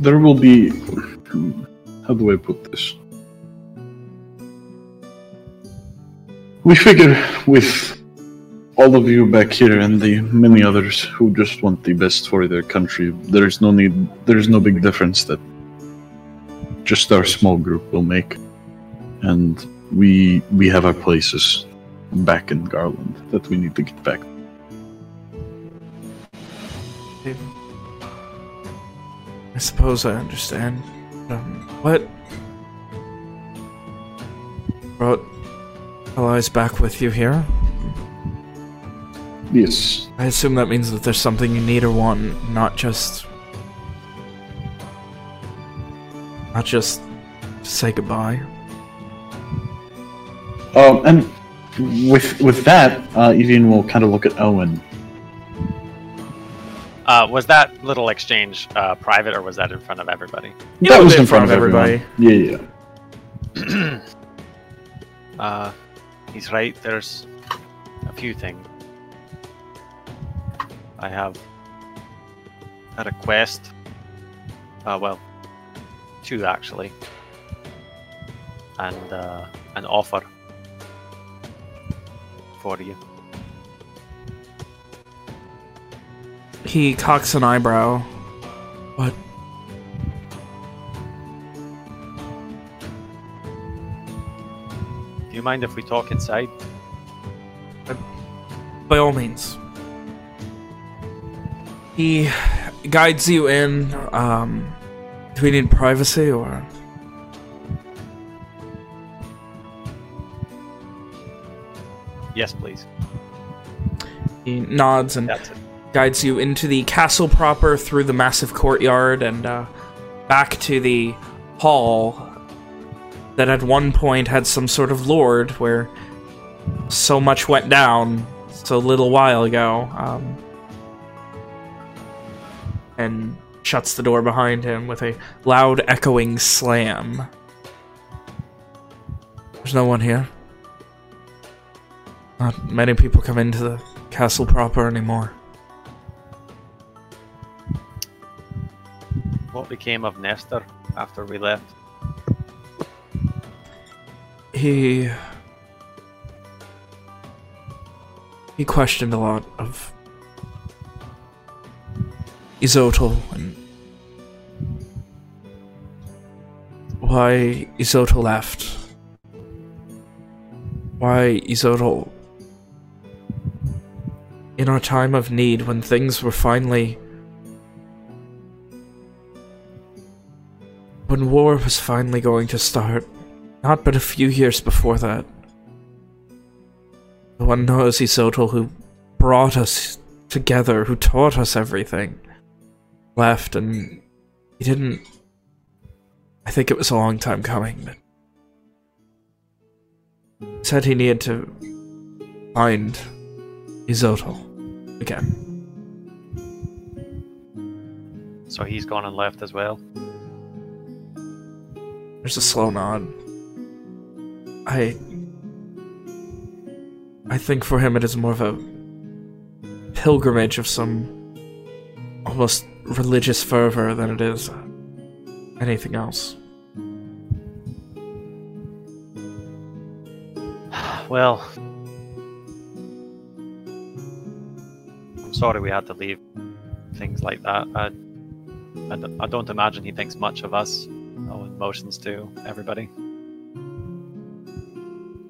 There will be. How do I put this? We figure with all of you back here and the many others who just want the best for their country, there's no need, there's no big difference that just our small group will make. And we we have our places back in Garland that we need to get back. I suppose I understand. Um, what brought allies back with you here? Yes. I assume that means that there's something you need or want, not just... Not just say goodbye. Um, and with with that, uh, Evian will kind of look at Owen. Uh, was that little exchange uh, private, or was that in front of everybody? That was in in front of front of everybody. Yeah, yeah. (clears throat) Uh, he's right. There's a few things. I have a request. Uh, well, two actually, and uh, an offer for you. He cocks an eyebrow. Do you mind if we talk inside? By all means. He guides you in. Um, do we need privacy or? Yes, please. He nods and guides you into the castle proper through the massive courtyard and uh, back to the hall that at one point had some sort of lord where so much went down so little while ago. Um, and shuts the door behind him with a loud echoing slam. There's no one here. Not many people come into the castle proper anymore. What became of Nestor after we left? He he questioned a lot of Izodal and why Izodal left. Why Izodal in our time of need when things were finally when war was finally going to start not but a few years before that. The one knows Izodal who brought us together, who taught us everything, left and he didn't... I think it was a long time coming, but... Said he needed to find Izodal again. So he's gone and left as well. There's a slow nod. I... I think for him it is more of a pilgrimage of some almost religious fervor than it is anything else. Well, I'm sorry we had to leave things like that. I, I don't imagine he thinks much of us. No emotions to everybody.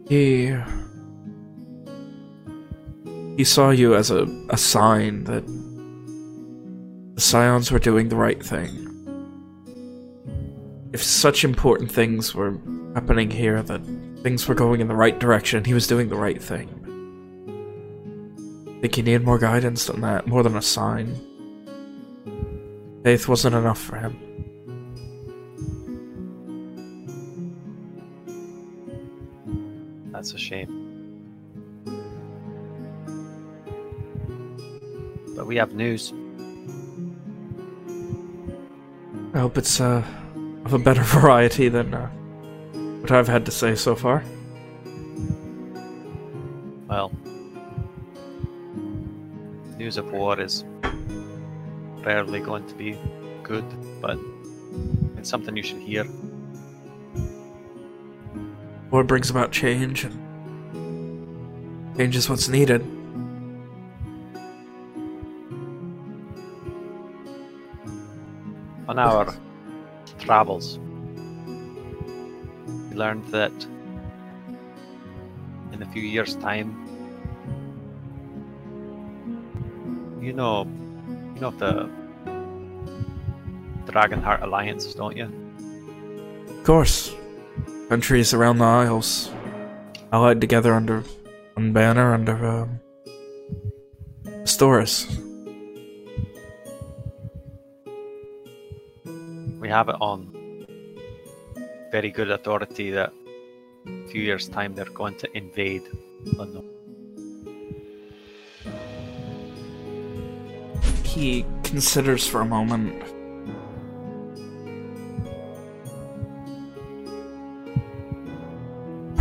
He... He saw you as a, a sign that the Scions were doing the right thing. If such important things were happening here, that things were going in the right direction, he was doing the right thing. I think he needed more guidance than that, more than a sign. Faith wasn't enough for him. That's a shame. But we have news. I hope it's uh, of a better (laughs) variety than uh, what I've had to say so far. Well, news of war is rarely going to be good, but it's something you should hear. War brings about change, and change is what's needed. On our travels, we learned that in a few years' time, you know, you know the Dragonheart Alliance, don't you? Of course, countries around the Isles allied together under one banner under um, Astoris. We have it on very good authority that a few years' time they're going to invade London. He considers for a moment.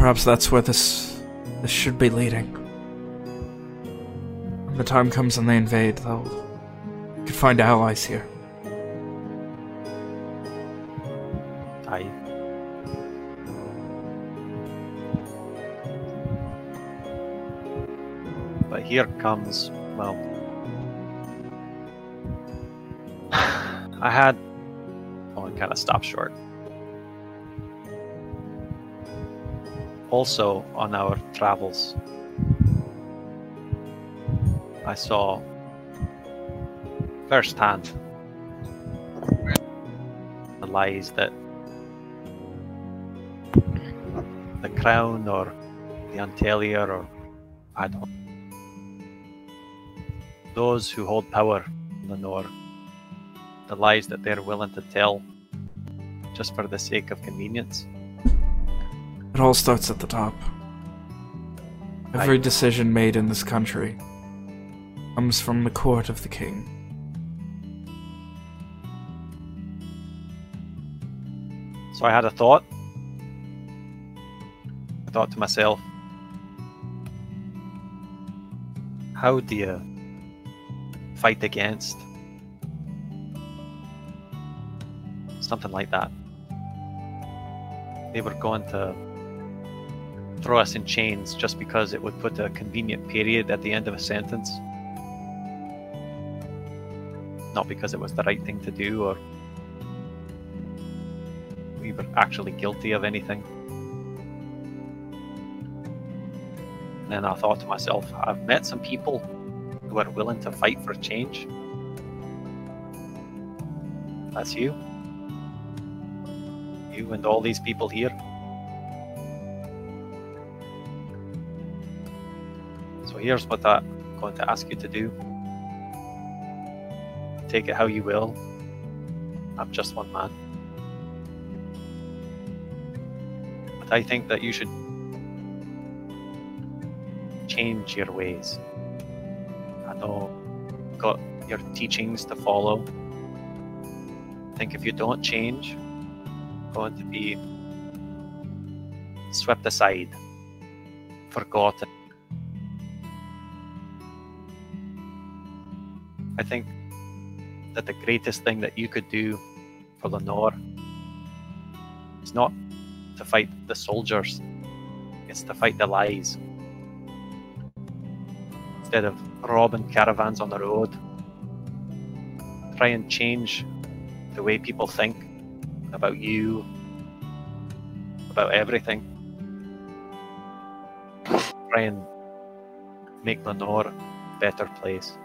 Perhaps that's where this this should be leading. When the time comes and they invade, they'll could find allies here. I. But here comes, well, (sighs) I had. Oh, it kind of stopped short. Also, on our travels, I saw firsthand the lies that the crown or the Antelia or I don't those who hold power in the North the lies that they're willing to tell just for the sake of convenience. It all starts at the top. Every decision made in this country comes from the court of the king. So I had a thought. I thought to myself, how do you fight against something like that? They were going to throw us in chains just because it would put a convenient period at the end of a sentence. Not because it was the right thing to do or we were actually guilty of anything. And then I thought to myself, I've met some people who are willing to fight for change. That's you. You and all these people here. Here's what I'm going to ask you to do. Take it how you will. I'm just one man. But I think that you should change your ways. I know you've got your teachings to follow. I think if you don't change, you're going to be swept aside, forgotten. I think that the greatest thing that you could do for Lenore is not to fight the soldiers, it's to fight the lies. Instead of robbing caravans on the road, try and change the way people think about you, about everything. Try and make Lenore a better place.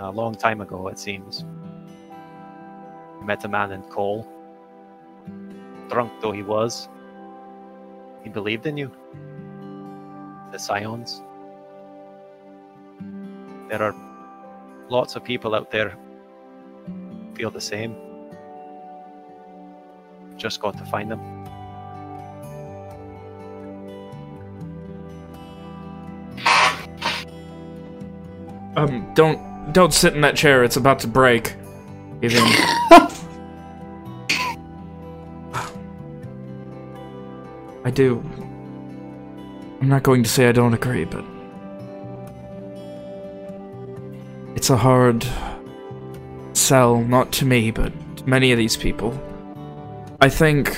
A long time ago, it seems. I met a man in Cole. Drunk though he was, he believed in you. The Scions. There are lots of people out there feel the same. Just got to find them. Um, don't don't sit in that chair. It's about to break. Even. (laughs) I do. I'm not going to say I don't agree, but it's a hard sell, not to me, but to many of these people. I think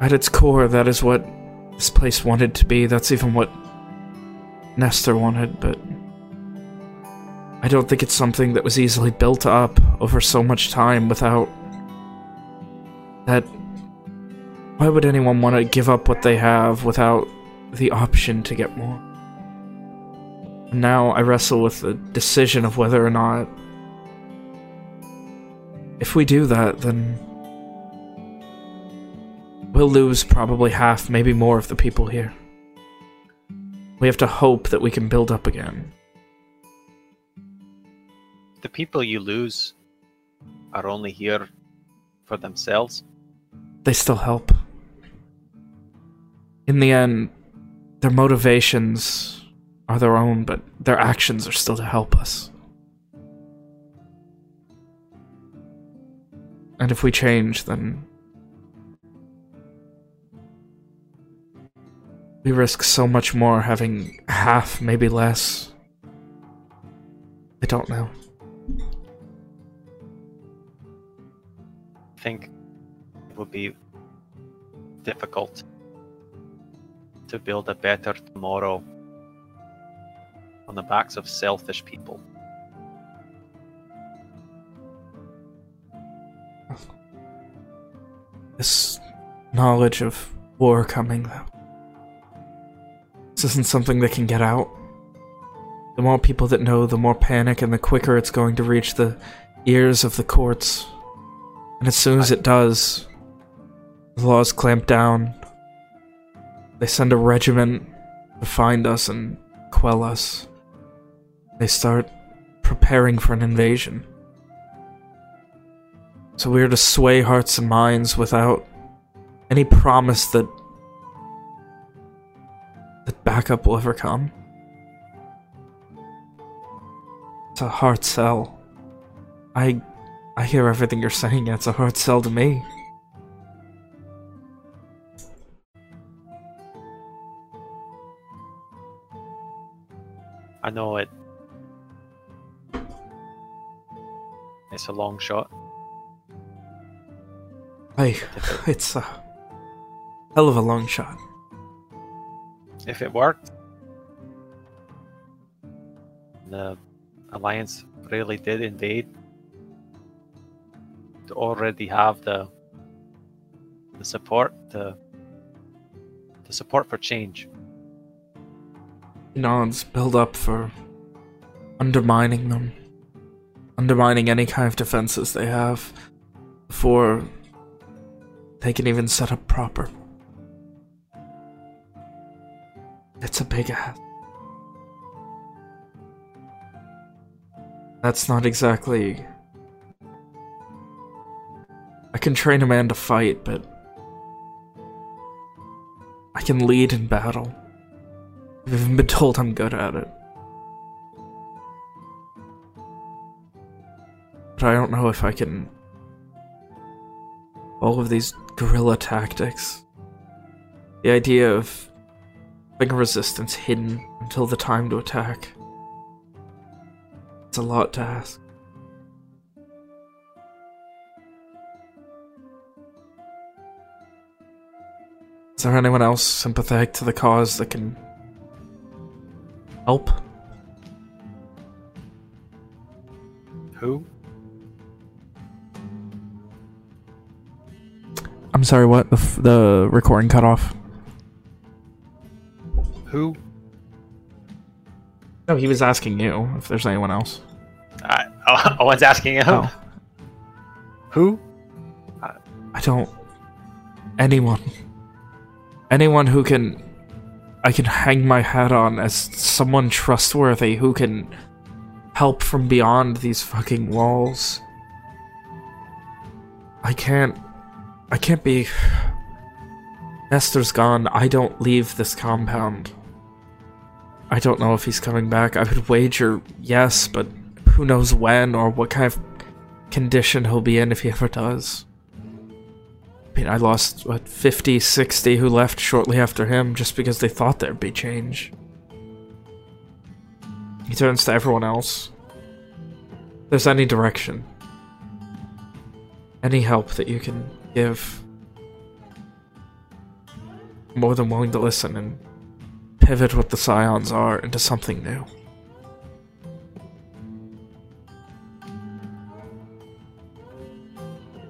at its core, that is what this place wanted to be. That's even what Nestor wanted, but I don't think it's something that was easily built up over so much time without that. Why would anyone want to give up what they have without the option to get more? Now I wrestle with the decision of whether or not if we do that, then we'll lose probably half, maybe more of the people here. We have to hope that we can build up again. The people you lose are only here for themselves. They still help. In the end, their motivations are their own, but their actions are still to help us. And if we change, then we risk so much more having half, maybe less. I don't know. Think it would be difficult to build a better tomorrow on the backs of selfish people. (laughs) This knowledge of war coming, though. This isn't something that can get out. The more people that know, the more panic and the quicker it's going to reach the ears of the courts. And as soon as it does, the laws clamp down. They send a regiment to find us and quell us. They start preparing for an invasion. So we're to sway hearts and minds without any promise that that backup will ever come. It's a hard sell. I I hear everything you're saying, it's a hard sell to me. I know it. It's a long shot. Hey, (sighs) it's a hell of a long shot. If it worked, the alliance really did invade. Already have the the support, the the support for change. Nods build up for undermining them. Undermining any kind of defenses they have before they can even set up proper. It's a big ass. That's not exactly... I can train a man to fight, but... I can lead in battle. I've even been told I'm good at it. But I don't know if I can... All of these guerrilla tactics. The idea of having resistance hidden until the time to attack. It's a lot to ask. There anyone else sympathetic to the cause that can help? Who? I'm sorry, what? The, f- the recording cut off. Who? No, he was asking you if there's anyone else. I, oh, (laughs) oh Owen's asking him. Oh, Who? I don't... Anyone. Anyone who can... I can hang my hat on as someone trustworthy who can help from beyond these fucking walls. I can't... I can't be... Nestor's gone. I don't leave this compound. I don't know if he's coming back. I would wager yes, but who knows when or what kind of condition he'll be in if he ever does. I mean, I lost, what, 50, 60 who left shortly after him just because they thought there'd be change. He turns to everyone else. There's any direction, any help that you can give, more than willing to listen and pivot what the Scions are into something new.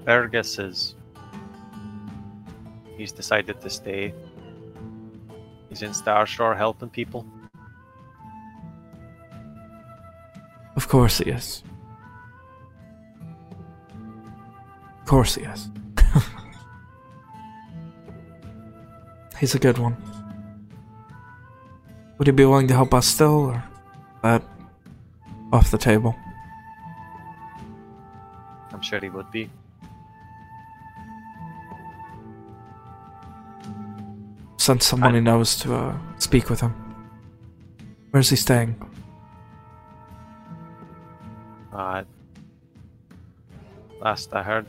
Fergus is. He's decided to stay. He's in Starshore helping people. Of course he is. Of course he is. (laughs) He's a good one. Would he be willing to help us still, or that off the table? I'm sure he would be. Send someone I- he knows to uh, speak with him. Where's he staying? Uh, last I heard,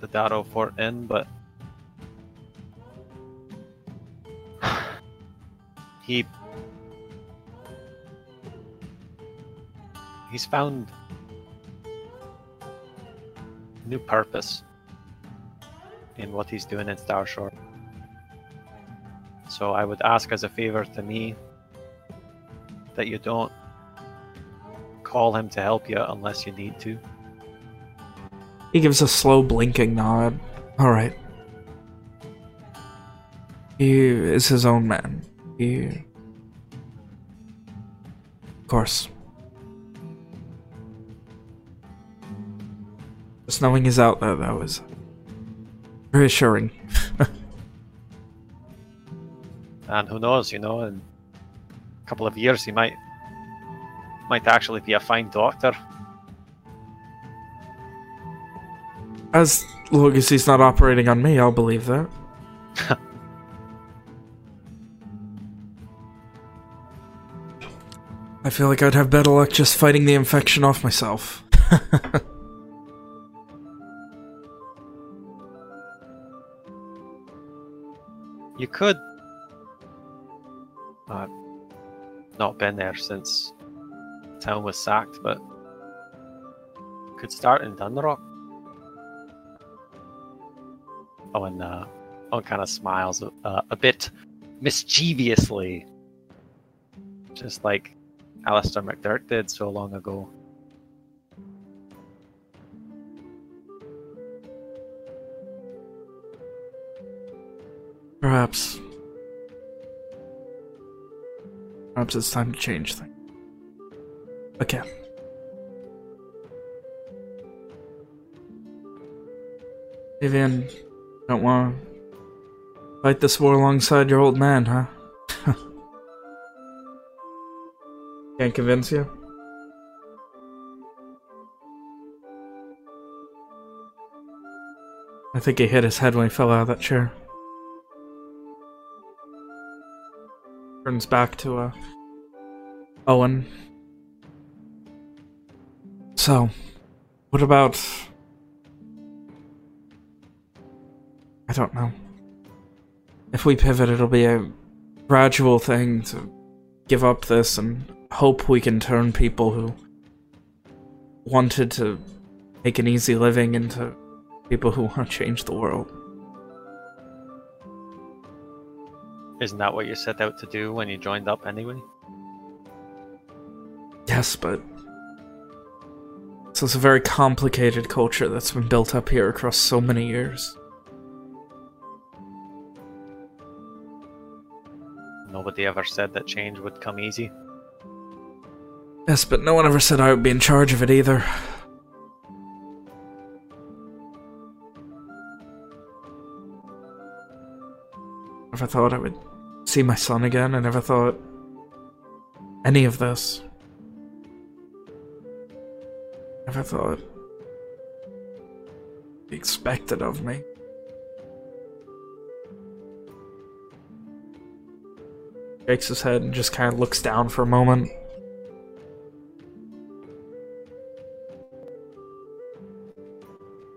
the Darrow Fort Inn, but (sighs) he he's found new purpose in what he's doing in Starshore. So I would ask as a favor to me that you don't call him to help you unless you need to. He gives a slow blinking nod. All right. He is his own man. He... Of course. Just knowing he's out there, though, is reassuring. (laughs) And who knows, you know, in a couple of years he might might actually be a fine doctor. As long as he's not operating on me, I'll believe that. (laughs) I feel like I'd have better luck just fighting the infection off myself. (laughs) You could. I've not been there since the town was sacked, but could start in Dunrock. Oh, and uh, Owen kind of smiles uh, a bit mischievously, just like Alistair McDurk did so long ago. Perhaps. Perhaps it's time to change things. Okay. Vivian, don't want to fight this war alongside your old man, huh? (laughs) Can't convince you? I think he hit his head when he fell out of that chair. Turns back to uh, Owen. So, what about... I don't know. If we pivot, it'll be a gradual thing to give up this and hope we can turn people who wanted to make an easy living into people who want to change the world. Isn't that what you set out to do when you joined up anyway? Yes, but so it's a very complicated culture that's been built up here across so many years. Nobody ever said that change would come easy. Yes, but no one ever said I would be in charge of it either. Never thought I would see my son again. I never thought any of this. I never thought expected of me. Shakes his head and just kind of looks down for a moment.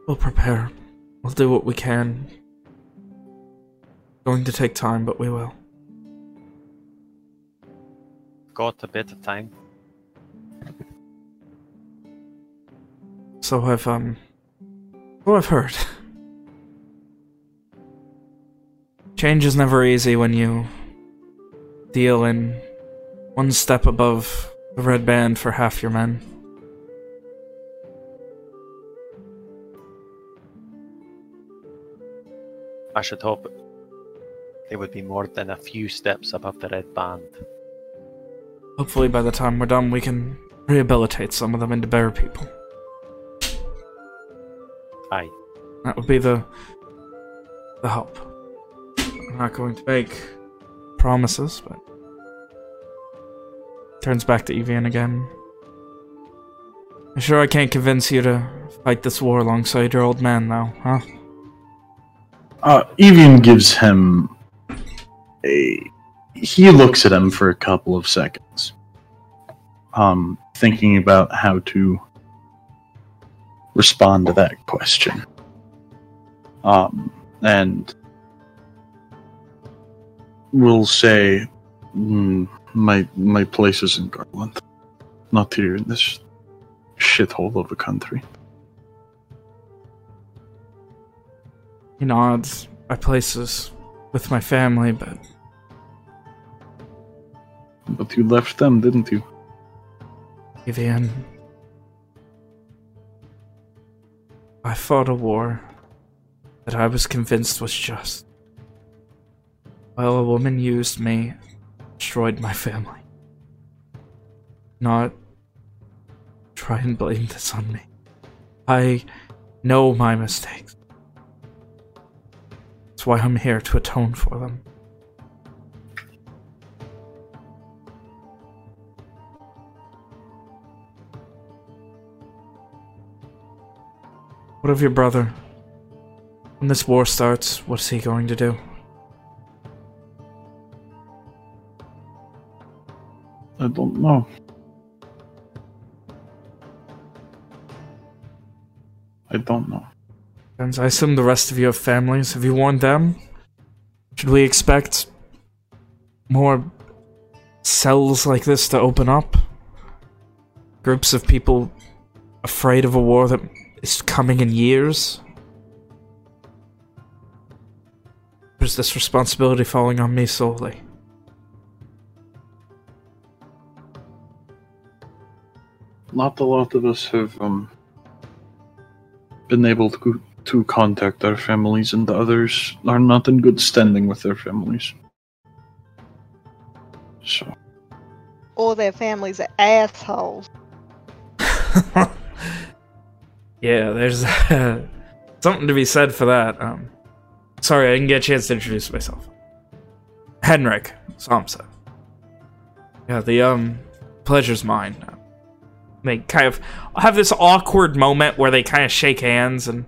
We'll prepare. We'll do what we can. Going to take time, but we will. Got a bit of time. So I've, um... So I've heard. Change is never easy when you deal in one step above the red band for half your men. I should hope it would be more than a few steps above the red band. Hopefully by the time we're done we can rehabilitate some of them into better people. Aye. That would be the the help. I'm not going to make promises, but turns back to Evian again. I'm sure I can't convince you to fight this war alongside your old man, though, huh? Uh, Evian gives him a he looks at him for a couple of seconds, um, thinking about how to respond to that question. Um, and will say, "Hmm, "My my place is in Garland, not here in this shithole of a country." He nods. My place is with my family, but But you left them, didn't you? Evian. I fought a war that I was convinced was just. While a woman used me, destroyed my family. Not try and blame this on me. I know my mistakes. That's why I'm here to atone for them. What of your brother? When this war starts, what's he going to do? I don't know. I don't know. And I assume the rest of you have families. Have you warned them? Should we expect more cells like this to open up? Groups of people afraid of a war that is coming in years? Is this responsibility falling on me solely? Not a lot of us have um, been able to to contact our families, and the others are not in good standing with their families. So, Or their families are assholes. (laughs) yeah, there's (laughs) something to be said for that. Um, sorry, I didn't get a chance to introduce myself. Henrik Samsa. Yeah, the um, pleasure's mine. They kind of have this awkward moment where they kind of shake hands and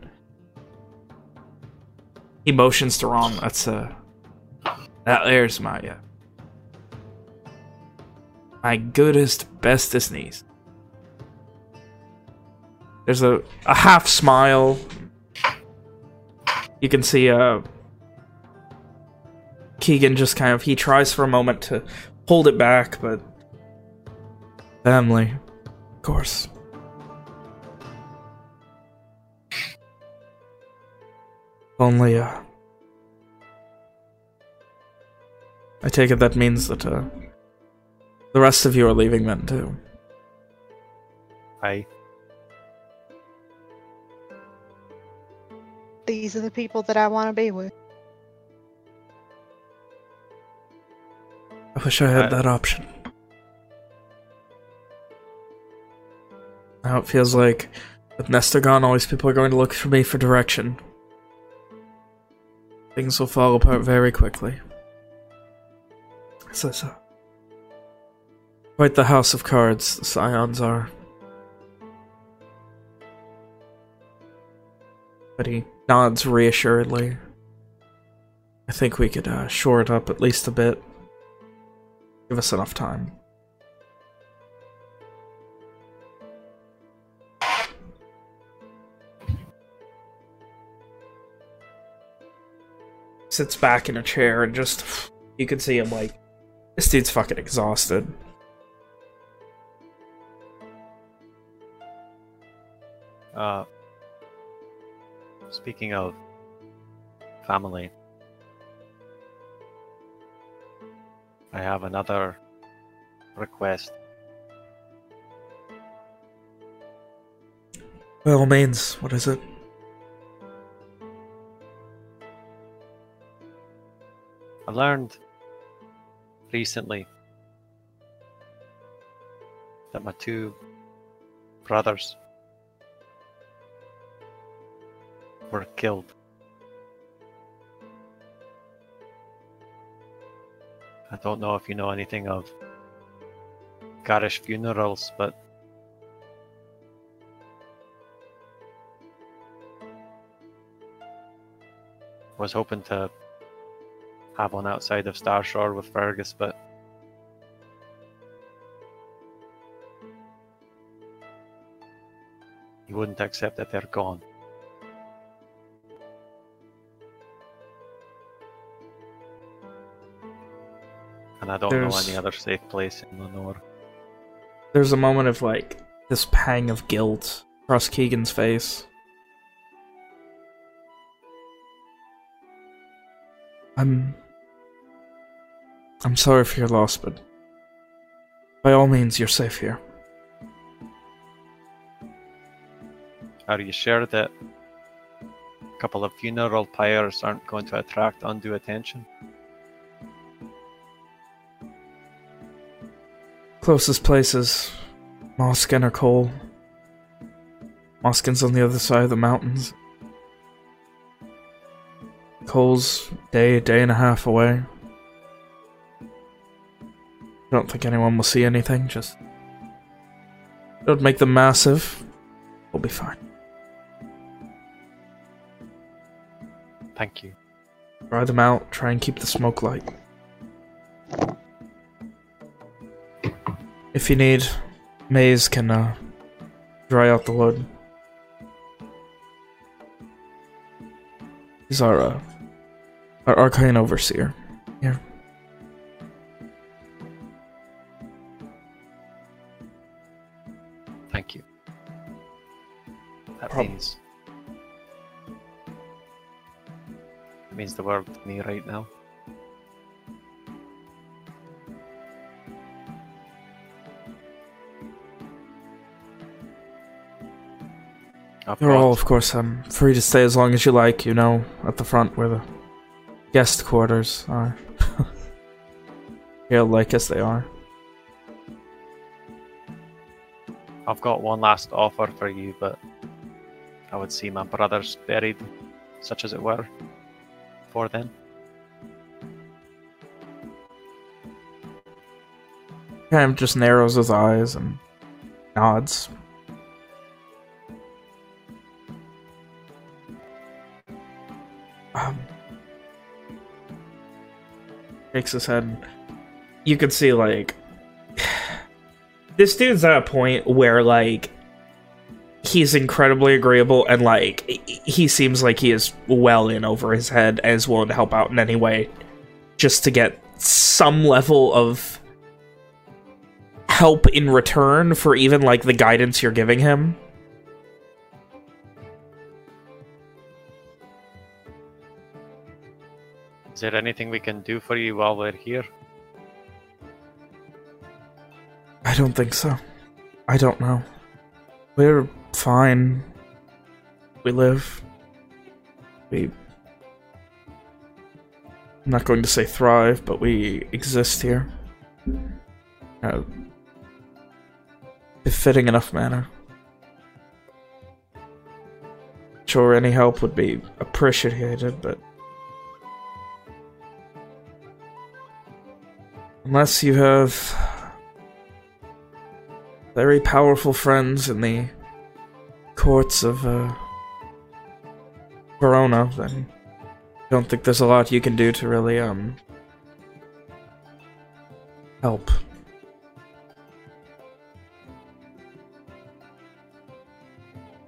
he motions to Rom. That's uh, that there's my yeah, my goodest, bestest niece. There's a, a half smile. You can see uh, Keegan just kind of, he tries for a moment to hold it back, but family, of course. Only, uh, I take it that means that, uh, the rest of you are leaving then, too. I These are the people that I want to be with. I wish I had Uh, that option. Now it feels like with Nestor gone, always people are going to look for me for direction. Things will fall apart very quickly. So, so. Quite the house of cards, the Scions are. But he nods reassuredly. I think we could uh, shore it up at least a bit. Give us enough time. Sits back in a chair and just, you can see him like, this dude's fucking exhausted. Uh, speaking of family, I have another request. By all means, what is it? I learned recently that my two brothers were killed. I don't know if you know anything of Garish funerals, but was hoping to have one outside of Starshore with Fergus, but he wouldn't accept that they're gone. And I don't know any other safe place in Lenore. There's a moment of like this pang of guilt across Keegan's face. I'm I'm sorry for your loss, but by all means you're safe here. Are you sure that a couple of funeral pyres aren't going to attract undue attention? Closest places Moskin or Cole. Moskin's on the other side of the mountains. Cole's day, day and a half away. I don't think anyone will see anything, just... Don't make them massive. We'll be fine. Thank you. Dry them out, try and keep the smoke light. If you need, Maze can uh, dry out the wood. He's our, uh, our arcane overseer. That Problem. means the world to me right now. You're all, of course, um, free to stay as long as you like, you know, at the front where the guest quarters are. (laughs) Here, like as they are. I've got one last offer for you, but I would see my brothers buried, such as it were, before then. Kind of just narrows his eyes and nods. Um, shakes his head. You could see, like, (sighs) this dude's at a point where, like, he's incredibly agreeable and, like, he seems like he is well in over his head and is willing to help out in any way just to get some level of help in return for even like the guidance you're giving him. Is there anything we can do for you while we're here? I don't think so. I don't know. We're fine. We live. We. I'm not going to say thrive, but we exist here. Uh, befitting enough manner. Sure, any help would be appreciated, but. Unless you have very powerful friends in the courts of uh, Verona, then I don't think there's a lot you can do to really um help.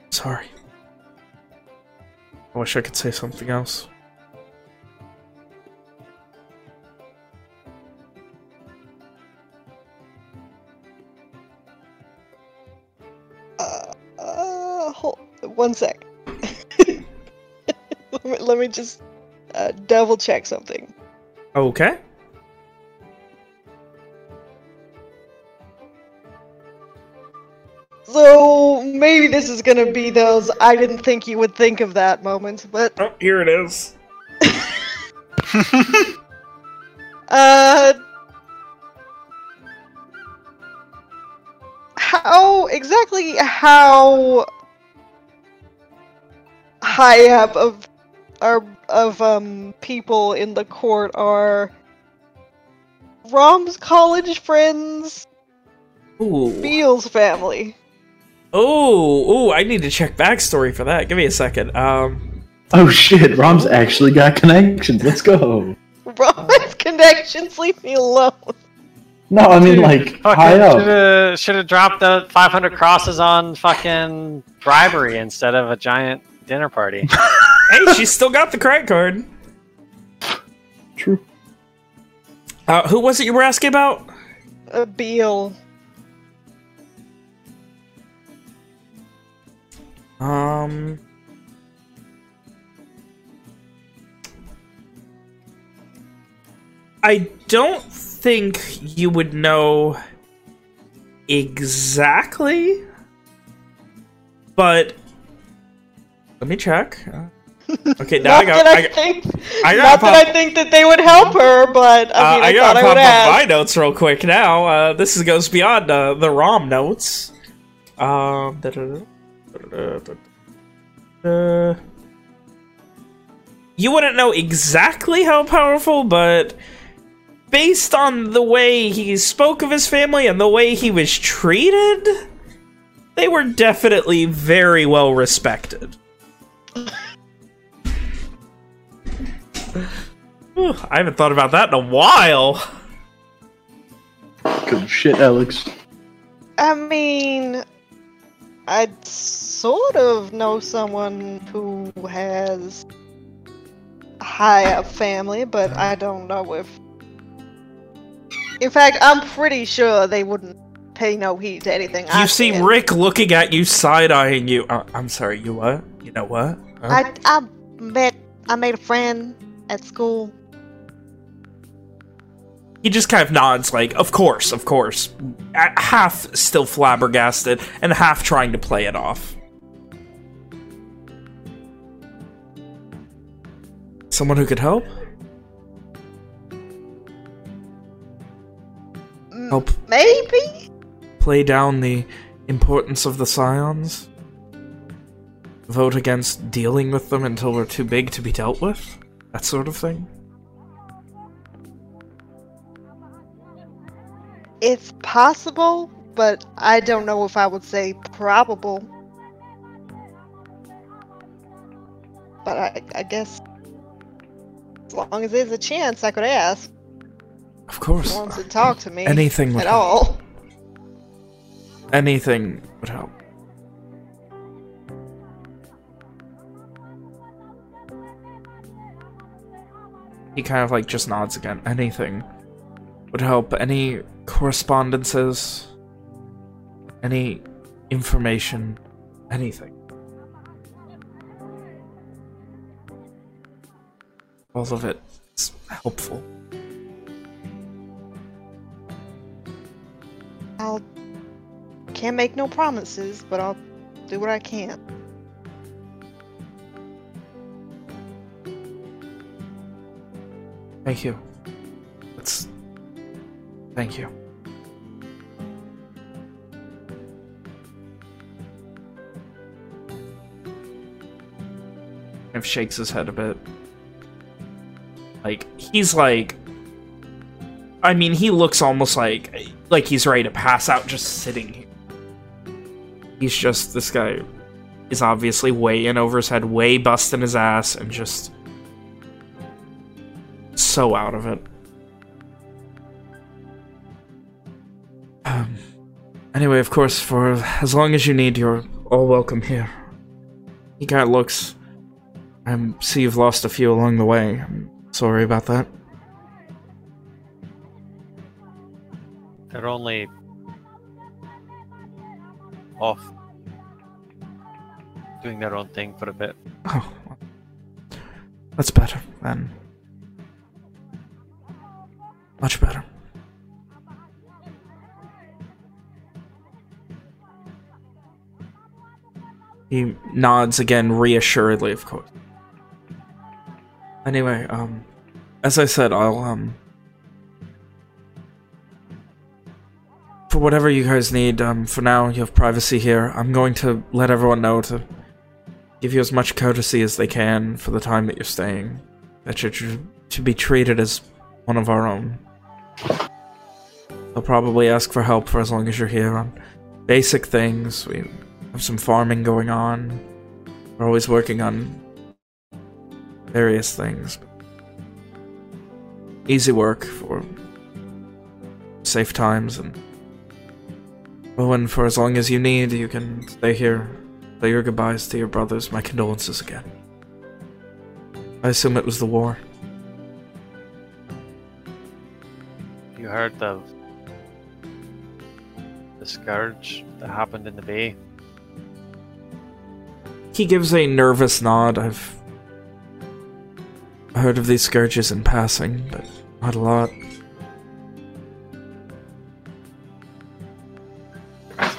Sorry. I wish I could say something else. One sec. (laughs) let, me, let me just uh, double check something. Okay. So maybe this is gonna be those I didn't think you would think of that moment, but Oh, here it is. (laughs) uh how exactly how high up of are of um people in the court are Rom's college friends Ooh. Beale's family. Oh, ooh, I need to check backstory for that. Give me a second. Um, Oh shit, Rom's actually got connections. Let's go. (laughs) Rom's connections, leave me alone. No, I mean like high up. should have dropped the 500 crosses on fucking bribery instead of a giant dinner party. (laughs) hey, she's still got the credit card. True. Uh, who was it you were asking about? A Beal. Um. I don't think you would know exactly, but let me check. Uh, (laughs) Okay, now I got. I, I got think, I not gotta that I think that they would help her, but I uh, I I, gotta thought I pop would ask. my notes real quick now. Uh, this is, goes beyond uh, the ROM notes. Um, you wouldn't know exactly how powerful, but based on the way he spoke of his family and the way he was treated, they were definitely very well respected. Whew, I haven't thought about that in a while. Good shit, Alex. I mean, I sort of know someone who has high up family, but I don't know if. In fact, I'm pretty sure they wouldn't pay no heed to anything I You see said. Rick looking at you, side-eyeing you. Uh, I'm sorry, you what? You know what? Huh? I I met I made a friend at school. He just kind of nods, like, of course, of course. Half still flabbergasted, and half trying to play it off. Someone who could help? Help Maybe play down the importance of the Scions? Vote against dealing with them until we're too big to be dealt with? That sort of thing? it's possible, but I don't know if I would say probable. But I, I guess as long as there's a chance, I could ask. Of course. Wants to talk to me Anything would at help. all. Anything would help. He kind of like just nods again. Anything would help. Any correspondences, any information, anything. All of it is helpful. I'll can't make no promises, but I'll do what I can. Thank you. That's. Thank you. Kind shakes his head a bit. Like he's like. I mean, he looks almost like like he's ready to pass out just sitting here. He's just this guy is obviously way in over his head, way busting his ass, and just so out of it. Um, anyway, of course, for as long as you need, you're all welcome here. He kind of looks. I see you've lost a few along the way. I'm sorry about that. They're only off doing their own thing for a bit. Oh, that's better then. Much better. He nods again, reassuredly, of course. Anyway, um, as I said, I'll, um, for whatever you guys need, um, for now, you have privacy here. I'm going to let everyone know to give you as much courtesy as they can for the time that you're staying. That you're to be treated as one of our own. They'll probably ask for help for as long as you're here on basic things. We have some farming going on. We're always working on various things. easy work for safe times and Owen, for as long as you need, you can stay here. Say your goodbyes to your brothers. My condolences again. I assume it was the war. Heard of the scourge that happened in the bay? He gives a nervous nod. I've heard of these scourges in passing, but not a lot.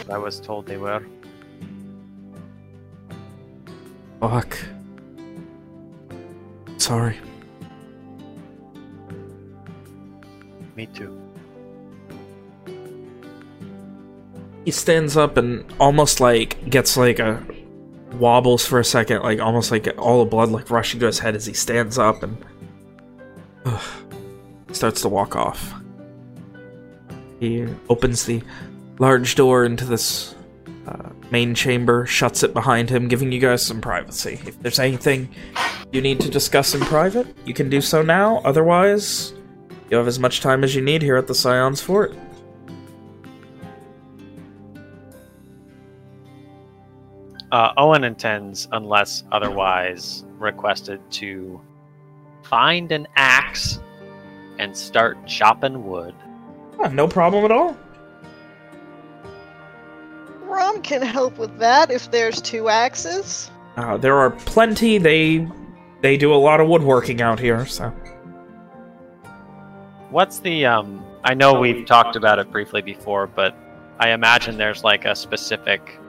I was told they were. Fuck. Sorry. Me too. He stands up and almost like gets like a wobbles for a second, like almost like all the blood like rushing to his head as he stands up and ugh, starts to walk off. He opens the large door into this uh, main chamber, shuts it behind him, giving you guys some privacy. If there's anything you need to discuss in private, you can do so now. Otherwise, you have as much time as you need here at the Scion's Fort. Uh, Owen intends, unless otherwise requested, to find an axe and start chopping wood. No problem at all. Rom can help with that if there's two axes. Uh, there are plenty. They they do a lot of woodworking out here, so. What's the um? I know we've talked about it briefly before, but I imagine there's like a specific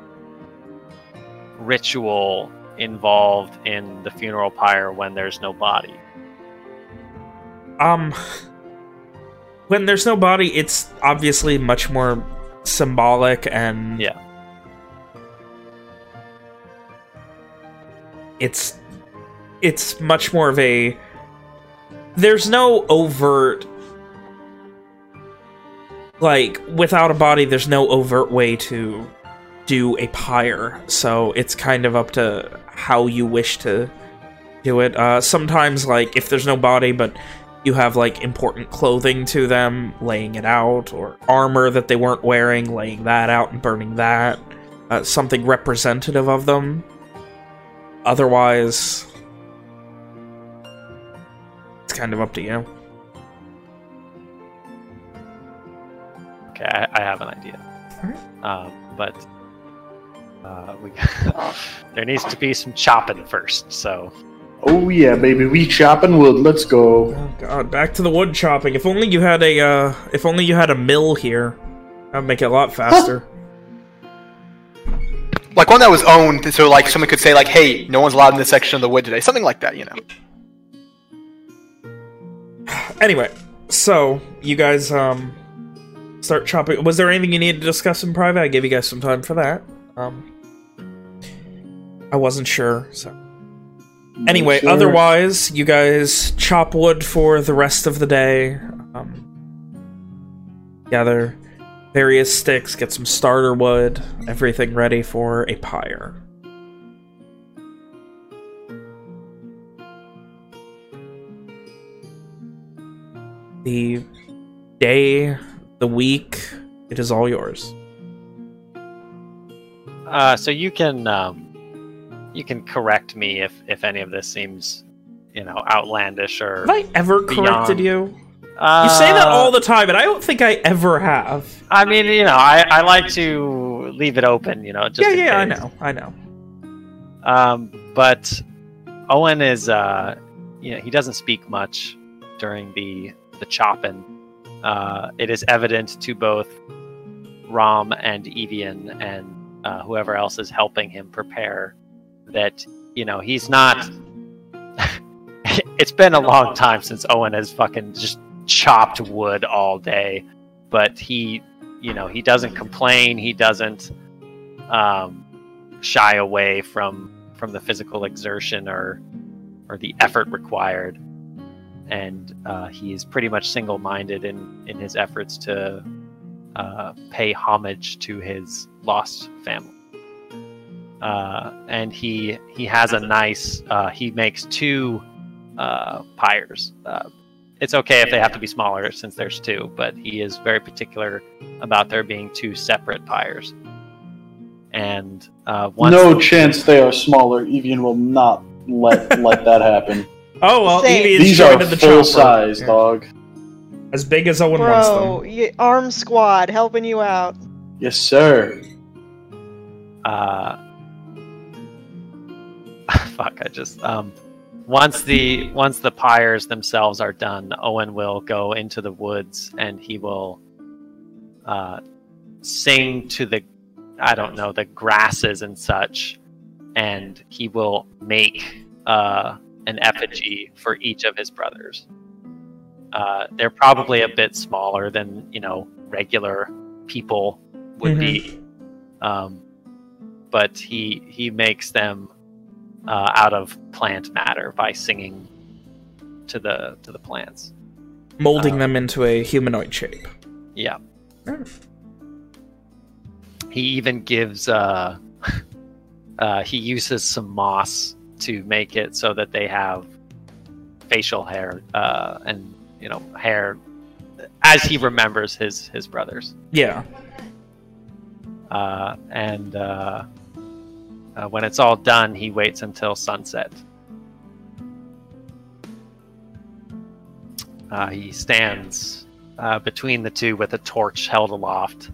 ritual involved in the funeral pyre when there's no body. Um, when there's no body, it's obviously much more symbolic and Yeah. it's it's much more of a there's no overt like without a body there's no overt way to do a pyre so it's kind of up to how you wish to do it uh sometimes like if there's no body but you have like important clothing to them laying it out or armor that they weren't wearing laying that out and burning that uh, something representative of them Otherwise, it's kind of up to you. Okay, I, I have an idea. Um, but uh, we (laughs) there needs to be some chopping first. So Oh yeah, baby, we chopping wood. Let's go. Oh god, back to the wood chopping. If only you had a, uh, if only you had a mill here. That'd make it a lot faster. Like one that was owned, so like someone could say like, "Hey, no one's allowed in this section of the wood today." Something like that, you know. (sighs) anyway, so you guys um start chopping. Was there anything you needed to discuss in private? I gave you guys some time for that. Um, I wasn't sure, so. Anyway, Sure. otherwise, you guys chop wood for the rest of the day. Um, gather various sticks, get some starter wood, everything ready for a pyre. The day, the week, it is all yours. uh, so you can um, you can correct me if if any of this seems you know outlandish or Have I ever corrected Beyond. you? You say that Uh, all the time, and I don't think I ever have. I mean, you know, I, I like to leave it open, you know. Just yeah, yeah, I know, I know. Um, but Owen is, uh, you know, he doesn't speak much during the the chopping. Uh, it is evident to both Rom and Evian and uh, whoever else is helping him prepare that you know he's not. (laughs) it's been a long time since Owen has fucking just chopped wood all day, but he, you know, he doesn't complain. He doesn't um, shy away from from the physical exertion or or the effort required, and uh, he is pretty much single minded in in his efforts to uh, pay homage to his lost family. Uh, and he he has a nice uh, he makes two uh, pyres, uh, it's okay if they have to be smaller since there's two, but he is very particular about there being two separate pyres. And uh, once No chance they are smaller. Evian will not let (laughs) let that happen. Oh, well, Same. Evie is These are the full chopper. size, Yeah. dog. As big as Owen wants Bro, them. y- arm squad helping you out. Yes, sir. uh (laughs) fuck i just um once the once the pyres themselves are done owen will go into the woods and he will uh sing to the i don't know the grasses and such. And he will make uh an effigy for each of his brothers. Uh they're probably a bit smaller than you know regular people would be. Um but he he makes them uh, out of plant matter by singing to the to the plants. Molding Uh, them into a humanoid shape. Yeah. Hmm. He even gives uh, (laughs) uh, he uses some moss to make it so that they have facial hair uh, and you know hair as he remembers his his brothers. Yeah. uh, and uh, uh, when it's all done, he waits until sunset. Uh, he stands uh, between the two with a torch held aloft,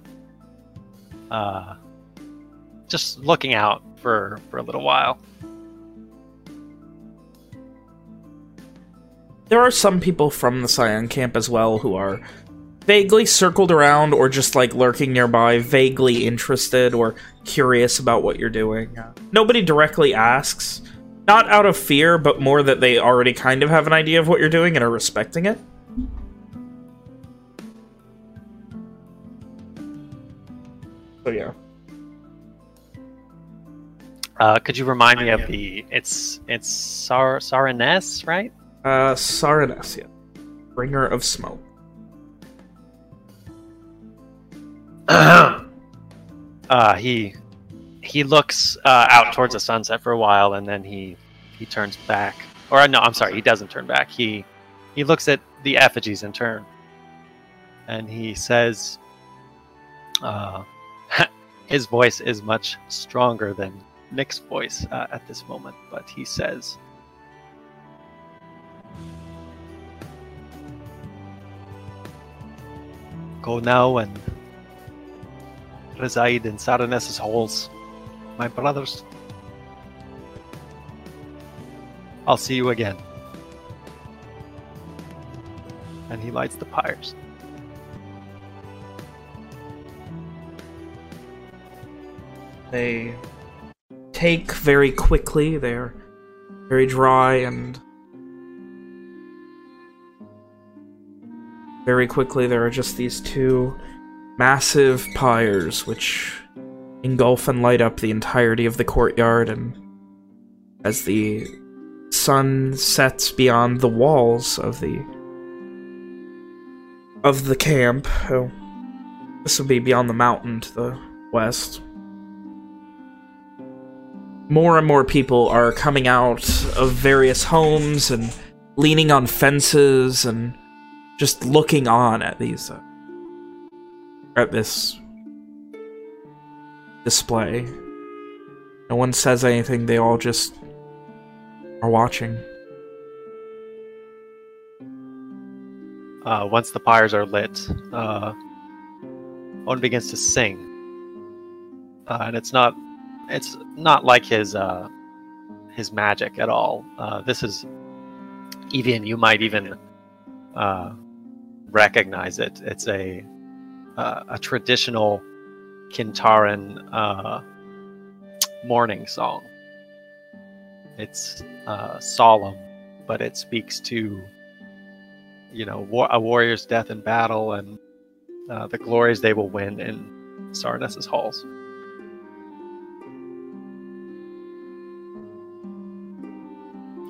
uh, just looking out for, for a little while. There are some people from the Scion camp as well who are vaguely circled around or just like lurking nearby, vaguely interested or curious about what you're doing. Nobody directly asks, not out of fear, but more that they already kind of have an idea of what you're doing and are respecting it. So yeah. Uh, could you remind me of the? It's it's Sar Saraness, right? Uh, Saranesia, bringer of smoke. (clears throat) uh, he he looks uh, out towards the sunset for a while, and then he he turns back. Or no, I'm sorry, he doesn't turn back. He he looks at the effigies in turn, and he says, uh, (laughs) his voice is much stronger than Nick's voice uh, at this moment, but he says. Go now and reside in Saraness's halls, my brothers. I'll see you again. And he lights the pyres. They take very quickly. They're very dry and very quickly there are just these two massive pyres which engulf and light up the entirety of the courtyard and as the sun sets beyond the walls of the of the camp oh, this would be beyond the mountain to the west. More and more people are coming out of various homes and leaning on fences and just looking on at these uh, at this display. No one says anything, they all just are watching. Uh, once the pyres are lit, uh, one begins to sing, uh, and it's not it's not like his uh, his magic at all. Uh, this is even you might even uh, recognize it. It's a uh, a traditional Kintaran uh, mourning song. It's uh, solemn, but it speaks to you know war- a warrior's death in battle and uh, the glories they will win in Sarness's halls.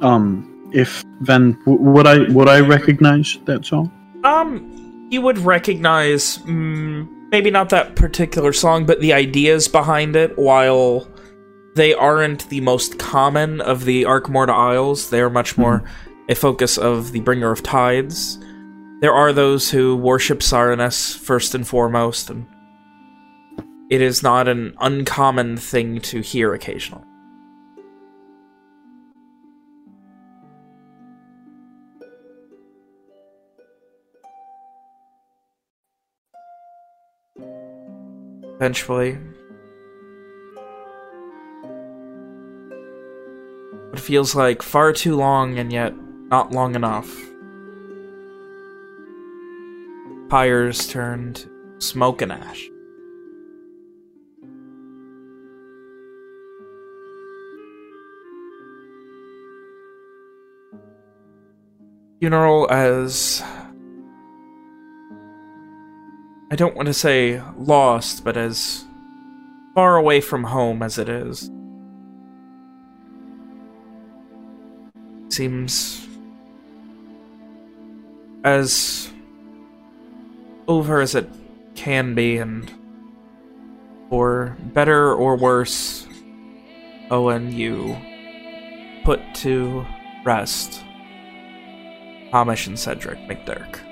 Um, if then w- would I would I recognize that song? Um, you would recognize, mm, maybe not that particular song, but the ideas behind it, while they aren't the most common of the Arkmorda Isles, they are much more a focus of the Bringer of Tides. There are those who worship Saranus first and foremost, and it is not an uncommon thing to hear occasionally. Eventually, it feels like far too long and yet not long enough. Fires turned smoke and ash. Funeral as I don't want to say lost, but as far away from home as it is. Seems as over as it can be, and for better or worse, Owen, you put to rest Hamish and Cedric McDurk.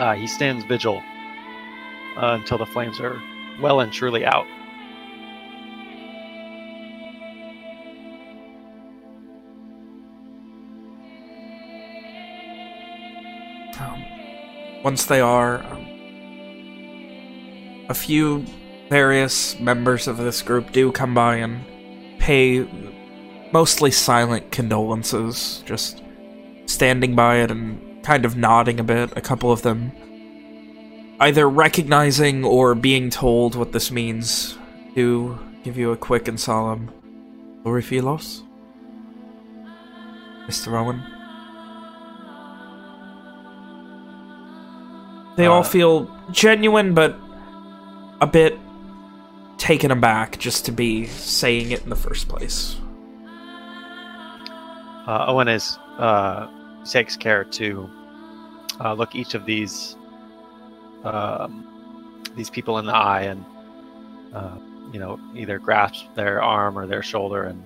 Uh, he stands vigil uh, until the flames are well and truly out. Um, once they are, um, a few various members of this group do come by and pay mostly silent condolences, just standing by it and kind of nodding a bit, a couple of them either recognizing or being told what this means to give you a quick and solemn Oriphilos. Mr. Owen. They all Uh, feel genuine, but a bit taken aback just to be saying it in the first place. Uh, Owen is uh, takes care to uh, look each of these um, these people in the eye and uh, you know either grasp their arm or their shoulder and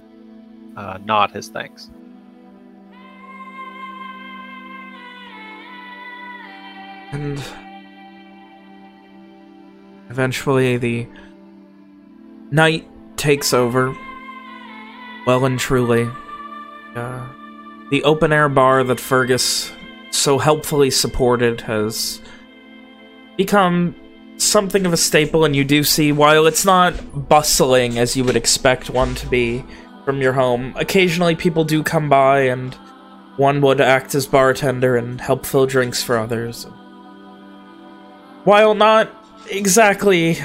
uh, nod his thanks. And eventually the night takes over, well and truly. Uh, the open-air bar that Fergus so helpfully supported has become something of a staple, and you do see, while it's not bustling as you would expect one to be from your home, occasionally people do come by and one would act as bartender and help fill drinks for others. While not exactly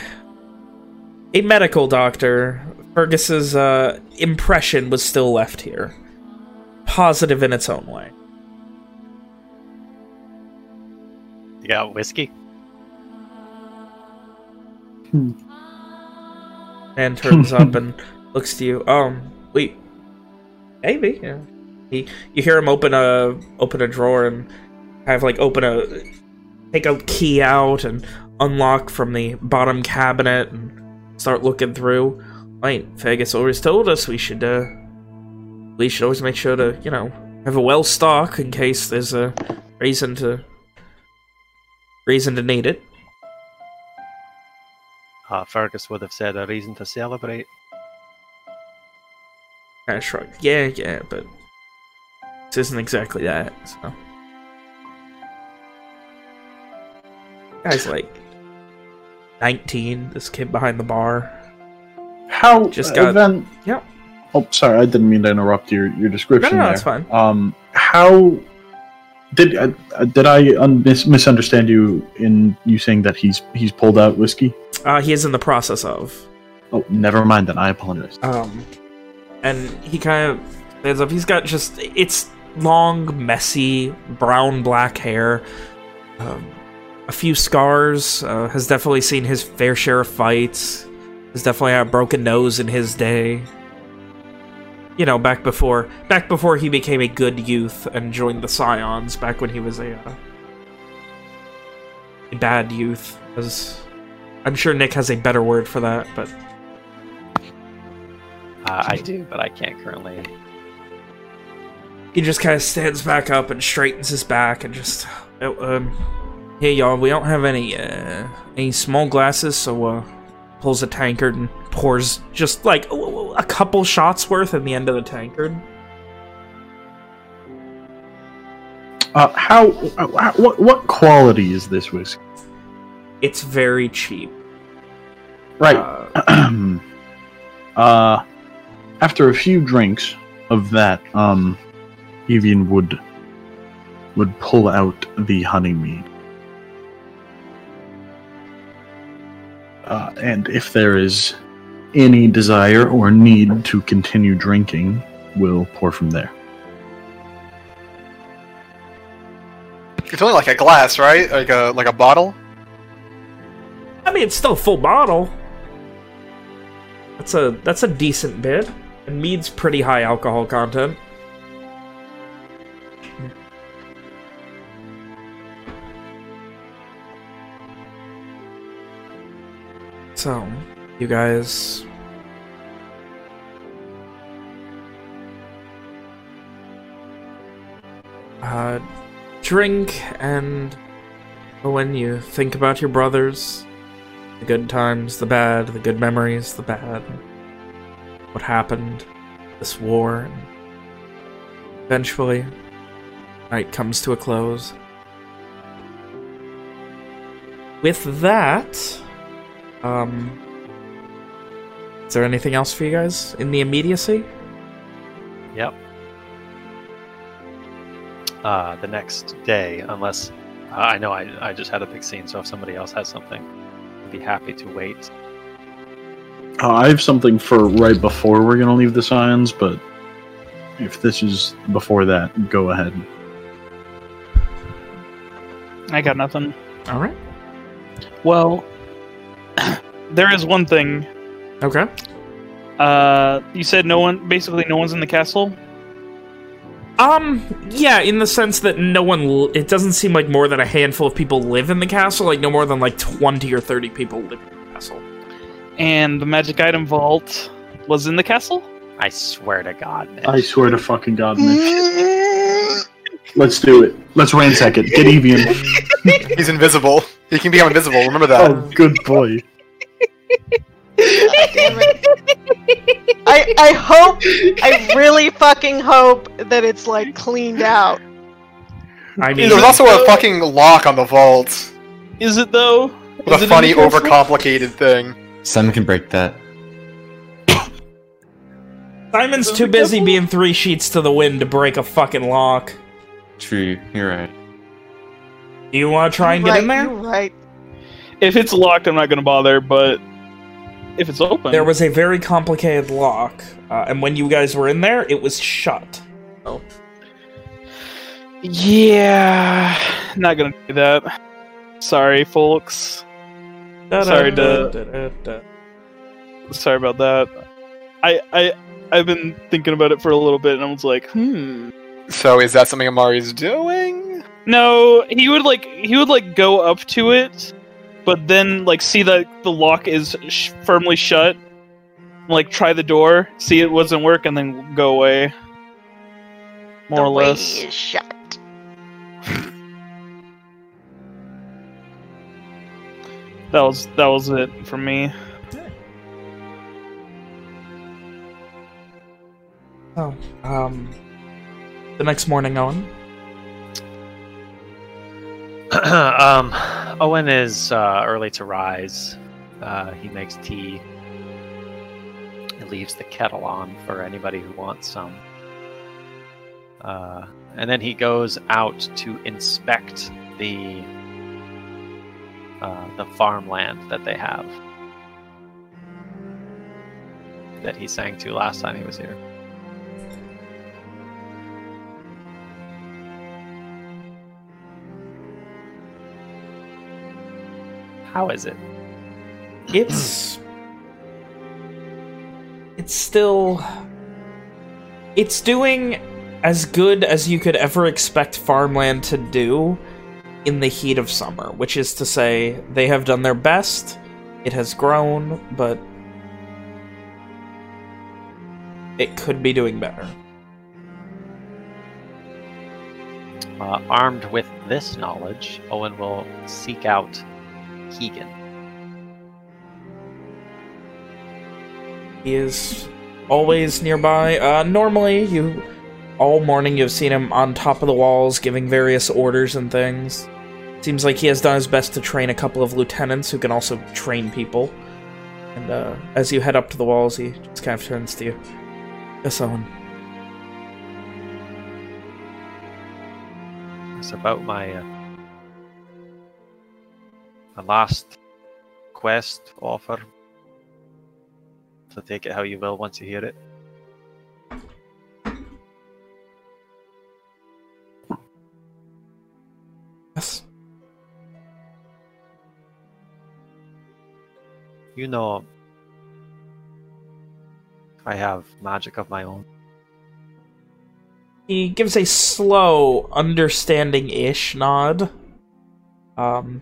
a medical doctor, Fergus's uh, impression was still left here. Positive in its own way. You got whiskey? And turns up and (laughs) looks to you. Um, wait, maybe. Yeah. He, you hear him open a open a drawer and kind of like open a take a key out and unlock from the bottom cabinet and start looking through. Wait, Fergus always told us we should uh we should always make sure to you know have a well stock in case there's a reason to reason to need it. Uh, Fergus would have said a reason to celebrate. Kind of shrug. Yeah, yeah, but this isn't exactly that. So, guy's like nineteen. This kid behind the bar. How Just got- then? Yep. Oh, sorry, I didn't mean to interrupt your your description. No, no, no, there. it's fine. Um, how did uh, uh, did I un- mis- misunderstand you in you saying that he's he's pulled out whiskey? Uh, he is in the process of. Oh, never mind. Then I apologize. Um, and he kind of stands up. He's got just it's long, messy, brown black hair. Um, a few scars. Uh, has definitely seen his fair share of fights. Has definitely had a broken nose in his day. You know, back before back before he became a good youth and joined the Scions. Back when he was a, uh, a bad youth, as I'm sure Nick has a better word for that, but Uh, I do, but I can't currently. he just kind of stands back up and straightens his back and just, oh, um, hey y'all, we don't have any, uh, any small glasses, so, uh, pulls a tankard and pours just like a, couple shots worth in the end of the tankard. Uh, how, uh, what, what quality is this whiskey? It's very cheap. Right. Uh, (clears throat) uh, after a few drinks of that, um, Evian would would pull out the honey mead. Uh, and if there is any desire or need to continue drinking, we'll pour from there. It's only like a glass, right? Like a like a bottle. I mean, it's still a full bottle. That's a that's a decent bit. And mead's pretty high alcohol content. So, you guys uh, drink and when you think about your brothers, the good times, the bad, the good memories, the bad, what happened, this war, eventually, night comes to a close. With that, um, is there anything else for you guys in the immediacy? Yep. Uh, the next day, unless uh, I know I, I just had a big scene, so if somebody else has something, I'd be happy to wait. Uh, I have something for right before we're gonna leave the Scions, but if this is before that, go ahead. I got nothing. All right. Well, (clears throat) there is one thing. Okay. Uh, you said no one, basically no one's in the castle. Um, yeah, in the sense that no one, it doesn't seem like more than a handful of people live in the castle, like no more than like 20 or 30 people live in the castle. And the magic item vault was in the castle. I swear to God, Mitch. I swear to fucking God, Mitch. Let's do it. Let's ransack it. Get Evian. (laughs) He's invisible. He can become invisible. Remember that. oh, good boy. I I hope I really fucking hope that it's like cleaned out. I mean, There's also a fucking lock on the vault Is it though? with Is a funny, overcomplicated thing. Simon can break that. Simon's too busy being three sheets to the wind to break a fucking lock. True, you're right. Do you want to try and get right, in there? You're right. If it's locked, I'm not gonna bother. But if it's open, There was a very complicated lock, uh, and when you guys were in there, it was shut. Oh. Yeah, not gonna do that. Sorry, folks. Sorry to-. Sorry about that. I I I've been thinking about it for a little bit, and I was like, hmm. So is that something Amari's doing? No, he would like he would like go up to it, but then like see that the lock is sh- firmly shut. Like try the door, see it wasn't work, and then go away. More the or way less. is shut. (laughs) That was that was it for me. Oh, um, the next morning, Owen. (clears throat) um, Owen is uh, early to rise. Uh, he makes tea. He leaves the kettle on for anybody who wants some. Uh, and then he goes out to inspect the uh, the farmland that they have that he sang to last time he was here. How is it? It's (clears throat) it's still it's doing as good as you could ever expect farmland to do in the heat of summer, which is to say they have done their best It has grown, but it could be doing better. Uh, armed with this knowledge, Owen will seek out Keegan. He is always nearby. Uh, normally, you all morning you've seen him on top of the walls giving various orders and things. Seems like he has done his best to train a couple of lieutenants who can also train people. And uh, as you head up to the walls, he just kind of turns to you. Yes, Owen. It's about my uh, my last quest offer. So take it how you will once you hear it. Yes. You know, I have magic of my own. He gives a slow, understanding-ish nod. Um,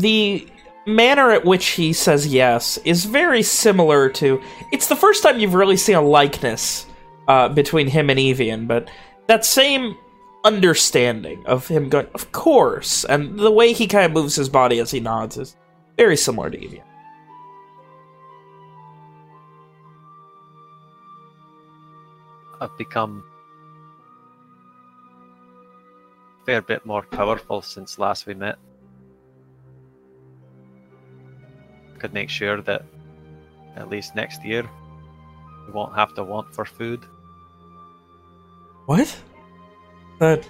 the manner at which he says yes is very similar to... It's the first time you've really seen a likeness uh, between him and Evian, but that same understanding of him going, of course, and the way he kind of moves his body as he nods is very similar to Evian. I've become a fair bit more powerful since last we met. Could make sure that at least next year we won't have to want for food. What? That...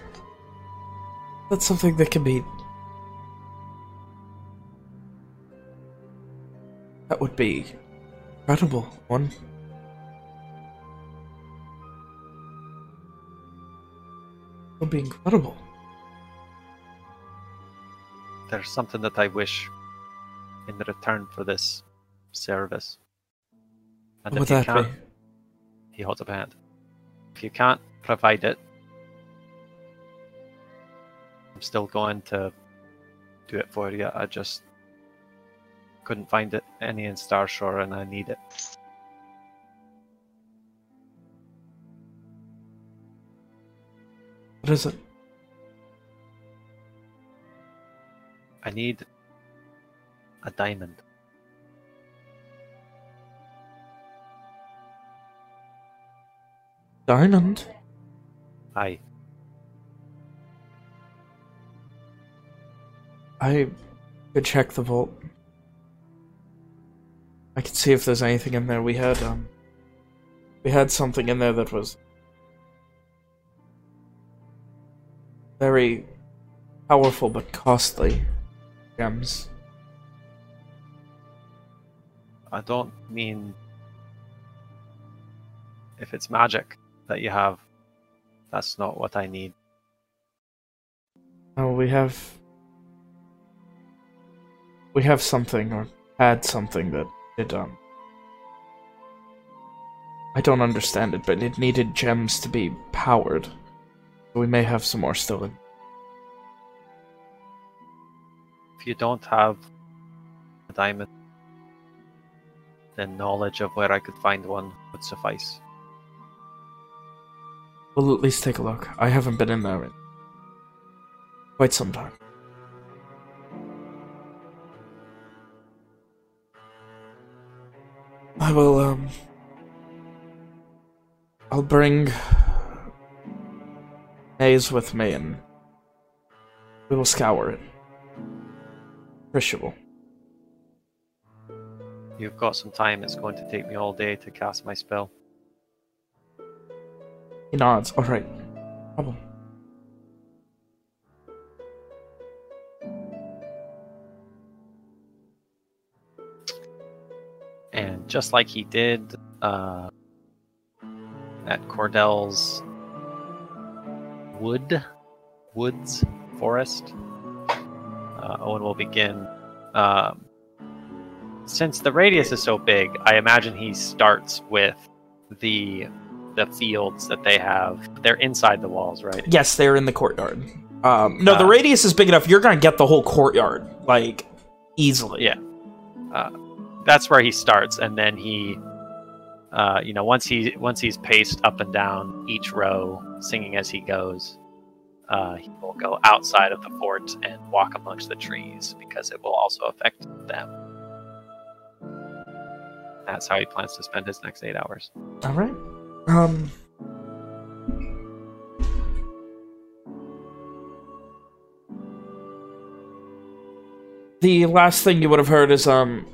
That's something that can be... That would be incredible, Owen. That would be incredible. There's something that I wish in return for this service. And What if you can't, be? he holds up a hand. If you can't provide it, I'm still going to do it for you. I just couldn't find it any in Starshore and I need it. What is it? I need a diamond. Diamond? Aye. I could check the vault. I could see if there's anything in there. We had, um... We had something in there that was... Very powerful but costly gems. I don't mean if it's magic that you have. That's not what I need. Oh, we have... We have something, or had something that it, um... I don't understand it, but it needed gems to be powered. We may have some more still in. If you don't have a diamond, then knowledge of where I could find one would suffice. We'll at least take a look. I haven't been in there in quite some time. I will, um... I'll bring... Maze with me and... We will scour it. Appreciable. You've got some time, it's going to take me all day to cast my spell. He nods. Alright. Problem. And just like he did uh, at Cordell's wood, woods, forest, uh, Owen will begin. Um, since the radius is so big, I imagine he starts with the the fields that they have. They're inside the walls, right? Yes, they're in the courtyard. Um, no, the Uh, radius is big enough. You're gonna get the whole courtyard, like easily. Yeah. Uh, that's where he starts, and then he, uh, you know, once he once he's paced up and down each row, singing as he goes, uh, he will go outside of the fort and walk amongst the trees because it will also affect them. That's how he plans to spend his next eight hours. All right. Um. The last thing you would have heard is um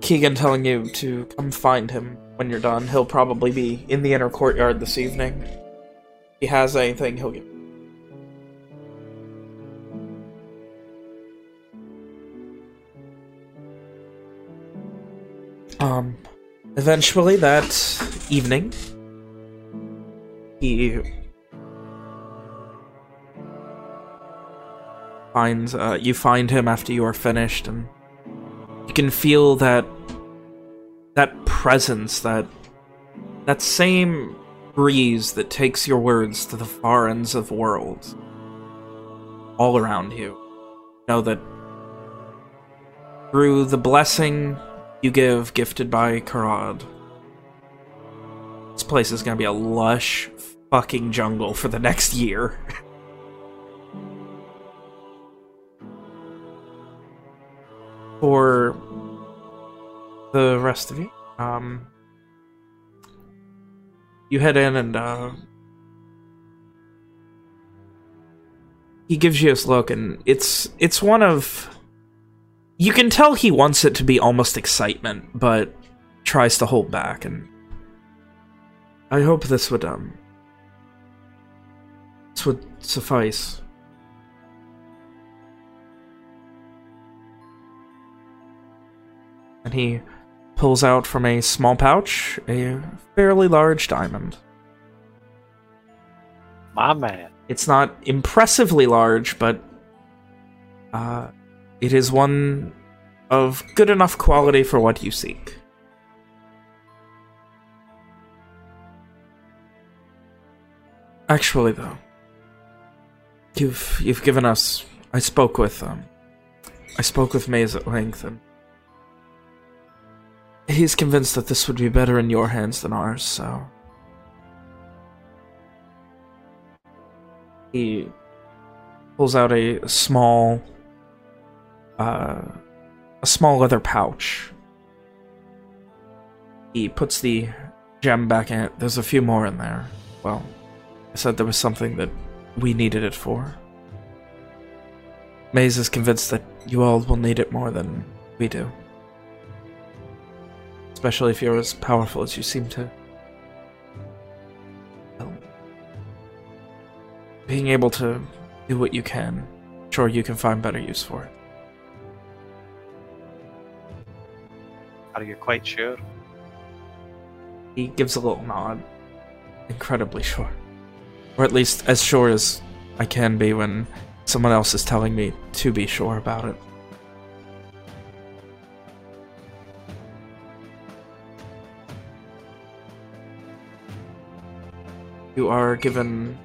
Keegan telling you to come find him when you're done. He'll probably be in the inner courtyard this evening. If he has anything, he'll get. Um, eventually that evening, he finds, uh, you find him after you are finished, and you can feel that, that presence, that, that same breeze that takes your words to the far ends of the world, all around you. Know that through the blessing you give, gifted by Karad. This place is gonna be a lush fucking jungle for the next year. (laughs) for the rest of you, um, you head in and, uh, he gives you a look and it's, it's one of, you can tell he wants it to be almost excitement, but tries to hold back. And I hope this would um this would suffice. And he pulls out from a small pouch a fairly large diamond. My man. It's not impressively large, but uh, it is one of good enough quality for what you seek. Actually, though, you've you've given us. I spoke with um, I spoke with Maze at length, and he's convinced that this would be better in your hands than ours. So he pulls out a small uh, a small leather pouch. He puts the gem back in it. There's a few more in there. Well, I said there was something that we needed it for. Maze is convinced that you all will need it more than we do. Especially if you're as powerful as you seem to. Well, being able to do what you can, sure you can find better use for it. Are you quite sure? He gives a little nod. Incredibly sure. Or at least as sure as I can be when someone else is telling me to be sure about it. You are given...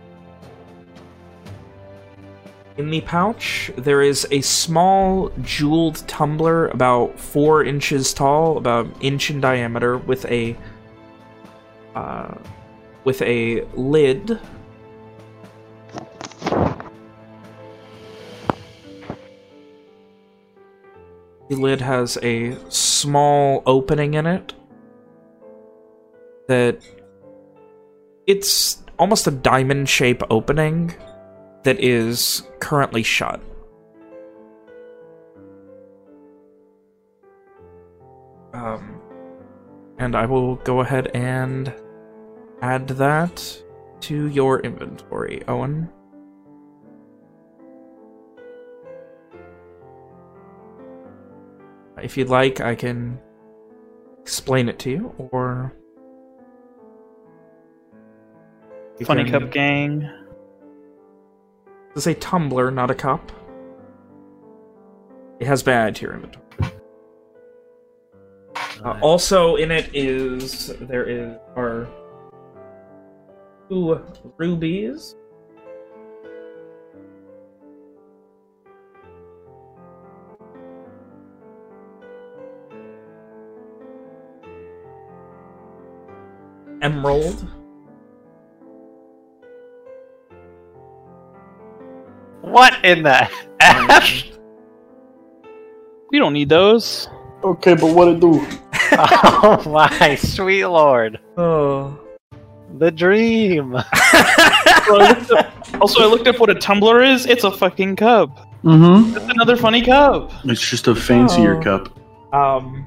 In the pouch, there is a small jeweled tumbler about four inches tall, about an inch in diameter, with a uh, with a lid. The lid has a small opening in it that it's almost a diamond shape opening that is currently shut. Um, and I will go ahead and add that to your inventory, Owen. If you'd like, I can explain it to you, or... you Funny can- Cup Gang. This is a tumbler, not a cup. It has bad to inventory. Uh, also in it is there is our two rubies. Emerald. What in the F? We don't need those. Okay, but what it do? (laughs) oh my sweet lord. Oh. The dream. So I up- also, I looked up what a tumbler is. It's a fucking cup. Mm-hmm. It's another funny cup. It's just a fancier Oh. cup. Um,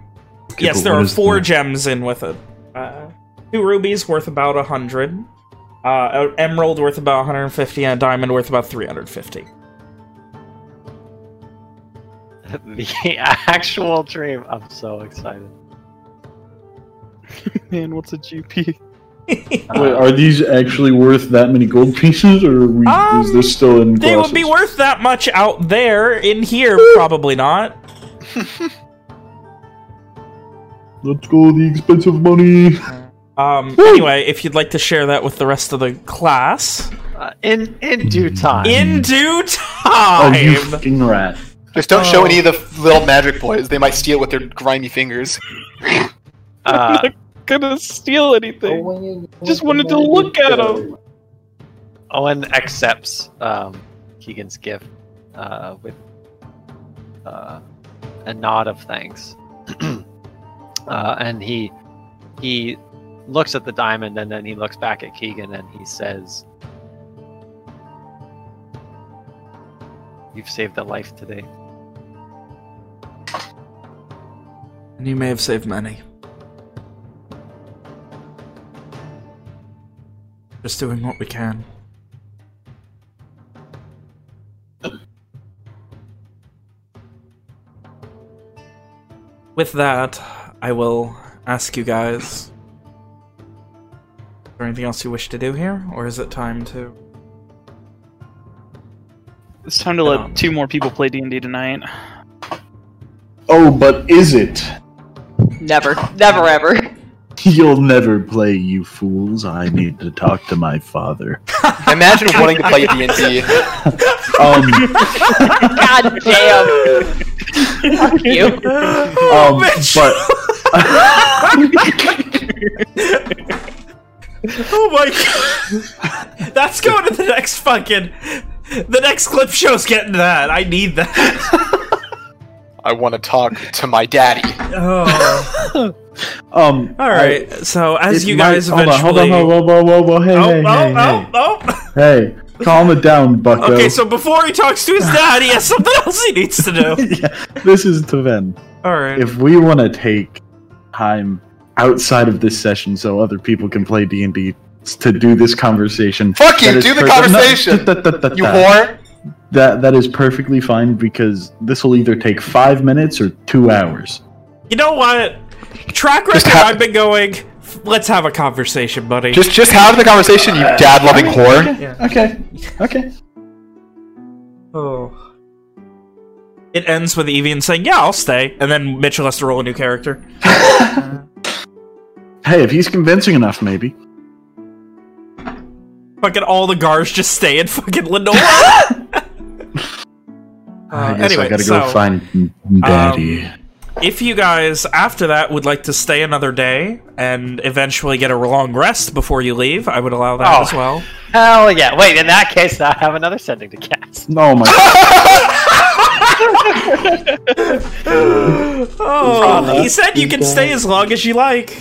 Okay, yes, there are four the- gems in with it. Uh, two rubies worth about a hundred. Uh, an emerald worth about 150 and a diamond worth about 350. (laughs) the actual dream. I'm so excited. (laughs) Man, what's a GP? (laughs) Wait, are these actually worth that many gold pieces, or are we, is Um, this still in They would be worth that much out there. In here, probably not. Let's go, the expensive money. Um, anyway, if you'd like to share that with the rest of the class, Uh, in in due time. in due time! Oh, you time. fucking rat. Just don't show Oh. any of the little magic boys. They might steal with their grimy fingers. (laughs) uh, Gonna steal anything. Just wanted to look at him. Owen accepts um, Keegan's gift uh, with uh, a nod of thanks, (clears throat) uh, and he he looks at the diamond and then he looks back at Keegan and he says, "You've saved a life today." And you may have saved many. Just doing what we can. With that, I will ask you guys. Is there anything else you wish to do here? Or is it time to. It's time to let two more people play D&D tonight. Oh, but is it? Never, never, ever. (laughs) You'll never play, you fools. I need to talk to my father. Imagine wanting to play D and D. (laughs) Um, God damn. Fuck you. (laughs) um, but (laughs) Oh my god! (laughs) That's going to the next fucking. The next clip show's getting that. I need that. (laughs) I want to talk to my daddy. Oh. um, All right. So as it you might- guys hold on, hold on, whoa, whoa, whoa, whoa, hey, oh, hey, oh, hey, oh, hey, oh. hey, calm it down, Bucko. Okay, so before he talks to his dad, he has something else he needs to do. yeah, this is to Ven. All right. If we want to take time outside of this session so other people can play D and D to do this conversation, Fuck you, that is do the per- conversation, No, da- da- da- da- You whore. That that is perfectly fine because this will either take five minutes or two hours. You know what? Track record. ha- I've been going. Let's have a conversation, buddy. Just just have the conversation, you dad loving whore. Yeah. Okay, okay. Oh. It ends with Evian saying, "Yeah, I'll stay," and then Mitchell has to roll a new character. (laughs) Uh, Hey, if he's convincing enough, maybe. Fucking all the guards just stay in fucking Lenore. (laughs) I Uh, guess anyway, I gotta go so, um, find Daddy. If you guys, after that, would like to stay another day and eventually get a long rest before you leave, I would allow that Oh. as well. Hell yeah! Wait, in that case, I have another sending to cast. (laughs) oh my! (laughs) Oh, he said you can stay as long as you like.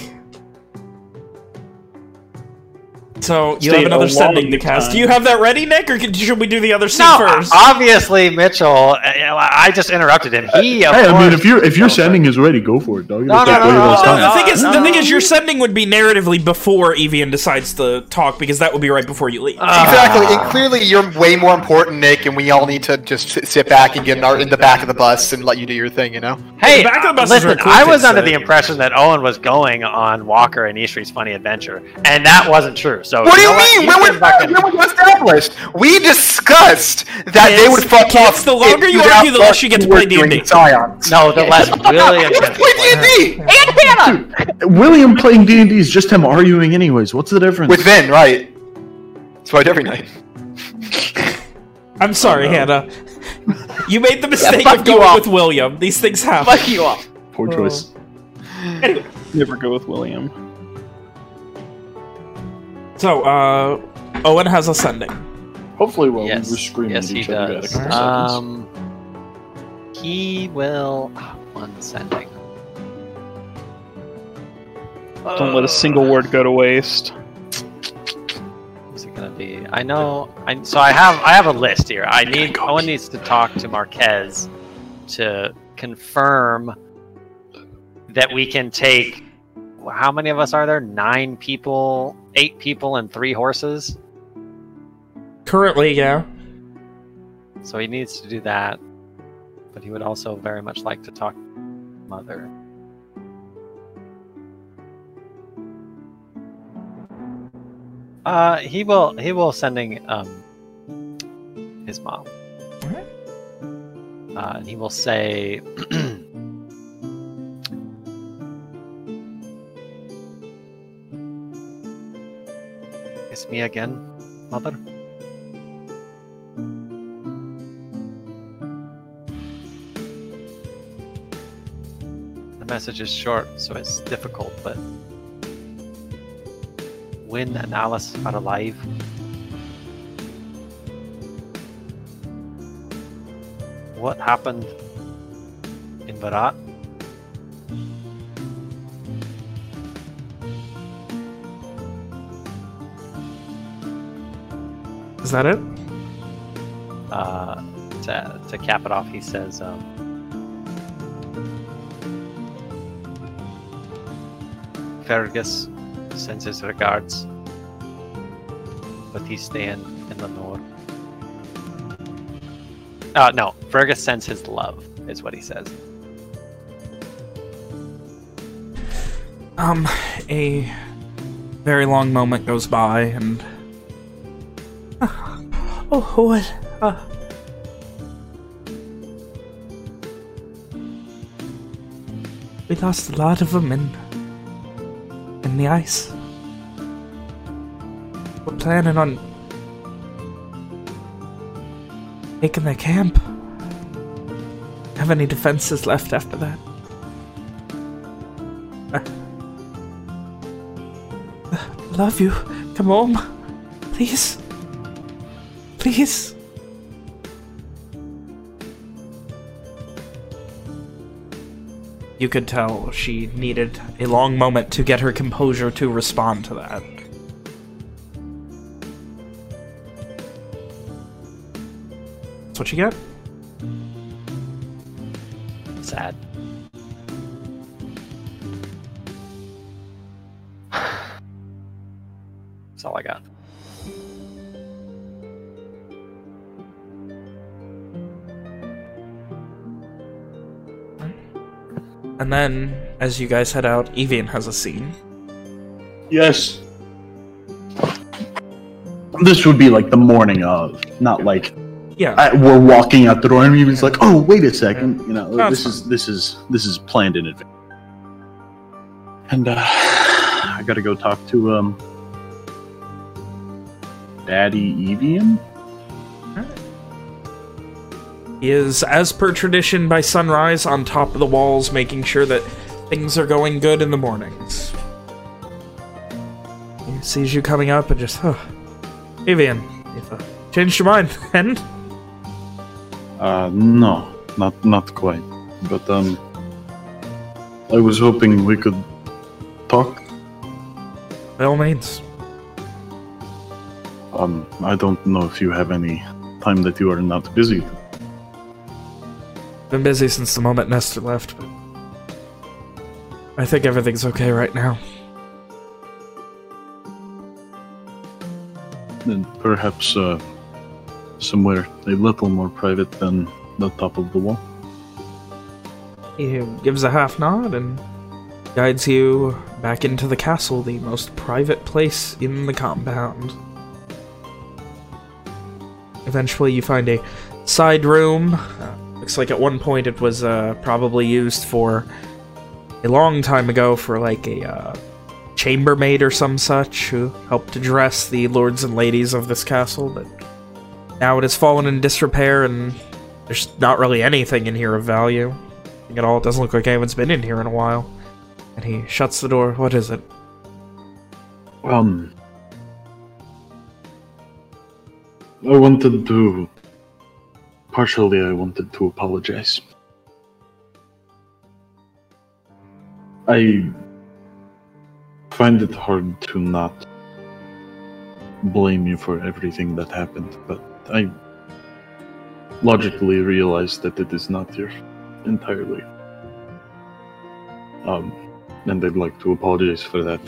So you have another sending long to cast. time. Do you have that ready, Nick, or should we do the other scene No, first? obviously Mitchell. uh, I just interrupted him. He, of hey, I mean, course- if your if your sending is ready, go for it, dog. No, It'll no, no, no, no, the thing is, the thing is, your sending would be narratively before Evian decides to talk because that would be right before you leave. Uh, Exactly, and clearly you're way more important, Nick, and we all need to just sit back and get in, our, in the back of the bus and let you do your thing, you know? Hey, The back of the bus listen, where I was under the impression that Owen was going on Walker and Ishri's Funny Adventure, and that wasn't true. So What do you know mean? You When can was, fucking- when was established? We discussed that they would fuck kids, off. the longer you argue, the less fuck you get to play D&D. No, the less (laughs) William. Let's play D&D! And Hannah! William playing D and D is just him arguing, anyways. What's the difference? With Vin, right. That's what I do every night. (laughs) I'm sorry, oh, Hannah. You made the (laughs) mistake fuck of going all. with William. These things happen. Fuck you all. Poor choice. Oh. Anyway, Never go with William. So, uh, Owen has ascending. Hopefully, while Yes. we were screaming yes, at he each other, we had does. couple seconds. Um, he will. ah, One sending. Don't let a single word go to waste. Who's it gonna be? I know. I so I have I have a list here. I need. Owen needs to talk to Marquez to confirm that we can take. How many of us are there? Nine people, eight people, and three horses. Currently, yeah. So he needs to do that. But he would also very much like to talk to mother. Uh, he will. He will sending um his mom. Uh, and he will say. (clears throat) It's me again, mother. The message is short, so it's difficult, but Win and Alice are alive. What happened in Varat? Is that it? Uh, to, to cap it off, he says, um, Fergus sends his regards, but he's staying in the north. Uh, no, Fergus sends his love, is what he says. Um, a very long moment goes by, and oh, what? Uh... We lost a lot of them in in the ice. We're planning on taking their camp. Have any defenses left after that? (laughs) love you. Come home. Please. Please. You could tell she needed a long moment to get her composure to respond to that. That's what you get? Sad. (sighs) That's all I got. And then, as you guys head out, Evian has a scene. Yes. This would be like the morning of, not like Yeah. I, we're walking out the door and Evian's like, "Oh, wait a second, you know, No, this is this is this is planned in advance." And uh, (sighs) I gotta go talk to um, Daddy Evian. Is, as per tradition, by sunrise on top of the walls, making sure that things are going good in the mornings. He sees you coming up and just, oh, Evian, you've uh, changed your mind, (laughs) and Uh, no, not not quite. But um, I was hoping we could talk. by all means. Um, I don't know if you have any time that you are not busy. Been busy since the moment Nestor left, but I think everything's okay right now. And perhaps uh, somewhere a little more private than the top of the wall. He gives a half nod and guides you back into the castle, the most private place in the compound. Eventually, you find a side room. Uh, looks like at one point it was uh, probably used for a long time ago for like a uh, chambermaid or some such who helped to dress the lords and ladies of this castle, but now it has fallen in disrepair and there's not really anything in here of value at all. It doesn't look like anyone's been in here in a while. And he shuts the door. What is it? Um, I wanted to. Partially, I wanted to apologize. I find it hard to not blame you for everything that happened, but I logically realize that it is not your entirely. Um, and I'd like to apologize for that.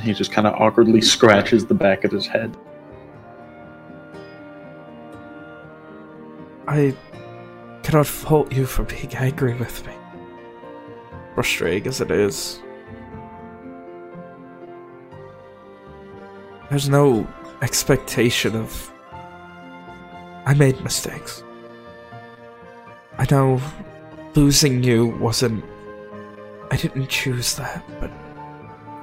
He just kind of awkwardly scratches the back of his head. I cannot fault you for being angry with me. Frustrating as it is. There's no expectation of... I made mistakes. I know losing you wasn't... I didn't choose that, but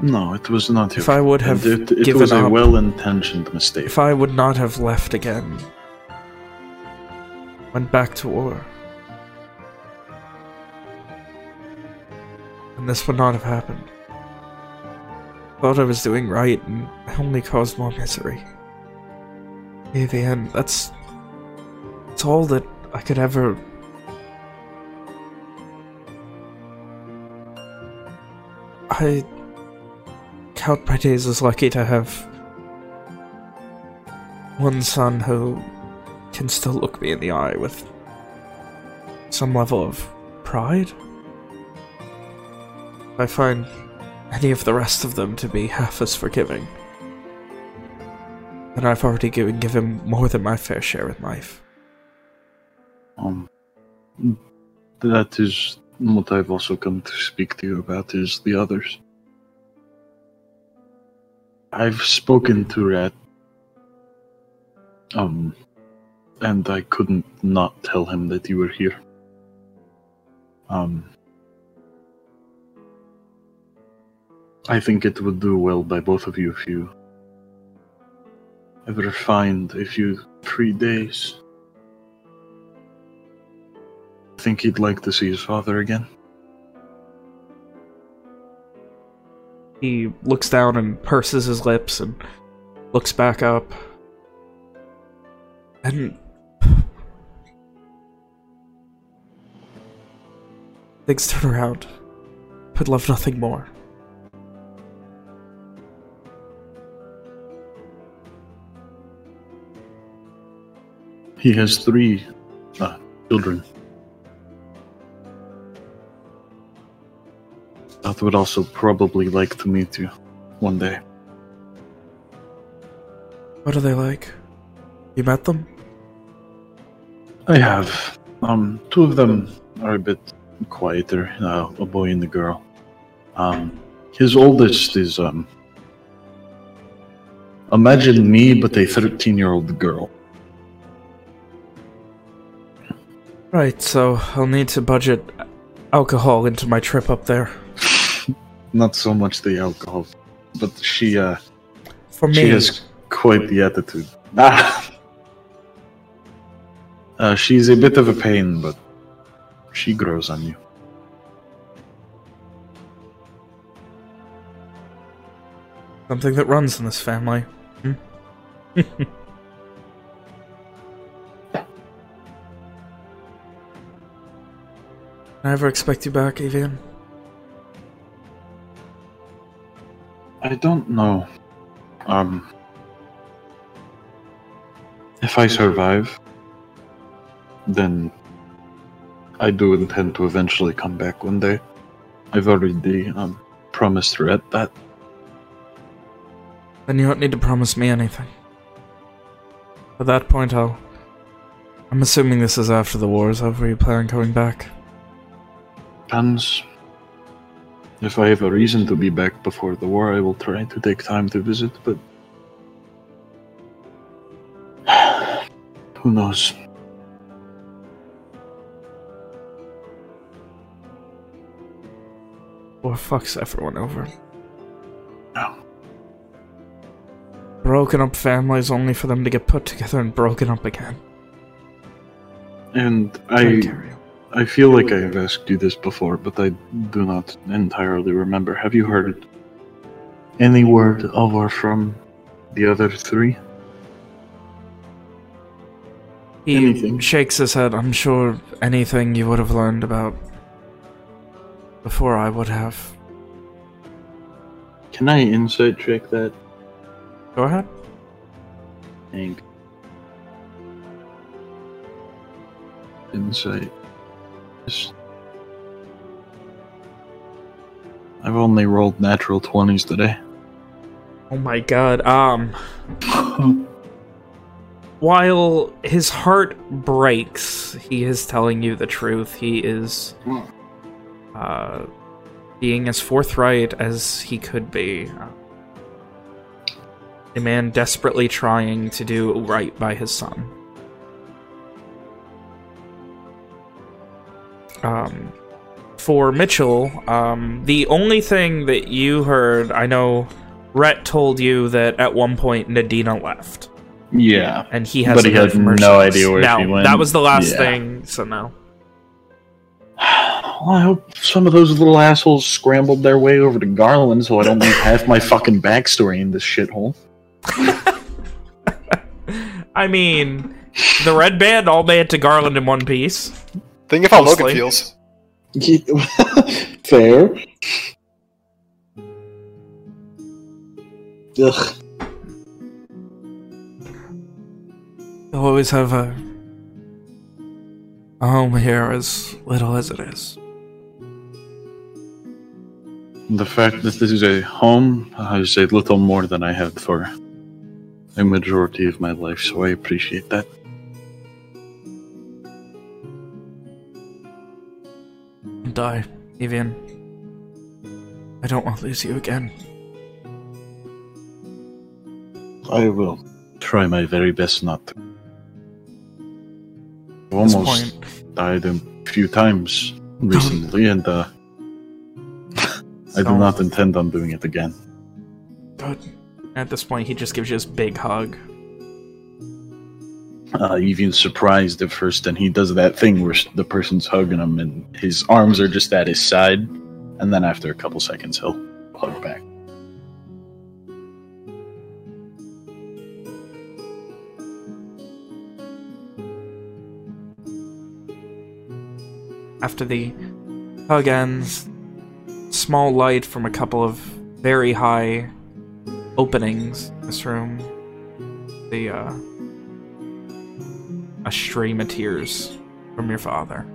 No, it was not your if I would have it, it given was a well-intentioned mistake. if I would not have left again, went back to war, and this would not have happened. Thought I was doing right, and I only caused more misery. In the end, that's that's all that I could ever. I count my days as lucky to have one son who can still look me in the eye with some level of pride. I find any of the rest of them to be half as forgiving. And I've already given given more than my fair share in life. Um, that is what I've also come to speak to you about is the others. I've spoken to Rat. Um, and I couldn't not tell him that you were here. Um, I think it would do well by both of you if you ever find a few free days. Think he'd like to see his father again? He looks down and purses his lips and looks back up. And things turn around. but love nothing more. He has three uh, children. I would also probably like to meet you one day. What are they like? You met them? I have. Um, two of them are a bit quieter, uh, a boy and a girl. Um, his oldest is, um, imagine me, but a 13 year old girl. Right, so I'll need to budget alcohol into my trip up there. Not so much the alcohol, but she, uh, For me, she has quite the attitude. Ah! (laughs) Uh, she's a bit of a pain, but she grows on you. something that runs in this family. Hmm? (laughs) I ever expect you back, Evian? I don't know. Um, if I survive, then I do intend to eventually come back one day. I've already um, promised Red that. Then you don't need to promise me anything. At that point, I'll... I'm assuming this is after the war is over. You plan on coming back? Depends. If I have a reason to be back before the war, I will try to take time to visit, but. (sighs) Who knows? War fucks everyone over. No. Broken up families only for them to get put together and broken up again. And I. I feel like I have asked you this before, but I do not entirely remember. Have you heard any word of or from The other three? He Anything. shakes his head. I'm sure anything you would have learned about before I would have. Can I insight check that? Go ahead. Insight. Just- I've only rolled natural 20s today. Oh my god. Um, while his heart breaks, he is telling you the truth. He is uh, being as forthright as he could be. A man desperately trying to do right by his son. Um, for Mitchell, um, the only thing that you heard, I know Rhett told you that at one point Nadina left. Yeah. And he has But he had no idea where no, she went. That was the last Yeah. thing, so no. (sighs) Well, I hope some of those little assholes scrambled their way over to Garland so I don't leave half my fucking backstory in this shithole. I mean, the Red Band all made it to Garland in one piece. Think of how Mostly. Logan feels. (laughs) Fair. Ugh. You'll always have a, a home here as little as it is. The fact that this is a home is a little more than I have for a majority of my life, so I appreciate that. And I, Evian, I don't want to lose you again. I will try my very best not to. I've almost point, died a few times recently, and uh, I do not intend on doing it again. Good. At this point, he just gives you this big hug. Uh, Evian surprised at first, and he does that thing where the person's hugging him, and his arms are just at his side, and then after a couple seconds, he'll hug back. After the hug ends, small light from a couple of very high openings in this room. The, uh, a stream of tears from your father.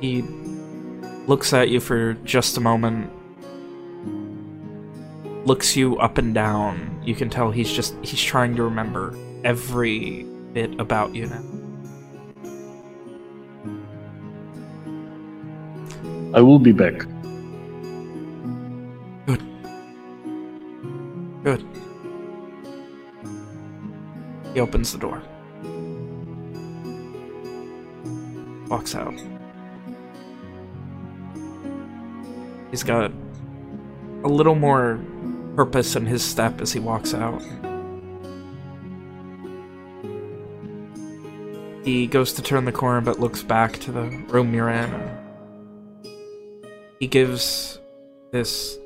He looks at you for just a moment, looks you up and down. You can tell he's just, he's trying to remember every bit about you now. I will be back. Good. Good. He opens the door. Walks out. He's got a little more purpose in his step as he walks out. He goes to turn the corner but looks back to the room you're in. He gives this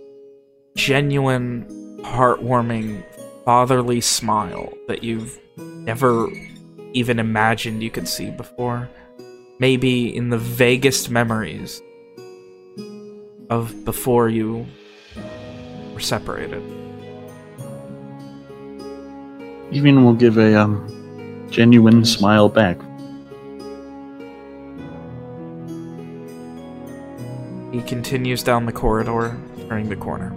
genuine, heartwarming, fatherly smile that you've never even imagined you could see before. Maybe in the vaguest memories of before you were separated. Evian will give a um, genuine smile back. He continues down the corridor, turning the corner.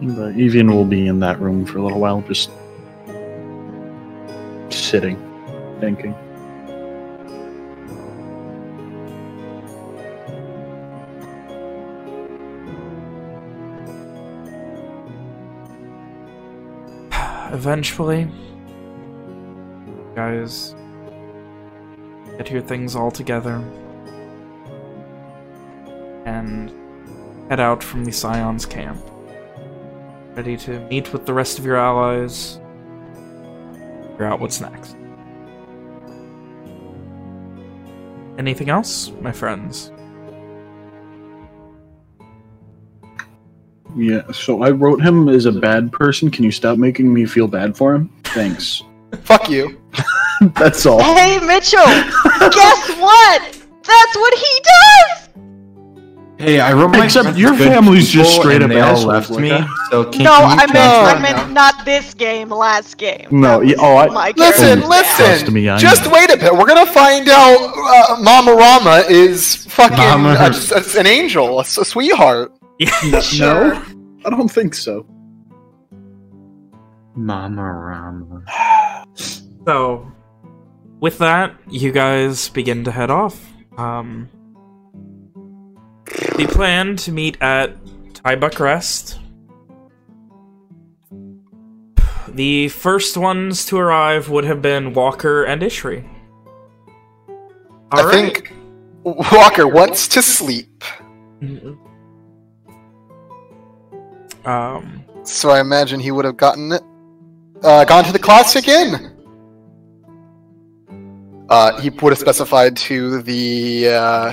But Evian will be in that room for a little while, just sitting, thinking. (sighs) Eventually, guys get your things all together and head out from the Scion's camp. Ready to meet with the rest of your allies, figure out what's next. Anything else, my friends? Yeah, so I wrote him as a bad person. Can you stop making me feel bad for him? Thanks. (laughs) Fuck you. (laughs) That's all. Hey, Mitchell! guess what? That's what he does! Hey, I wrote my Except your family's just straight up all left like me. that. So can, no, can I meant, I meant not this game, last game. No, That yeah, oh, I- my Listen, character. listen. Trust me, I Just know. wait a bit. We're gonna find out. Uh, Mama Rama is fucking Mama- uh, just- an angel, A sweetheart. (laughs) No, Sure. no, I don't think so. Mama Rama. So, with that, you guys begin to head off. Um, the plan to meet at Tybuck Rest. The first ones to arrive would have been Walker and Ishri. I All right. think Walker wants to sleep, Um, so I imagine he would have gotten it, uh, gone to the classic inn. Uh, he would have specified to the uh,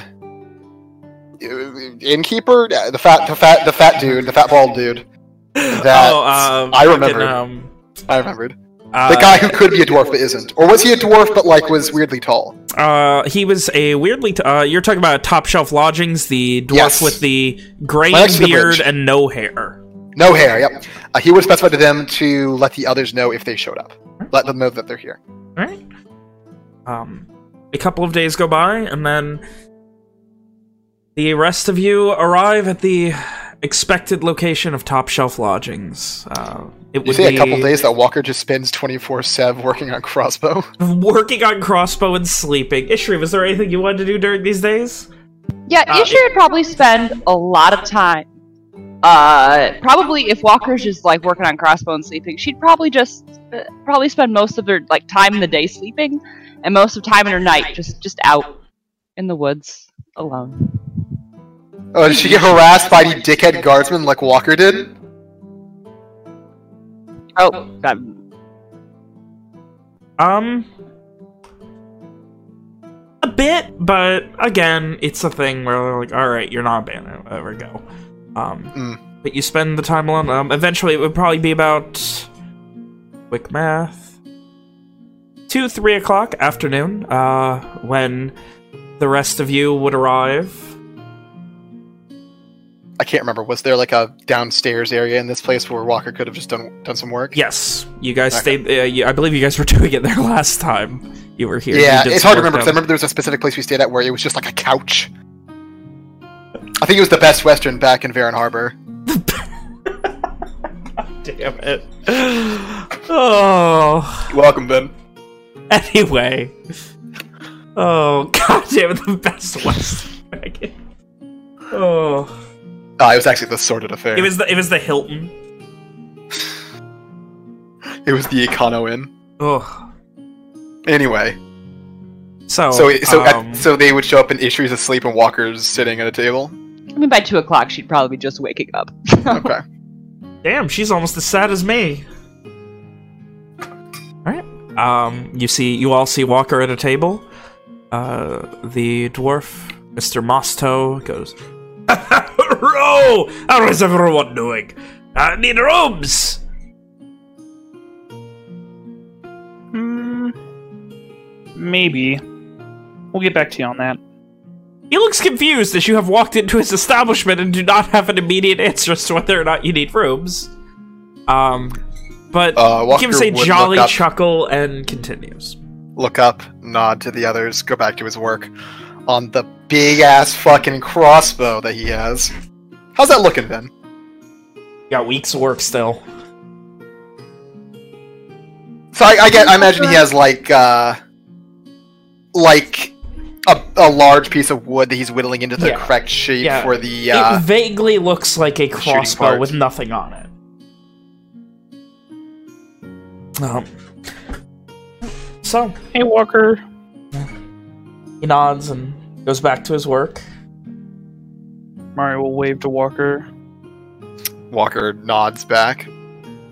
innkeeper, uh, the fat, the fat, the fat dude, the fat bald dude. That oh, um, I remembered. Um, I remembered. uh, The guy who could be a dwarf but isn't, or was he a dwarf but like was weirdly tall? Uh, he was a weirdly. T- uh, you're talking about top shelf lodgings, the dwarf Yes. with the gray Right to the beard and no hair. No hair. Yep. Uh, he would specified to them to let the others know if they showed up. Let them know that they're here. All right. Um, a couple of days go by, and then the rest of you arrive at the expected location of top shelf lodgings. Uh, it You would say be a couple days that Walker just spends 24-7 working on crossbow. (laughs) working on crossbow and sleeping. Ishri, was there anything you wanted to do during these days? Yeah, Uh, Ishri would probably spend a lot of time. Uh, probably if Walker's just like working on crossbow and sleeping, she'd probably just uh, probably spend most of her like time in the day sleeping, and most of time in her night just just out in the woods alone. Oh, did she get harassed by the dickhead guardsman like Walker did? Oh, that, Um, a bit, but again, it's a thing where they're like, all right, you're not banned, whatever, go. Um, Mm. but you spend the time alone. Um, eventually, it would probably be about quick math, two, three o'clock afternoon. Uh, when the rest of you would arrive. I can't remember. Was there like a downstairs area in this place where Walker could have just done done some work? Yes, you guys Okay. stayed. Uh, you, I believe you guys were (laughs) doing it there last time you were here. Yeah, it's hard to remember because I remember there was a specific place we stayed at where it was just like a couch. I think it was the Best Western back in Varon Harbor. (laughs) Damn it. Oh. You're welcome, Ben. Anyway. Oh, (laughs) god damn it, the best West wagon. Oh. Uh, it was actually the sordid affair. It was the it was the Hilton. It was the Econo Inn. Oh. Anyway, So so so um, at, so they would show up and Ishri's asleep and Walker's sitting at a table. I mean, by two o'clock she'd probably be just waking up. (laughs) Okay. damn, she's almost as sad as me. Alright. Um you see you all see Walker at a table. Uh the dwarf, Mr. Mosto, goes (laughs) Row! How is everyone doing? I need rooms! Hmm. Maybe. We'll get back to you on that. He looks confused as you have walked into his establishment and do not have an immediate answer as to whether or not you need rooms. Um, but Uh, Walker gives a would jolly chuckle and continues. look up, nod to the others, go back to his work on the big ass fucking crossbow that he has. How's that looking, Ben? Got weeks of work still. So I, I get. I imagine he has like, uh, like a, a large piece of wood that he's whittling into the Yeah. correct shape Yeah. for the. it Uh, vaguely looks like a crossbow with nothing on it. Um, so Hey, Walker. He nods and goes back to his work. Mario will wave to Walker. Walker nods back,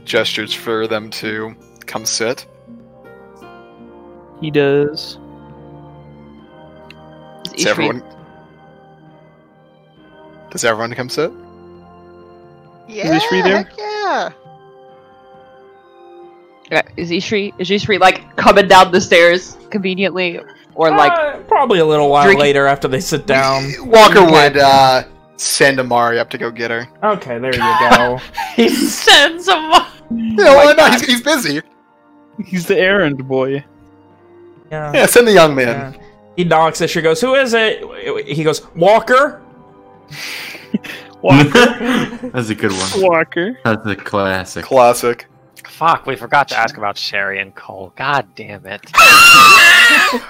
gestures for them to come sit. He does. Is Does Ishri- everyone? Does everyone come sit? Yeah, Ishri there? heck yeah. Uh, Is Ishri is Ishri like coming down the stairs conveniently, or like Uh, probably a little while drinking- later after they sit down. Walker would uh, send Amari up to go get her. Okay, there you (laughs) go. he sends him. Yeah, why not? He's, he's busy. He's the errand boy. Yeah. Yeah, send the young man. yeah. He knocks and she goes, Who is it? He goes, Walker? Walker. (laughs) That's a good one. Walker. That's a classic. Classic. Fuck, we forgot to ask about Sherry and Cole. God damn it. (laughs)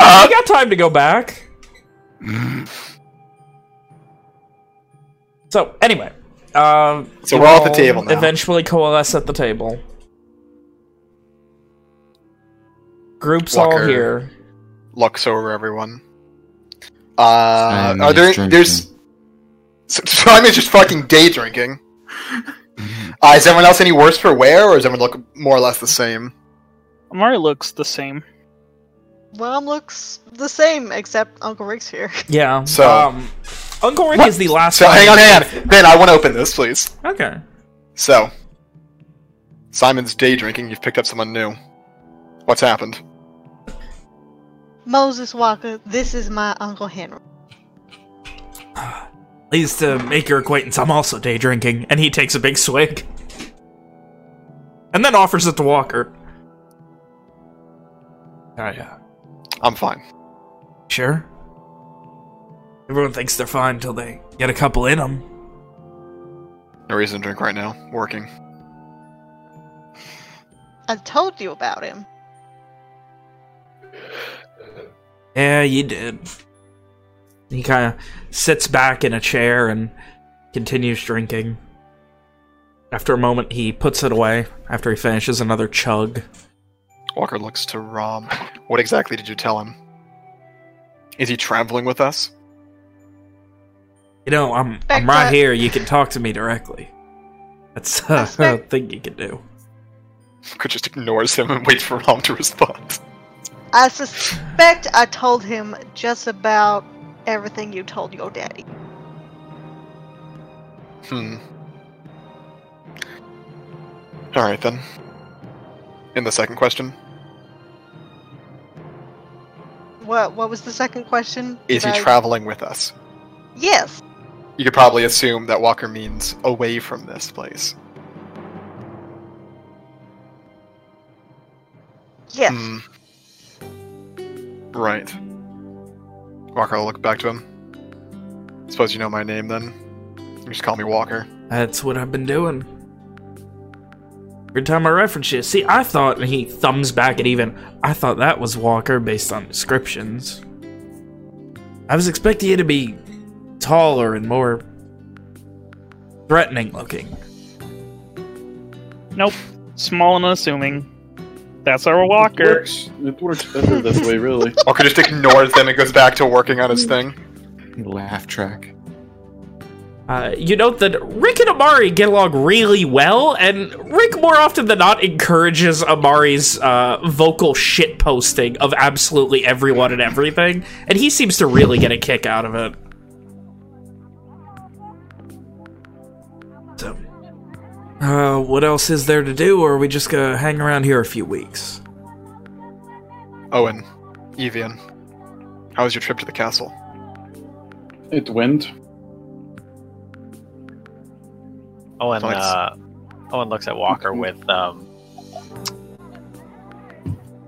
you got time to go back. So, anyway. Um, So we're all at the table now. Eventually coalesce at the table. Groups all here. Looks over everyone. Uh, Simon are there? is drinking. There's. Simon's just fucking day drinking. (laughs) Uh, is everyone else any worse for wear, or does everyone look more or less the same? Amari looks the same. Mom looks the same, except Uncle Rick's here. (laughs) Yeah. So- um, Uncle Rick is the last So one. hang on, hang on. Ben, I want to open this, please. Okay. So, Simon's day drinking. You've picked up someone new. What's happened? Moses Walker, this is my Uncle Henry. (sighs) Pleased to make your acquaintance. I'm also day drinking. And he takes a big swig. And then offers it to Walker. Oh, yeah. I'm fine. Sure. Everyone thinks they're fine until they get a couple in them. No reason to drink right now. Working. I told you about him. Yeah, you did. He kind of sits back in a chair and continues drinking. After a moment, he puts it away after he finishes another chug. Walker looks to Rom. What exactly did you tell him? Is he traveling with us? You know, I'm Back I'm right to- here. You can talk to me directly. That's uh, (laughs) a thing you can do. Could just ignores him and waits for Rom to respond. I suspect I told him just about everything you told your daddy. Hmm. Alright then. In the second question, What what was the second question? is he I- traveling with us? Yes. You could probably assume that Walker means away from this place. Yes. Hmm. Right. Walker will look back to him. Suppose you know my name then? You just call me Walker. That's what I've been doing. Every time I reference you, see, I thought, and he thumbs back at Evian, I thought that was Walker based on descriptions. I was expecting you to be taller and more threatening looking. Nope. Small and unassuming. That's our It Walker. works. It works better this way, really. (laughs) Walker just ignores them and goes back to working on his thing. Laugh track. Uh, you note that Rick and Amari get along really well, and Rick more often than not encourages Amari's uh, vocal shitposting of absolutely everyone and everything, and he seems to really get a kick out of it. So, uh, what else is there to do, or are we just gonna hang around here a few weeks? Owen, Evian, how was your trip to the castle? It went. Owen, uh, Owen looks at Walker with um,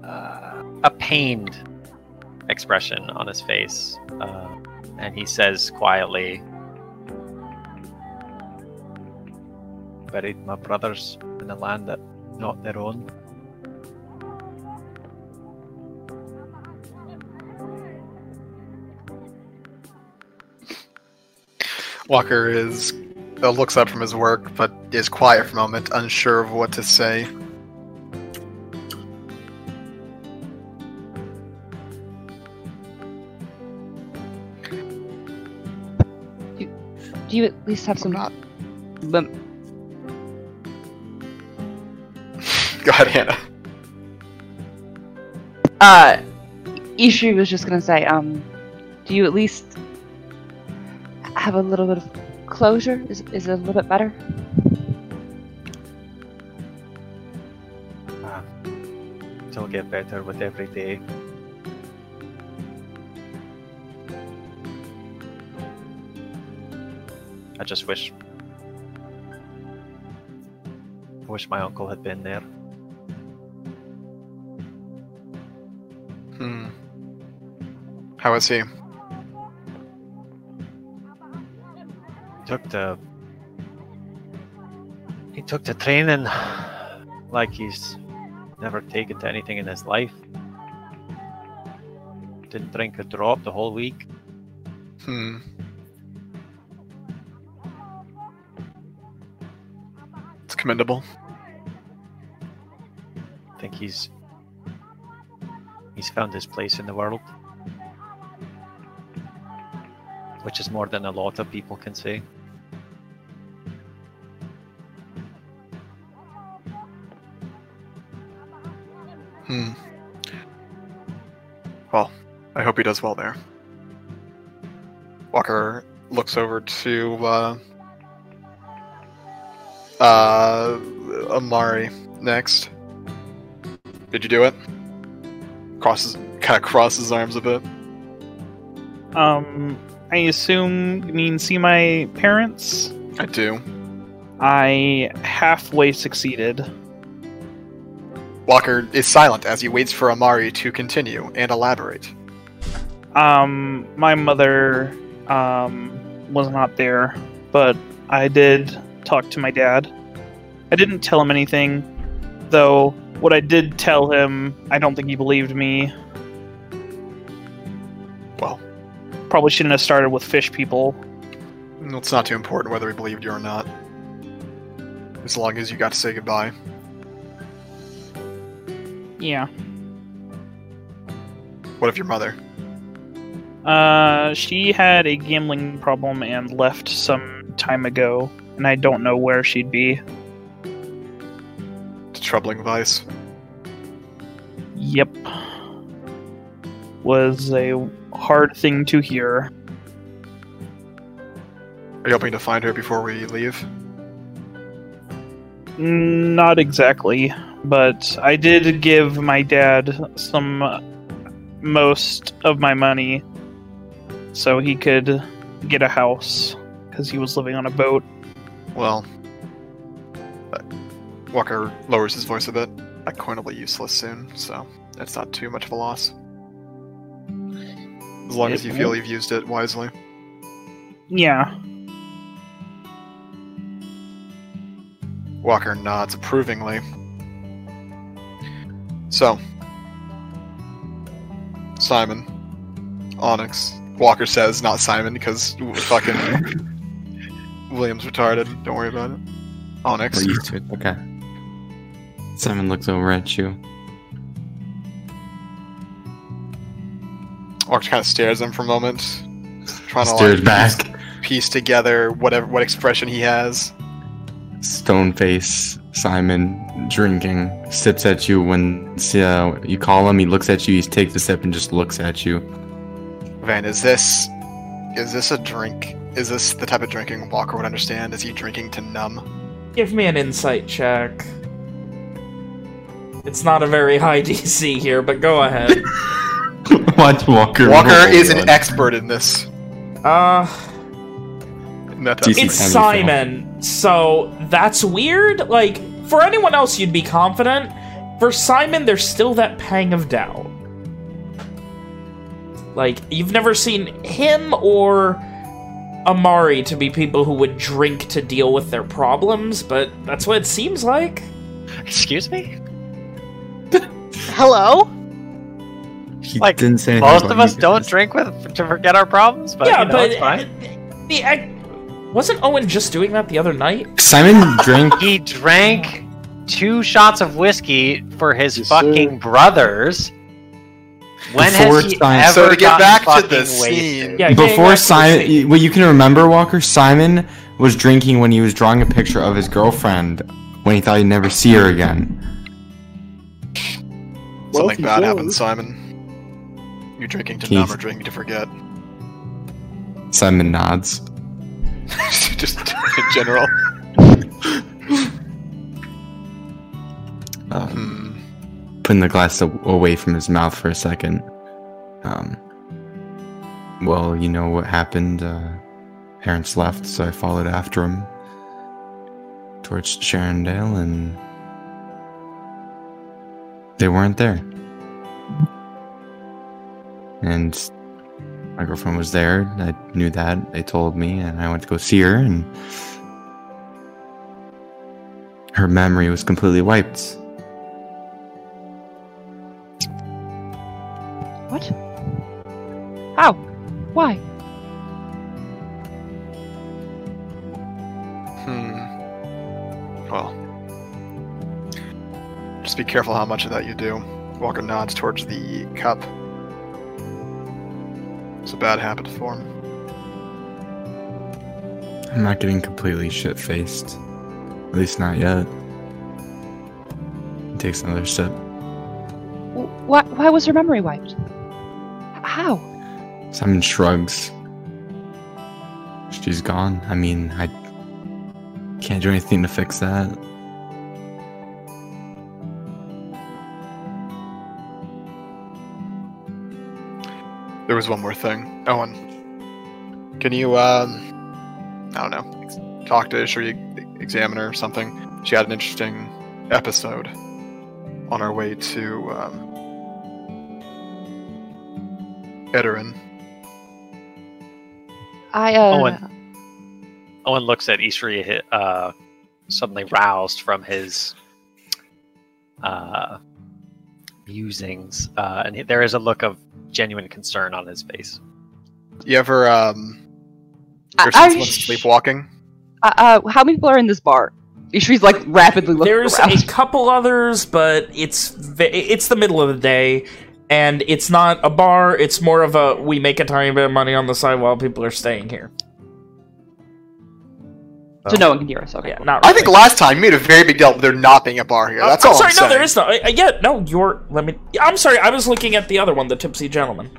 uh, a pained expression on his face, uh, and he says quietly, "Buried my brothers in a land that not their own." Walker is uh, looks up from his work, but is quiet for a moment, unsure of what to say. Do you at least have some? not. But (laughs) Go ahead, Hannah. uh, Ishri was just gonna say, um, do you at least have a little bit of closure? Is is a little bit better? It'll get better with every day. I just wish. I wish my uncle had been there. Hmm. How is he? Took the. He took the training like he's never taken to anything in his life. Didn't drink a drop the whole week. Hmm. It's commendable. I think he's he's found his place in the world. Which is more than a lot of people can say. Hmm. Well, I hope he does well there. Walker looks over to uh, uh, Amari next. Did you do it? Crosses, kind of crosses arms a bit. Um, I assume you mean see my parents. I do. I halfway succeeded. Walker is silent as he waits for Amari to continue and elaborate. Um, my mother um was not there, but I did talk to my dad. I didn't tell him anything, though. What I did tell him, I don't think he believed me. Well, Probably shouldn't have started with fish people. it's not too important whether he believed you or not. As long as you got to say goodbye. Yeah. What of your mother? Uh, she had a gambling problem and left some time ago, and I don't know where she'd be. It's a troubling vice. Yep. Was a hard thing to hear. Are you hoping to find her before we leave? Not exactly, but I did give my dad some uh, most of my money so he could get a house because he was living on a boat. Well, Walker lowers his voice a bit. That coin will be useless soon, so it's not too much of a loss. As long as you feel you've used it wisely. Yeah. Walker nods approvingly. So, Simon, Onyx. Walker says, not Simon, because fucking (laughs) William's retarded. Don't worry about it. Onyx. We're used to it. Okay. Simon looks over at you. Walker kind of stares at him for a moment, trying to Stares like back. piece together whatever what expression he has. Stone face. Simon drinking. Sips at you when uh, you call him. He looks at you. He takes a sip and just looks at you. Van, is this is this a drink? Is this the type of drinking Walker would understand? Is he drinking to numb? Give me an insight check. It's not a very high (laughs) DC here, but go ahead. (laughs) Watch Walker. Walker roll is an expert in this. Uh, in that type DC of- it's Family Simon, so that's weird. Like, for anyone else, you'd be confident. For Simon, there's still that pang of doubt. Like, you've never seen him or Amari to be people who would drink to deal with their problems, but that's what it seems like. Excuse me? Hello? He Like, didn't say anything Most of us don't drink with to forget our problems, but yeah, you know, but it's fine. the I, wasn't Owen just doing that the other night? Simon drank. He drank two shots of whiskey for his Yes, fucking brothers. When Before has he Simon- ever So to get back to fucking the scene- Yeah, Before Simon, scene. what you can remember, Walker, Simon was drinking when he was drawing a picture of his girlfriend when he thought he'd never see her again. Well, Something he bad was. happened, Simon. You drinking to Keith. numb or drinking to forget? Simon nods. (laughs) Just in general. Um, Hmm. putting the glass away from his mouth for a second. Um, well, you know what happened. Uh, parents left, so I followed after him towards Sharondale, and they weren't there. And my girlfriend was there. I knew that. They told me, and I went to go see her, and her memory was completely wiped. What? How? Why? Hmm. Well. Just be careful how much of that you do. Walker nods towards the cup. It's a bad habit to form. I'm not getting completely shit faced. At least not yet. He takes another sip. Why, why was her memory wiped? How? Simon shrugs. She's gone. I mean, I can't do anything to fix that. There was one more thing. Owen, can you, um, I don't know, talk to Ishri, Examiner or something? She had an interesting episode on our way to, um, Edorin. I, uh. Owen. Owen looks at Ishri, uh, suddenly roused from his uh, musings, uh, and there is a look of genuine concern on his face. You ever, um, I- ever seen I someone sh- sleepwalking? Uh, uh, how many people are in this bar? She's like rapidly looking There's around. a couple others, but it's it's the middle of the day, and it's not a bar. It's more of a we make a tiny bit of money on the side while people are staying here. So no one can hear us. Okay. Yeah, cool. not. I think last time you made a very big deal of there not being a bar here. That's I'm all sorry. I'm saying. no, there is no. Uh, yeah, no. You're. Let me. I'm sorry. I was looking at the other one, the Tipsy Gentleman.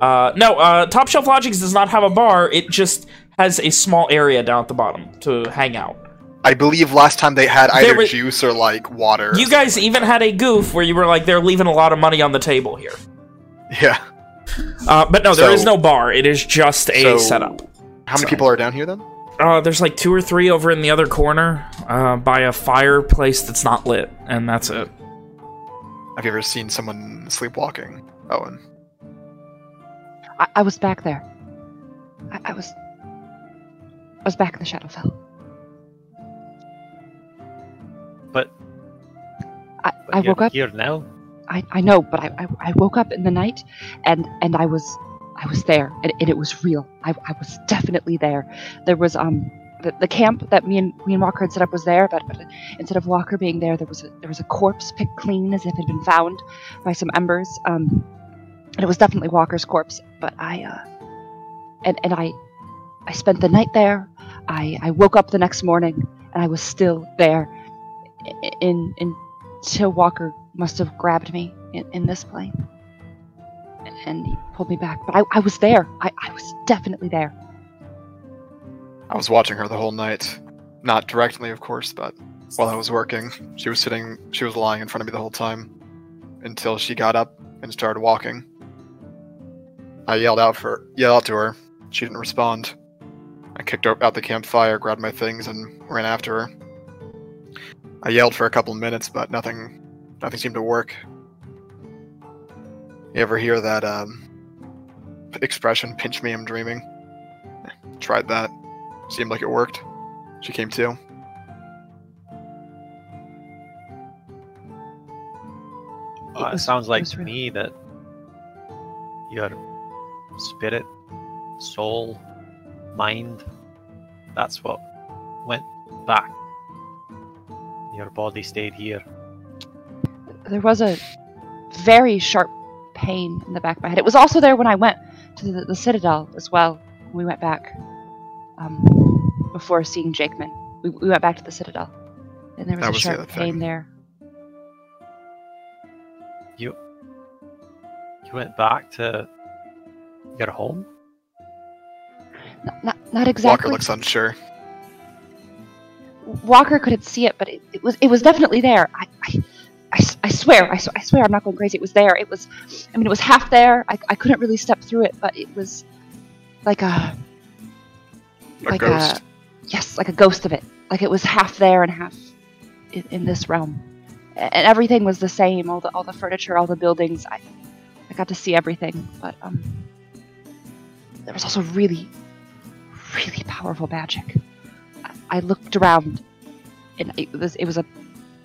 Uh, no. Uh, Top Shelf Lodgings does not have a bar. It just has a small area down at the bottom to hang out. I believe last time they had either was- juice or like water. You guys even had a goof where you were like, they're leaving a lot of money on the table here. (laughs) Yeah. Uh, but no, there So- is no bar. It is just a So- setup. How many Sorry. people are down here then? Uh, there's like two or three over in the other corner uh, by a fireplace that's not lit, and that's it. Have you ever seen someone sleepwalking, Owen? I, I was back there. I, I was. I was back in the Shadowfell. But, I, but I woke up. here now. I, I know, but I, I, I woke up in the night, and and I was I was there, and, and it was real. I, I was definitely there. There was um the, the camp that me and me and Walker had set up was there, but, but instead of Walker being there, there was a there was a corpse picked clean as if it had been found by some embers. Um, and it was definitely Walker's corpse. But I uh, and and I I spent the night there. I I woke up the next morning, and I was still there. In in until Walker must have grabbed me in, in this plane. And he pulled me back. But I, I was there. I, I was definitely there. I was watching her the whole night. Not directly, of course, but while I was working, she was sitting, she was lying in front of me the whole time until she got up and started walking. I yelled out for, yelled out to her. She didn't respond. I kicked out the campfire, grabbed my things, and ran after her. I yelled for a couple of minutes, but nothing, nothing seemed to work. You ever hear that um, expression, "Pinch me, I'm dreaming"? Tried that. Seemed like it worked. She came to. Uh, it sounds like to me that your spirit, soul, mind, that's what went back. Your body stayed here. There was a very sharp pain in the back of my head. It was also there when I went to the, the Citadel as well. We went back um, before seeing Jakeman. We, we went back to the Citadel. And there was That a was the sharp other pain thing. there. You you went back to your home? Not, not, not Walker looks unsure. Walker couldn't see it, but it, it was it was definitely there. I, I, I, I swear, I I swear, I'm not going crazy. It was there. It was, I mean, it was half there. I, I couldn't really step through it, but it was like a A like ghost. a yes, like a ghost of it. Like it was half there and half in, in this realm, and everything was the same. All the all the furniture, all the buildings. I I got to see everything, but um, there was also really, really powerful magic. I, I looked around, and it was it was a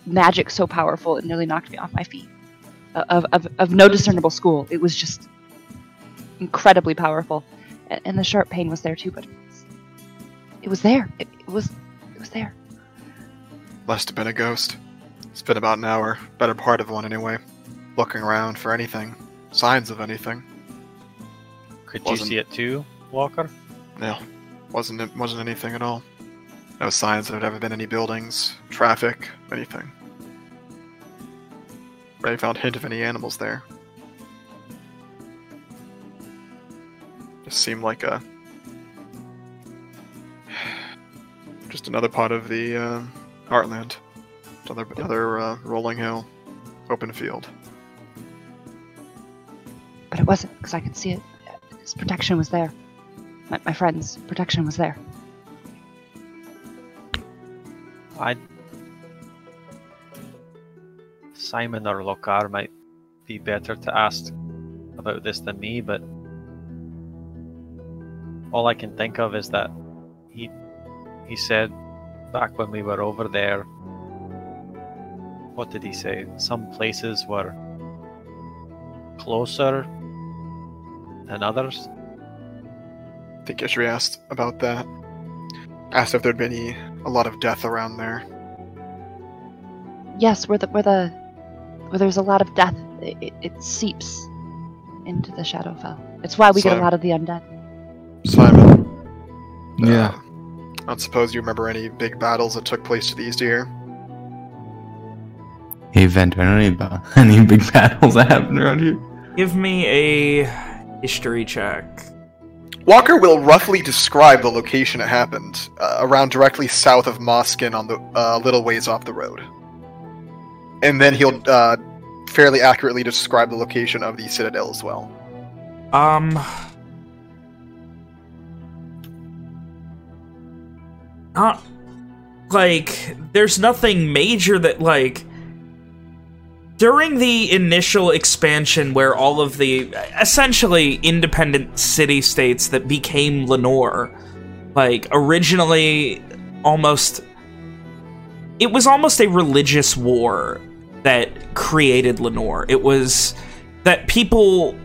magic so powerful it nearly knocked me off my feet. Of of, of no discernible school, it was just incredibly powerful, and, and the sharp pain was there too. But it was, it was there. It, it was it was there. Must have been a ghost. It's been about an hour, better part of one anyway. Looking around for anything, signs of anything. Could Wasn't- you see it too, Walker? No, wasn't it? Wasn't anything at all. No signs there had ever been any buildings, traffic, anything. Ray found hint of any animals there. Just seemed like a (sighs) just another part of the uh, Heartland. Another another uh, rolling hill, open field. But it wasn't because I could see it. His protection was there. My, my friend's protection was there. I Simon or Lokar might be better to ask about this than me, but all I can think of is that he he said back when we were over there what did he say? Some places were closer than others. I think Ishri asked about that. Asked if there'd been any a lot of death around there. Yes, where the where the where there's a lot of death, it, it, it seeps into the Shadowfell. It's why we get a lot of the undead. Simon. Yeah. Uh, I don't suppose you remember any big battles that took place to the east of here? Hey, Vent, I don't know about (laughs) any big battles that happened around here. Give me a history check. Walker will roughly describe the location it happened, uh, around directly south of Moskin on the uh, little ways off the road. And then he'll uh, fairly accurately describe the location of the citadel as well. Um. Not like there's nothing major that like during the initial expansion where all of the essentially independent city states that became Lenore like originally almost it was almost a religious war that created Lenore. It was that people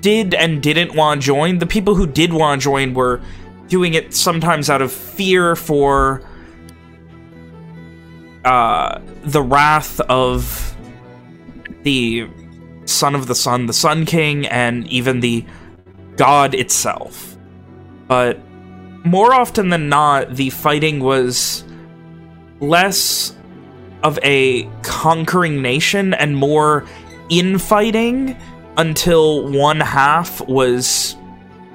did and didn't want to join. The people who did want to join were doing it sometimes out of fear for uh, the wrath of the Son of the Sun, the Sun King, and even the God itself. But more often than not, the fighting was less of a conquering nation and more infighting until one half was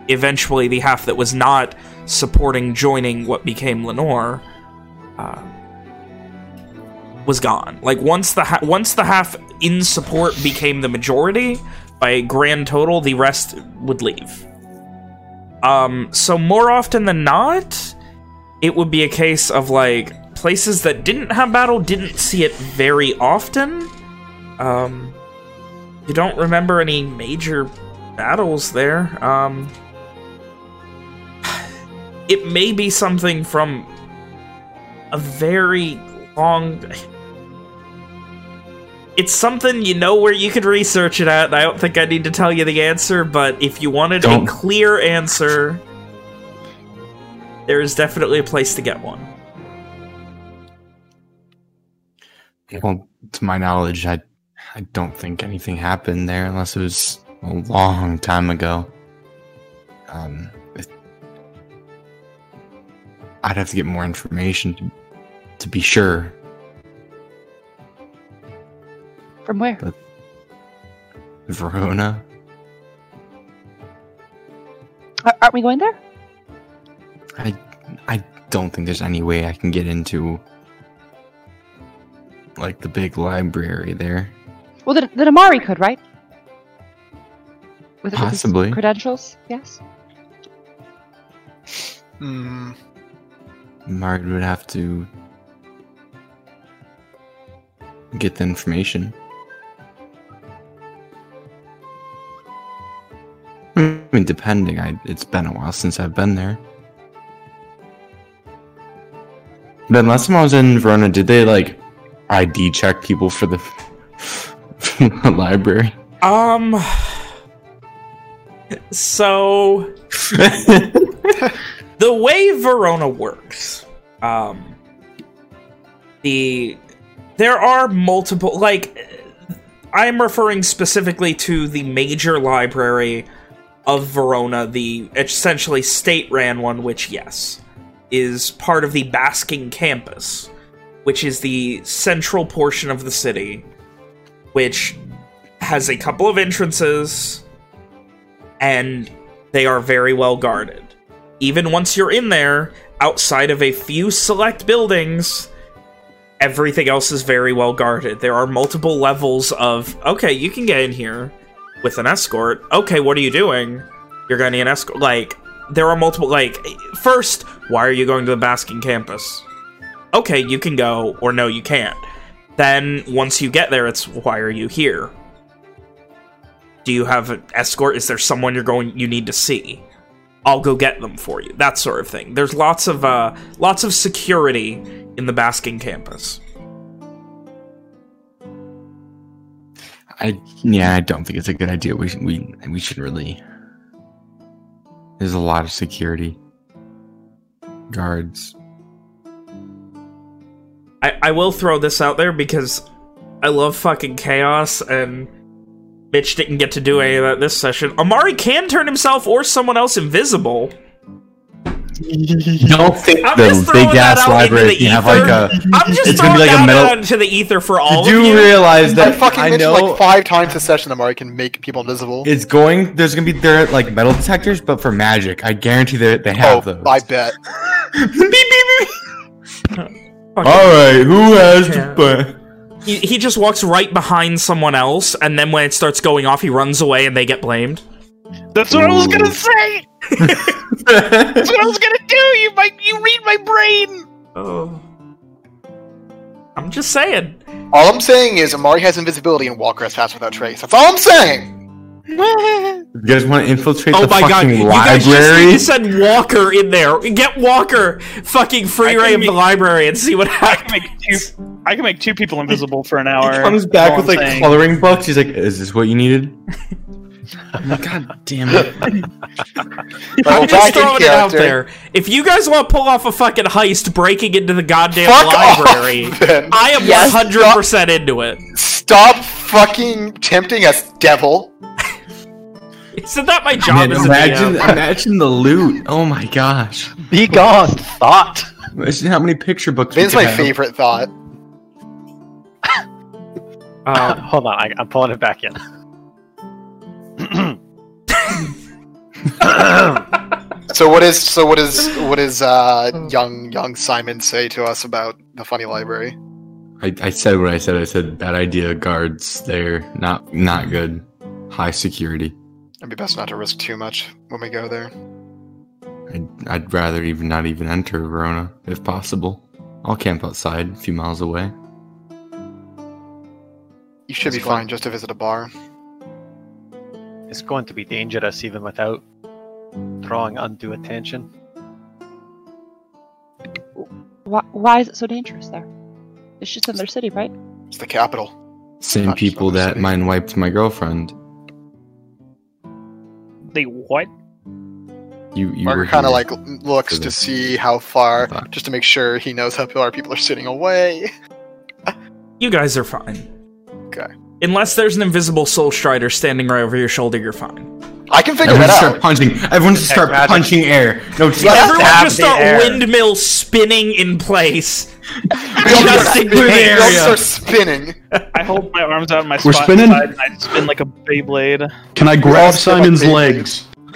eventually the half that was not supporting joining what became Lenore uh, was gone. Like once the once the half in support became the majority by grand total, the rest would leave. Um, so more often than not, it would be a case of like places that didn't have battle didn't see it very often. Um, you don't remember any major battles there. Um, (sighs) it may be something from a very long. It's something you know where you could research it at. and I don't think I need to tell you the answer, but if you wanted Don't. a clear answer, there is definitely a place to get one. Well, to my knowledge, I I don't think anything happened there unless it was a long time ago. Um, it- I'd have to get more information to, to be sure. From where? Verona. Are, aren't we going there? I I don't think there's any way I can get into like the big library there. Well, then, then Amari could, right? With, with his Possibly. credentials, yes. Hmm. Margaret would have to get the information. I mean, depending. I it's been a while since I've been there. Then last time I was in Verona, did they like ID check people for the, for (laughs) the library? Um. So (laughs) the way Verona works, um, the there are multiple like I'm referring specifically to the major library of Verona, the essentially state-ran one, which yes, is part of the Basking campus, which is the central portion of the city, which has a couple of entrances and they are very well guarded. Even once you're in there, outside of a few select buildings, everything else is very well guarded. There are multiple levels of, okay, you can get in here with an escort. Okay, what are you doing? You're going to need an escort. Like, there are multiple, like, first, why are you going to the Basking campus? Okay, you can go, or no, you can't. Then, once you get there, it's, why are you here? Do you have an escort? Is there someone you're going you need to see? I'll go get them for you. That sort of thing. There's lots of uh, lots of security in the Basking campus. I yeah, I don't think it's a good idea. We should- we we should really. There's a lot of security guards. I, I will throw this out there because I love fucking chaos and Mitch didn't get to do any of that this session. Amari can turn himself or someone else invisible. Don't think I'm the just throwing big that ass out into library the can have ether. like a. I'm just It's throwing gonna be like a that metal- out into the ether for all Did of you you. realize I that fucking I know like five times this session that Mari can make people invisible. it's going? There's gonna be there like metal detectors, but for magic, I guarantee that they oh, have those. I bet. (laughs) (laughs) Fucking- All right, who has Yeah. the? He, he just walks right behind someone else, and then when it starts going off, he runs away and they get blamed. That's what I was gonna say. That's what I was gonna do. You might you read my brain. Oh. I'm just saying. All I'm saying is Amari has invisibility and Walker has pass without trace. That's all I'm saying. (laughs) You guys want to infiltrate Oh the my god, fucking you guys just library? need to send Walker in there. Get Walker fucking free I can ray of the library and see what I can make two. I can make two people invisible for an hour. He comes back with like saying. coloring books. He's like, "Is this what you needed?" I'm (laughs) like, God damn it! (laughs) I'm just throwing it out there. If you guys want to pull off a fucking heist breaking into the goddamn Fuck library, off, I am Yes. 100% into it. Stop fucking tempting us, devil. Isn't that my job Man, as a imagine, DM? imagine the loot. Oh my gosh! Be gone, thought. Imagine how many picture books. we Vin's my have. favorite thought. Um, (laughs) Hold on, I, I'm pulling it back in. (coughs) So what is so what is what is uh young young Simon say to us about the funny library? I, I said what I said. I said bad idea. Guards there, not not good. High security. It'd be best not to risk too much when we go there. I'd, I'd rather even not even enter Verona if possible. I'll camp outside, a few miles away. You should be fine. fine just to visit a bar. It's going to be dangerous even without drawing undue attention. Why, why is it so dangerous there? It's just another city, right? It's the capital. Same people that city. mind wiped my girlfriend. They what? You you Mark were kind of like looks for to see how far, just to make sure he knows how far people are sitting away. you guys are fine. Okay. Unless there's an invisible soul strider standing right over your shoulder, you're fine. I can figure out. Everyone that start out. punching. Everyone just start magic. punching air. No, just Let's Everyone just start air. windmill spinning in place. (laughs) We all Just start spinning. the We all start spinning. I hold my arms out in my We're spot spinning? and I spin like a Beyblade. Can I grab Simon's legs? (laughs) (laughs)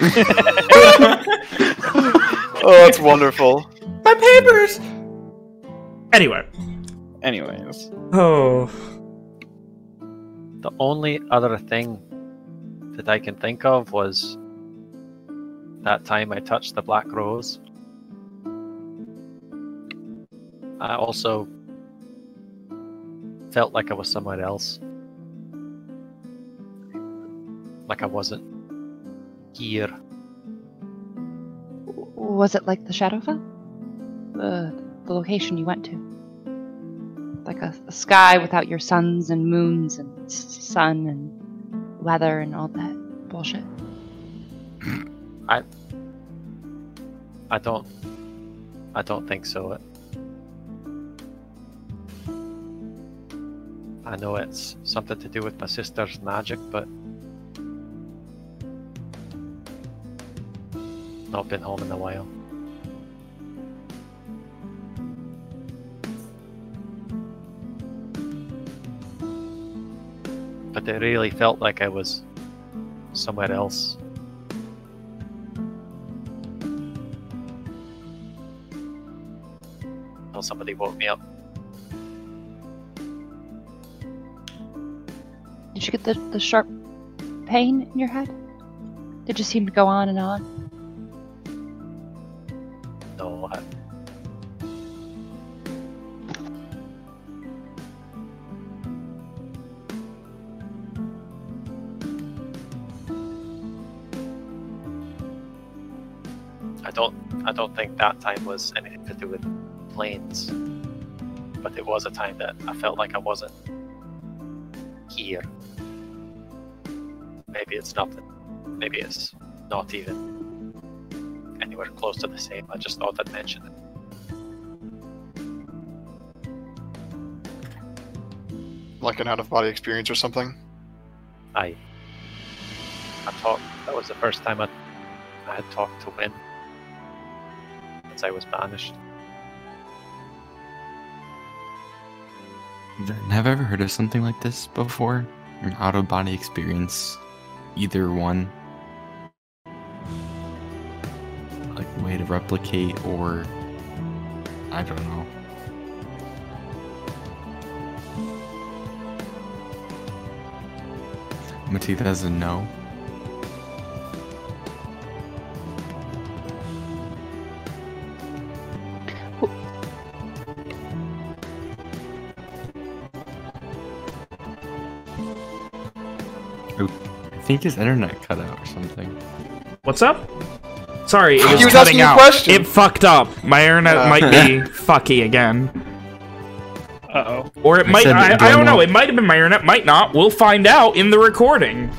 Oh, that's wonderful. My papers! Anyway. Anyways. Oh. The only other thing that I can think of was that time I touched the black rose. I also felt like I was somewhere else. Like I wasn't here. Was it like the Shadowfell? The the location you went to? Like a, a sky without your suns and moons and sun and weather and all that bullshit. I I don't I don't think so. I know it's something to do with my sister's magic, but not been home in a while. But it really felt like I was somewhere else. Until somebody woke me up. Did you get the, the sharp pain in your head? Did just seem to go on and on? No, I, don't I don't think that time was anything to do with planes. But it was a time that I felt like I wasn't here. Maybe it's nothing. Maybe it's not even anywhere close to the same. I just thought I'd mention it. Like an out of body experience or something. I I talked that was the first time I I had talked to Win I was banished. Have I ever heard of something like this before? An out of body experience? Either one? Like a way to replicate or. I don't know. Matita doesn't know. Think his internet cut out or something. What's up? Sorry, it (laughs) was, He was cutting asking you a out. question. It fucked up. My internet Uh. might be (laughs) fucky again. Uh oh. Or it I might, said, I, do I I don't know, know- it might have been my internet, might not. We'll find out in the recording.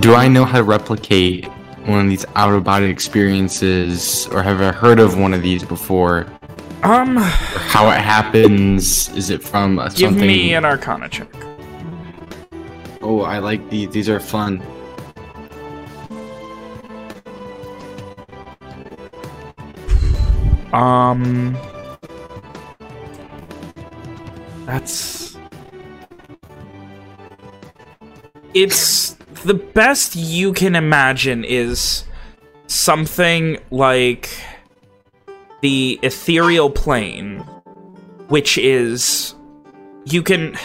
Do I know how to replicate one of these out of body experiences, or have I heard of one of these before? Um, how it happens? Is it from uh, give something? me an arcana check. Oh, I like these. These are fun. Um, that's it's the best you can imagine is something like the ethereal plane, which is you can.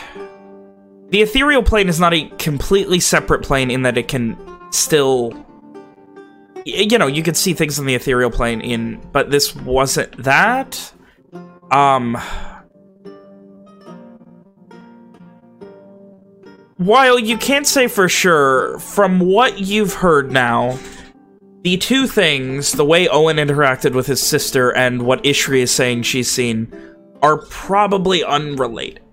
The ethereal plane is not a completely separate plane in that it can still you know, you could see things in the ethereal plane in, but this wasn't that. Um, while you can't say for sure, from what you've heard now, the two things, the way Owen interacted with his sister and what Ishri is saying she's seen, are probably unrelated.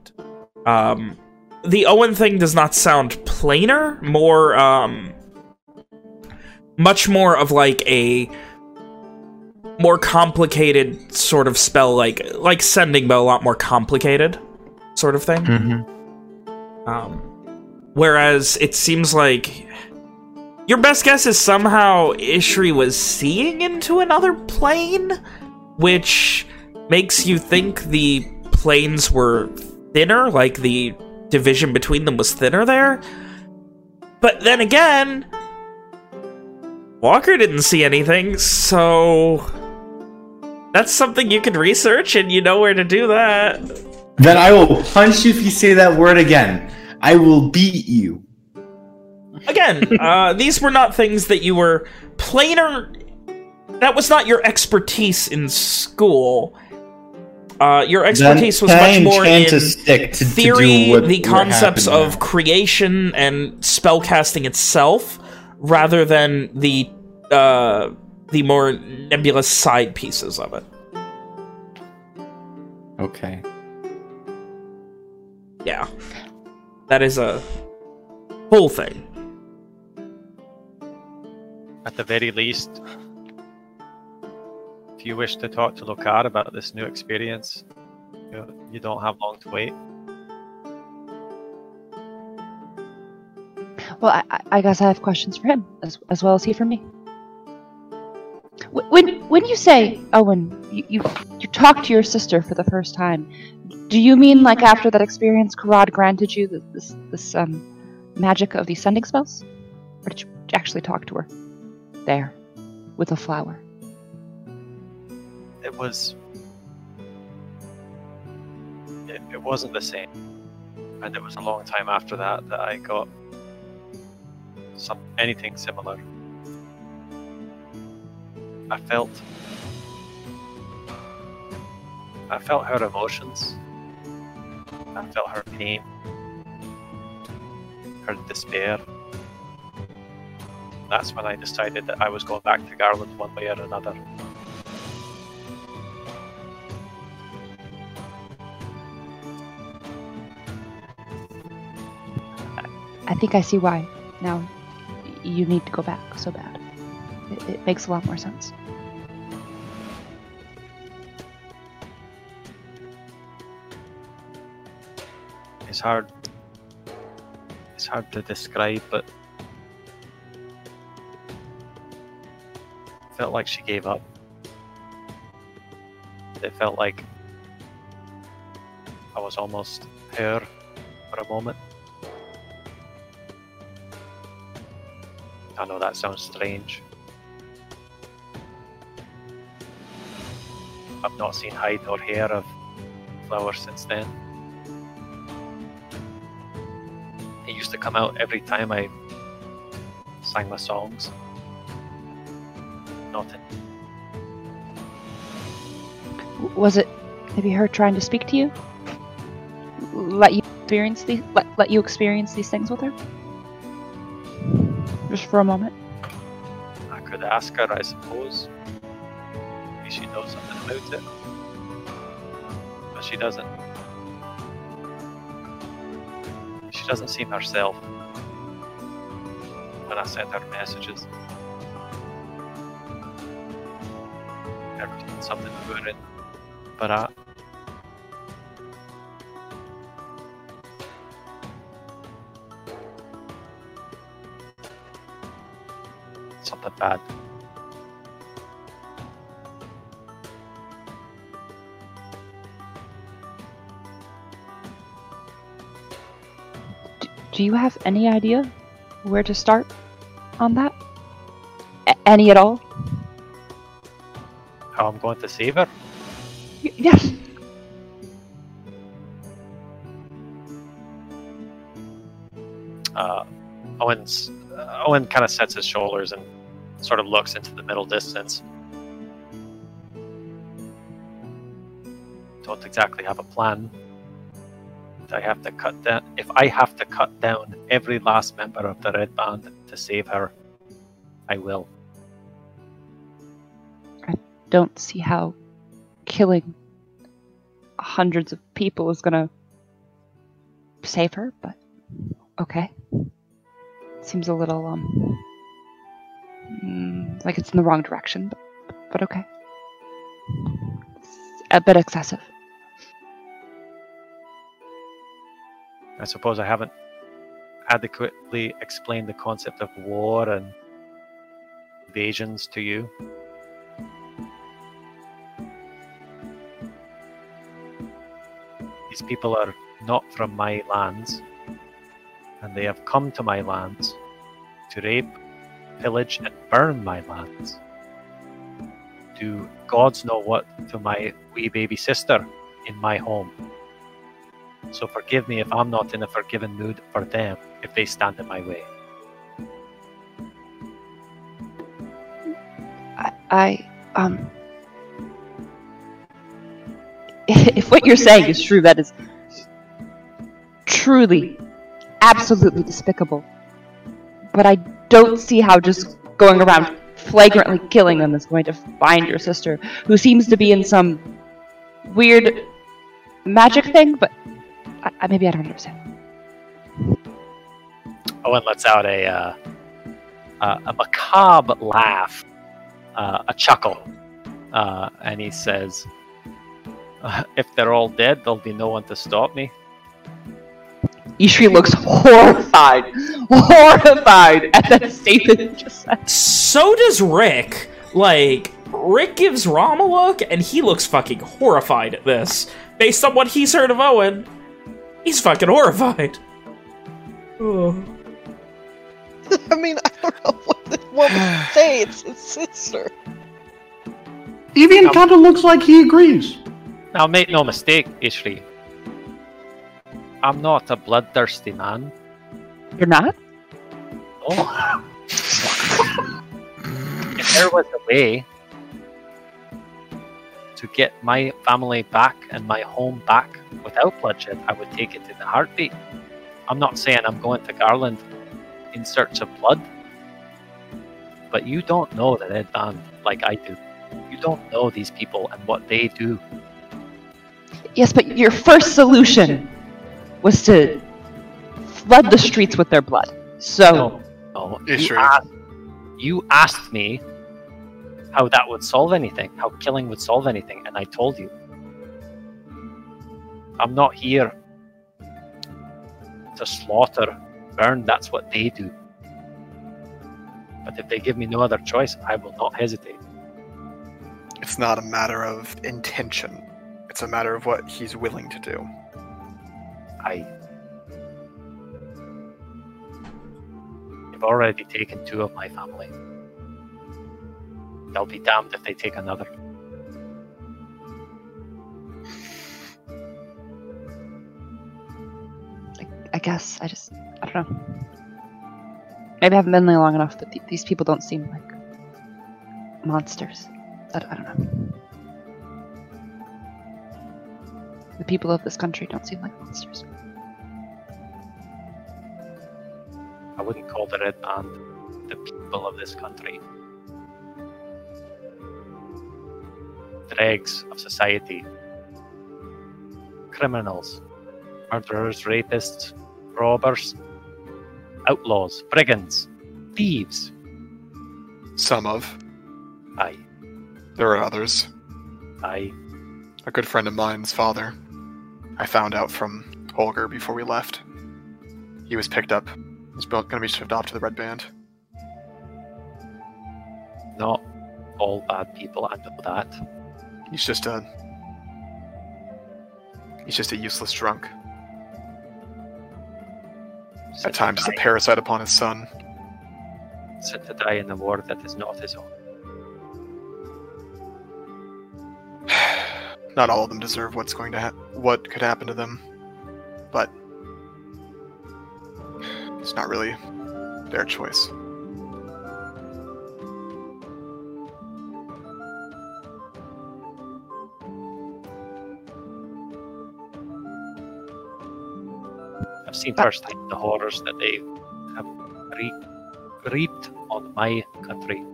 Um, the Owen thing does not sound planar, more, um, much more of like a more complicated sort of spell, like like sending, but a lot more complicated sort of thing. Mm-hmm. Um, whereas it seems like your best guess is somehow Ishri was seeing into another plane, which makes you think the planes were thinner, like the division between them was thinner there. But then again, Walker didn't see anything, so That's something you can research, and you know where to do that. Then I will punch you if you say that word again. I will beat you. Again, (laughs) uh, these were not things that you were planar. That was not your expertise in school. Uh, your expertise was much more enchant in a stick to- to do theory, what- the concepts of now. creation and spellcasting itself, rather than the uh, the more nebulous side pieces of it. Okay. Yeah, that is a whole thing. At the very least, you wish to talk to Lokar about this new experience, you, don't have long to wait. Well, I, I- I guess I have questions for him as, as well as he for me. When when you say Owen, you, you you talk to your sister for the first time, do you mean like after that experience, Karad granted you this this um magic of these sending spells, or did you actually talk to her there with a flower? It was. It, it wasn't the same. And it was a long time after that that I got some anything similar. I felt. I felt her emotions. I felt her pain. Her despair. That's when I decided that I was going back to Garland one way or another. I think I see why now. You need to go back so bad. It, it makes a lot more sense. It's hard. It's hard to describe, but felt like she gave up. It felt like I was almost her for a moment. I know that sounds strange. I've not seen hide or hair of Flower since then. He used to come out every time I sang my songs. Not in, Was it maybe her trying to speak to you? Let you experience these let, let you experience these things with her? Just for a moment. I could ask her, I suppose. Maybe she knows something about it. But she doesn't. She doesn't seem herself when I send her messages. Everything's something to her in. But I. Something bad. Do you have any idea where to start on that? A- any at all? How I'm going to save her? Y- yes. uh, Owen's uh, Owen kind of sets his shoulders and sort of looks into the middle distance. Don't exactly have a plan. I have to cut down. If I have to cut down every last member of the Red Band to save her, I will. I don't see how killing hundreds of people is gonna save her, but okay. Seems a little um mm, like it's in the wrong direction, but, but okay. It's a bit excessive. I suppose I haven't adequately explained the concept of war and invasions to you. These people are not from my lands, and they have come to my lands to rape, pillage, and burn my lands. do gods know what to my wee baby sister in my home. So forgive me if I'm not in a forgiving mood for them if they stand in my way. I, I um. (laughs) If what you're saying is true, that is truly, absolutely despicable. But I don't see how just going around flagrantly killing them is going to find your sister, who seems to be in some weird magic thing. But I, maybe I don't understand. Owen lets out a uh, uh, a macabre laugh, uh, a chuckle, uh, and he says, "If they're all dead, there'll be no one to stop me." Ishri looks horrified, horrified at that statement just said. So does Rick. Like, Rick gives Rom a look, and he looks fucking horrified at this. Based on what he's heard of Owen, he's fucking horrified. Oh. (laughs) I mean, I don't know what this woman would say. It's his sister. Evian kind of looks like he agrees. Now, make no mistake, Ishri. I'm not a bloodthirsty man. You're not? No. if there was a way to get my family back and my home back without bloodshed, I would take it in a heartbeat. I'm not saying I'm going to Garland in search of blood, but you don't know the Red Band like I do. You don't know these people and what they do. Yes, but your first solution was to flood the streets with their blood. So, No, no. You Ishri. asked, you asked me how that would solve anything, how killing would solve anything, and I told you. I'm not here to slaughter, burn, that's what they do. But if they give me no other choice, I will not hesitate. It's not a matter of intention. It's a matter of what he's willing to do. I. They've already taken two of my family. They'll be damned if they take another. I guess I just I don't know. Maybe I haven't been there long enough that th- these people don't seem like monsters. I don't know. The people of this country don't seem like monsters. I wouldn't call the Red Band the people of this country. Dregs of society. Criminals. Murderers, rapists, robbers, outlaws, brigands, thieves. Some of. Aye, There are others. aye. A good friend of mine's father. I found out from Holger before we left. He was picked up. He's going to be shipped off to the Red Band. Not all bad people, I know that. He's just a. He's just a useless drunk. At times, he's a parasite upon his son. sent to die in a war that is not his own. (sighs) Not all of them deserve what's going to ha- what could happen to them, but it's not really their choice. I've seen firsthand the horrors that they have re- reaped on my country.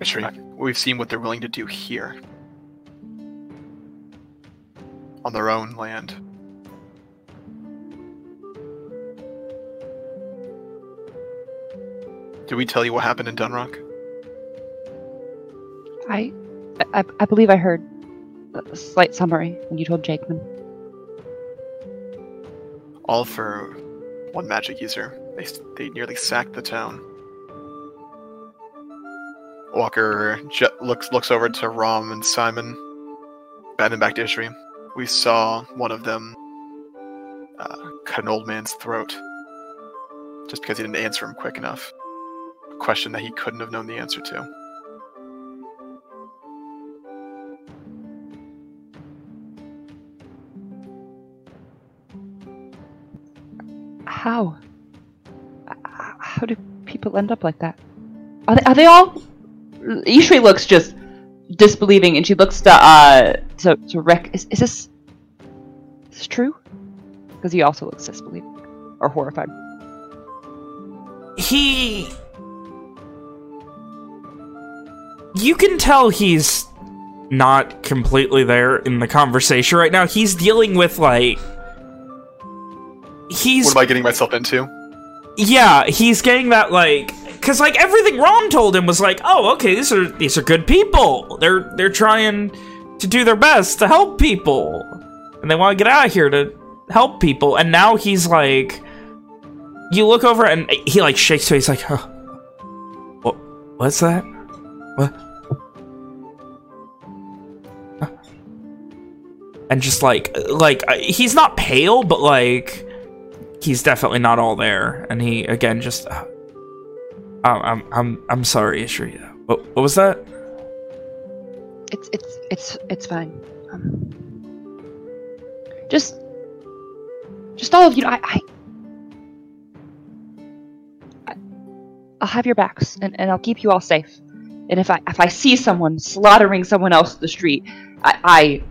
Ishri, we've seen what they're willing to do here. On their own land. Did we tell you what happened in Dunrock? I, I, I believe I heard a slight summary when you told Jakeman. All for one magic user. They, they nearly sacked the town. Walker looks looks over to Rom and Simon, and then back to Ishri. We saw one of them uh, cut an old man's throat just because he didn't answer him quick enough. Question that he couldn't have known the answer to. How? How do people end up like that? Are they, are they all? Ishri looks just disbelieving, and she looks to uh to to Rick. Is, is this is this true? Because he also looks disbelieving or horrified. he you can tell he's not completely there in the conversation right now. He's dealing with like he's What am I getting myself into? yeah he's getting that like because like everything Rom told him was like oh okay these are these are good people. They're they're trying to do their best to help people. And they want to get out of here to help people. And now he's like you look over and he like shakes to he's like huh. What what's that what and just like like he's not pale but like he's definitely not all there and he again just uh, I'm I'm I'm sorry Ishri what, what was that It's it's it's it's fine. Um, just just all of you. I, I I I'll have your backs, and, and I'll keep you all safe. And if I if I see someone slaughtering someone else in the street, I I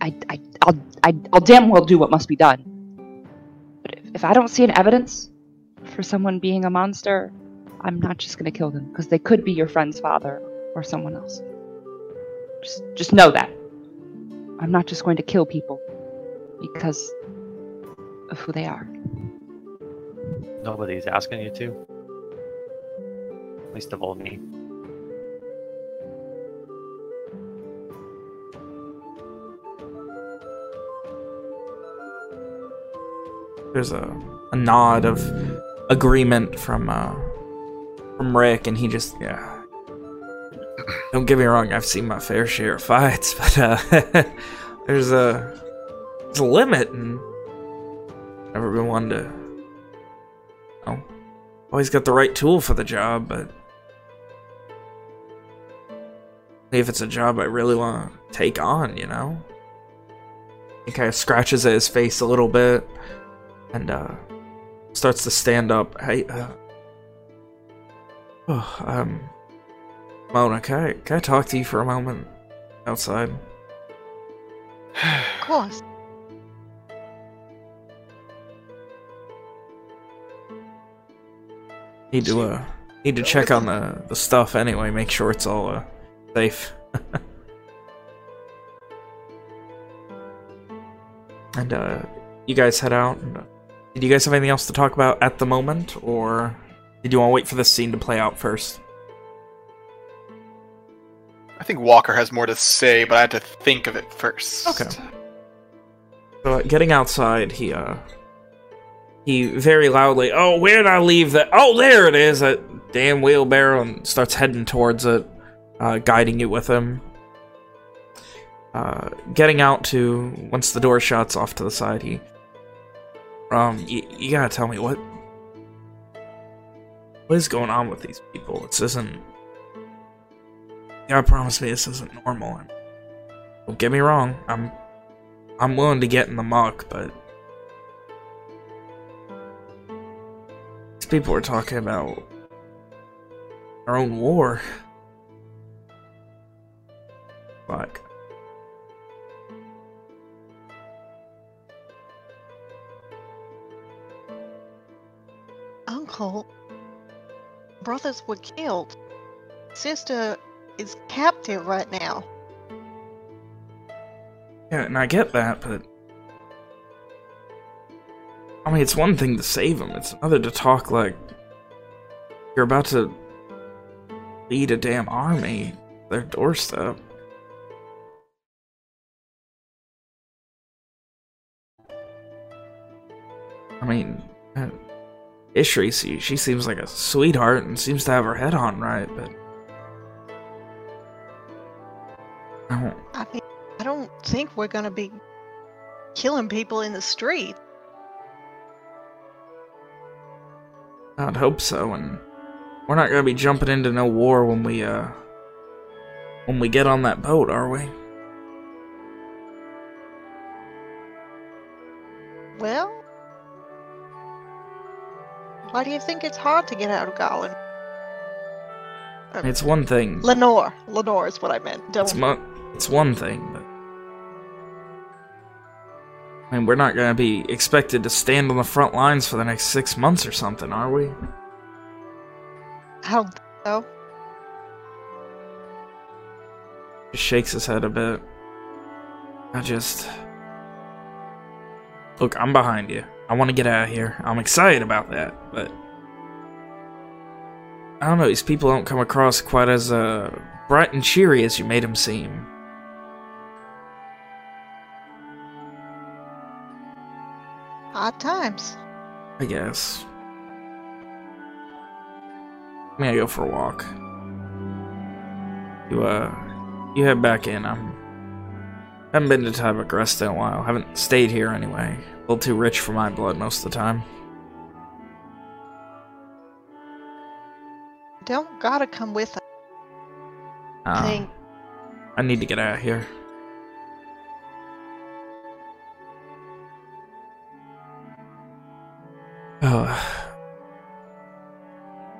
I, I I'll I, I'll damn well do what must be done. But if, if I don't see an evidence for someone being a monster, I'm not just gonna kill them because they could be your friend's father or someone else. Just, just know that. I'm not just going to kill people because of who they are. Nobody's asking you to. Least of all me. There's a, a nod of agreement from uh, from Rick, and he just yeah. Don't get me wrong, I've seen my fair share of fights, (laughs) but uh, (laughs) there's a there's a limit, and never been one to. You know, always got the right tool for the job, but if it's a job I really want to take on, you know. He kind of scratches at his face a little bit and uh starts to stand up. Hey, uh oh, um Mona, can I can I talk to you for a moment outside? Of course. Need to uh need to check on the the stuff anyway, make sure it's all uh safe. (laughs) and uh you guys head out. Uh, did you guys have anything else to talk about at the moment, or did you want to wait for this scene to play out first? I think Walker has more to say, but I had to think of it first. Okay. So, uh, getting outside, he, uh... He very loudly, oh, where did I leave that? Oh, there it is, that damn wheelbarrow, and starts heading towards it, uh, guiding you with him. Uh, getting out to, once the door shuts off to the side, he... Um, you, gotta tell me, what... What is going on with these people? This isn't... You gotta promise me this isn't normal. Don't get me wrong, I'm I'm willing to get in the muck, but these people are talking about our own war. Like, Uncle, brothers were killed. Sister is captive right now. yeah, and I get that, but I mean, it's one thing to save them; it's another to talk like you're about to lead a damn army their doorstep. I mean, uh, Ishri, she, she seems like a sweetheart and seems to have her head on right, but I don't. I mean, I don't think we're gonna be killing people in the street. I'd hope so, and we're not gonna be jumping into no war when we, uh, when we get on that boat, are we? Well, why do you think it's hard to get out of Garland? Um, it's one thing. Lenore. Lenore is what I meant. It's, Don't. mo- it's one thing, but. I mean, we're not gonna be expected to stand on the front lines for the next six months or something, are we? I don't think so. Just shakes his head a bit. I just. Look, I'm behind you. I want to get out of here. I'm excited about that, but. I don't know, these people don't come across quite as uh, bright and cheery as you made them seem. Odd times. I guess. I'm gonna go for a walk. You, uh, you head back in. I'm. Haven't been to Rest in a while. Haven't stayed here anyway. A little too rich for my blood most of the time. Don't gotta come with us. I Uh, I need to get out of here. Oh.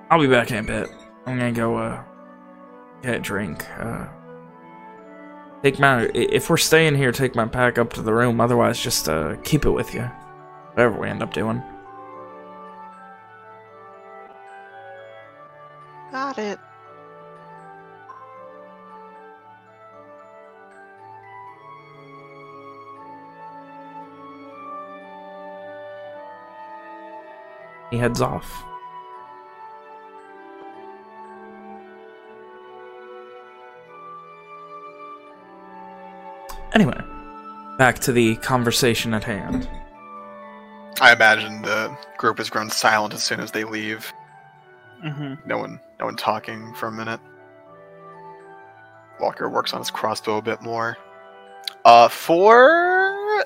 (sighs) I'll be back in a bit. I'm gonna go, uh, get a drink. Uh, take my, if we're staying here, take my pack up to the room. Otherwise, just, uh, keep it with you. Whatever we end up doing. got it. He heads off. Anyway, back to the conversation at hand. I imagine the group has grown silent as soon as they leave. hmm No one, no one talking for a minute. Walker works on his crossbow a bit more. Uh, for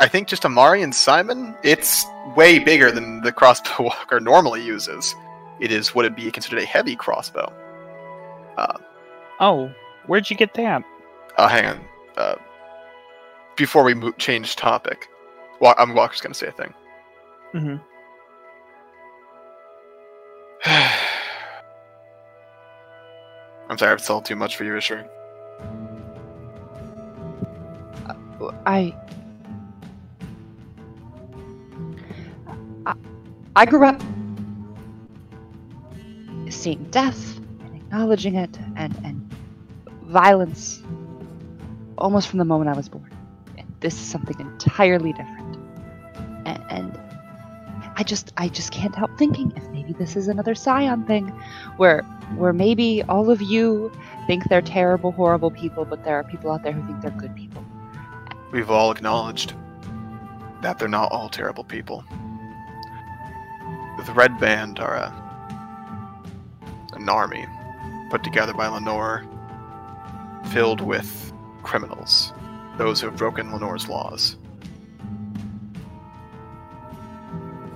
I think just Amari and Simon, it's way bigger than the crossbow (laughs) Walker normally uses. It is what would be considered a heavy crossbow. Oh, where'd you get that? Uh, hang on. Uh, before we mo- change topic, I'm Walker's gonna say a thing. hmm (sighs) I'm sorry, I've told too much for you, Ishri. I, I, I grew up seeing death and acknowledging it and, and violence almost from the moment I was born. This is something entirely different. And, and I just I just can't help thinking if maybe this is another Scion thing where where maybe all of you think they're terrible, horrible people, but there are people out there who think they're good people. We've all acknowledged that they're not all terrible people. The Red Band are a, an army put together by Lenore, filled with criminals, those who have broken Lenore's laws.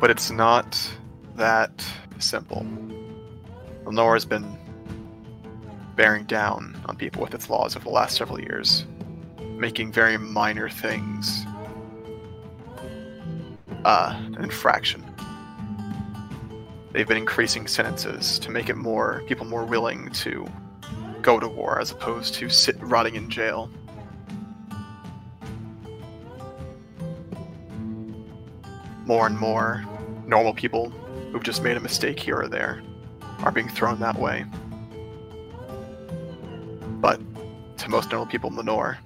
But it's not that simple. Lenore has been bearing down on people with its laws over the last several years making very minor things uh, an infraction. They've been increasing sentences to make it more people more willing to go to war as opposed to sit rotting in jail. More and more normal people who've just made a mistake here or there are being thrown that way. But to most normal people in the Lenore,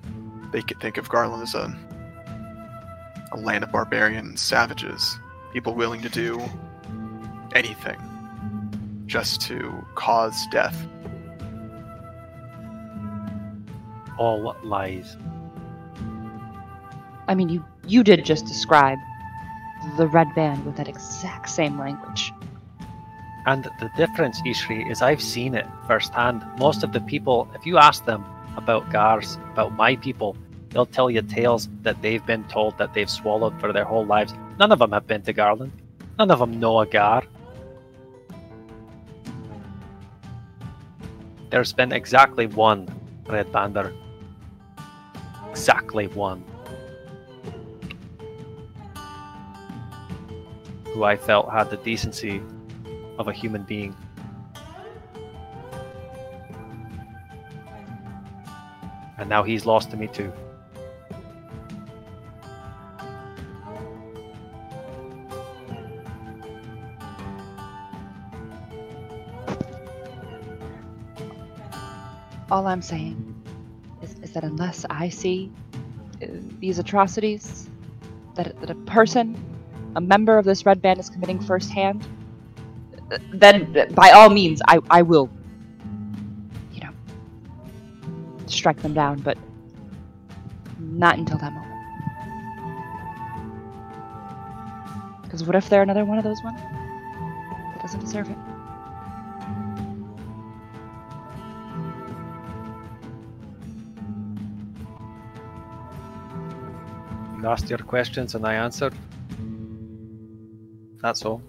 they could think of Garland as a a land of barbarians, savages, people willing to do anything just to cause death. All lies. I mean, you you did just describe the red band with that exact same language. And the difference, Ishri, is I've seen it firsthand. Most of the people, if you ask them about Gars, about my people, they'll tell you tales that they've been told that they've swallowed for their whole lives. None of them have been to Garland. None of them know a Gar. There's been exactly one Red Bander. Exactly one. Who I felt had the decency of a human being. And now he's lost to me too. All I'm saying is, is that unless I see these atrocities that, that a person, a member of this red band, is committing firsthand, then by all means, I, I will, you know, strike them down, but not until that moment. Because what if they're another one of those ones that doesn't deserve it? You asked your questions and I answered. That's all.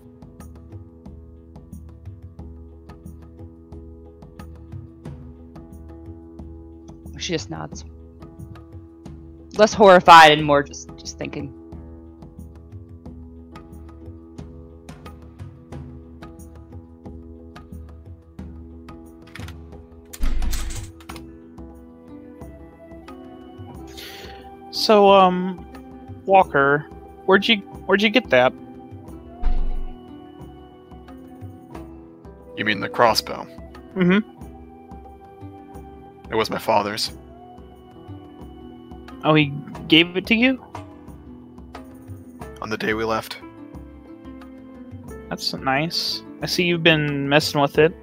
She just nods. Less horrified and more just just thinking. So, um, Walker, where'd you where'd you get that? You mean the crossbow? Mm-hmm. It was my father's. Oh, he gave it to you. On the day we left. That's nice. I see you've been messing with it.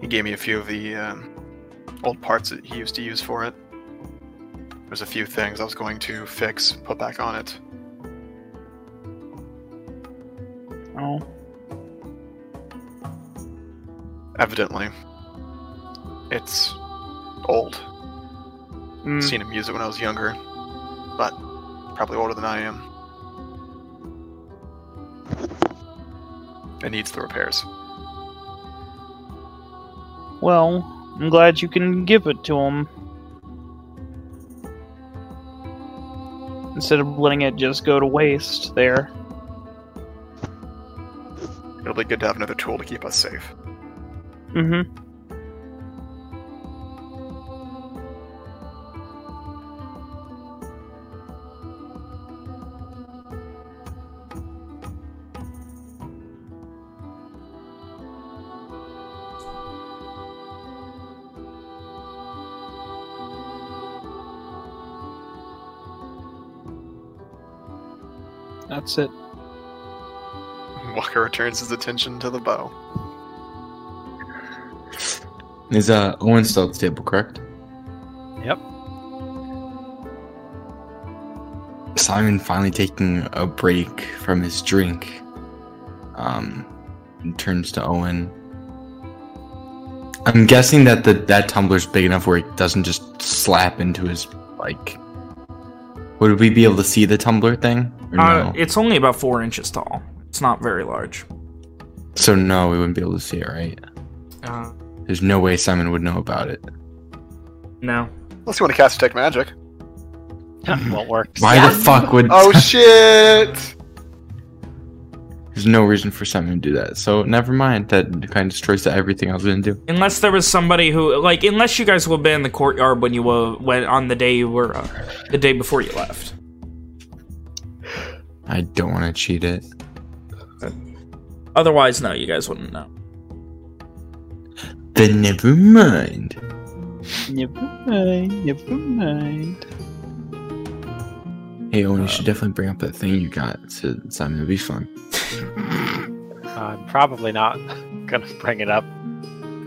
He gave me a few of the um, old parts that he used to use for it. There's a few things I was going to fix, put back on it. Oh, Evidently, it's old. mm. Seen him use it when I was younger, but probably older than I am. It needs the repairs. well, I'm glad you can give it to him instead of letting it just go to waste. There. It'll be good to have another tool to keep us safe. Mm-hmm. That's it. Walker returns his attention to the bow. Is uh Owen still at the table, correct? Yep. Simon finally taking a break from his drink. Um, and turns to Owen. I'm guessing that the that tumbler's big enough where it doesn't just slap into his like. Would we be able to see the tumbler thing? Uh, no? it's only about four inches tall. It's not very large. so no, we wouldn't be able to see it, right? Uh, There's no way Simon would know about it. no. Unless you want to cast Detect Magic. Won't work. Why the fuck would? Oh shit! There's no reason for Simon to do that. So never mind. That kind of destroys everything I was gonna do. Unless there was somebody who, like, unless you guys would have been in the courtyard when you uh, went on the day you were, uh, the day before you left. I don't want to cheat it. Otherwise, no, you guys wouldn't know. Then never mind. Never mind. Never mind. Hey Owen, you should definitely bring up that thing you got to Simon. It'd be fun. (laughs) I'm probably not (laughs) gonna bring it up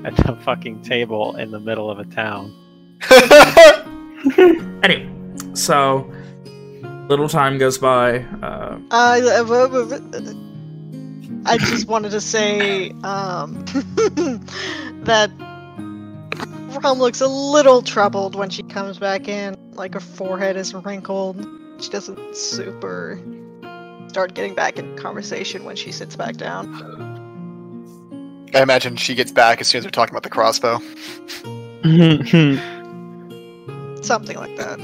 at the fucking table in the middle of a town. (laughs) Anyway, so little time goes by. Uh, Uh, I just wanted to say um, (laughs) that Rom looks a little troubled when she comes back in. Like her forehead is wrinkled. She doesn't super start getting back in conversation when she sits back down. I imagine she gets back as soon as they're talking about the crossbow. (laughs) Something like that.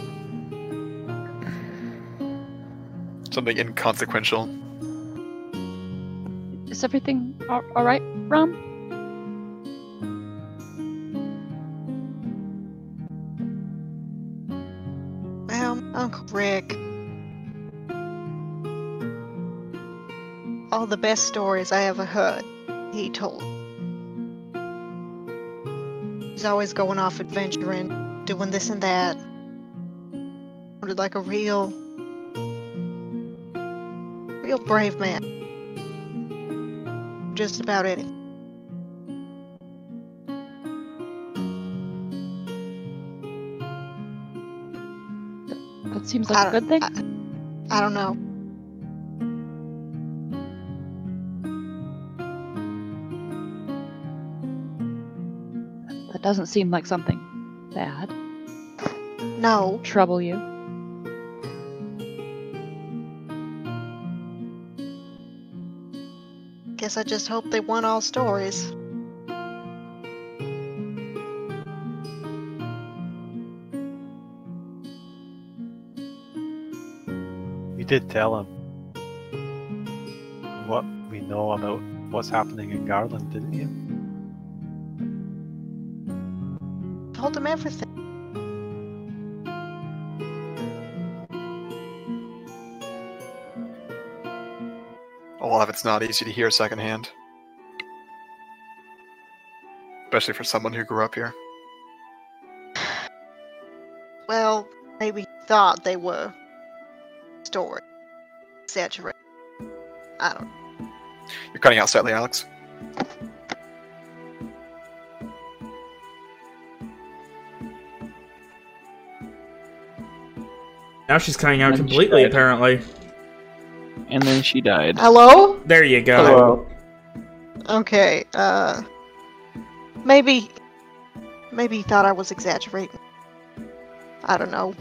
Something inconsequential. Is everything all, all right, Rom? Well, Uncle Rick. All the best stories I ever heard, he told. He's always going off adventuring, doing this and that. Like a real, real brave man. Just about anything. That seems like a good thing. I don't know. That doesn't seem like something bad. No, Trouble you. Guess I just hope they won all stories. You did tell him what we know about what's happening in Garland, didn't you? Told him everything. A lot of it's not easy to hear secondhand. Especially for someone who grew up here. Well, maybe thought they were story. Exaggerate. I don't Know. You're cutting out slightly, Alex. Now she's cutting out And completely, died. apparently. And then she died. Hello? There you go. Hello. Okay, uh maybe maybe he thought I was exaggerating. I don't know.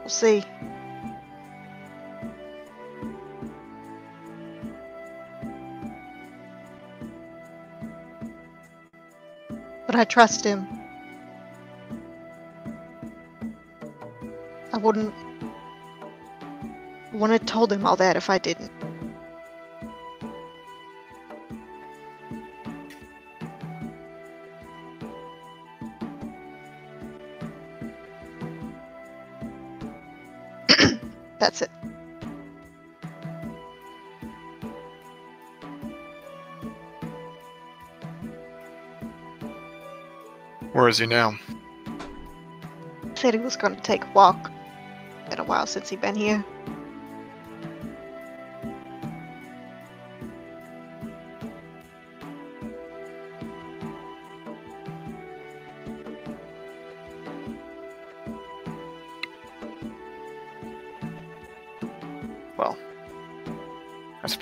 We'll see. But I trust him. I wouldn't wouldn't have told him all that if I didn't. (clears throat) That's it. Where is he now? Said he was going to take a walk. Been a while since he been here.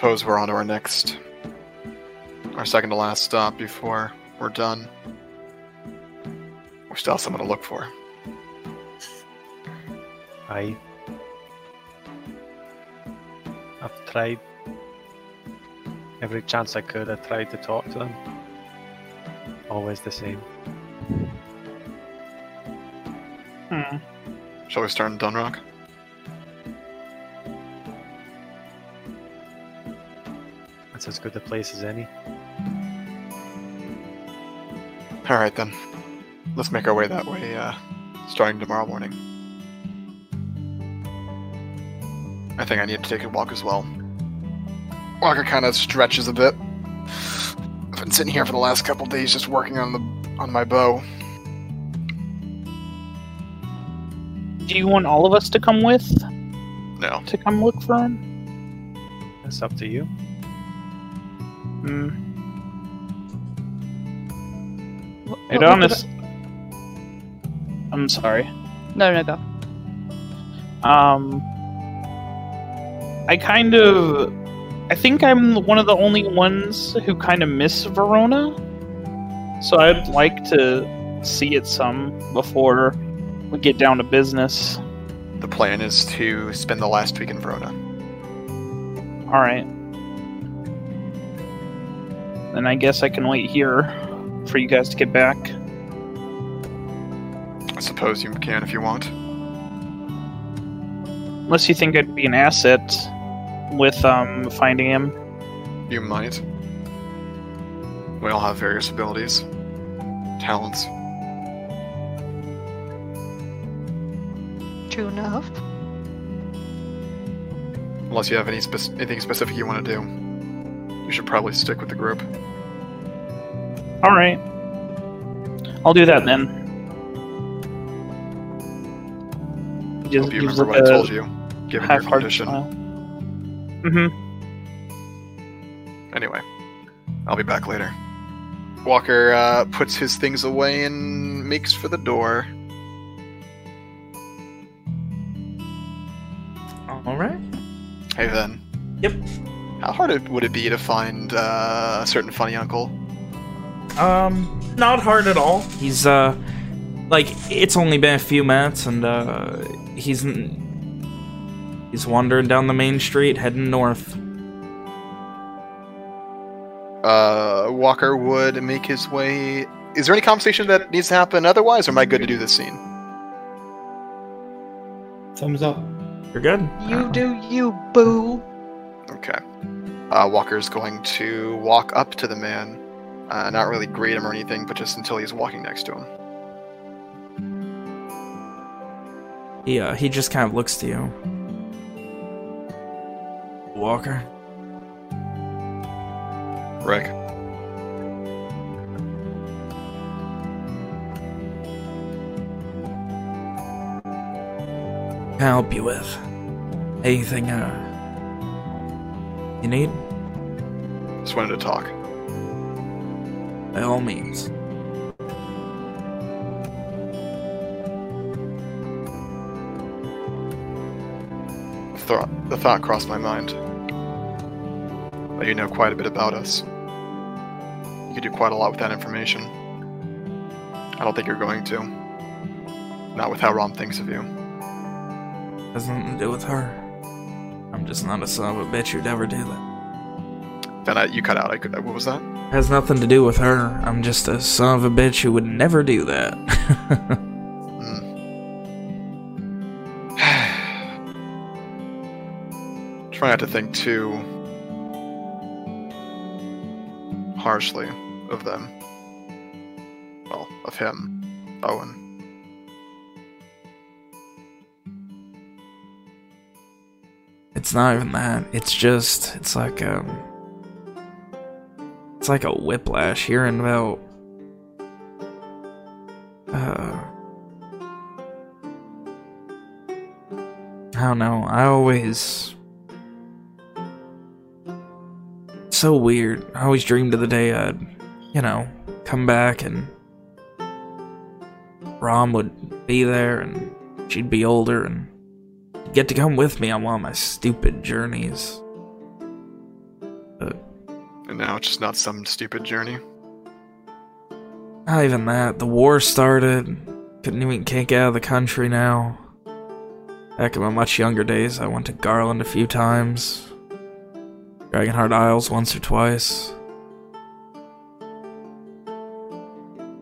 Suppose we're on to our next, our second to last stop before we're done. We still have someone to look for. I. I've tried every chance I could. I tried to talk to him. Always the same. Hmm. Shall we start in Dunrock? That's as good a place as any. All right then. Let's make our way that way, uh, starting tomorrow morning. I think I need to take a walk as well. Walker kind of stretches a bit. I've been sitting here for the last couple days just working on the on my bow. Do you want all of us to come with No. to come look for him? It's up to you. Hmm. What- It what- honest. I'm sorry. No, no, go. Um, I kind of, I think I'm one of the only ones who kind of miss Verona. So I'd like to see it some before we get down to business. The plan is to spend the last week in Verona. All right. Then I guess I can wait here for you guys to get back. I suppose you can if you want. Unless you think I'd be an asset with um finding him. You might. We all have various abilities, talents. True enough. Unless you have any spec- anything specific you want to do, you should probably stick with the group. All right. I'll do that then. Just Hope you remember what I a told you, given your condition. Mm-hmm. Anyway, I'll be back later. Walker uh, puts his things away and makes for the door. How hard would it be to find uh, a certain funny uncle? Um, not hard at all. He's, uh, like, it's only been a few minutes, and, uh, he's, he's wandering down the main street, heading north. Uh, Walker would make his way. Is there any conversation that needs to happen otherwise, or am I good to do this scene? Thumbs up. You're good. You do you, boo. Okay. Uh, Walker's going to walk up to the man, uh, not really greet him or anything, but just until he's walking next to him. He, uh, he just kind of looks to you. Walker. Rick. Can I help you with? Anything, uh, you need? Just wanted to talk. By all means. Thought, the thought crossed my mind. That you know quite a bit about us. You could do quite a lot with that information. I don't think you're going to. Not with how Rom thinks of you. Has nothing to do with her. I'm just not a son of a bitch who'd ever do that. Then I, you cut out. I could. What was that? Has nothing to do with her. I'm just a son of a bitch who would never do that. (sighs) Try not to think too harshly of them. Well, of him, Owen. It's not even that. It's just, it's like, um, it's like a whiplash hearing about, uh, I don't know. I always, so weird. I always dreamed of the day I'd, you know, come back and Rom would be there and she'd be older and get to come with me on one of my stupid journeys. And now it's just not some stupid journey. Not even that. The war started. Couldn't even can't get out of the country now. Back in my much younger days, I went to Garland a few times. Dragonheart Isles once or twice.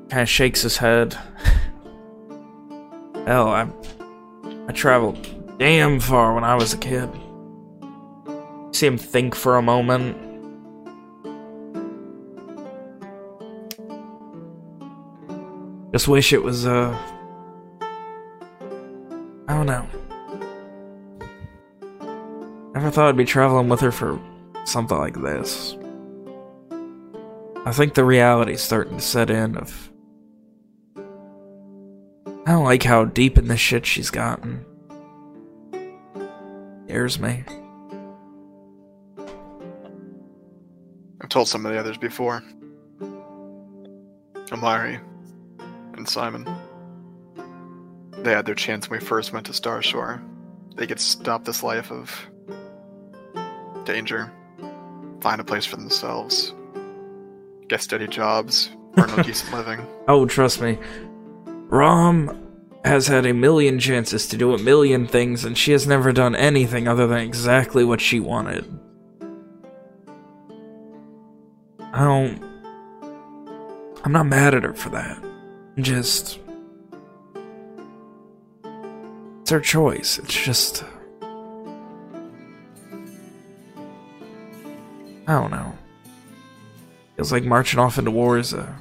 Kind of shakes his head. (laughs) Hell, I I traveled damn far when I was a kid. See him think for a moment. Just wish it was, uh... I don't know. Never thought I'd be traveling with her for something like this. I think the reality's starting to set in of... I don't like how deep in this shit she's gotten. Scares me. I've told some of the others before. Amari and Simon. They had their chance when we first went to Starshore. They could stop this life of danger, find a place for themselves, get steady jobs, earn a (laughs) decent living. Oh, trust me. Rom has had a million chances to do a million things, and she has never done anything other than exactly what she wanted. I don't. I'm not mad at her for that. Just. It's her choice. It's just. I don't know. Feels like marching off into war is a.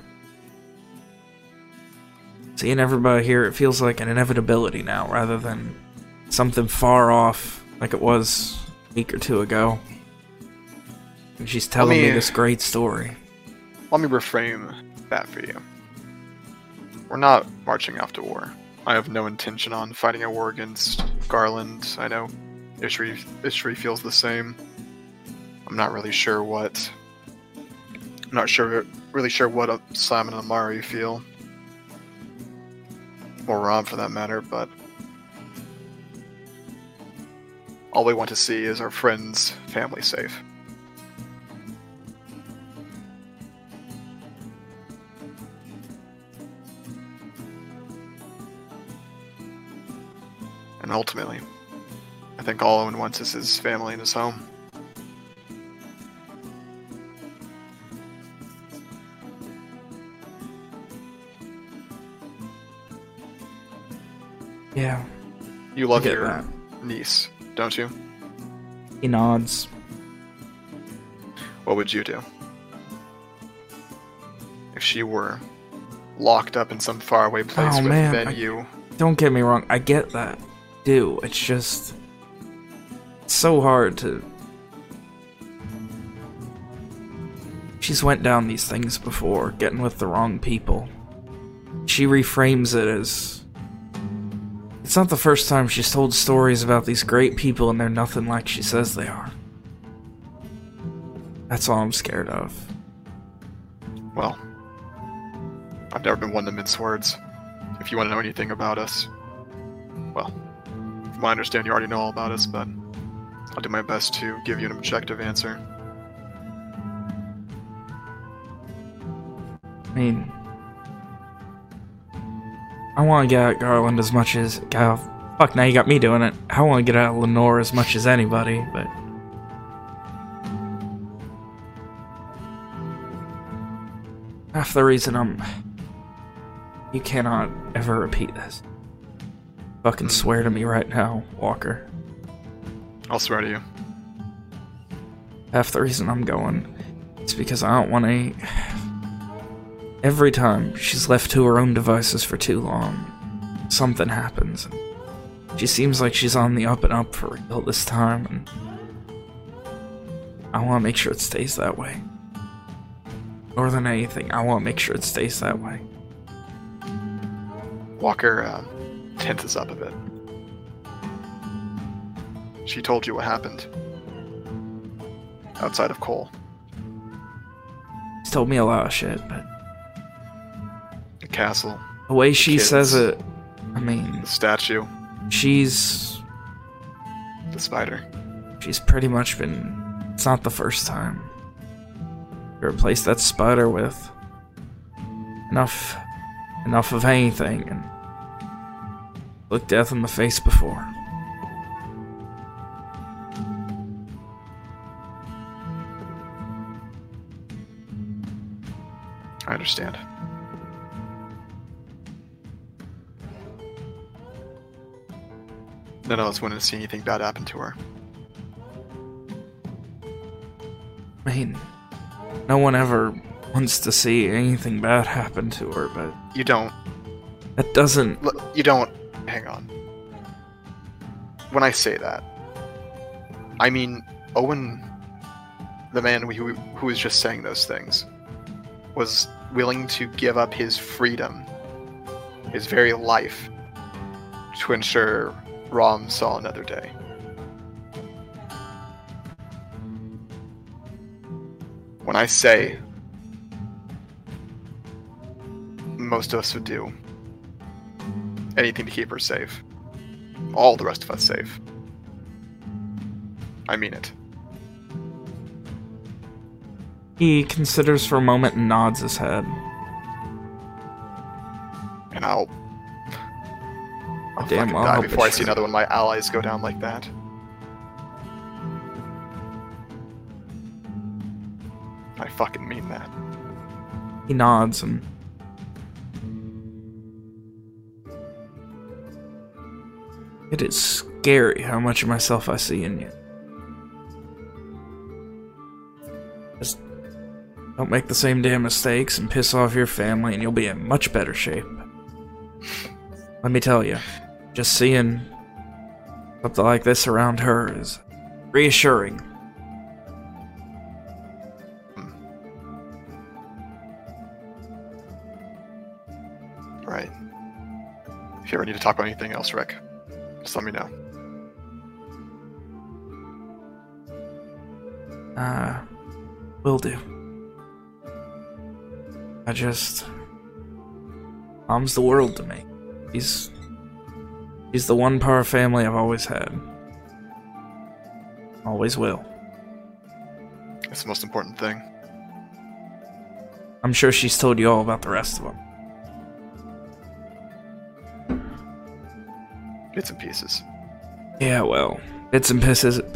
Seeing everybody here, it feels like an inevitability now rather than something far off like it was a week or two ago. And she's telling me me- this great story. Let me reframe that for you. We're not marching off to war. I have no intention on fighting a war against Garland. I know Ishri, Ishri feels the same. I'm not really sure what. I'm not sure, really sure what uh, Simon and Amari feel, or Rom for that matter. But all we want to see is our friends' family safe. And ultimately, I think all Owen wants is his family and his home. Yeah, You love your that. niece, don't you? He nods. What would you do? If she were locked up in some faraway oh, place Oh, with man, then I- you. Don't get me wrong, I get that. Do. It's just. It's so hard to. She's went down these things before, getting with the wrong people. She reframes it as. It's not the first time she's told stories about these great people and they're nothing like she says they are. That's all I'm scared of. Well, I've never been one to mince words. If you want to know anything about us, well, from what I understand, you already know all about us, but I'll do my best to give you an objective answer. I mean, I want to get at Garland as much as God. Fuck, now you got me doing it. I want to get at Lenore as much as anybody, but half the reason I'm. You cannot ever repeat this. Fucking swear to me right now, Walker. I'll swear to you. Half the reason I'm going is because I don't want to. Every time she's left to her own devices for too long, something happens. She seems like she's on the up and up for real this time, and I want to make sure it stays that way. More than anything, I want to make sure it stays that way. Walker uh, tenses up a bit. She told you what happened outside of Cole. She's told me a lot of shit, but castle, the way she Kids. says it, I mean, the statue, she's the spider. She's pretty much been. It's not the first time. You replace that spider with enough, enough of anything, and look death in the face before. I understand. None of us wanted to see anything bad happen to her. I mean, no one ever wants to see anything bad happen to her, but You don't. that doesn't. Look, you don't. Hang on. When I say that, I mean Owen, the man who who was just saying those things, was willing to give up his freedom, his very life, to ensure Rom saw another day. When I say most of us would do anything to keep her safe. All the rest of us safe. I mean it. He considers for a moment and nods his head. And I'll. Damn, I'll die before I see another one of my allies go down like that. I fucking mean that. He nods and It is scary how much of myself I see in you. Just don't make the same damn mistakes and piss off your family and you'll be in much better shape. Let me tell you, just seeing something like this around her is reassuring. Right. If you ever need to talk about anything else, Rick, just let me know. Uh, will do. I just... Mom's the world to me. He's... He's the one part of family I've always had. Always will. It's the most important thing. I'm sure she's told you all about the rest of them. Bits and pieces. Yeah, well, bits and pieces. (laughs)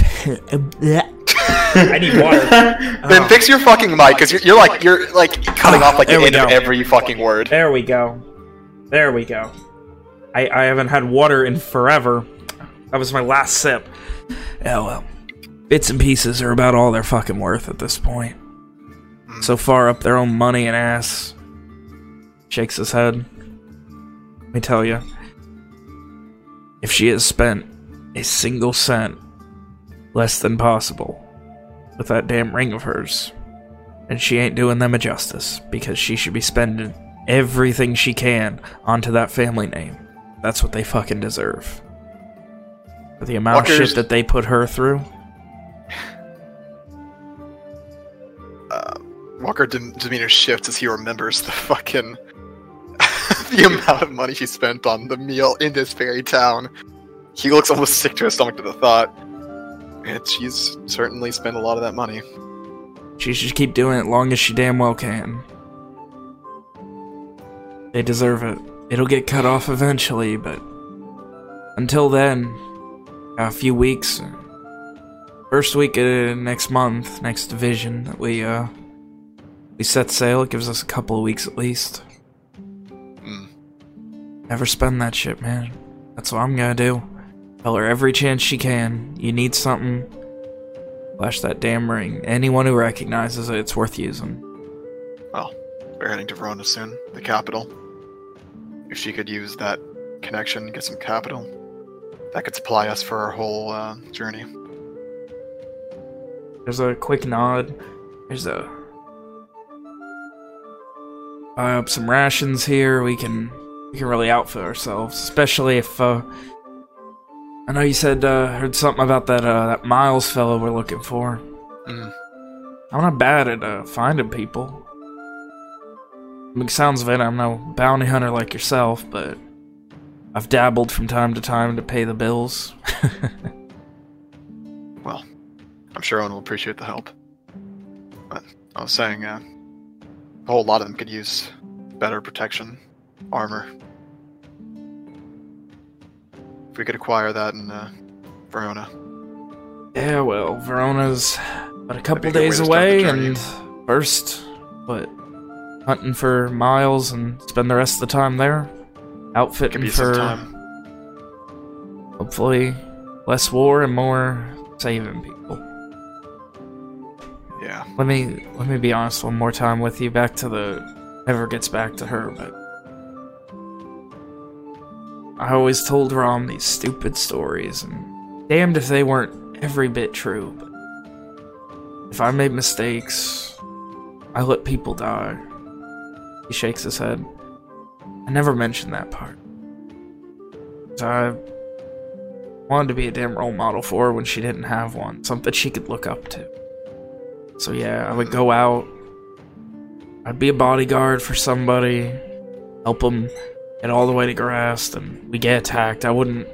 I need water. (laughs) Then fix your fucking mic, because you're, you're like you're like cutting ah, off like the There we end of every fucking word. There we go. There we go. I, I haven't had water in forever. That was my last sip. Yeah, well. Bits and pieces are about all they're fucking worth at this point. Hmm. So far up their own money and ass. Shakes his head. Let me tell you. If she has spent a single cent less than possible with that damn ring of hers, and she ain't doing them a justice because she should be spending everything she can onto that family name. That's what they fucking deserve. For the amount of shit that they put her through. Uh, Walker dem- demeanor shifts as he remembers the fucking (laughs) the amount of money she spent on the meal in this fairy town. He looks almost sick to his stomach to the thought. And she's certainly spent a lot of that money. She should keep doing it as long as she damn well can. They deserve it. It'll get cut off eventually, but until then, a few weeks. First week of next month, next division that we uh we set sail. It gives us a couple of weeks at least. Mm. Never spend that shit, man. That's what I'm gonna do. Tell her every chance she can. You need something. Flash that damn ring. Anyone who recognizes it, it's worth using. Well, we're heading to Verona soon, the capital. If she could use that connection, get some capital, that could supply us for our whole uh, journey. There's a quick nod. There's a buy up some rations here. We can we can really outfit ourselves, especially if uh, I know you said uh, heard something about that uh, that Miles fellow we're looking for. Mm. I'm not bad at uh, finding people. I mean, sounds of it, I'm no bounty hunter like yourself, but I've dabbled from time to time to pay the bills. (laughs) Well, I'm sure Owen will appreciate the help. But I was saying, uh, a whole lot of them could use better protection, armor. If we could acquire that in uh, Verona. Yeah, well, Verona's but a couple days to start the away, and first, what, hunting for miles and spend the rest of the time there, outfitting for time. hopefully less war and more saving people. Yeah. Let me let me be honest one more time with you. Back to the never gets back to her, but I always told Rom these stupid stories, and damned if they weren't every bit true. But if I made mistakes, I let people die. He shakes his head. I never mentioned that part. I wanted to be a damn role model for her when she didn't have one, something she could look up to. So yeah, I would go out. I'd be a bodyguard for somebody, help them get all the way to Grast, and we get attacked. I wouldn't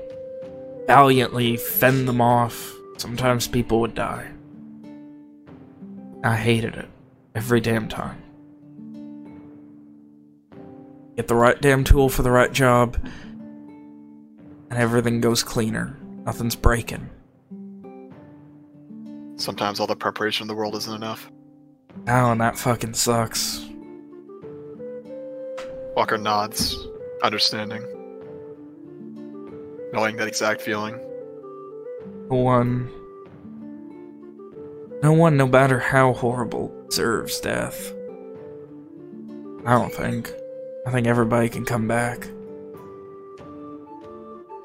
valiantly fend them off. Sometimes people would die. I hated it every damn time. Get the right damn tool for the right job, and everything goes cleaner. Nothing's breaking. Sometimes all the preparation in the world isn't enough. Oh, and that fucking sucks. Walker nods, understanding. Knowing that exact feeling. No one... No one, no matter how horrible, deserves death. I don't think. I think everybody can come back.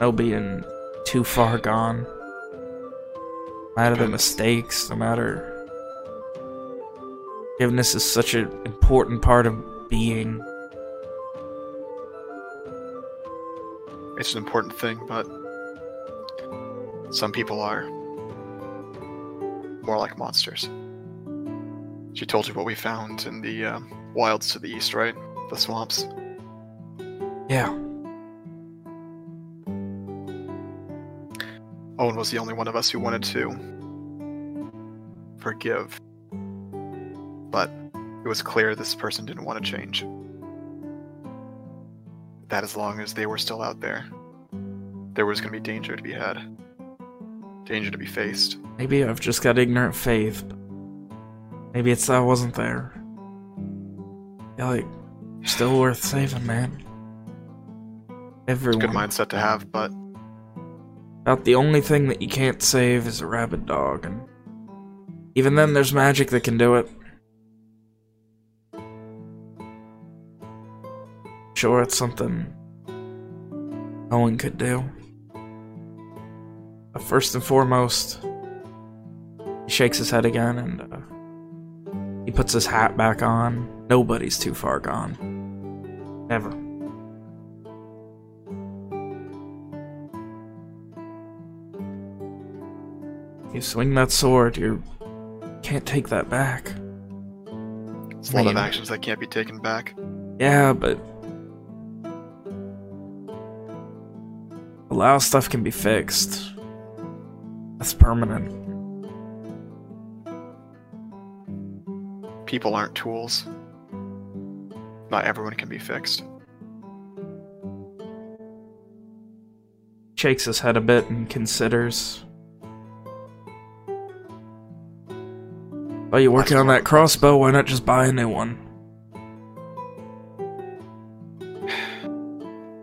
No being too far gone. No matter the mistakes, no matter... Forgiveness is such an important part of being. It's an important thing, but some people are more like monsters. She told you what we found in the uh, wilds to the east, right? The swamps. Yeah. Owen was the only one of us who wanted to forgive. But it was clear this person didn't want to change. That as long as they were still out there, there was going to be danger to be had. Danger to be faced. Maybe I've just got ignorant faith. but Maybe it's that I wasn't there. Yeah, like, still worth saving, man. It's a good mindset to have, but About the only thing that you can't save is a rabid dog, and even then, there's magic that can do it. Sure, it's something no one could do. But first and foremost, he shakes his head again and uh, he puts his hat back on. Nobody's too far gone. Ever. You swing that sword, you can't take that back. it's a lot of actions that can't be taken back. Yeah, but a lot of stuff can be fixed. That's permanent. People aren't tools. Not everyone can be fixed. Shakes his head a bit and considers. While you're working on that crossbow, why not just buy a new one?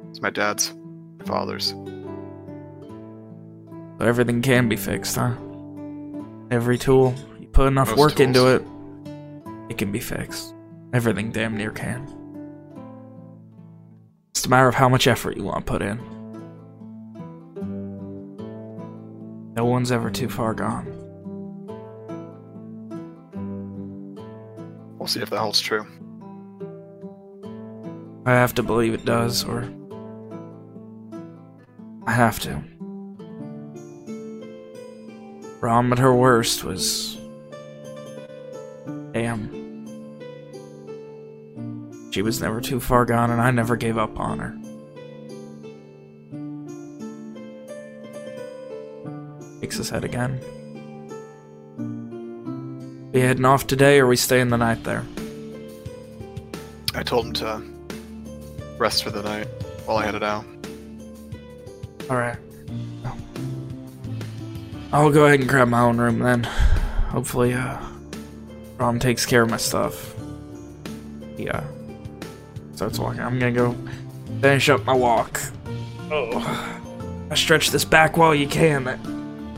It's my dad's, my father's. So everything can be fixed, huh? Every tool, you put enough Most work into it, it can be fixed. Everything damn near can. It's a matter of how much effort you want to put in. No one's ever too far gone. We'll see if that holds true. I have to believe it does, or I have to. Rom at her worst was damn. She was never too far gone, and I never gave up on her. Shakes his head again. We heading off today, or we staying the night there? I told him to rest for the night while I headed out. Alright. I'll go ahead and grab my own room then. Hopefully, uh, Rom takes care of my stuff. Yeah. Starts walking. I'm gonna go finish up my walk. Oh. I stretch this back while you can. That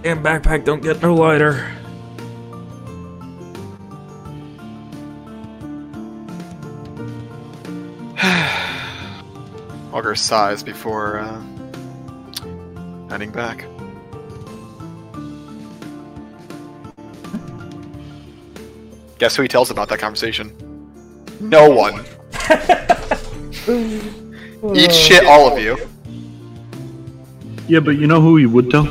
damn backpack don't get no lighter. (sighs) Augur sighs before uh, heading back. Guess who he tells about that conversation? No one. (laughs) Eat shit, all of you. Yeah, but you know who he would tell?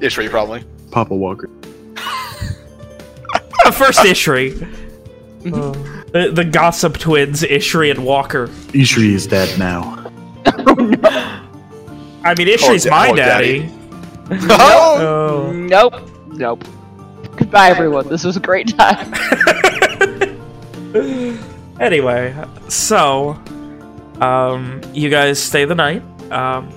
Ishri, probably. Papa Walker. The (laughs) first Ishri. (laughs) Um, the, the gossip twins, Ishri and Walker. Ishri is dead now. Oh, I mean, Ishri's da- my oh, daddy. daddy. Oh. Nope. Nope. Goodbye, everyone. This was a great time. Anyway, so, um, you guys stay the night. Um,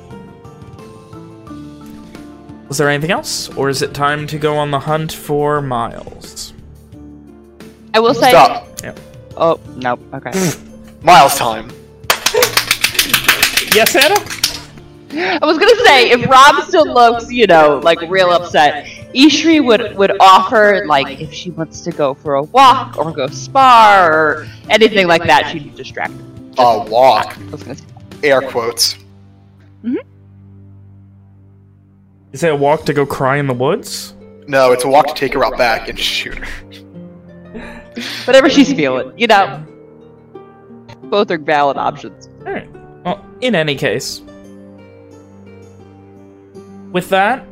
was there anything else? Or is it time to go on the hunt for Miles? I will say. Stop. Oh no. Okay. (laughs) Miles time. (laughs) Yes, Anna? I was gonna say if Rom still looks, you know, like real upset, Ishri would would offer like if she wants to go for a walk or go spar or anything like that, she'd be distracted. A walk. I was gonna say. Air quotes. Mm-hmm. Is it a walk to go cry in the woods? No, it's a walk to take her out back and shoot her. (laughs) whatever she's feeling, you know. Both are valid options. Alright. Well, in any case. With that,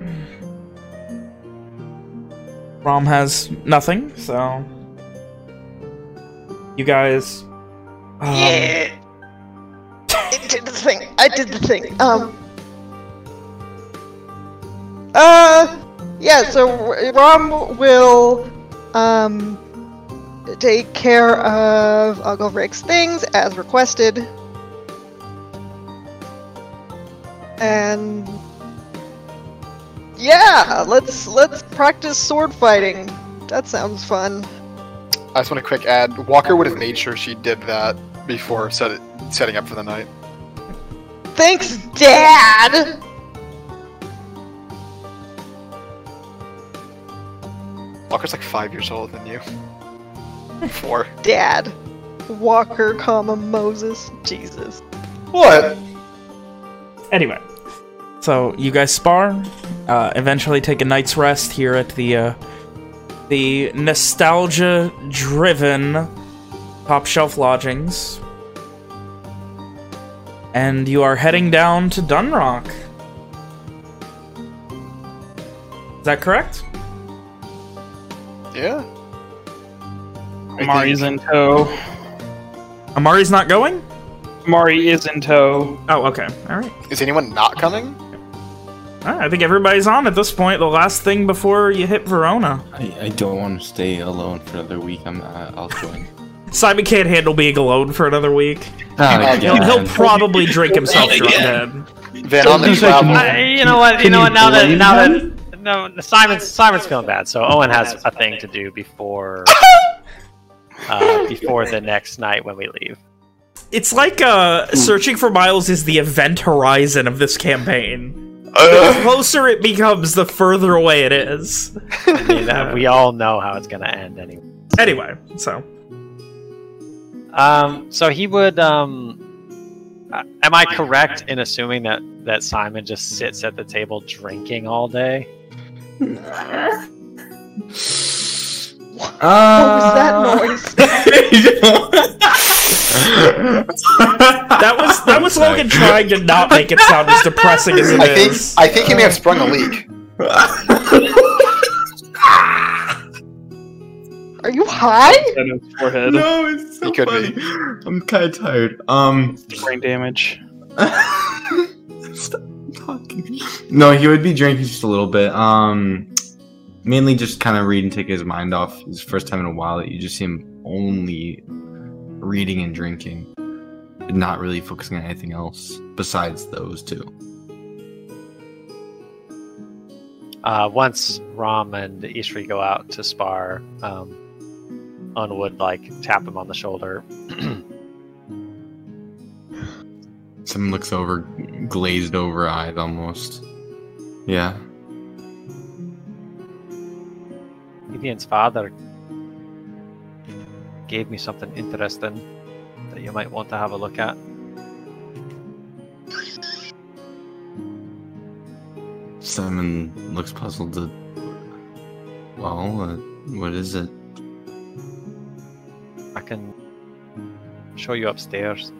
Rom has nothing, so. You guys. Um, yeah. I did the thing. I did the thing. Um. Uh. Yeah. So Rom will um take care of Uncle Rick's things as requested, and yeah, let's let's practice sword fighting. That sounds fun. I just want to quick add. Walker would have made sure she did that before set it, setting up for the night. Thanks, Dad. Walker's like five years older than you. Four. (laughs) Dad. Walker, comma Moses. Jesus. What? Anyway, so you guys spar, uh, eventually take a night's rest here at the uh, the nostalgia-driven top shelf lodgings, and you are heading down to Dunrock. Is that correct? Yeah. Amari's in tow. Amari's not going. Amari is in tow. Oh, okay. All right. Is anyone not coming? All right, I think everybody's on at this point. The last thing before you hit Verona. I, I don't want to stay alone for another week. I'm uh, I'll join. Simon can't handle being alone for another week. Oh, He'll, he'll probably drink himself drunk dead. Van on the travel. I, you know what? You Can know what? Now that now him? that no, Simon's Simon's feeling bad, so Owen has a thing to do before (laughs) uh, before the next night when we leave. It's like uh, searching for Miles is the event horizon of this campaign. The closer it becomes, the further away it is. (laughs) I mean, uh, we all know how it's gonna end anyway. Anyway, so Um, so he would. Um, uh, am I correct in assuming that that Simon just sits at the table drinking all day? What was that noise? (laughs) (laughs) that was that was Logan trying to not make it sound as depressing as it I think is. I think he may have sprung a leak. Are you high? Forehead. no, it's so He could funny. I'm kind of tired. Um, Brain damage. (laughs) stop talking. No, he would be drinking just a little bit. Um, mainly just kind of read and take his mind off. It's the first time in a while that you just see him only reading and drinking, and not really focusing on anything else besides those two. Uh, once Rom and Ishri go out to spar, um, Owen would like tap him on the shoulder. (clears throat) Simon looks over, glazed over eyes almost. Yeah. Vivian's father gave me something interesting that you might want to have a look at. Simon looks puzzled. To, well, uh, what is it? I can show you upstairs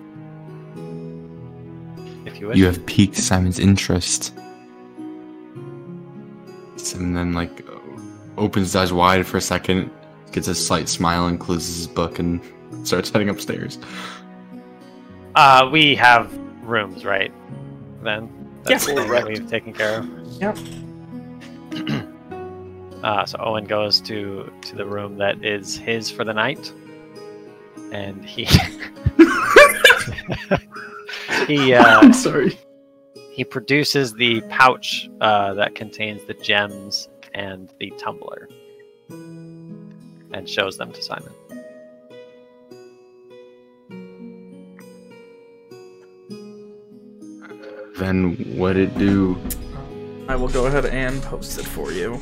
if you wish. You have piqued Simon's interest. Simon then like opens his eyes wide for a second, gets a slight smile, and closes his book and starts heading upstairs. Uh, we have rooms, right? Then that's Yeah. the that we've taken care of. Yep. (clears throat) Uh, so Owen goes to to the room that is his for the night, and he (laughs) he uh, (laughs) sorry. he produces the pouch uh, that contains the gems and the tumbler, and shows them to Simon. Then what it do? I will go ahead and post it for you.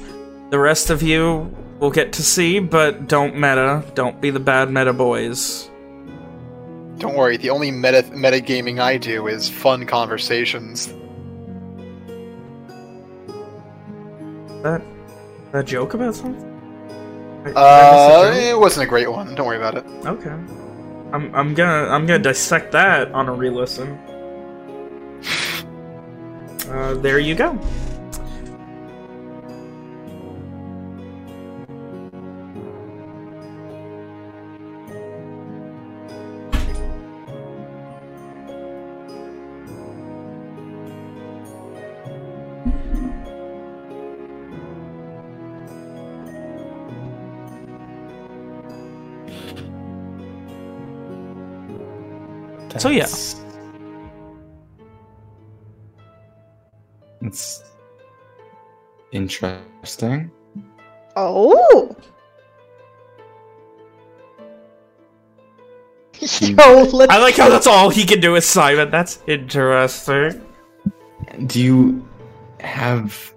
The rest of you will get to see, but don't meta. Don't be the bad meta boys. Don't worry, the only meta metagaming I do is fun conversations. Is that a joke about something? Uh, missed a joke? it wasn't a great one. Don't worry about it. Okay. I'm I'm gonna I'm gonna dissect that on a re-listen. (sighs) Uh, there you go. So, yeah. That's- It's interesting. Oh. (laughs) Yo, let's. I like how that's all he can do is Simon. That's interesting. Do you have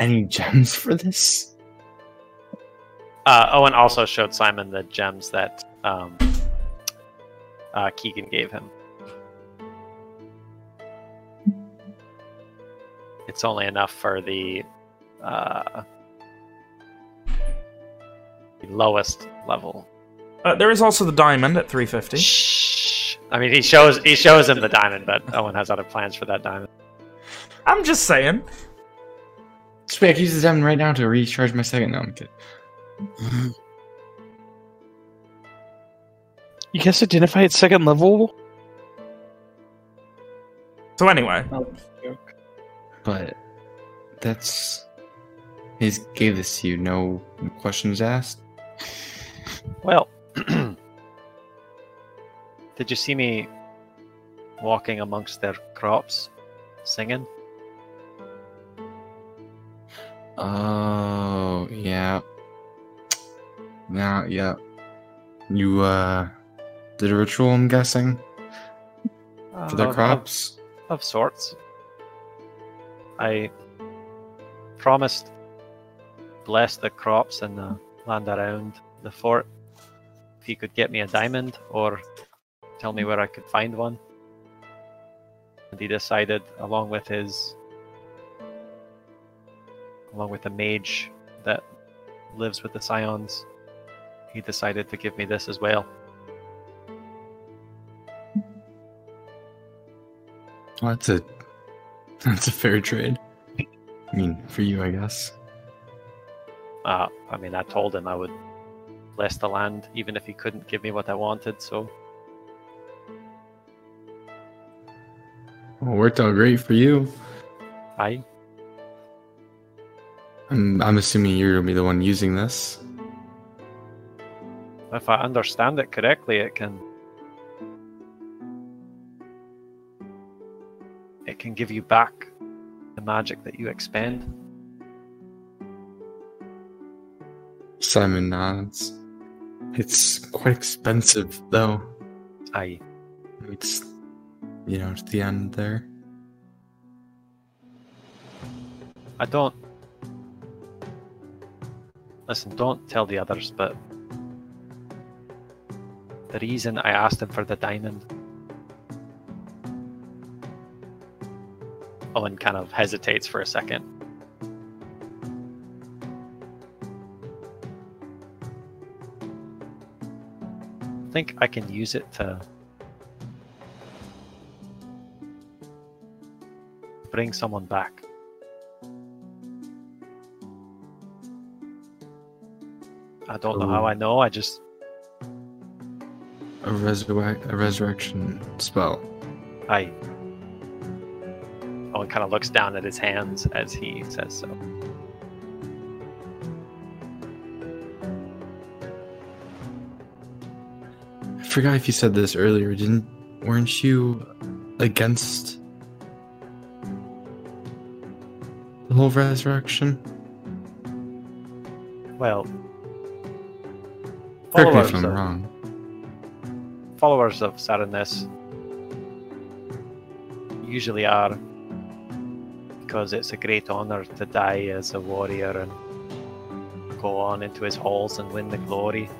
any gems for this? Uh, Owen also showed Simon the gems that um, uh, Keegan gave him. It's only enough for the, uh, the lowest level. Uh, there is also the diamond at 350. Shh. I mean, he shows he shows him the diamond, but Owen has other plans for that diamond. I'm just saying. Sweet, I can use the diamond right now to recharge my second. No, I'm kidding. (laughs) You guys identify at second level? So anyway, But that's he gave this to you. No questions asked. Well, (clears throat) did you see me walking amongst their crops, singing? Oh yeah. Now yeah. You uh did a ritual. I'm guessing for the Uh, of- crops. of sorts. I promised bless the crops and the land around the fort if he could get me a diamond or tell me where I could find one. And he decided, along with his, along with the mage that lives with the scions, he decided to give me this as well. Well, that's a (laughs) that's a fair trade. I mean, for you, I guess. Uh, I mean, I told him I would bless the land even if he couldn't give me what I wanted. So Well, it worked out great for you. I, I'm I'm assuming you're gonna be the one using this. if I understand it correctly, it can can give you back the magic that you expend. Simon nods. It's quite expensive, though. I It's you know, at the end there. I don't listen. Don't tell the others, but the reason I asked him for the diamond. Owen kind of hesitates for a second. I think I can use it to bring someone back. I don't know how I know. I just A resurrect a resurrection spell. I. Owen kind of looks down at his hands as he says so. I forgot if you said this earlier. Didn't weren't you against the whole resurrection? Well, Correct me if I'm of, wrong. followers of Saturnis usually are. Because it's a great honor to die as a warrior and go on into his halls and win the glory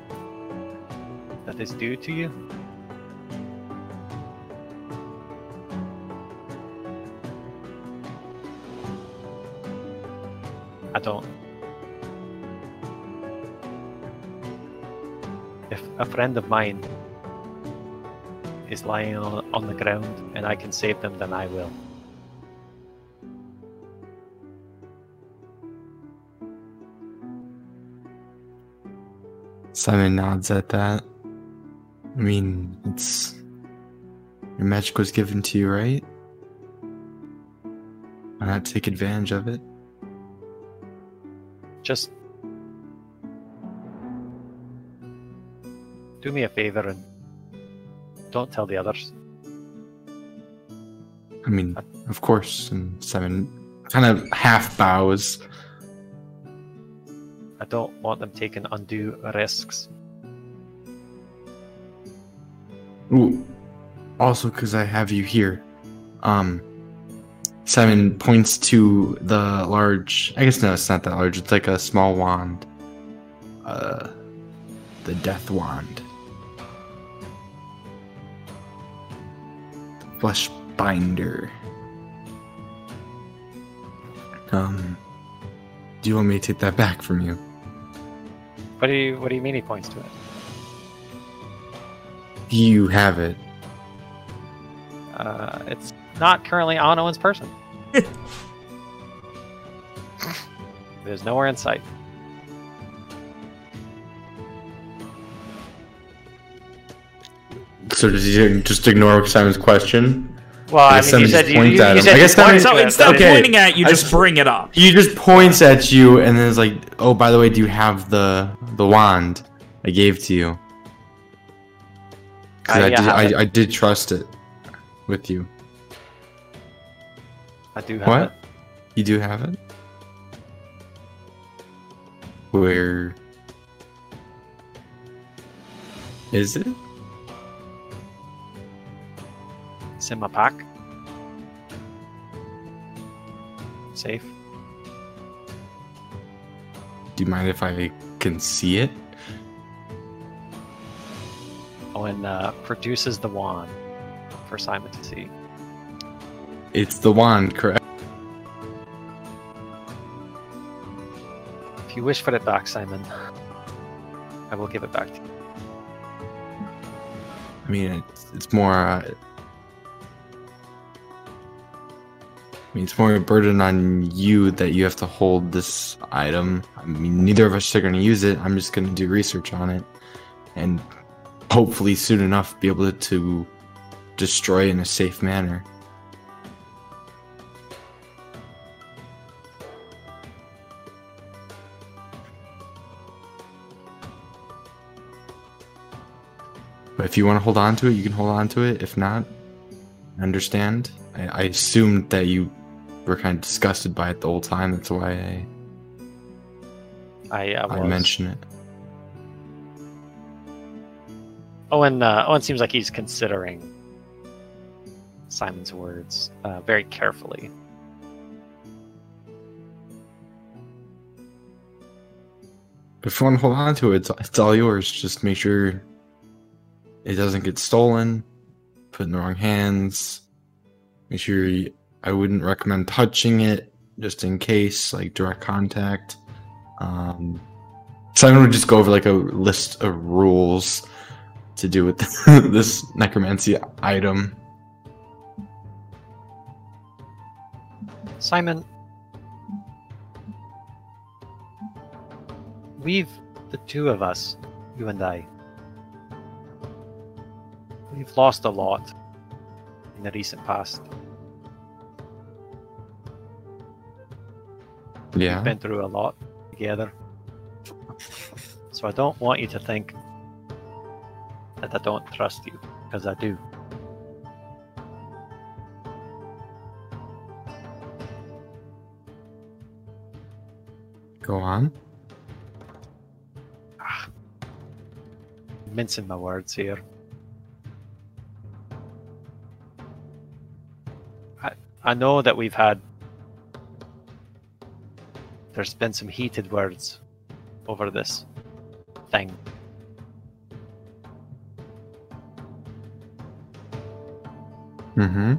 that is due to you. I don't. If a friend of mine is lying on, on the ground and I can save them, then I will. Simon nods at that. I mean, it's your magic was given to you, right? Why not take advantage of it? Just do me a favor and don't tell the others. I mean, of course. And Simon kind of half bows. Don't want them taking undue risks. Ooh. Also, because I have you here. Um, Simon points to the large. I guess no, it's not that large. It's like a small wand. Uh, the death wand. Flesh binder. Um, do you want me to take that back from you? What do you What do you mean? He points to it. You have it. Uh, it's not currently on Owen's person. (laughs) There's nowhere in sight. So does he just ignore Simon's question? Well, I mean, you said just you, points you, at you him. said I guess pointed Simon- So instead of pointing at you, I just bring it up. He just points at you and then it's like, "Oh, by the way, do you have the the wand I gave to you?" Uh, I, yeah, did, I. I did trust it with you. I do have What? it. You do have it. Where is it? It's in my pack. Safe. Do you mind if I can see it? Owen uh, produces the wand for Simon to see. It's the wand, correct? If you wish for it back, Simon, I will give it back to you. I mean, it's, it's more. Uh, I mean, it's more a burden on you that you have to hold this item. I mean, neither of us are going to use it. I'm just going to do research on it, and hopefully, soon enough, be able to destroy in a safe manner. But if you want to hold on to it, you can hold on to it. If not, understand. I, I assumed that you were kind of disgusted by it the whole time. That's why I, I, uh, I mention it. Owen, uh, Owen seems like he's considering Simon's words uh, very carefully. If you want to hold on to it, it's, it's all yours. Just make sure it doesn't get stolen, put in the wrong hands. Make sure you, I wouldn't recommend touching it just in case, like direct contact. Um, Simon would just go over like a list of rules to do with (laughs) this necromancy item. Simon, we've, the two of us, you and I, we've lost a lot in the recent past. Yeah. We've been through a lot together. So I don't want you to think that I don't trust you, because I do. Go on. mincing my words here. I, I know that we've had. There's been some heated words over this thing. Mm-hmm.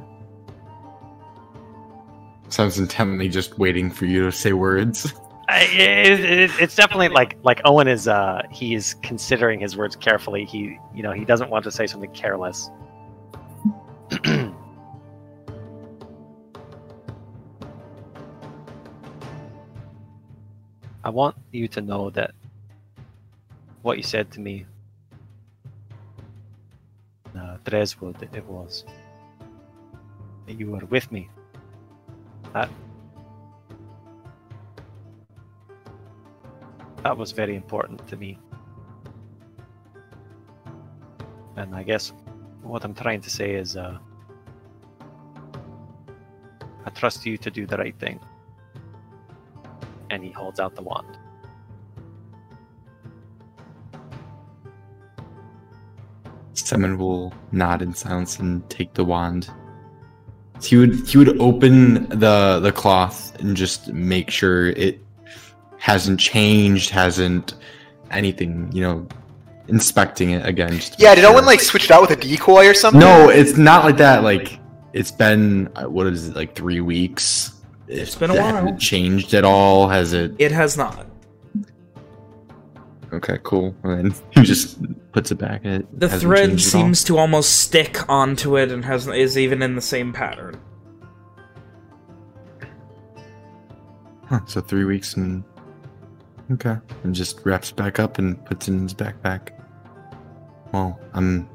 Sounds intently just waiting for you to say words. (laughs) I, it, it, it's definitely like like Owen is uh he is considering his words carefully. He you know he doesn't want to say something careless. (clears throat) I want you to know that what you said to me, uh, Dreswood, it was that you were with me. That that was very important to me. And I guess what I'm trying to say is, uh, I trust you to do the right thing. And he holds out the wand. Simon will nod in silence and take the wand. He would he would open the the cloth and just make sure it hasn't changed, hasn't anything, you know, inspecting it again. just Yeah, did no one sure. like switch it out with a decoy or something? No, it's not like that. Like it's been uh, what is it like three weeks? It's been a while. it changed at all? Has it? It has not. Okay, cool. And then (laughs) he just puts it back. It The thread changed at all. seems to almost stick onto it and has is even in the same pattern. Huh, so three weeks and okay, and just wraps back up and puts it in his backpack. Well, I'm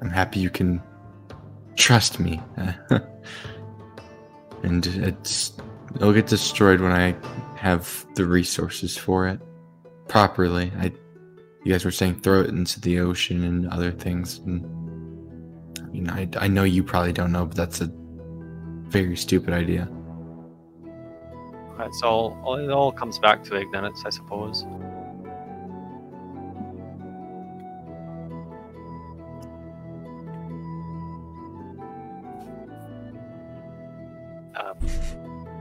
I'm happy you can trust me, (laughs) and it's it'll get destroyed when I have the resources for it properly. I you guys were saying throw it into the ocean and other things, and I mean I I know you probably don't know, but that's a very stupid idea. All, all it all comes back to ignorance, I suppose.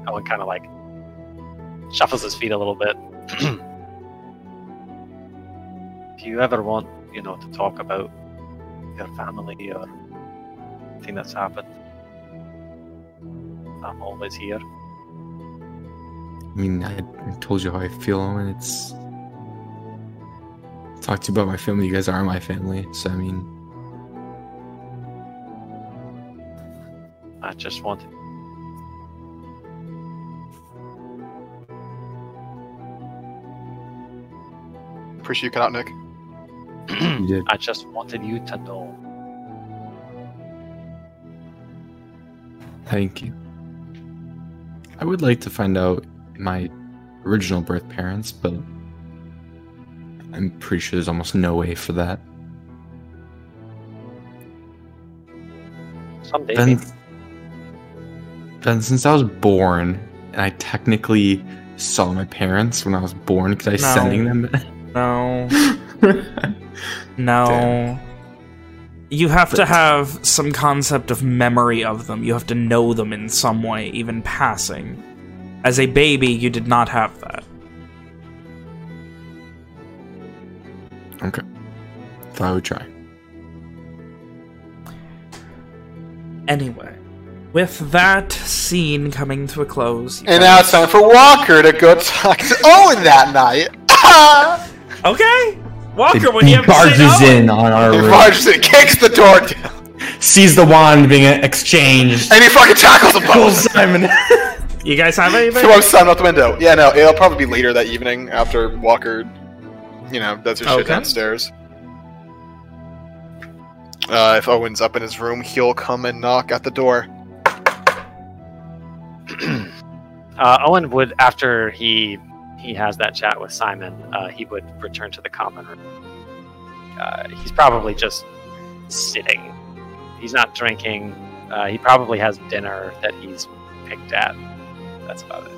Owen kind of like shuffles his feet a little bit. (clears throat) if you ever want, you know, to talk about your family or anything that's happened, I'm always here. I mean, I, I told you how I feel, and it's. Talk to you about my family. You guys are my family, so I mean, I just wanted. Appreciate you cut out, Nick. you (clears throat) did. I just wanted you to know. Thank you. I would like to find out my original birth parents, but I'm pretty sure there's almost no way for that. Someday, Then, then since I was born, and I technically saw my parents when I was born, because I No. sending them? No. (laughs) No. Damn. You have to have some concept of memory of them. You have to know them in some way, even passing. As a baby, you did not have that. okay. Thought I would try. Anyway, with that scene coming to a close, you And now it's time for Walker to go talk to Owen that night. (laughs) Okay, He, Walker, when he you have to say barges no. in on our He room, barges in, kicks the door down, sees the wand being exchanged. and he fucking tackles them Pulls both. Simon. (laughs) You guys have anything? Throws Simon out the window. Yeah, no, it'll probably be later that evening after Walker, you know, does his shit downstairs. Uh, if Owen's up in his room, he'll come and knock at the door. (clears throat) Uh, Owen would, after he he has that chat with Simon, uh, he would return to the common room. Uh, he's probably just sitting. He's not drinking. Uh, he probably has dinner that he's picked at. That's about it.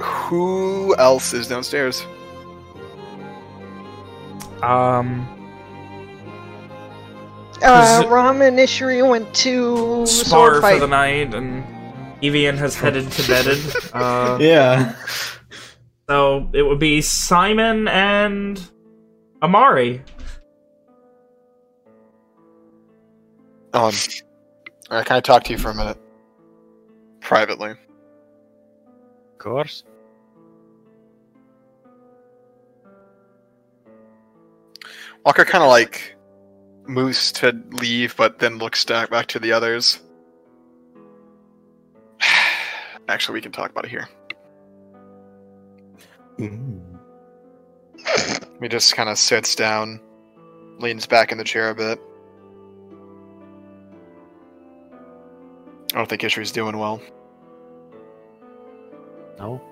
Who else is downstairs? Um, Uh, Ram and Ishri went to spar for the night, and Evian has headed to bedded. (laughs) Uh, Yeah. so it would be Simon and Amari. Um, I can I talk to you for a minute? Privately. Of course. Walker kind of like moves to leave, but then looks back back to the others. Actually, we can talk about it here. Ooh. He just kind of sits down, leans back in the chair a bit. I don't think Ishri's doing well. No.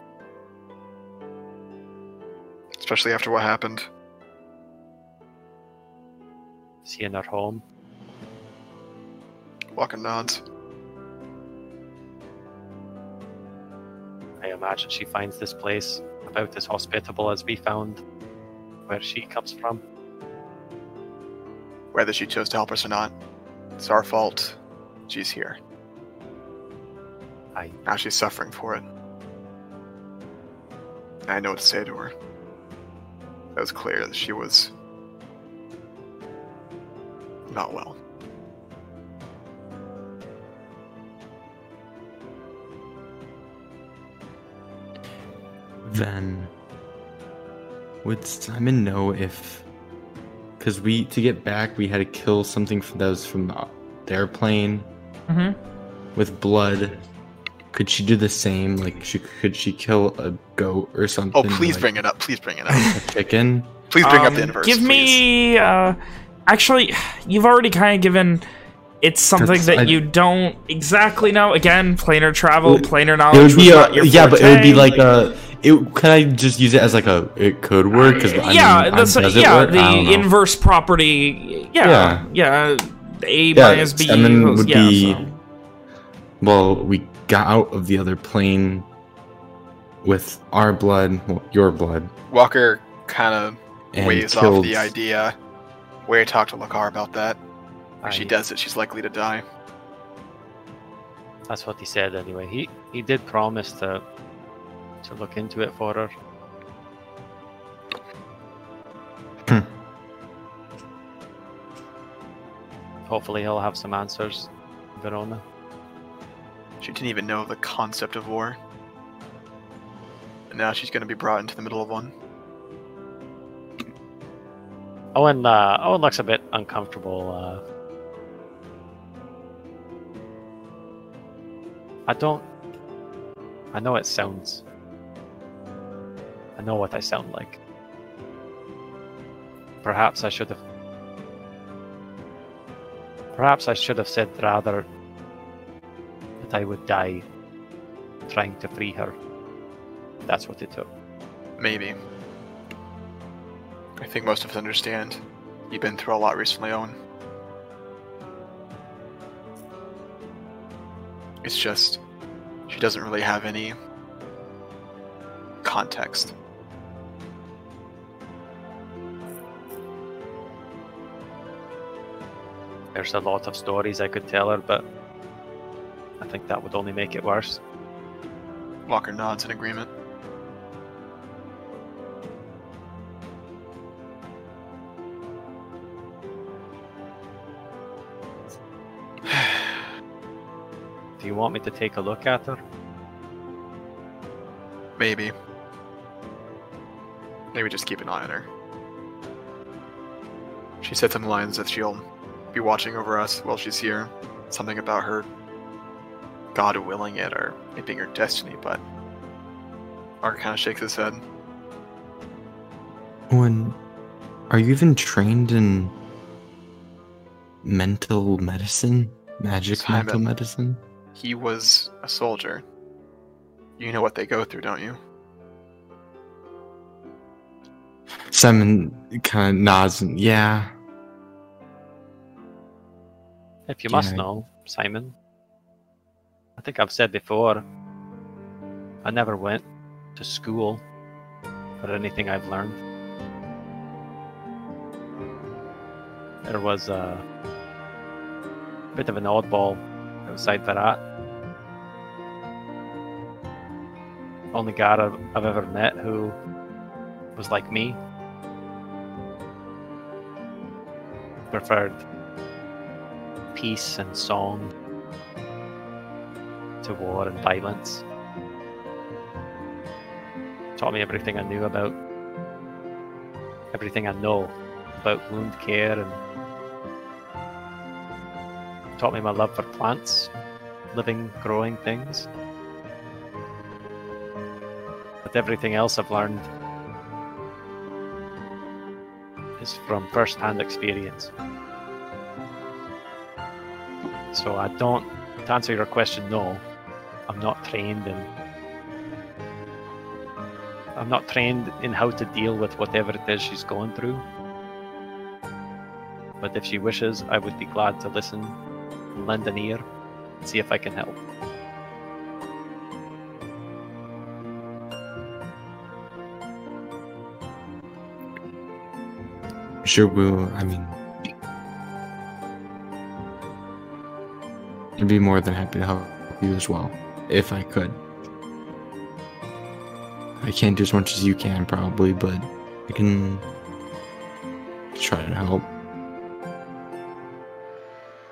especially after what happened. Is he in her home? Walking nods. I imagine she finds this place about as hospitable as we found where she comes from. Whether she chose to help us or not, it's our fault. She's here. I Now she's suffering for it. I know what to say to her. It was clear that she was not well. Then would Simon know if because we to get back we had to kill something f- that was from the, the airplane Mm-hmm. with blood. Could she do the same? Like, she, could she kill a goat or something Oh, please like bring it up. Please bring it up. a chicken. Please bring up the Um, inverse. Give please. me. Uh, actually, you've already kind of given. It's something that I- you don't exactly know. Again, planar travel, It- planar It knowledge. would be was a not your yeah, but it would be forte. like a. Uh, it can I just use it as like a it could work? Because I yeah, mean, that's does yeah. work? The inverse property. Yeah, yeah. A Yeah, minus B. Simon equals- would yeah, be- so. Well, we got out of the other plane with our blood, well, your blood, Walker kind of and waves off the idea. Where you talk to Lokar about that. If she does it, she's likely to die. That's what he said anyway. He he did promise to to look into it for her. Hmm. Hopefully he'll have some answers, Verona. She didn't even know the concept of war. And now she's going to be brought into the middle of one. Owen uh, Owen looks a bit uncomfortable. Uh, I don't. I know it sounds. I know what I sound like. Perhaps I should have. Perhaps I should have said rather that I would die trying to free her. That's what it took. Maybe. I think most of us understand. You've been through a lot recently, Owen. It's just, she doesn't really have any context. There's a lot of stories I could tell her, but I think that would only make it worse. Walker nods in agreement. Do you want me to take a look at her? Maybe. Maybe just keep an eye on her. She said some lines that she'll be watching over us while she's here. Something about her God willing it or it being her destiny, but Ark kind of shakes his head. Owen, are you even trained in mental medicine? Magic mental medicine? He was a soldier. You know what they go through, don't you? Simon kind of nods and yeah. If you must know, Simon. I think I've said before, I never went to school for anything I've learned. There was a bit of an oddball outside the rat. Only guy I've, I've ever met who was like me. Preferred peace and song to war and violence. Taught me everything I knew about everything I know about wound care and taught me my love for plants, living, growing things. But everything else I've learned is from first hand experience. So I don't, to answer your question, no, I'm not trained in. I'm not trained in how to deal with whatever it is she's going through. But if she wishes, I would be glad to listen lend an ear see if I can help. Sure will. I mean, I'd be more than happy to help you as well, if I could. I can't do as much as you can, probably, but I can try to help.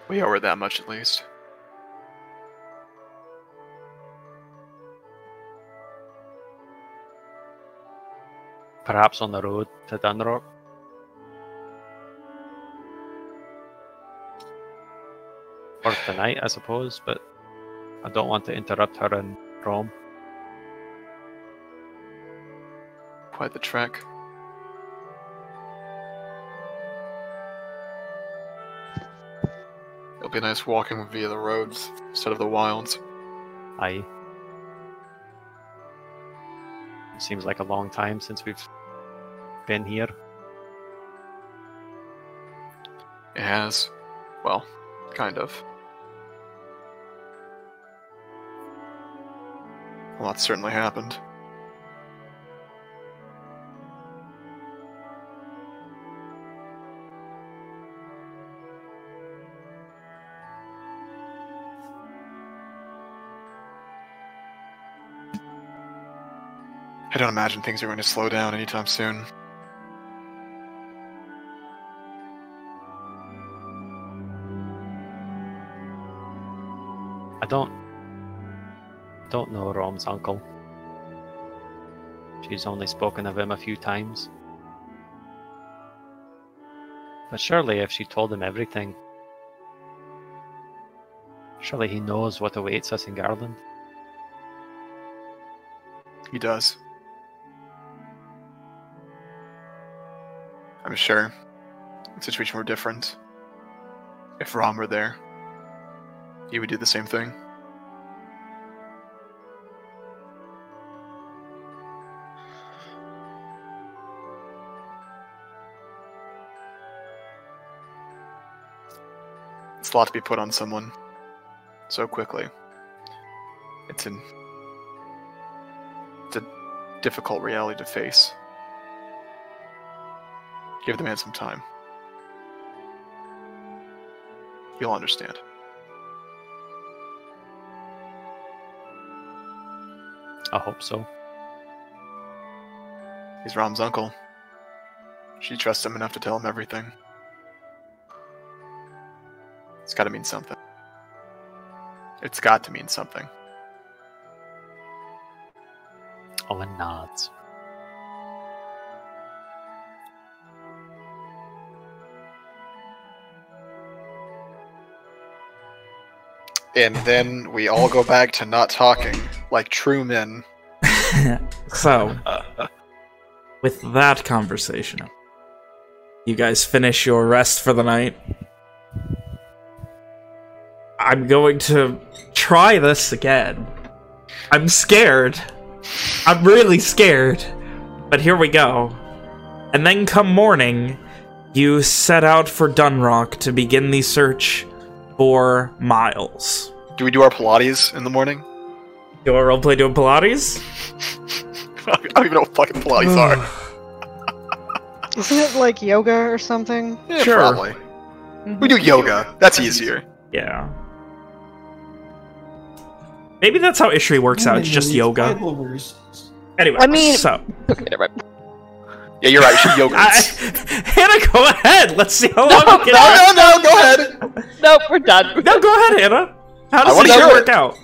We owe her that much at least. Perhaps on the road to Dunrock. Or tonight, I suppose, but I don't want to interrupt her in Rome. Quite the trek. Be nice walking via the roads instead of the wilds. Aye. It seems like a long time since we've been here. It has. Well, kind of. A lot certainly happened. I don't imagine things are going to slow down anytime soon. I don't don't know Rom's uncle. She's only spoken of him a few times. But surely if she told him everything, surely he knows what awaits us in Garland. He does. I'm sure the situation were different. If Rom were there, he would do the same thing. It's a lot to be put on someone so quickly. It's an it's a difficult reality to face. Give the man some time. You'll understand. I hope so. He's Rom's uncle. She trusts him enough to tell him everything. It's gotta mean something. It's got to mean something. Oh, Owen nods. And then we all go back to not talking, like true men. (laughs) so, with that conversation, you guys finish your rest for the night. I'm going to try this again. I'm scared. I'm really scared. But here we go. And then come morning, you set out for Dunrock to begin the search for Miles. Do we do our Pilates in the morning? Do a roleplay doing Pilates? (laughs) I don't even know what fucking Pilates are. (laughs) Isn't it like yoga or something? Yeah, Sure. Probably. Mm-hmm. We do yoga. That's easier. Yeah. Maybe that's how Ishri works out. It's just yoga. Anyway, I mean- so Okay, never mind. Yeah, you're right. She yoga. (laughs) I, (laughs) Hannah, go ahead. Let's see how long No, we can. no, no, no. Go ahead. Nope, we're done. No, go ahead, Hannah. How does wanna this hear work it. out?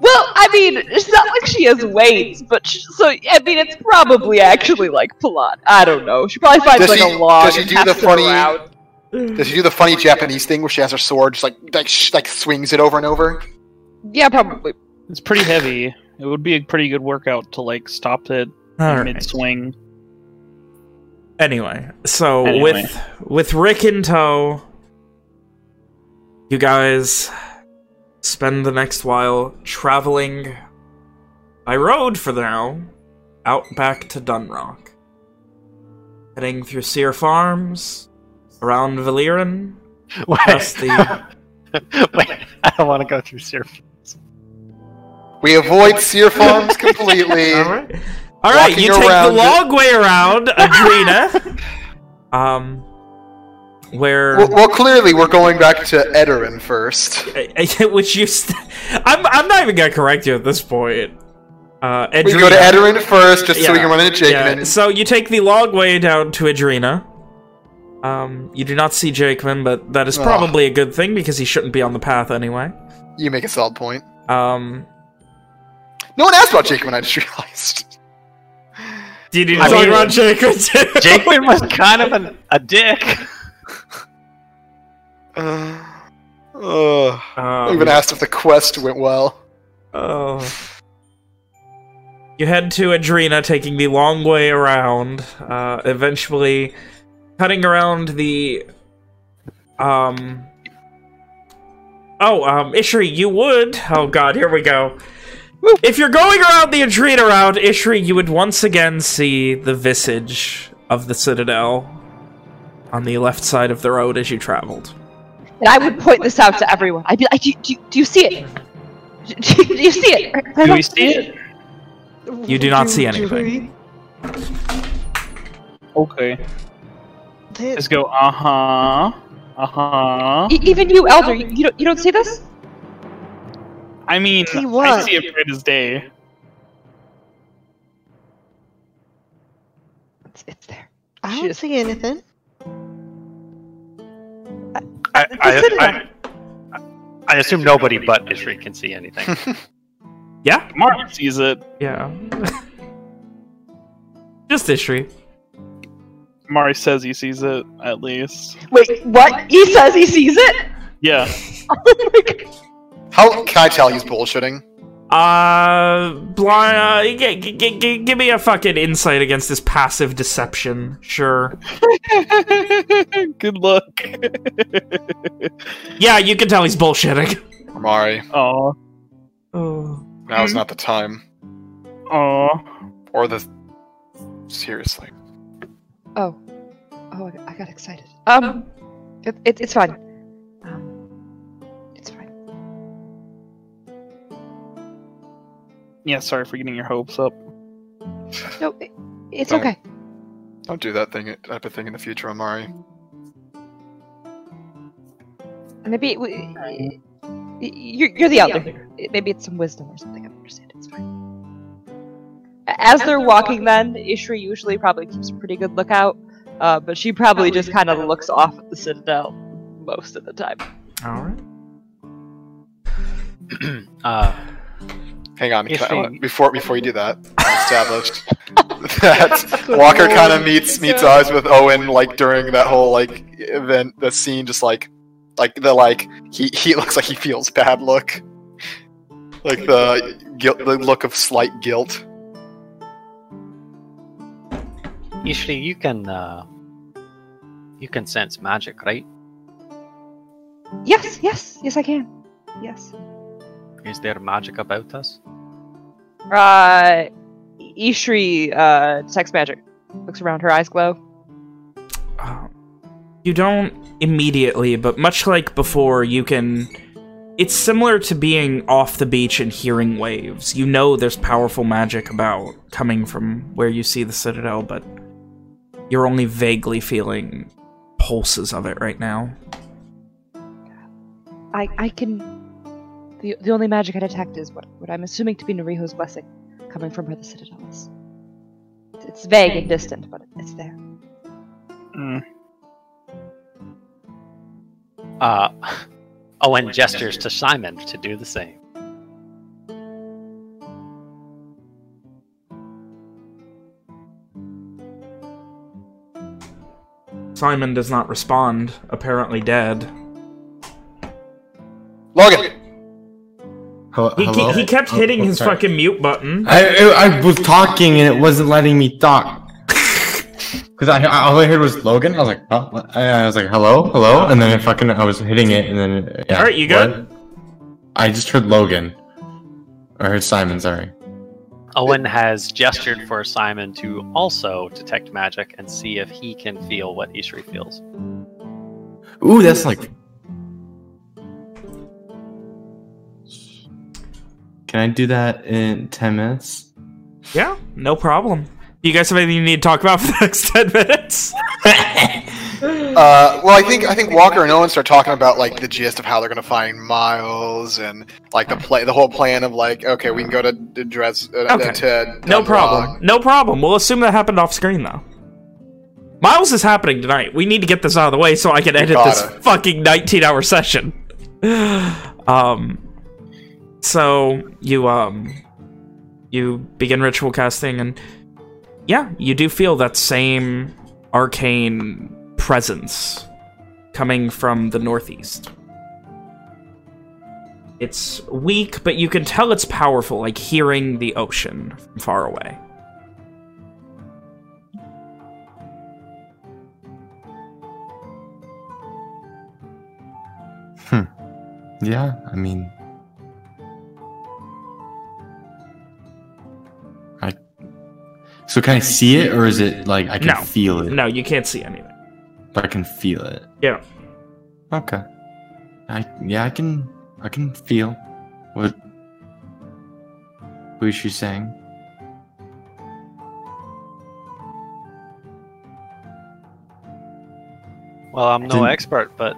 Well, I mean, it's not like she has weights, but sh so I mean, it's probably actually like Pilates. I don't know. She probably finds Does like she- a log does she do the funny- around. Does she do the funny Japanese thing where she has her sword just like like sh- like swings it over and over? Yeah, probably. It's pretty heavy. It would be a pretty good workout to like stop it All right. mid swing. Anyway, so Anyway. with with Rick in tow, you guys spend the next while traveling by road for now, out back to Dunrock. Heading through Sear Farms, around Valyrian, past the (laughs) Wait, I don't want to go through Sir. We avoid Sear Farms completely. (laughs) All right. All right, you take the it. long way around (laughs) Adrena. (laughs) um, where Well, well, clearly we're going back to Edorin first. (laughs) which you, st- I'm I'm not even gonna correct you at this point. Uh, We go to Adrena- Edorin first, just so we can run into Jakeman. Yeah, so you take the long way down to Adrena. Um, you do not see Jakeman, but that is Ugh. probably a good thing because he shouldn't be on the path anyway. You make a solid point. Um, No one asked about Jakeman. I just realized. Did you I talk mean- about Jakeman? too? Jakeman was kind of an, a dick. (laughs) Uh, uh, I Um, even asked if the quest went well. Oh. You head to Adrena, taking the long way around, uh, eventually cutting around the, um... Oh, um, Ishri, you would... Oh god, here we go. If you're going around the Adrena route, Ishri, you would once again see the visage of the Citadel on the left side of the road as you traveled. And I would point this out to everyone. I'd be like, do, do, do you see it? Do, do you see it? Right- (laughs) right Do on- we see it? You do not see anything. Okay. Let's go. Uh huh. Uh huh. E- even you, Elder, you, you don't you don't see this? I mean, See I what? see it bright as day. It's, it's there. I don't is- see anything. I, It's I, I, I assume nobody but Ishri can see anything. (laughs) Yeah? Mark sees it. Yeah. (laughs) Just Ishri. Mari says he sees it, at least. Wait, what? He says he sees it? Yeah. (laughs) Oh my god. How can I tell he's bullshitting? Uh, blind, uh, g- g- g- g- give me a fucking insight against this passive deception. Sure. (laughs) Good luck. Yeah, you can tell he's bullshitting. Amari, Aw. Oh. now's not the time. Aw. Or the. Seriously. Oh. Oh, I got, I got excited. Um, it, it, it's fine. Yeah, sorry for getting your hopes up. No, it, it's Don't. okay. Don't do that thing, type of thing in the future, Amari. Maybe we, you're, you're the elder. Maybe it's some wisdom or something. I don't understand. It's fine. As they're walking, then Ishri usually probably keeps a pretty good lookout, uh, but she probably just kind of looks off at the citadel most of the time. Alright. (clears throat) uh, Hang on, If can I- I they- wanna- before (laughs) before you do that, established (laughs) that (laughs) Walker kind of meets meets eyes with Owen like during that whole like event, the scene, just like like the like he he looks like he feels bad look, like the guilt, the look of slight guilt. Ishri, you can uh, you can sense magic, right? Yes, yes, yes, I can. Yes. Is there magic about us? Uh, Ishri uh, detects magic. Looks around, her eyes glow. Um, you don't immediately, but much like before, you can... It's similar to being off the beach and hearing waves. You know there's powerful magic about coming from where you see the Citadel, but you're only vaguely feeling pulses of it right now. I I can. The the only magic I detect is what what I'm assuming to be Nariho's blessing, coming from where the citadel is. It's, it's vague and distant, but it's there. Mm. Uh, (laughs) Owen gestures to Simon to do the same. Simon does not respond, apparently dead. Logan! Hello? He, ke- he kept Oh, hitting oh, his sorry. fucking mute button. I, I I was talking and it wasn't letting me talk. (laughs) Cause I, I all I heard was Logan. I was like, oh. I, I was like, hello, hello, and then I fucking I was hitting it, and then yeah. All right, you what? I just heard Logan. I heard Simon. Sorry. Owen has gestured for Simon to also detect magic and see if he can feel what Ishri feels. Ooh, that's like. Can I do that in ten minutes? Yeah, no problem. Do you guys have anything you need to talk about for the (laughs) next 10 minutes? (laughs) Uh, well, I think I think Walker and Owen start talking about like the gist of how they're gonna find Miles and like the play, the whole plan of like, okay, we can go to, to dress uh, Okay. to No Dunrock. problem. No problem. We'll assume that happened off screen, though. Miles is happening tonight. We need to get this out of the way so I can edit this gotta. fucking 19-hour session. (sighs) um, so you um, you begin ritual casting, and yeah, you do feel that same arcane presence coming from the northeast. It's weak, but you can tell it's powerful, like hearing the ocean from far away. Yeah, I mean, So can I see it, or is it like I can No. feel it? No, you can't see anything. But I can feel it. Yeah. Okay. I yeah, I can I can feel what who is she saying? Well, I'm no Didn't- expert, but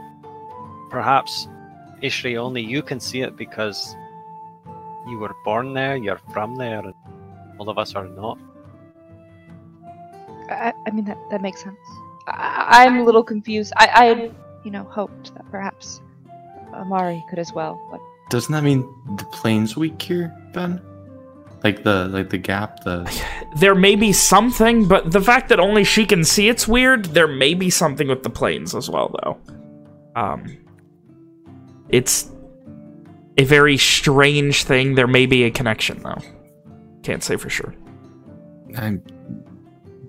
perhaps Ishri only you can see it because you were born there, you're from there, and all of us are not. I, I mean that that makes sense. I, I'm a little confused. I, I had, you know, hoped that perhaps Amari could as well, but Doesn't that mean the plane's weak here, Ben? Like the like the gap, the (laughs) There may be something, but the fact that only she can see it's weird. There may be something with the planes as well, though. Um, it's a very strange thing. There may be a connection, though. Can't say for sure. I'm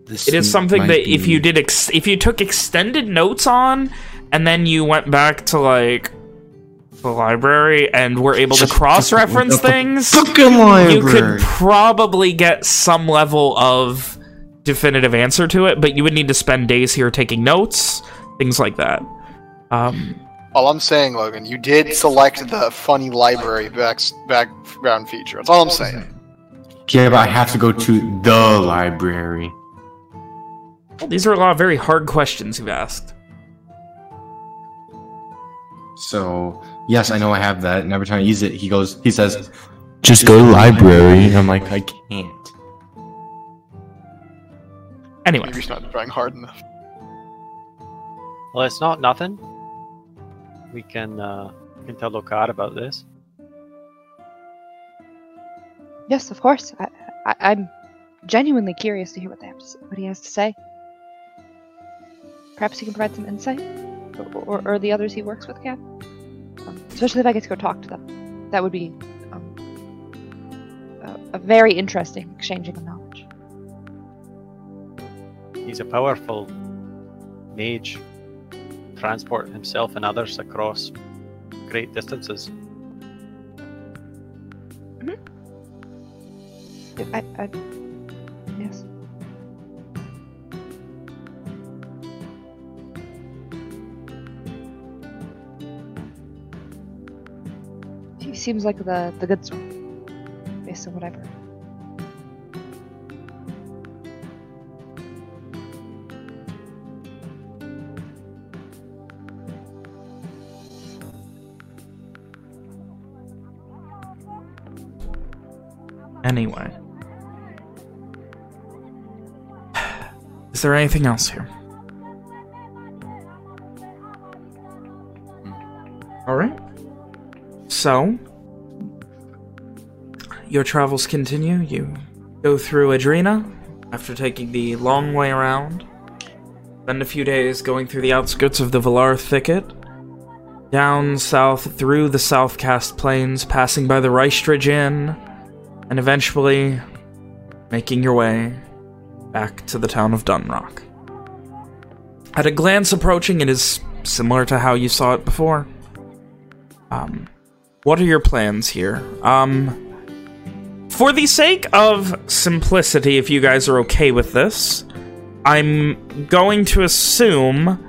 this It is something might that if you did, ex if you took extended notes on, and then you went back to like the library and were able to Shut the fuck cross-reference things, fucking you could probably get some level of definitive answer to it, but you would need to spend days here taking notes, things like that. Um, All I'm saying, Logan, you did select the funny library back, background feature. That's all I'm saying. Yeah, but I have to go to the library. These are a lot of very hard questions you've asked. So yes, I know I have that, and every time I use it, he goes, he says, "Just go to the library." And I'm like, I can't. Anyway, Maybe he's not trying hard enough. Well, it's not nothing. We can uh, we can tell Lokar about this. yes, of course. I, I, I'm genuinely curious to hear what they have to say, what he has to say. Perhaps he can provide some insight, or, or, or the others he works with can. Um, especially if I get to go talk to them, that would be um, a, a very interesting exchanging of knowledge. He's a powerful mage. Transport himself and others across great distances. I, I, seems like the the good one. Based on whatever. Anyway. Is there anything else here? All right. So, your travels continue. You go through Adrena after taking the long way around. Spend a few days going through the outskirts of the Valar thicket. Down south through the Southcast Plains, passing by the Reistrage Inn, and eventually making your way back to the town of Dunrock. At a glance approaching, it is similar to how you saw it before. Um, what are your plans here? Um, for the sake of simplicity, if you guys are okay with this, I'm going to assume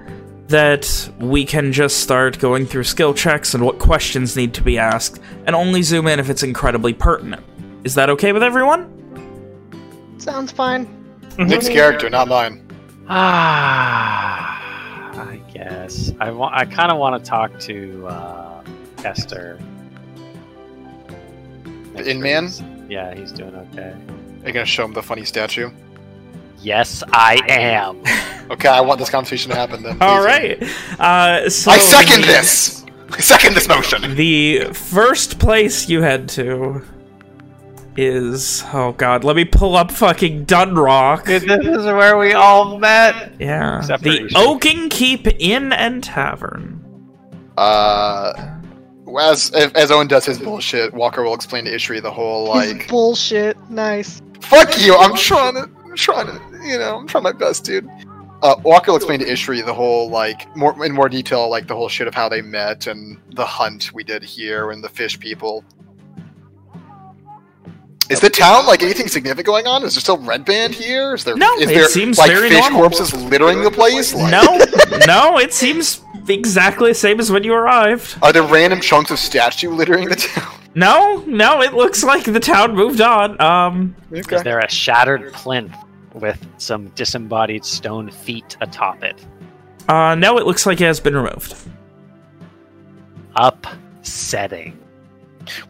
that we can just start going through skill checks and what questions need to be asked, and only zoom in if it's incredibly pertinent. Is that okay with everyone? Sounds fine. Nick's character, not mine. Ah, I guess I want. I kind of want to talk to uh, Kester. The Inman? Yeah, he's doing okay. Are you gonna show him the funny statue? Yes, I am. (laughs) Okay, I want this conversation to happen then. All right. Uh, so I second the- this. I second this motion. The first place you head to is oh god, let me pull up fucking Dunrock. this is where we all met. Yeah, Except for the Ishri. Oaken Keep Inn and Tavern. Uh, as as Owen does his bullshit, Walker will explain to Ishri the whole His like, bullshit. Nice. "Fuck you! I'm trying to, I'm trying to, you know, I'm trying my best, dude." Uh, Walker will explain to Ishri the whole like more in more detail, like the whole shit of how they met and the hunt we did here and the fish people. Is the town like anything significant going on? Is there still red band here? Is there No, is it there seems like very fish normal. corpses littering the place? Like, No, (laughs) no, it seems exactly the same as when you arrived. Are there random chunks of statue littering the town? (laughs) No, no, it looks like the town moved on. Um, Okay. Is there a shattered plinth with some disembodied stone feet atop it? uh, no, it looks like it has been removed. Upsetting.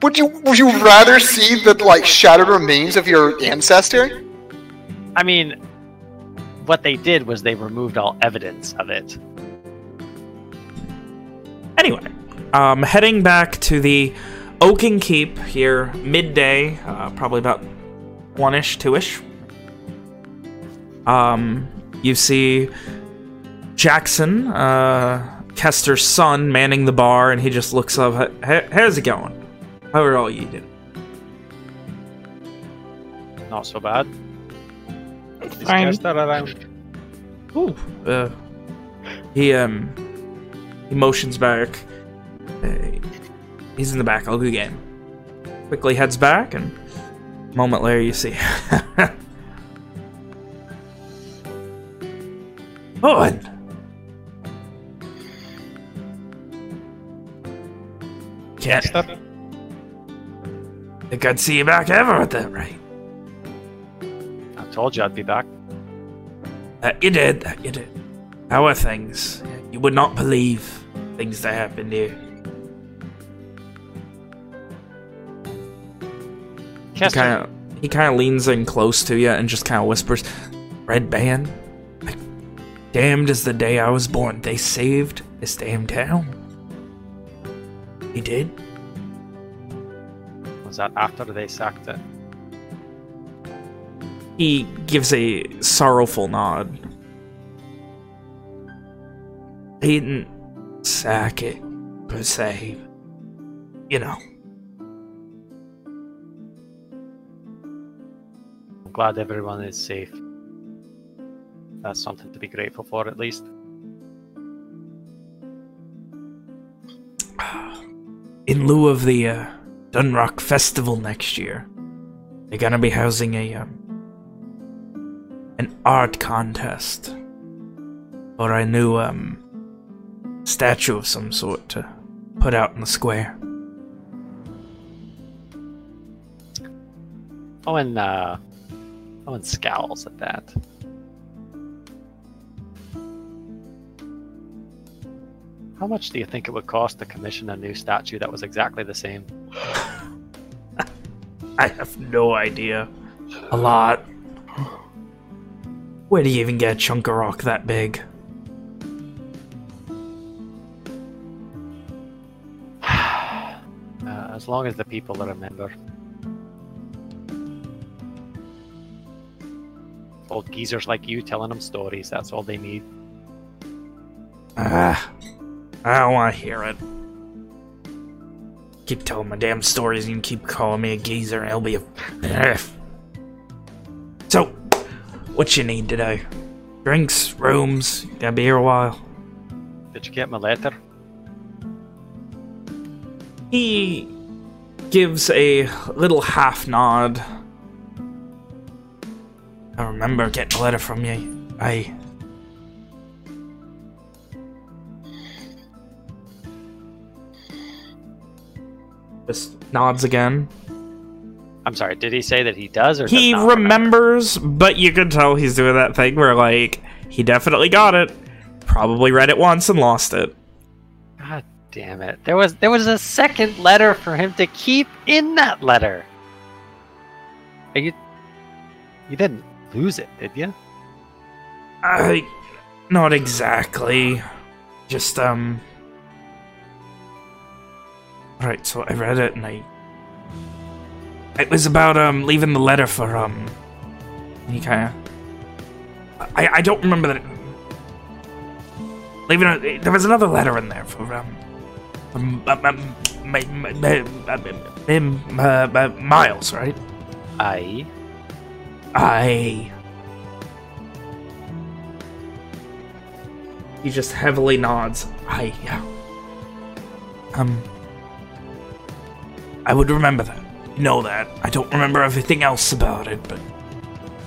Would you would you rather see the like shattered remains of your ancestor? I mean, what they did was they removed all evidence of it. Anyway, um, heading back to the Oaken Keep here, midday, uh, probably about one-ish, two-ish. Um, you see Jackson, uh, Kester's son, manning the bar, and he just looks up. "Hey, How's it going? How are all you doing? Not so bad. Is Fine. Kester around? Ooh, uh, he um, he motions back. He's in the back. I'll go get him. Quickly heads back, and a moment later, you see. (laughs) Owen. Can't Kester? think I'd see you back ever at that rate. I told you I'd be back. That you did, that you did. How are things? You would not believe things that happened here. He kind of he kind of leans in close to you and just kind of whispers, "Red band, like, damned is the day I was born. They saved this damn town. He did. was that after they sacked it? He gives a sorrowful nod. He didn't sack it per se. You know, I'm glad everyone is safe. That's something to be grateful for, at least. (sighs) in lieu of the uh, Dunrock Festival next year, they're gonna be housing a um, an art contest or a new um statue of some sort to put out in the square. Owen, uh, Owen scowls at that. How much do you think it would cost to commission a new statue that was exactly the same? (laughs) I have no idea. A lot. Where do you even get a chunk of rock that big? As long as the people remember. Old geezers like you telling them stories, that's all they need. Ah, I don't want to hear it. Keep telling my damn stories and you keep calling me a geezer and it'll be a... Ugh. So, what you need today? Drinks, rooms, gotta be here a while. Did you get my letter? He gives a little half nod. I remember getting a letter from you. I. Just nods again. I'm sorry, did he say that he does or does He remember? remembers, but you can tell he's doing that thing where, like, he definitely got it. Probably read it once and lost it. Damn it. There was there was a second letter for him to keep in that letter. You You didn't lose it, did you? I, not exactly. Just um. Right, so I read it and I. It was about um leaving the letter for um. He kind of. I I don't remember that. Leaving a, there was another letter in there for um. Miles, right? I I. He just heavily nods. I, yeah. Um. I would remember that. You know that. I don't remember everything else about it, but.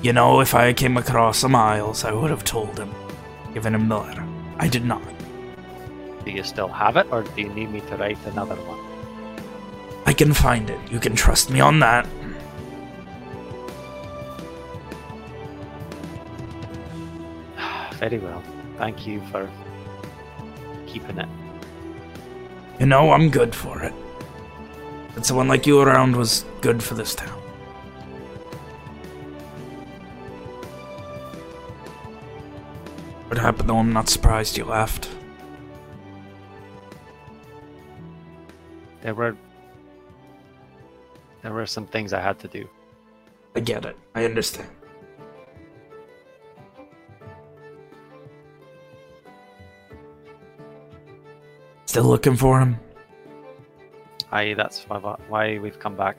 You know, if I came across a Miles, I would have told him. Given him the letter. I did not. Do you still have it or do you need me to write another one? I can find it. You can trust me on that. (sighs) Very well. Thank you for keeping it. You know, I'm good for it. And someone like you around was good for this town. What happened though? I'm not surprised you left. There were there were some things I had to do. I get it. I understand. Still looking for him? I that's why, why we've come back.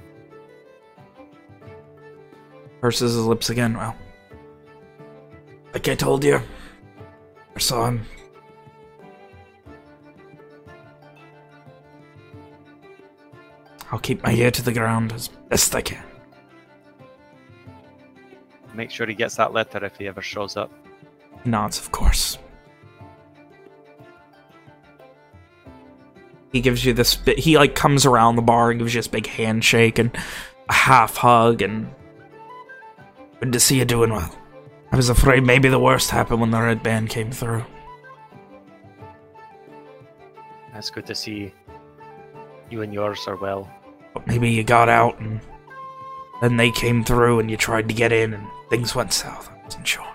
Purses his lips again. Well, like I told you, I saw him. I'll keep my ear to the ground as best I can. Make sure he gets that letter if he ever shows up. Nods, of course. He gives you this bit. He like comes around the bar and gives you this big handshake and a half hug and good to see you doing well. I was afraid maybe the worst happened when the red band came through. That's good to see you and yours are well. But maybe you got out and then they came through and you tried to get in and things went south. I wasn't sure.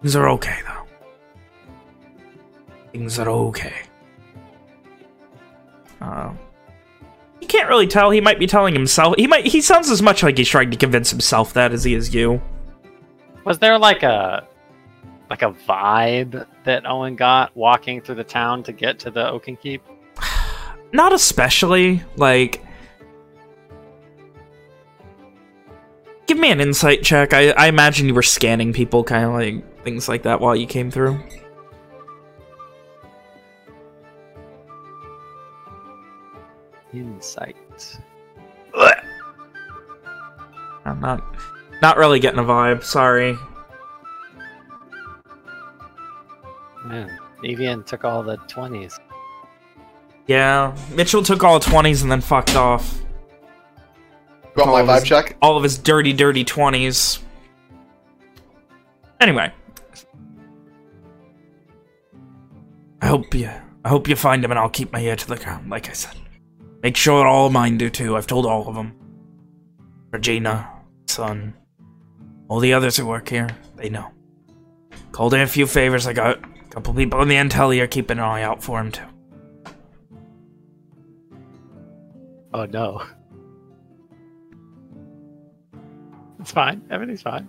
Things are okay though. Things are okay. Uh, you can't really tell. He might be telling himself. He might. He sounds as much like he's trying to convince himself that as he is you. Was there like a like a vibe that Owen got walking through the town to get to the Oaken Keep? (sighs) Not especially. Like, give me an insight check. I, I imagine you were scanning people, kind of like things like that, while you came through. Insight. I'm not, not really getting a vibe. Sorry. Man, Evian took all the twenties. Yeah, Mitchell took all 20s and then fucked off. You want my All of vibe his- check? All of his dirty, dirty 20s. Anyway. I hope you I hope you find him, and I'll keep my ear to the ground, like I said. Make sure all of mine do, too. I've told all of them. Regina, son, all the others who work here, they know. Called in a few favors. I got a couple people in the Intellier keeping an eye out for him, too. Oh no. It's fine. Everything's fine.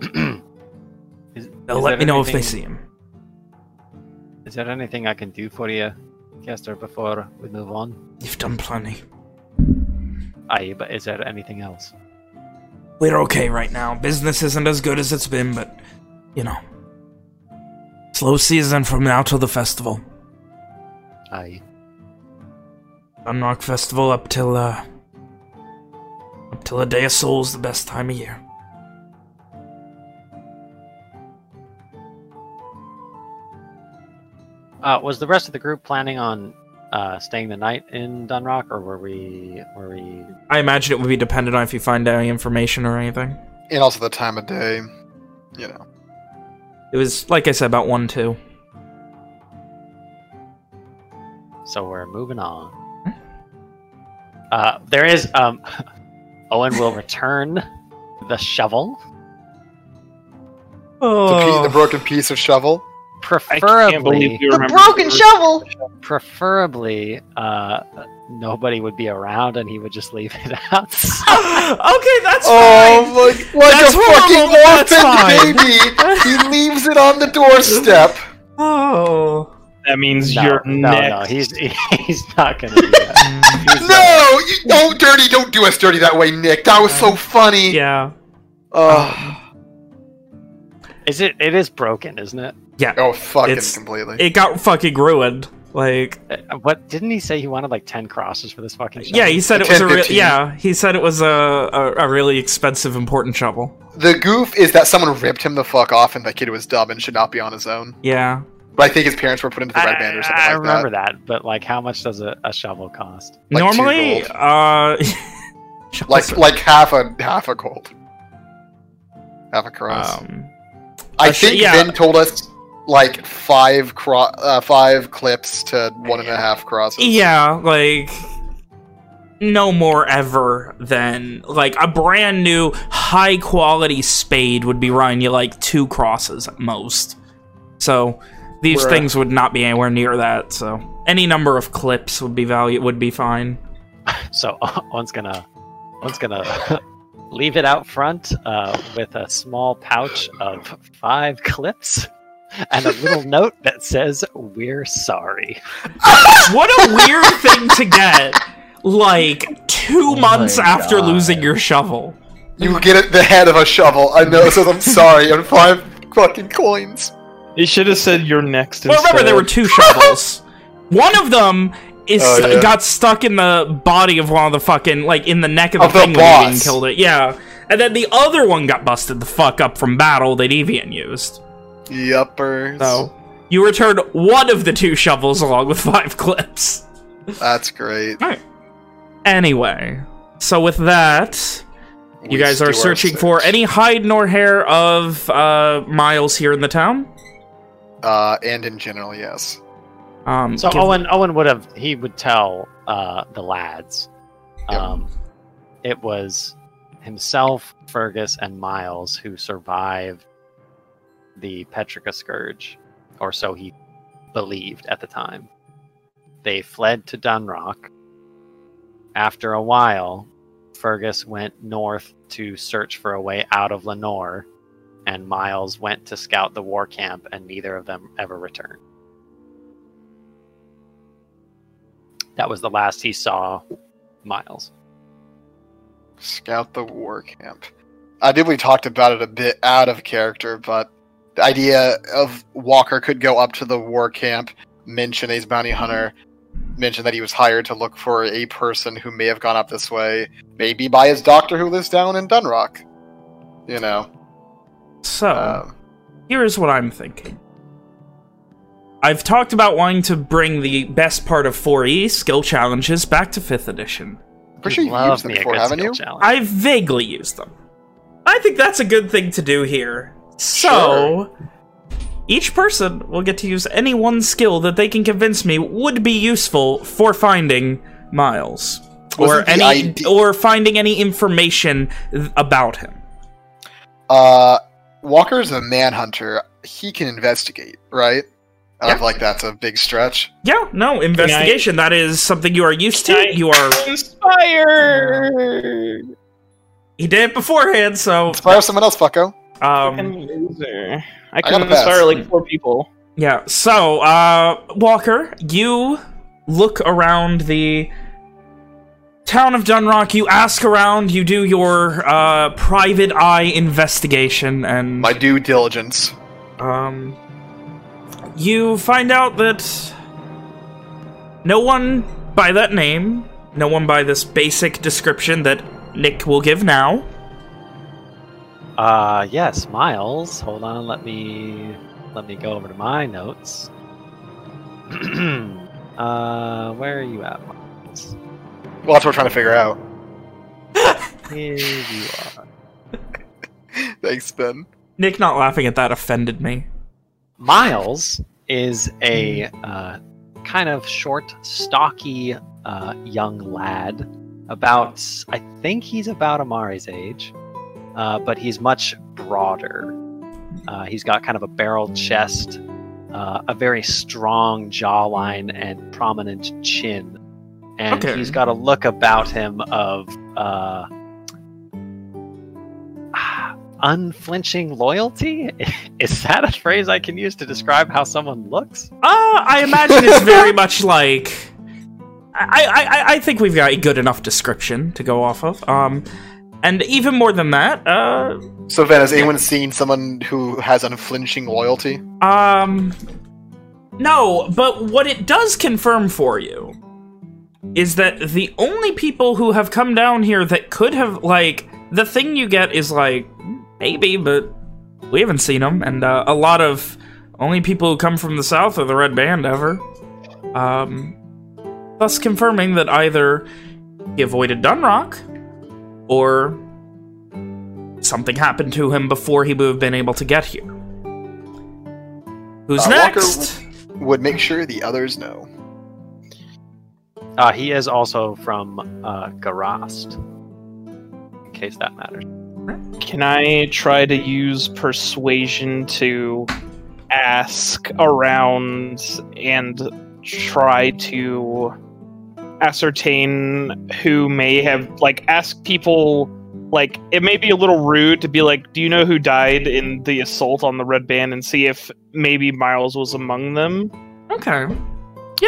(clears throat) is, They'll is let me know if they see him. Is there anything I can do for you, Kester, before we move on? You've done plenty. Aye, but is there anything else? We're okay right now. Business isn't as good as it's been, but, you know. Slow season from now till the festival. Aye. Dunrock Festival up till, uh... Up till a Day of Souls, the best time of year. Uh, was the rest of the group planning on uh, staying the night in Dunrock, or were we were we? I imagine it would be dependent on if you find any information or anything. And also the time of day. You know. It was, like I said, about 1-2. So we're moving on. Uh, there is um, (laughs) Owen will return the shovel, The, Oh. pe- the broken piece of shovel. I can't preferably. believe you The broken shovel. Preferably, uh, nobody would be around, and he would just leave it (laughs) out. (laughs) okay, that's Oh, fine. like, like That's a horrible, fucking fine. orphaned baby! he leaves it on the doorstep. (laughs) Oh. That means no, you're no, next. no, he's he's not gonna do that. He's No, you don't dirty. Don't do us dirty that way, Nick. That was so funny. Yeah. Oh, Is it? It is broken, isn't it? Yeah. oh, fucking It's- completely. It got fucking ruined. Like, Uh, What didn't he say? He wanted like ten crosses for this fucking. yeah, he said it was a real. Yeah, he said it was a, a a really expensive, important shovel. the goof is that someone ripped him the fuck off, and that kid was dumb and should not be on his own. Yeah. But I think his parents were put into the I, red band or something I like remember that. that. but like, how much does a, a shovel cost? Like Normally, uh, (laughs) Like like half a half a gold, half a cross. um, I a sh- think yeah. Vin told us like five cro- uh, five clips to one and a half crosses. yeah, like no more ever than like a brand new high quality spade would be running you like two crosses at most. So these Bruh. things would not be anywhere near that. So any number of clips would be value would be fine. (laughs) So (laughs) one's gonna, one's gonna (laughs) leave it out front uh, with a small pouch of five clips and a little note that says "We're sorry." (laughs) what a weird thing to get like two oh months after God. losing your shovel. You get it the head of a shovel. I know. It says I'm sorry and five fucking coins. You should have said you're next. Well, remember there were two shovels. One of them is Oh, yeah. got stuck in the body of one of the fucking like in the neck of the Of the thing when Evian killed it. Yeah, and then the other one got busted the fuck up from battle that Evian used. Yuppers. So you returned one of the two shovels along with five clips. That's great. Anyway, so with that, you guys are still searching for any hide nor hair of uh, Miles here in the town. Uh, and in general, yes. Um, So Owen, Owen would have he would tell uh, the lads. Yep. Um, it was himself, Fergus, and Miles who survived the Petrica scourge, or so he believed at the time. They fled to Dunrock. After a while, Fergus went north to search for a way out of Lenore, and Miles went to scout the war camp, and neither of them ever returned. That was the last he saw Miles. Scout the war camp. I did we talked about it a bit out of character, but the idea of Walker could go up to the war camp, mention he's bounty hunter, mention that he was hired to look for a person who may have gone up this way, maybe by his doctor who lives down in Dunrock. You know. so. Um, Here's what I'm thinking. I've talked about wanting to bring the best part of 4E skill challenges back to 5th edition. pretty sure you've used them before, haven't you? challenge. I've vaguely used them. I think that's a good thing to do here. So, Each person will get to use any one skill that they can convince me would be useful for finding Miles. Or Wasn't the any ID or finding any information about him. Uh, Walker's a manhunter. He can investigate, right? I Yeah. feel like that's a big stretch. Yeah, no, investigation. That is something you are used to. I- You are Inspired. he did it beforehand, so Inspire someone else, fucko. Um Fucking loser. I got can a pass. inspire like four people. Yeah, so, uh, Walker, you look around the town of Dunrock, you ask around, you do your, uh, private eye investigation, and, My due diligence. um, you find out that no one by that name, no one by this basic description that Nick will give now, Uh, yes, Miles. Hold on, let me let me go over to my notes. (clears throat) uh, where are you at, Miles? Well, that's what we're trying to figure out. Here you are. (laughs) Thanks, Ben. Nick not laughing at that offended me. Miles is a uh, kind of short, stocky uh, young lad. About, I think he's about Amari's age, uh, but he's much broader. Uh, he's got kind of a barrel chest, uh, a very strong jawline, and prominent chin. And Okay. he's got a look about him of uh, unflinching loyalty. (laughs) Is that a phrase I can use to describe how someone looks? Uh, I imagine it's very (laughs) much like. I, I, I- I think we've got a good enough description to go off of. Um, and even more than that, uh, So, Van, has anyone seen someone who has unflinching loyalty? um, no, but what it does confirm for you is that the only people who have come down here that could have, like, the thing you get is like, maybe, but we haven't seen them, and uh, a lot of only people who come from the south are the Red Band ever. Um, thus confirming that either he avoided Dunrock, or something happened to him before he would have been able to get here. Who's Uh, Walker- next? Would make sure the others know. Uh, he is also from uh, Garast, in case that matters. Can I try to use persuasion to ask around and try to ascertain who may have like ask people like it may be a little rude to be like do you know who died in the assault on the red band and see if maybe miles was among them Okay.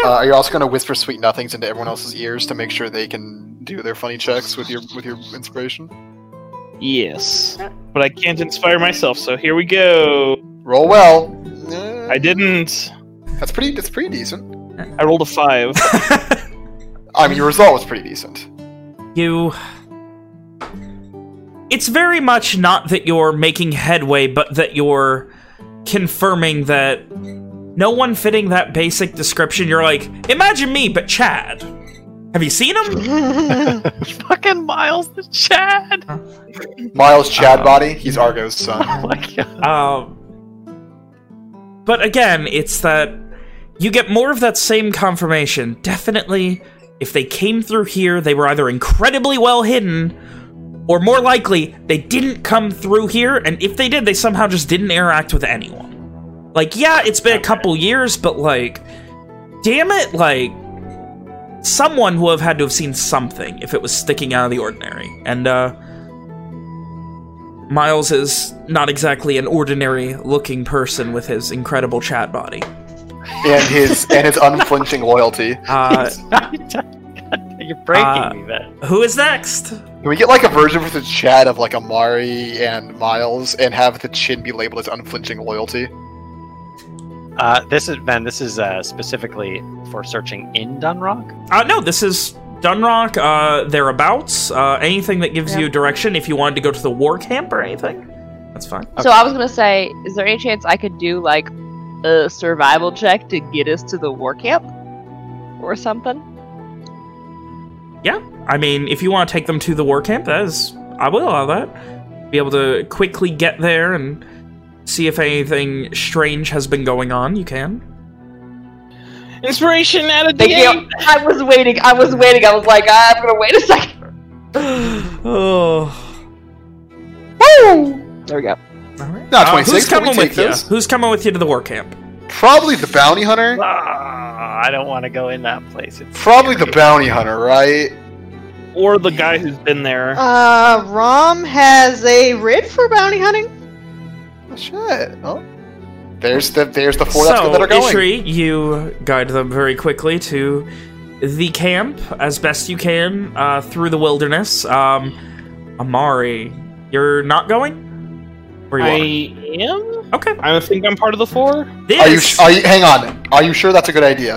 Uh, are you also going to whisper sweet nothings into everyone else's ears to make sure they can do their funny checks with your with your inspiration? yes but i can't inspire myself so here we go Roll well. Uh, i didn't That's pretty. That's pretty decent. i rolled a five (laughs) I mean, your result was pretty decent. you it's very much not that you're making headway but that you're confirming that no one fitting that basic description you're like imagine me but chad have you seen him (laughs) (laughs) Fucking Miles the Chad! Miles Chad Uh, body. He's Argo's son. (laughs) Oh my god. um but again it's that you get more of that same confirmation definitely if they came through here they were either incredibly well hidden or more likely they didn't come through here and if they did they somehow just didn't interact with anyone like yeah it's been a couple years but like damn it like someone would have had to have seen something if it was sticking out of the ordinary and uh Miles is not exactly an ordinary looking person with his incredible chat body. And his and his unflinching loyalty. (laughs) Uh, (laughs) You're breaking uh, me, man. who is next? Can we get like a version with the Chad of like Amari and Miles, and have the chin be labeled as unflinching loyalty? Uh, this is Ben. This is uh, specifically for searching in Dunrock. Uh, no, this is Dunrock, uh, thereabouts. Uh, anything that gives you direction if you wanted to go to the war camp or anything. That's fine. So I was gonna say, is there any chance I could do like a survival check to get us to the war camp or something? Yeah, I mean, if you want to take them to the war camp, that is, I will allow that. Be able to quickly get there and see if anything strange has been going on, you can. Inspiration at a Thank you. I was waiting. I was waiting. I was like, ah, I'm gonna wait a second. (sighs) oh. Woo! There we go. All right. Not Uh, who's coming take with you? this? Who's coming with you to the war camp? Probably the bounty hunter. Ah, I don't want to go in that place. It's Probably the bounty hunter, right? Or the guy who's been there. Uh, Rom has a writ for bounty hunting. Oh, shit. Oh. There's the there's the four so, that are going. Ishri, you guide them very quickly to the camp as best you can uh, through the wilderness. Um, Amari, you're not going? Or you I am. Okay. I think I'm part of the four. This, Are you sh- are you hang on? Are you sure that's a good idea?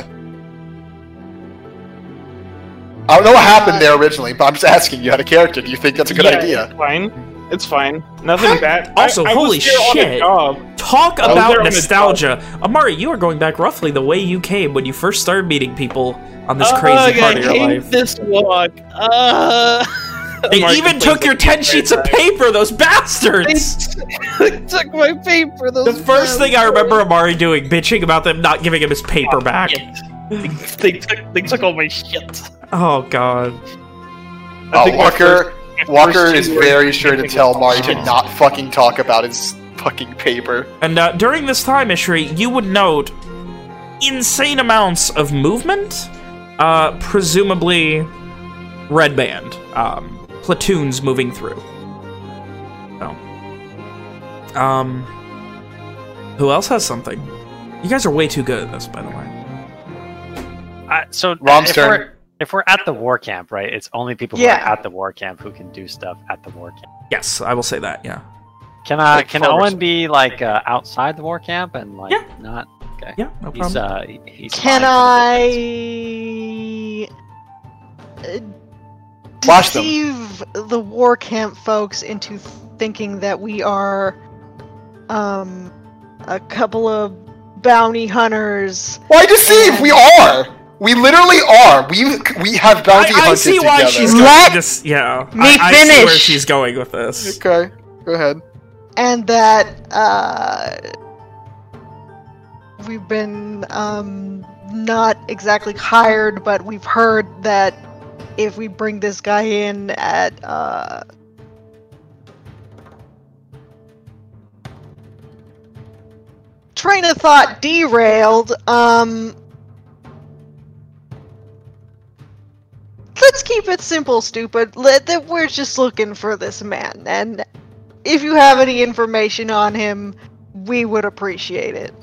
I don't know what happened there originally, but I'm just asking you Had a character. Do you think that's a good Yeah, idea? It's fine. It's fine. Nothing bad. Also, I, I holy was there on a shit. Talk I was there about nostalgia. Amari, you are going back roughly the way you came when you first started meeting people on this Ugh, crazy part I of your hate life. This walk. Uh, (laughs) (laughs) They Amari even took your 10 sheets of paper, those bastards! (laughs) They took my paper. The Those first thing I remember Amari doing, bitching about them not giving him his paper back. They, (laughs) they took. They took all my shit. Oh, God. I Oh, think Walker Walker is very sure to tell Mari to not fucking talk about his fucking paper. And uh, during this time, Ishri, you would note insane amounts of movement, uh, presumably red band, um, platoons moving through. So, um, who else has something? You guys are way too good at this, by the way. Uh, so Rom's if turn. we're, if we're at the war camp, right? It's only people Yeah. who are at the war camp who can do stuff at the war camp. Yes, I will say that. Yeah, Can uh, Like can farmers. Owen be like uh, outside the war camp and like Yeah. not? Okay. yeah, no He's problem. uh he's Can fine for the I Flash them. deceive the war camp folks into thinking that we are um a couple of bounty hunters? Why deceive? We are. We literally are. We we have bounty I, I hunted see why together. she's going. Let Just yeah, me I, I see where finish. she's going with this. Okay, go ahead. and that uh, we've been um, not exactly hired, but we've heard that if we bring this guy in at uh, train of thought derailed, um, let's keep it simple, stupid. Let, that we're just looking for this man, and if you have any information on him, we would appreciate it.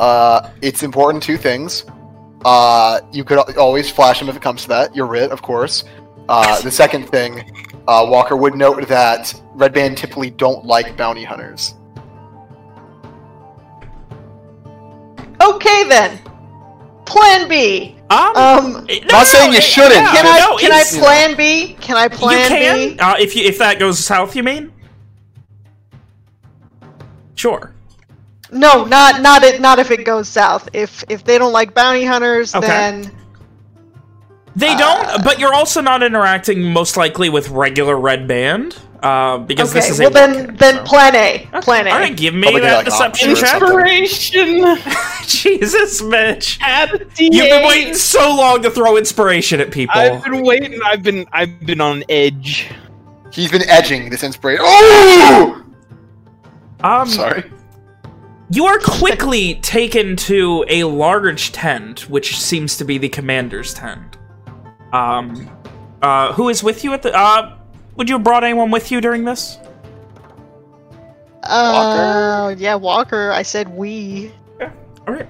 Uh, it's important two things. Uh, you could always flash him if it comes to that. You're writ, of course. Uh, the second thing, uh, Walker would note that Red Band typically don't like bounty hunters. Okay then. Plan B. Um, Um, eh, no, not no, saying you eh, shouldn't. yeah, can I no, can I it's- plan B? Can I plan you can B? uh, if you if that goes south. You mean? Sure. No, not not it. Not if it goes south. If if they don't like bounty hunters, Okay. then They don't, but you're also not interacting most likely with regular red band, uh, because okay. this is well a then then so. plan A. Plan A. All right, give me Probably that like deception check. Inspiration (laughs) Jesus, Mitch. at the You've been waiting so long to throw inspiration at people. I've been waiting. I've been. I've been on edge. He's been edging this inspiration. Oh! um, Sorry. You are quickly taken to a large tent, which seems to be the commander's tent. Um, uh, who is with you at the? Uh, would you have brought anyone with you during this? Uh, Walker? yeah, Walker. I said we. Yeah, All right.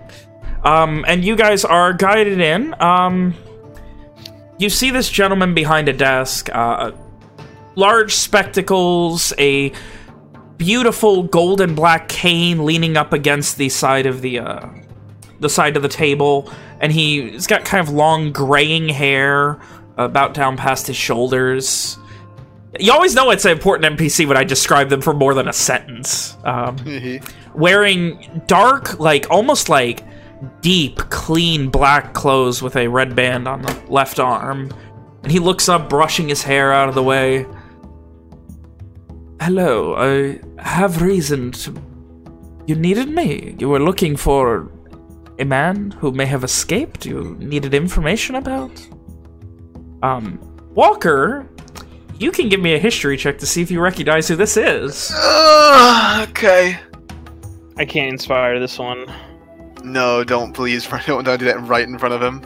Um, and you guys are guided in. Um, you see this gentleman behind a desk, uh, large spectacles, a beautiful golden black cane leaning up against the side of the uh, the side of the table, and he's got kind of long graying hair about down past his shoulders. You always know it's an important NPC when I describe them for more than a sentence. Um, wearing dark, like almost like deep, clean black clothes with a red band on the left arm. And he looks up, brushing his hair out of the way. Hello, I have reason to You needed me. You were looking for a man who may have escaped. You needed information about. Um, Walker, you can give me a history check to see if you recognize who this is. Uh, okay. I can't inspire this one. No, don't please. (laughs) Don't, don't do that right in front of him.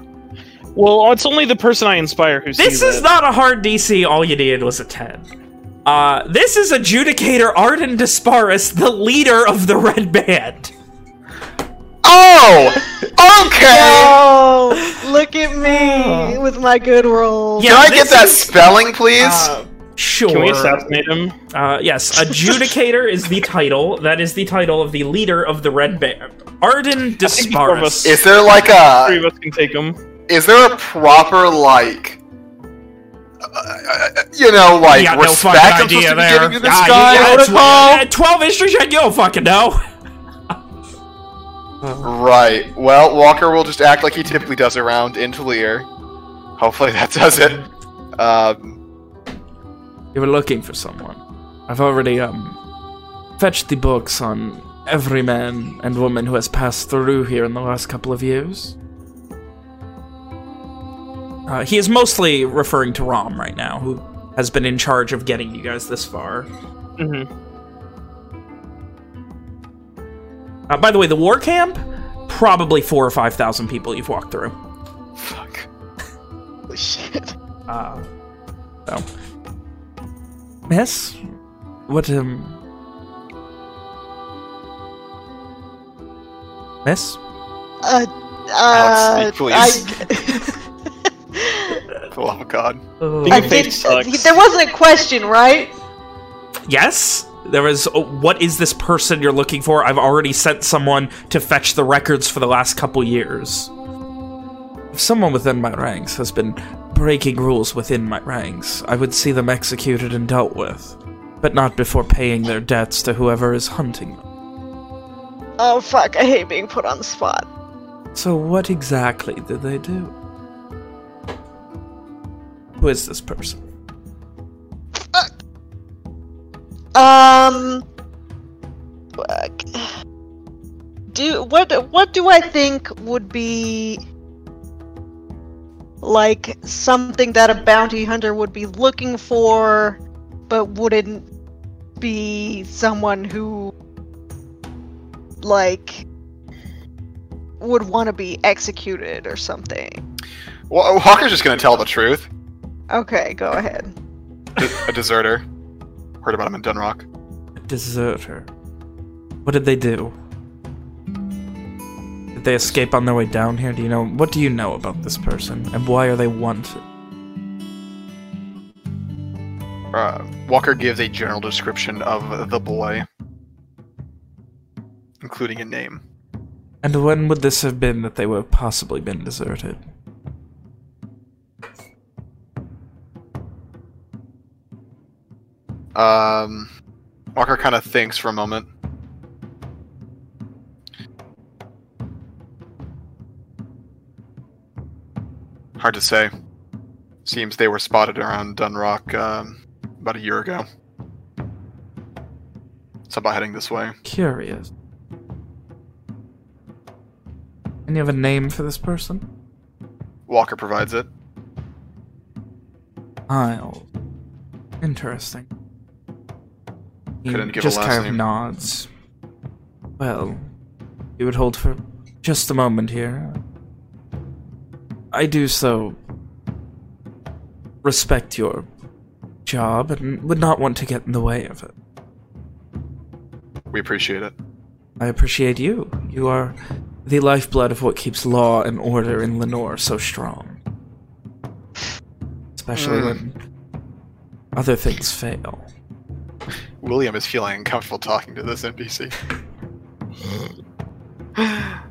Well, it's only the person I inspire who This sees is it. not a hard DC. All you needed was a 10. Uh, this is Adjudicator Arden Disparis, the leader of the Red Band. Oh! Okay! Oh, (laughs) look at me with my good rolls. Yeah, Can I get that is- spelling, please? Uh, sure. Can we assassinate him? Uh, yes, Adjudicator is the title. That is the title of the leader of the Red Band. Arden think the four of Disparis. is there like a... Three of us can take him. is there a proper like uh, you know like You no respect fucking I'm supposed idea to be there. giving to this Ah, you- yeah, Twelve history check. You don't fucking know. Right. Well, Walker will just act like he typically does around Intellier. Hopefully that does it. Um, You were looking for someone. I've already um fetched the books on every man and woman who has passed through here in the last couple of years. Uh, he is mostly referring to Rom right now, who has been in charge of getting you guys this far. hmm Uh, by the way, the war camp, probably four or five thousand people you've walked through. fuck. (laughs) Holy shit. Uh, so, Miss, what um, Miss, Uh, Alex, uh, speak, please. I, (laughs) (laughs) For the love of God. Being fake did, sucks. there wasn't a question, right? yes, there is. oh, what is this person you're looking for? I've already sent someone to fetch the records for the last couple years. If someone within my ranks has been breaking rules within my ranks, I would see them executed and dealt with, but not before paying their debts to whoever is hunting them. Oh fuck, I hate being put on the spot. So what exactly did they do? Who is this person? Um, do what? What do I think would be like something that a bounty hunter would be looking for, but wouldn't be someone who like would want to be executed or something. Well, Walker's just gonna tell the truth. Okay, go ahead. a deserter. Heard about him in Dunrock. A deserter. What did they do? Did they escape on their way down here? Do you know what do you know about this person and why are they wanted? Uh, Walker gives a general description of the boy, including a name. And when would this have been that they would have possibly been deserted? Um, Walker kind of thinks for a moment. Hard to say. Seems they were spotted around Dunrock um, about a year ago. So about heading this way. Curious. And you have a name for this person? Walker provides it. Isles. Interesting. He Couldn't give a just last kind of name. nods. Well, you would hold for just a moment here. I do so respect your job and would not want to get in the way of it. We appreciate it. I appreciate you. You are the lifeblood of what keeps law and order in Lenore so strong. Especially Mm. when other things fail. William is feeling uncomfortable talking to this NPC. (gasps)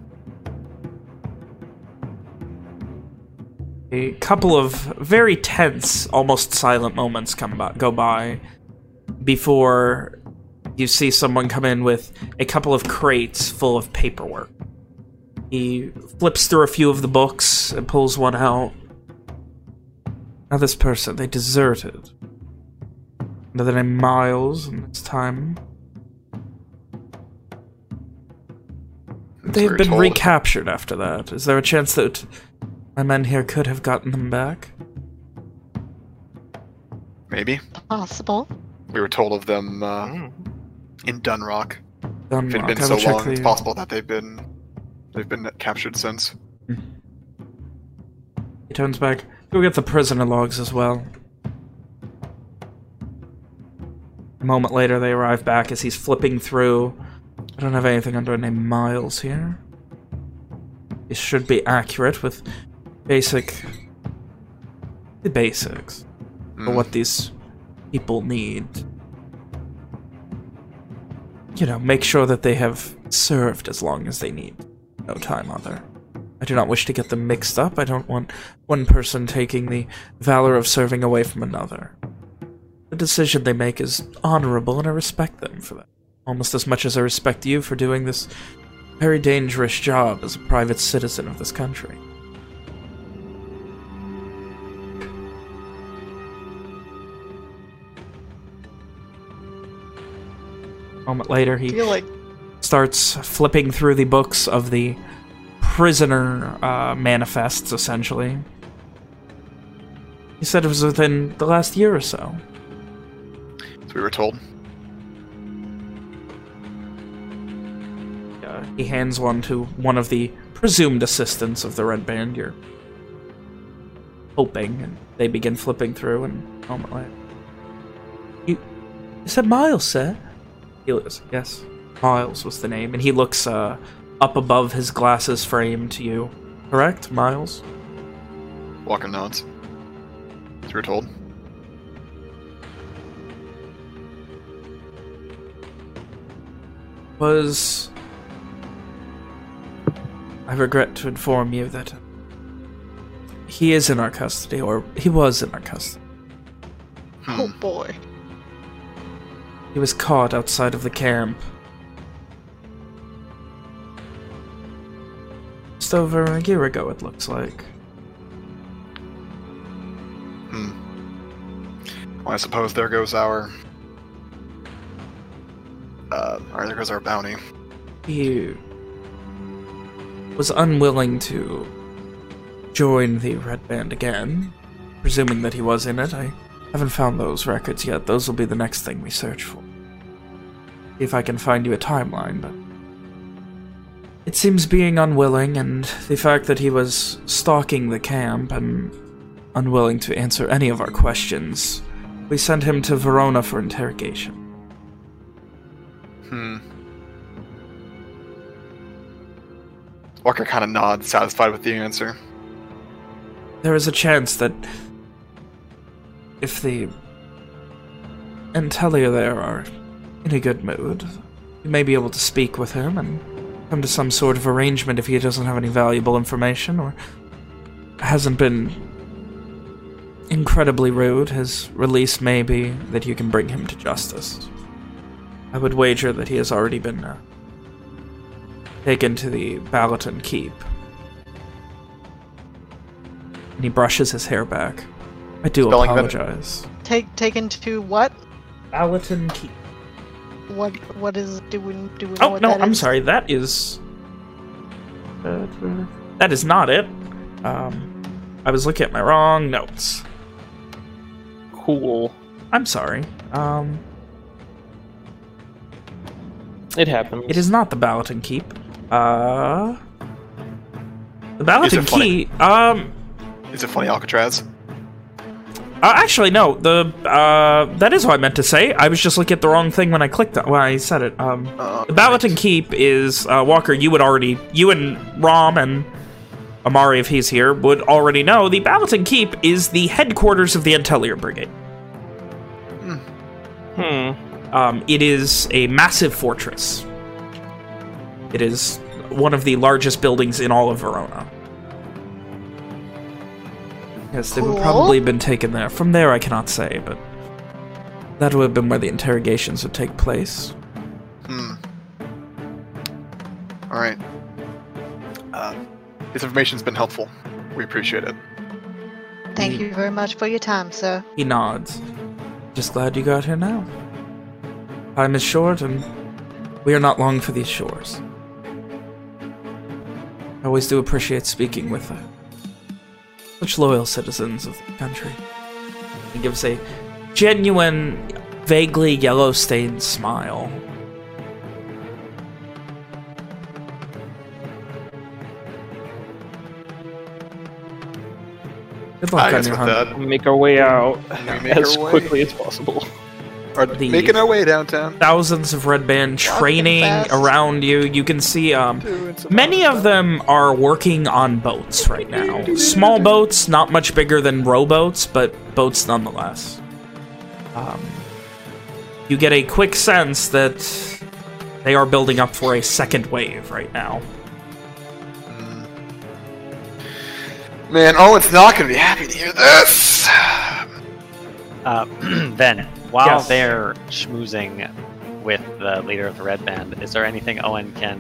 A couple of very tense, almost silent moments come by, go by before you see someone come in with a couple of crates full of paperwork. He flips through a few of the books and pulls one out. Now this person, they deserted. Under the name Miles, and it's time. They've been told. recaptured after that. Is there a chance that my men here could have gotten them back? Maybe. Possible. We were told of them uh, Hmm. in Dunrock. Dunrock, If it had been I so will check long, it's possible that they've been they've been captured since. He turns back. Go get the prisoner logs as well. A moment later, they arrive back as he's flipping through. I don't have anything under name Miles here. This should be accurate with basic... The basics for Hmm. what these people need. You know, make sure that they have served as long as they need. No time other. I do not wish to get them mixed up. I don't want one person taking the valor of serving away from another. The decision they make is honorable, and I respect them for that. Almost as much as I respect you for doing this very dangerous job as a private citizen of this country. A moment later, he like starts flipping through the books of the prisoner uh, manifests, essentially. He said it was within the last year or so. We were told. Uh, he hands one to one of the presumed assistants of the Red Band. You're hoping, and they begin flipping through, and a moment later. You, said Miles, sir? He looks, yes. Miles was the name, and he looks uh, up above his glasses frame to you. Correct, Miles? Walker nods. We were told. Was... I regret to inform you that he is in our custody, or he was in our custody. oh Hmm. boy. He was caught outside of the camp. Just over a year ago, it looks like. Hmm. Well, I suppose there goes our. Or there goes our bounty. He was unwilling to join the Red Band again, presuming that he was in it. I haven't found those records yet. Those will be the next thing we search for. If I can find you a timeline, but it seems being unwilling and the fact that he was stalking the camp and unwilling to answer any of our questions, we sent him to Verona for interrogation. Hmm. Walker kind of nods, satisfied with the answer. there is a chance that if the Intellier there are in a good mood, you may be able to speak with him and come to some sort of arrangement if he doesn't have any valuable information or hasn't been incredibly rude. His release may be that you can bring him to justice. I would wager that he has already been uh, taken to the Balaton Keep. And he brushes his hair back. I do Spelling that- apologize. Take taken to what? Balaton Keep. What what is do we do we know Oh what no, that I'm is? sorry. That is that is not it. Um, I was looking at my wrong notes. Cool. I'm sorry. Um, It happens. it is not the Balaton Keep. Uh, the Is Balaton funny? Keep. Um, Is it funny, Alcatraz? Uh, actually, no. The uh, that is what I meant to say. I was just looking at the wrong thing when I clicked on, when I said it. Um, Uh, the Balaton Keep is uh, Walker. You would already, you and Rom and Amari, if he's here, would already know. The Balaton Keep is the headquarters of the Intellier Brigade. Hmm. Um, it is a massive fortress. It is one of the largest buildings in all of Verona. Yes, they would Cool. probably have been taken there. From there, I cannot say, but that would have been where the interrogations would take place. Hmm. All right. Uh, this information's been helpful. We appreciate it. Thank you very much for your time, sir. He nods. Just glad you got here now. Time is short, and we are not long for these shores. I always do appreciate speaking with uh, such loyal citizens of the country. He gives a genuine, vaguely yellow-stained smile. Good luck I on your hunt. that, Make our way out we (laughs) as our way. quickly as possible. Are The- making our way downtown. Thousands of red band training around you. You can see um, Many of them are working on boats right now. Small boats, not much bigger than rowboats, but boats nonetheless. Um, you get a quick sense that they are building up for a second wave right now. Man, Owen's not gonna be happy to hear this. Uh, (clears throat) then, while Yes. they're schmoozing with the leader of the red band, is there anything Owen can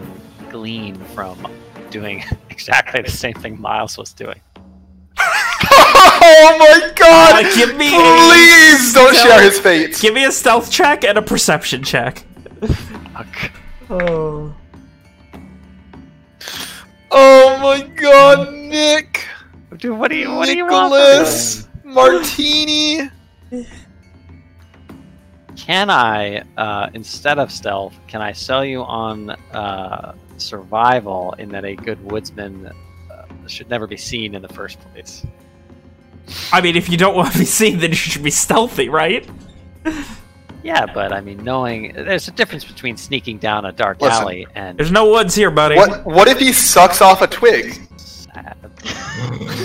glean from doing (laughs) exactly the same thing Miles was doing? (laughs) oh my god! Uh, give me a- Please don't Tell- share his fate. Give me a stealth check and a perception check. Fuck. Oh. Oh my god, Nick! Dude, what do you what do you want? Nicholas Martini. Can I, uh, instead of stealth, can I sell you on uh, survival in that a good woodsman uh, should never be seen in the first place? I mean, if you don't want to be seen, then you should be stealthy, right? Yeah, but I mean, knowing there's a difference between sneaking down a dark Listen. alley and There's no woods here, buddy. What? What if he sucks off a twig? (laughs)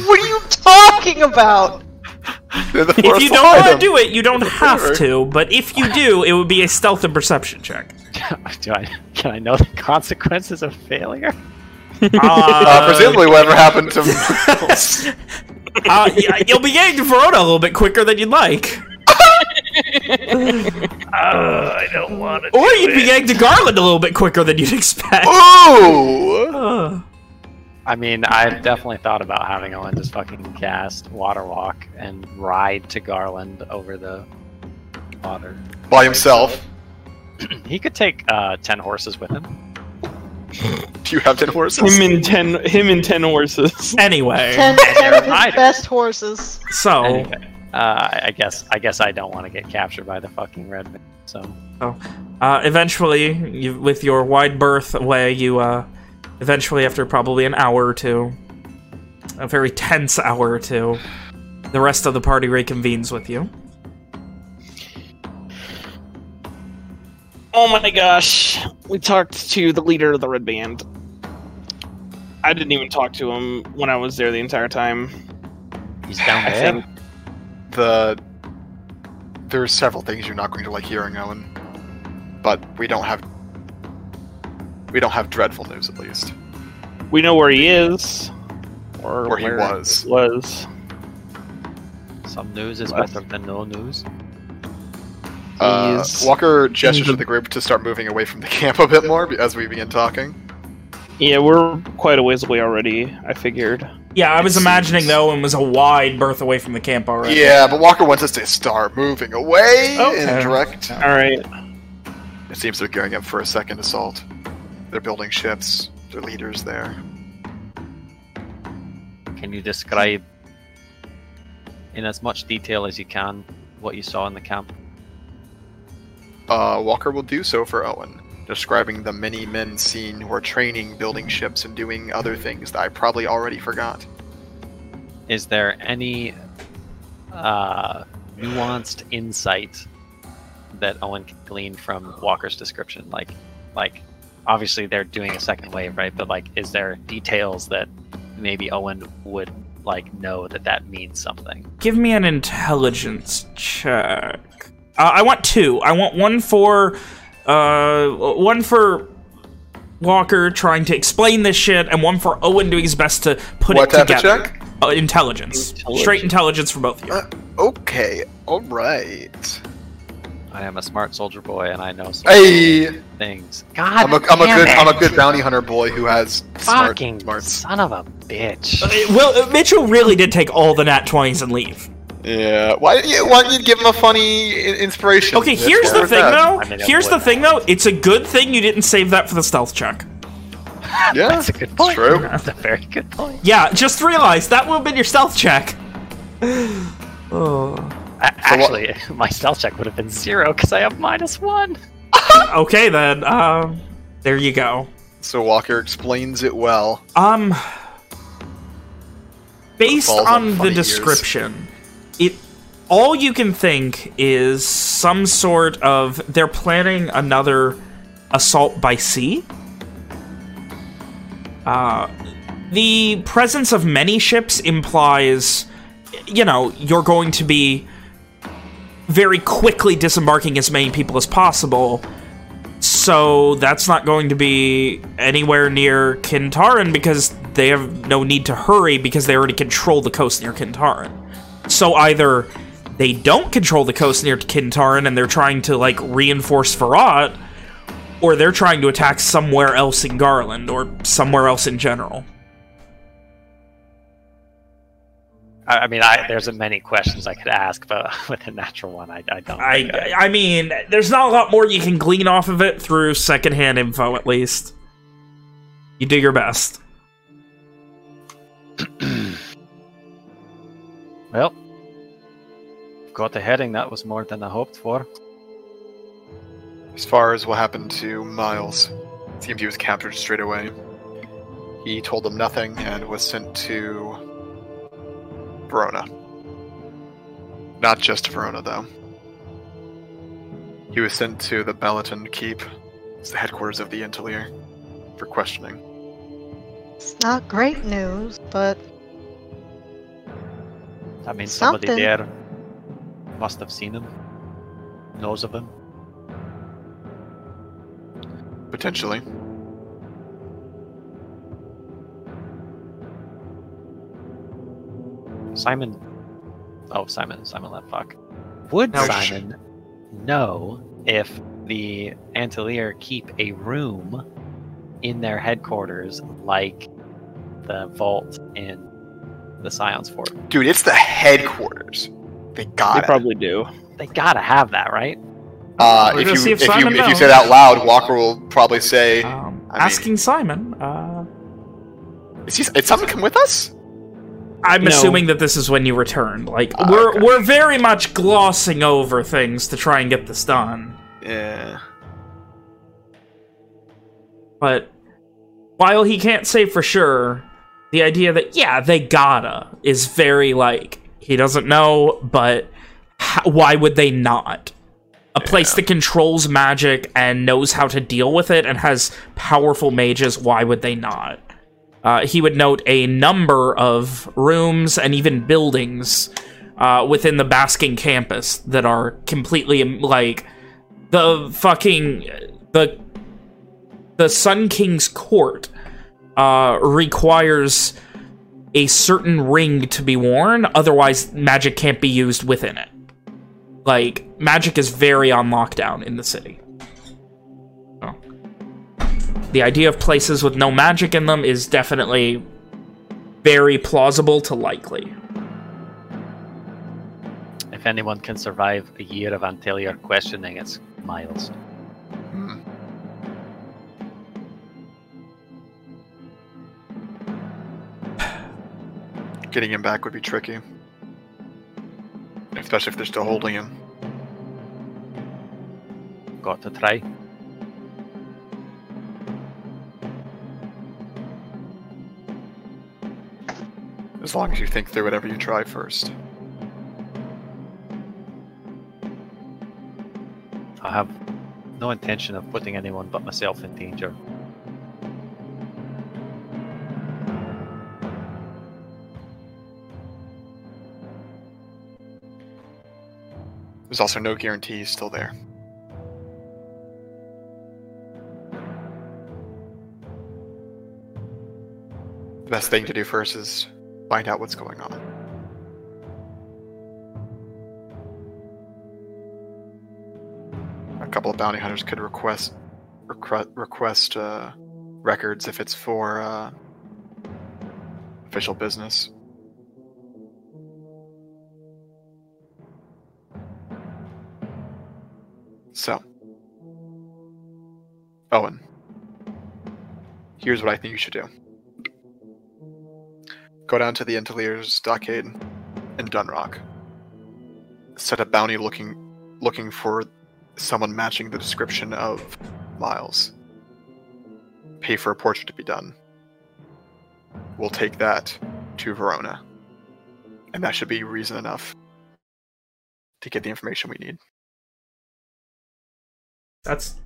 What are you talking about? They're the If you don't want to do it, you don't have to. But if you do, it would be a stealth and perception check. (laughs) Do I can I know the consequences of failure? Uh, presumably, whatever happened to (laughs) uh, you'll be getting to Verona a little bit quicker than you'd like. (laughs) I don't want to. Or you'd be getting to Garland a little bit quicker than you'd expect. Ooh! I mean, I've definitely thought about having Owen just fucking cast Water Walk and ride to Garland over the water. By himself. (clears throat) He could take uh, ten horses with him. (laughs) Do you have ten horses? Him and ten. Him and ten horses. (laughs) anyway, Ten, ten of his best horses. so Anyway, uh, I guess I guess I don't want to get captured by the fucking red man. So uh, eventually, you, with your wide berth away, you uh, eventually, after probably an hour or two, a very tense hour or two, the rest of the party reconvenes with you. Oh my gosh. We talked to the leader of the red band. I didn't even talk to him when I was there the entire time. he's down I there. think the there's several things you're not going to like hearing, Owen. But we don't have we don't have dreadful news at least. we know where he is, or Where he was. Was Some news is What? better than no news. Uh, Walker gestures to the- the group to start moving away from the (laughs) camp a bit more as we begin talking. yeah, we're quite a ways away already. I figured. Yeah, I was It imagining seems- though, and was a wide berth away from the camp already. Yeah, but Walker wants us to start moving away Okay. and direct. All right. It seems they're gearing up for a second assault. They're building ships. Their leaders there. Can you describe in as much detail as you can what you saw in the camp? Uh, Walker will do so for Owen, describing the many men seen who are training, building ships, and doing other things that I probably already forgot. Is there any uh, nuanced insight that Owen can glean from Walker's description? Like, like obviously they're doing a second wave, right? But like, is there details that maybe Owen would like know that that means something? Give me an intelligence check. Uh, I want two. I want one for, uh, one for Walker trying to explain this shit, and one for Owen doing his best to put what it type together. of check? Uh, intelligence. Intelligence. Straight intelligence for both of you. Uh, Okay, alright. I am a smart soldier boy, and I know some Hey! things. God, I'm a, I'm a damn good it. I'm a good bounty hunter boy who has smart fucking smarts. son of a bitch. Uh, well, uh, Mitchell really did take all the nat 20s and leave. Yeah. Why didn't you why didn't you give him a funny inspiration? Okay, here's the thing, that? though. I mean, Here's the thing, though. It's a good thing you didn't save that for the stealth check. Yeah, That's a good point. true. (laughs) That's a very good point. Yeah, just realize that would have been your stealth check. (sighs) oh. A- Actually, (laughs) my stealth check would have been zero because I have minus one. (laughs) Okay then. Um, there you go. So Walker explains it well. Um, based on on the funny ears. description, it all you can think is some sort of they're planning another assault by sea. Uh, the presence of many ships implies, you know, you're going to be very quickly disembarking as many people as possible. So that's not going to be anywhere near Kintaran because they have no need to hurry because they already control the coast near Kintaran. So either they don't control the coast near Kintaran and they're trying to like reinforce Farad, or they're trying to attack somewhere else in Garland or somewhere else in general. I, I mean, I, there's a many questions I could ask, but (laughs) with a natural one, I, I don't. think I I mean, there's not a lot more you can glean off of it through secondhand info, at least. You do your best. (clears throat) Well, got the heading. That was more than I hoped for. As far as what happened to Miles, it seems he was captured straight away. He told them nothing and was sent to Verona. Not just Verona, though. He was sent to the Balaton Keep, it's the headquarters of the Intellier, for questioning. It's not great news, but I mean, somebody Something. there must have seen him, knows of him. Potentially. Simon. Oh, Simon. Simon left. Fuck. Would No, sh- Simon know if the Intellier keep a room in their headquarters like the vault in the Scion's Fort? Dude, it's the headquarters. They got They probably do. They gotta have that, right? Uh, if you if, if you Simon if you say it out loud, Walker will probably say, Um, I mean- asking Simon, uh, "Is, he, is Simon come with us?" I'm No. assuming that this is when you returned. Like, Ah, we're okay. we're very much glossing over things to try and get this done. Yeah. But while he can't say for sure, the idea that, yeah, they gotta, is very, like, he doesn't know, but h- why would they not? A place that controls magic and knows how to deal with it and has powerful mages, why would they not? Uh, he would note a number of rooms and even buildings uh, within the Basking campus that are completely, like, the fucking... the the Sun King's court uh, requires a certain ring to be worn, otherwise magic can't be used within it. Like, magic is very on lockdown in the city. So, the idea of places with no magic in them is definitely very plausible to likely. If anyone can survive a year of Intellier questioning, it's Miles. Hmm. Getting him back would be tricky. Especially if they're still holding him. Got to try. As long as you think through whatever you try first. I have no intention of putting anyone but myself in danger. There's also no guarantee he's still there. The best thing to do first is find out what's going on. A couple of bounty hunters could request request, request uh, records if it's for uh, official business. So, Owen, here's what I think you should do. Go down to the Intelliers Stockade in Dunrock. Set a bounty looking looking for someone matching the description of Miles. Pay for a portrait to be done. We'll take that to Verona. And that should be reason enough to get the information we need. That's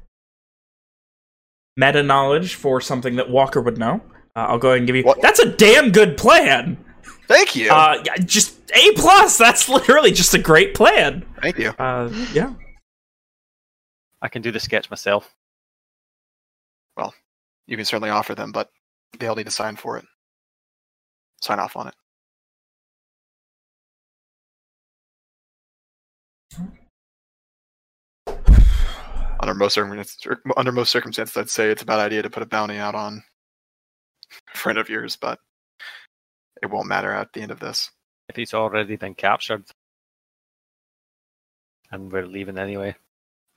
meta knowledge for something that Walker would know. Uh, I'll go ahead and give you. What? That's a damn good plan. Thank you. Uh, yeah, just a plus. (laughs) That's literally just a great plan. Thank you. Uh, yeah. I can do the sketch myself. Well, you can certainly offer them, but they'll need to sign for it. Sign off on it. Under most circumstances, under most circumstances, I'd say it's a bad idea to put a bounty out on a friend of yours, but it won't matter at the end of this. If he's already been captured. And we're leaving anyway.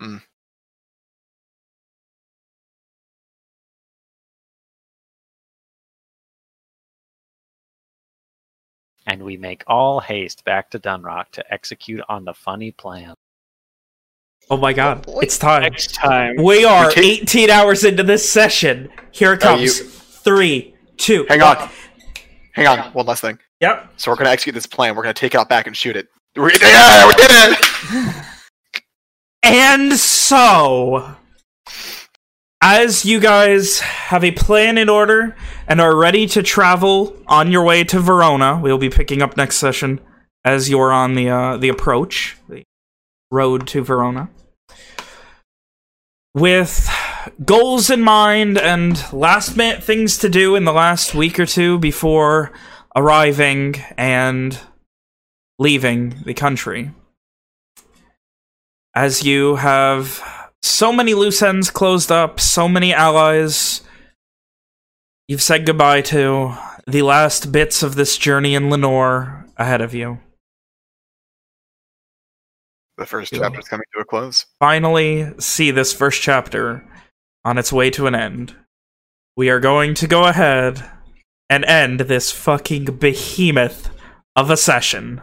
Mm. And we make all haste back to Dunrock to execute on the funny plan. Oh my god. boy. It's time. Next time. We are 18 hours into this session. Here it Are comes. Three, two. Hang on. Hang on. One last thing. Yep. So we're going to execute this plan. We're going to take it out back and shoot it. We, yeah, we did it! (laughs) And so, as you guys have a plan in order and are ready to travel on your way to Verona, we'll be picking up next session as you're on the uh, the approach, the road to Verona. With goals in mind and last minute things to do in the last week or two before arriving and leaving the country as you have so many loose ends closed up, so many allies you've said goodbye to, the last bits of this journey in Lenore ahead of you. The first Yeah. chapter's coming to a close. Finally, see this first chapter on its way to an end. We are going to go ahead and end this fucking behemoth of a session.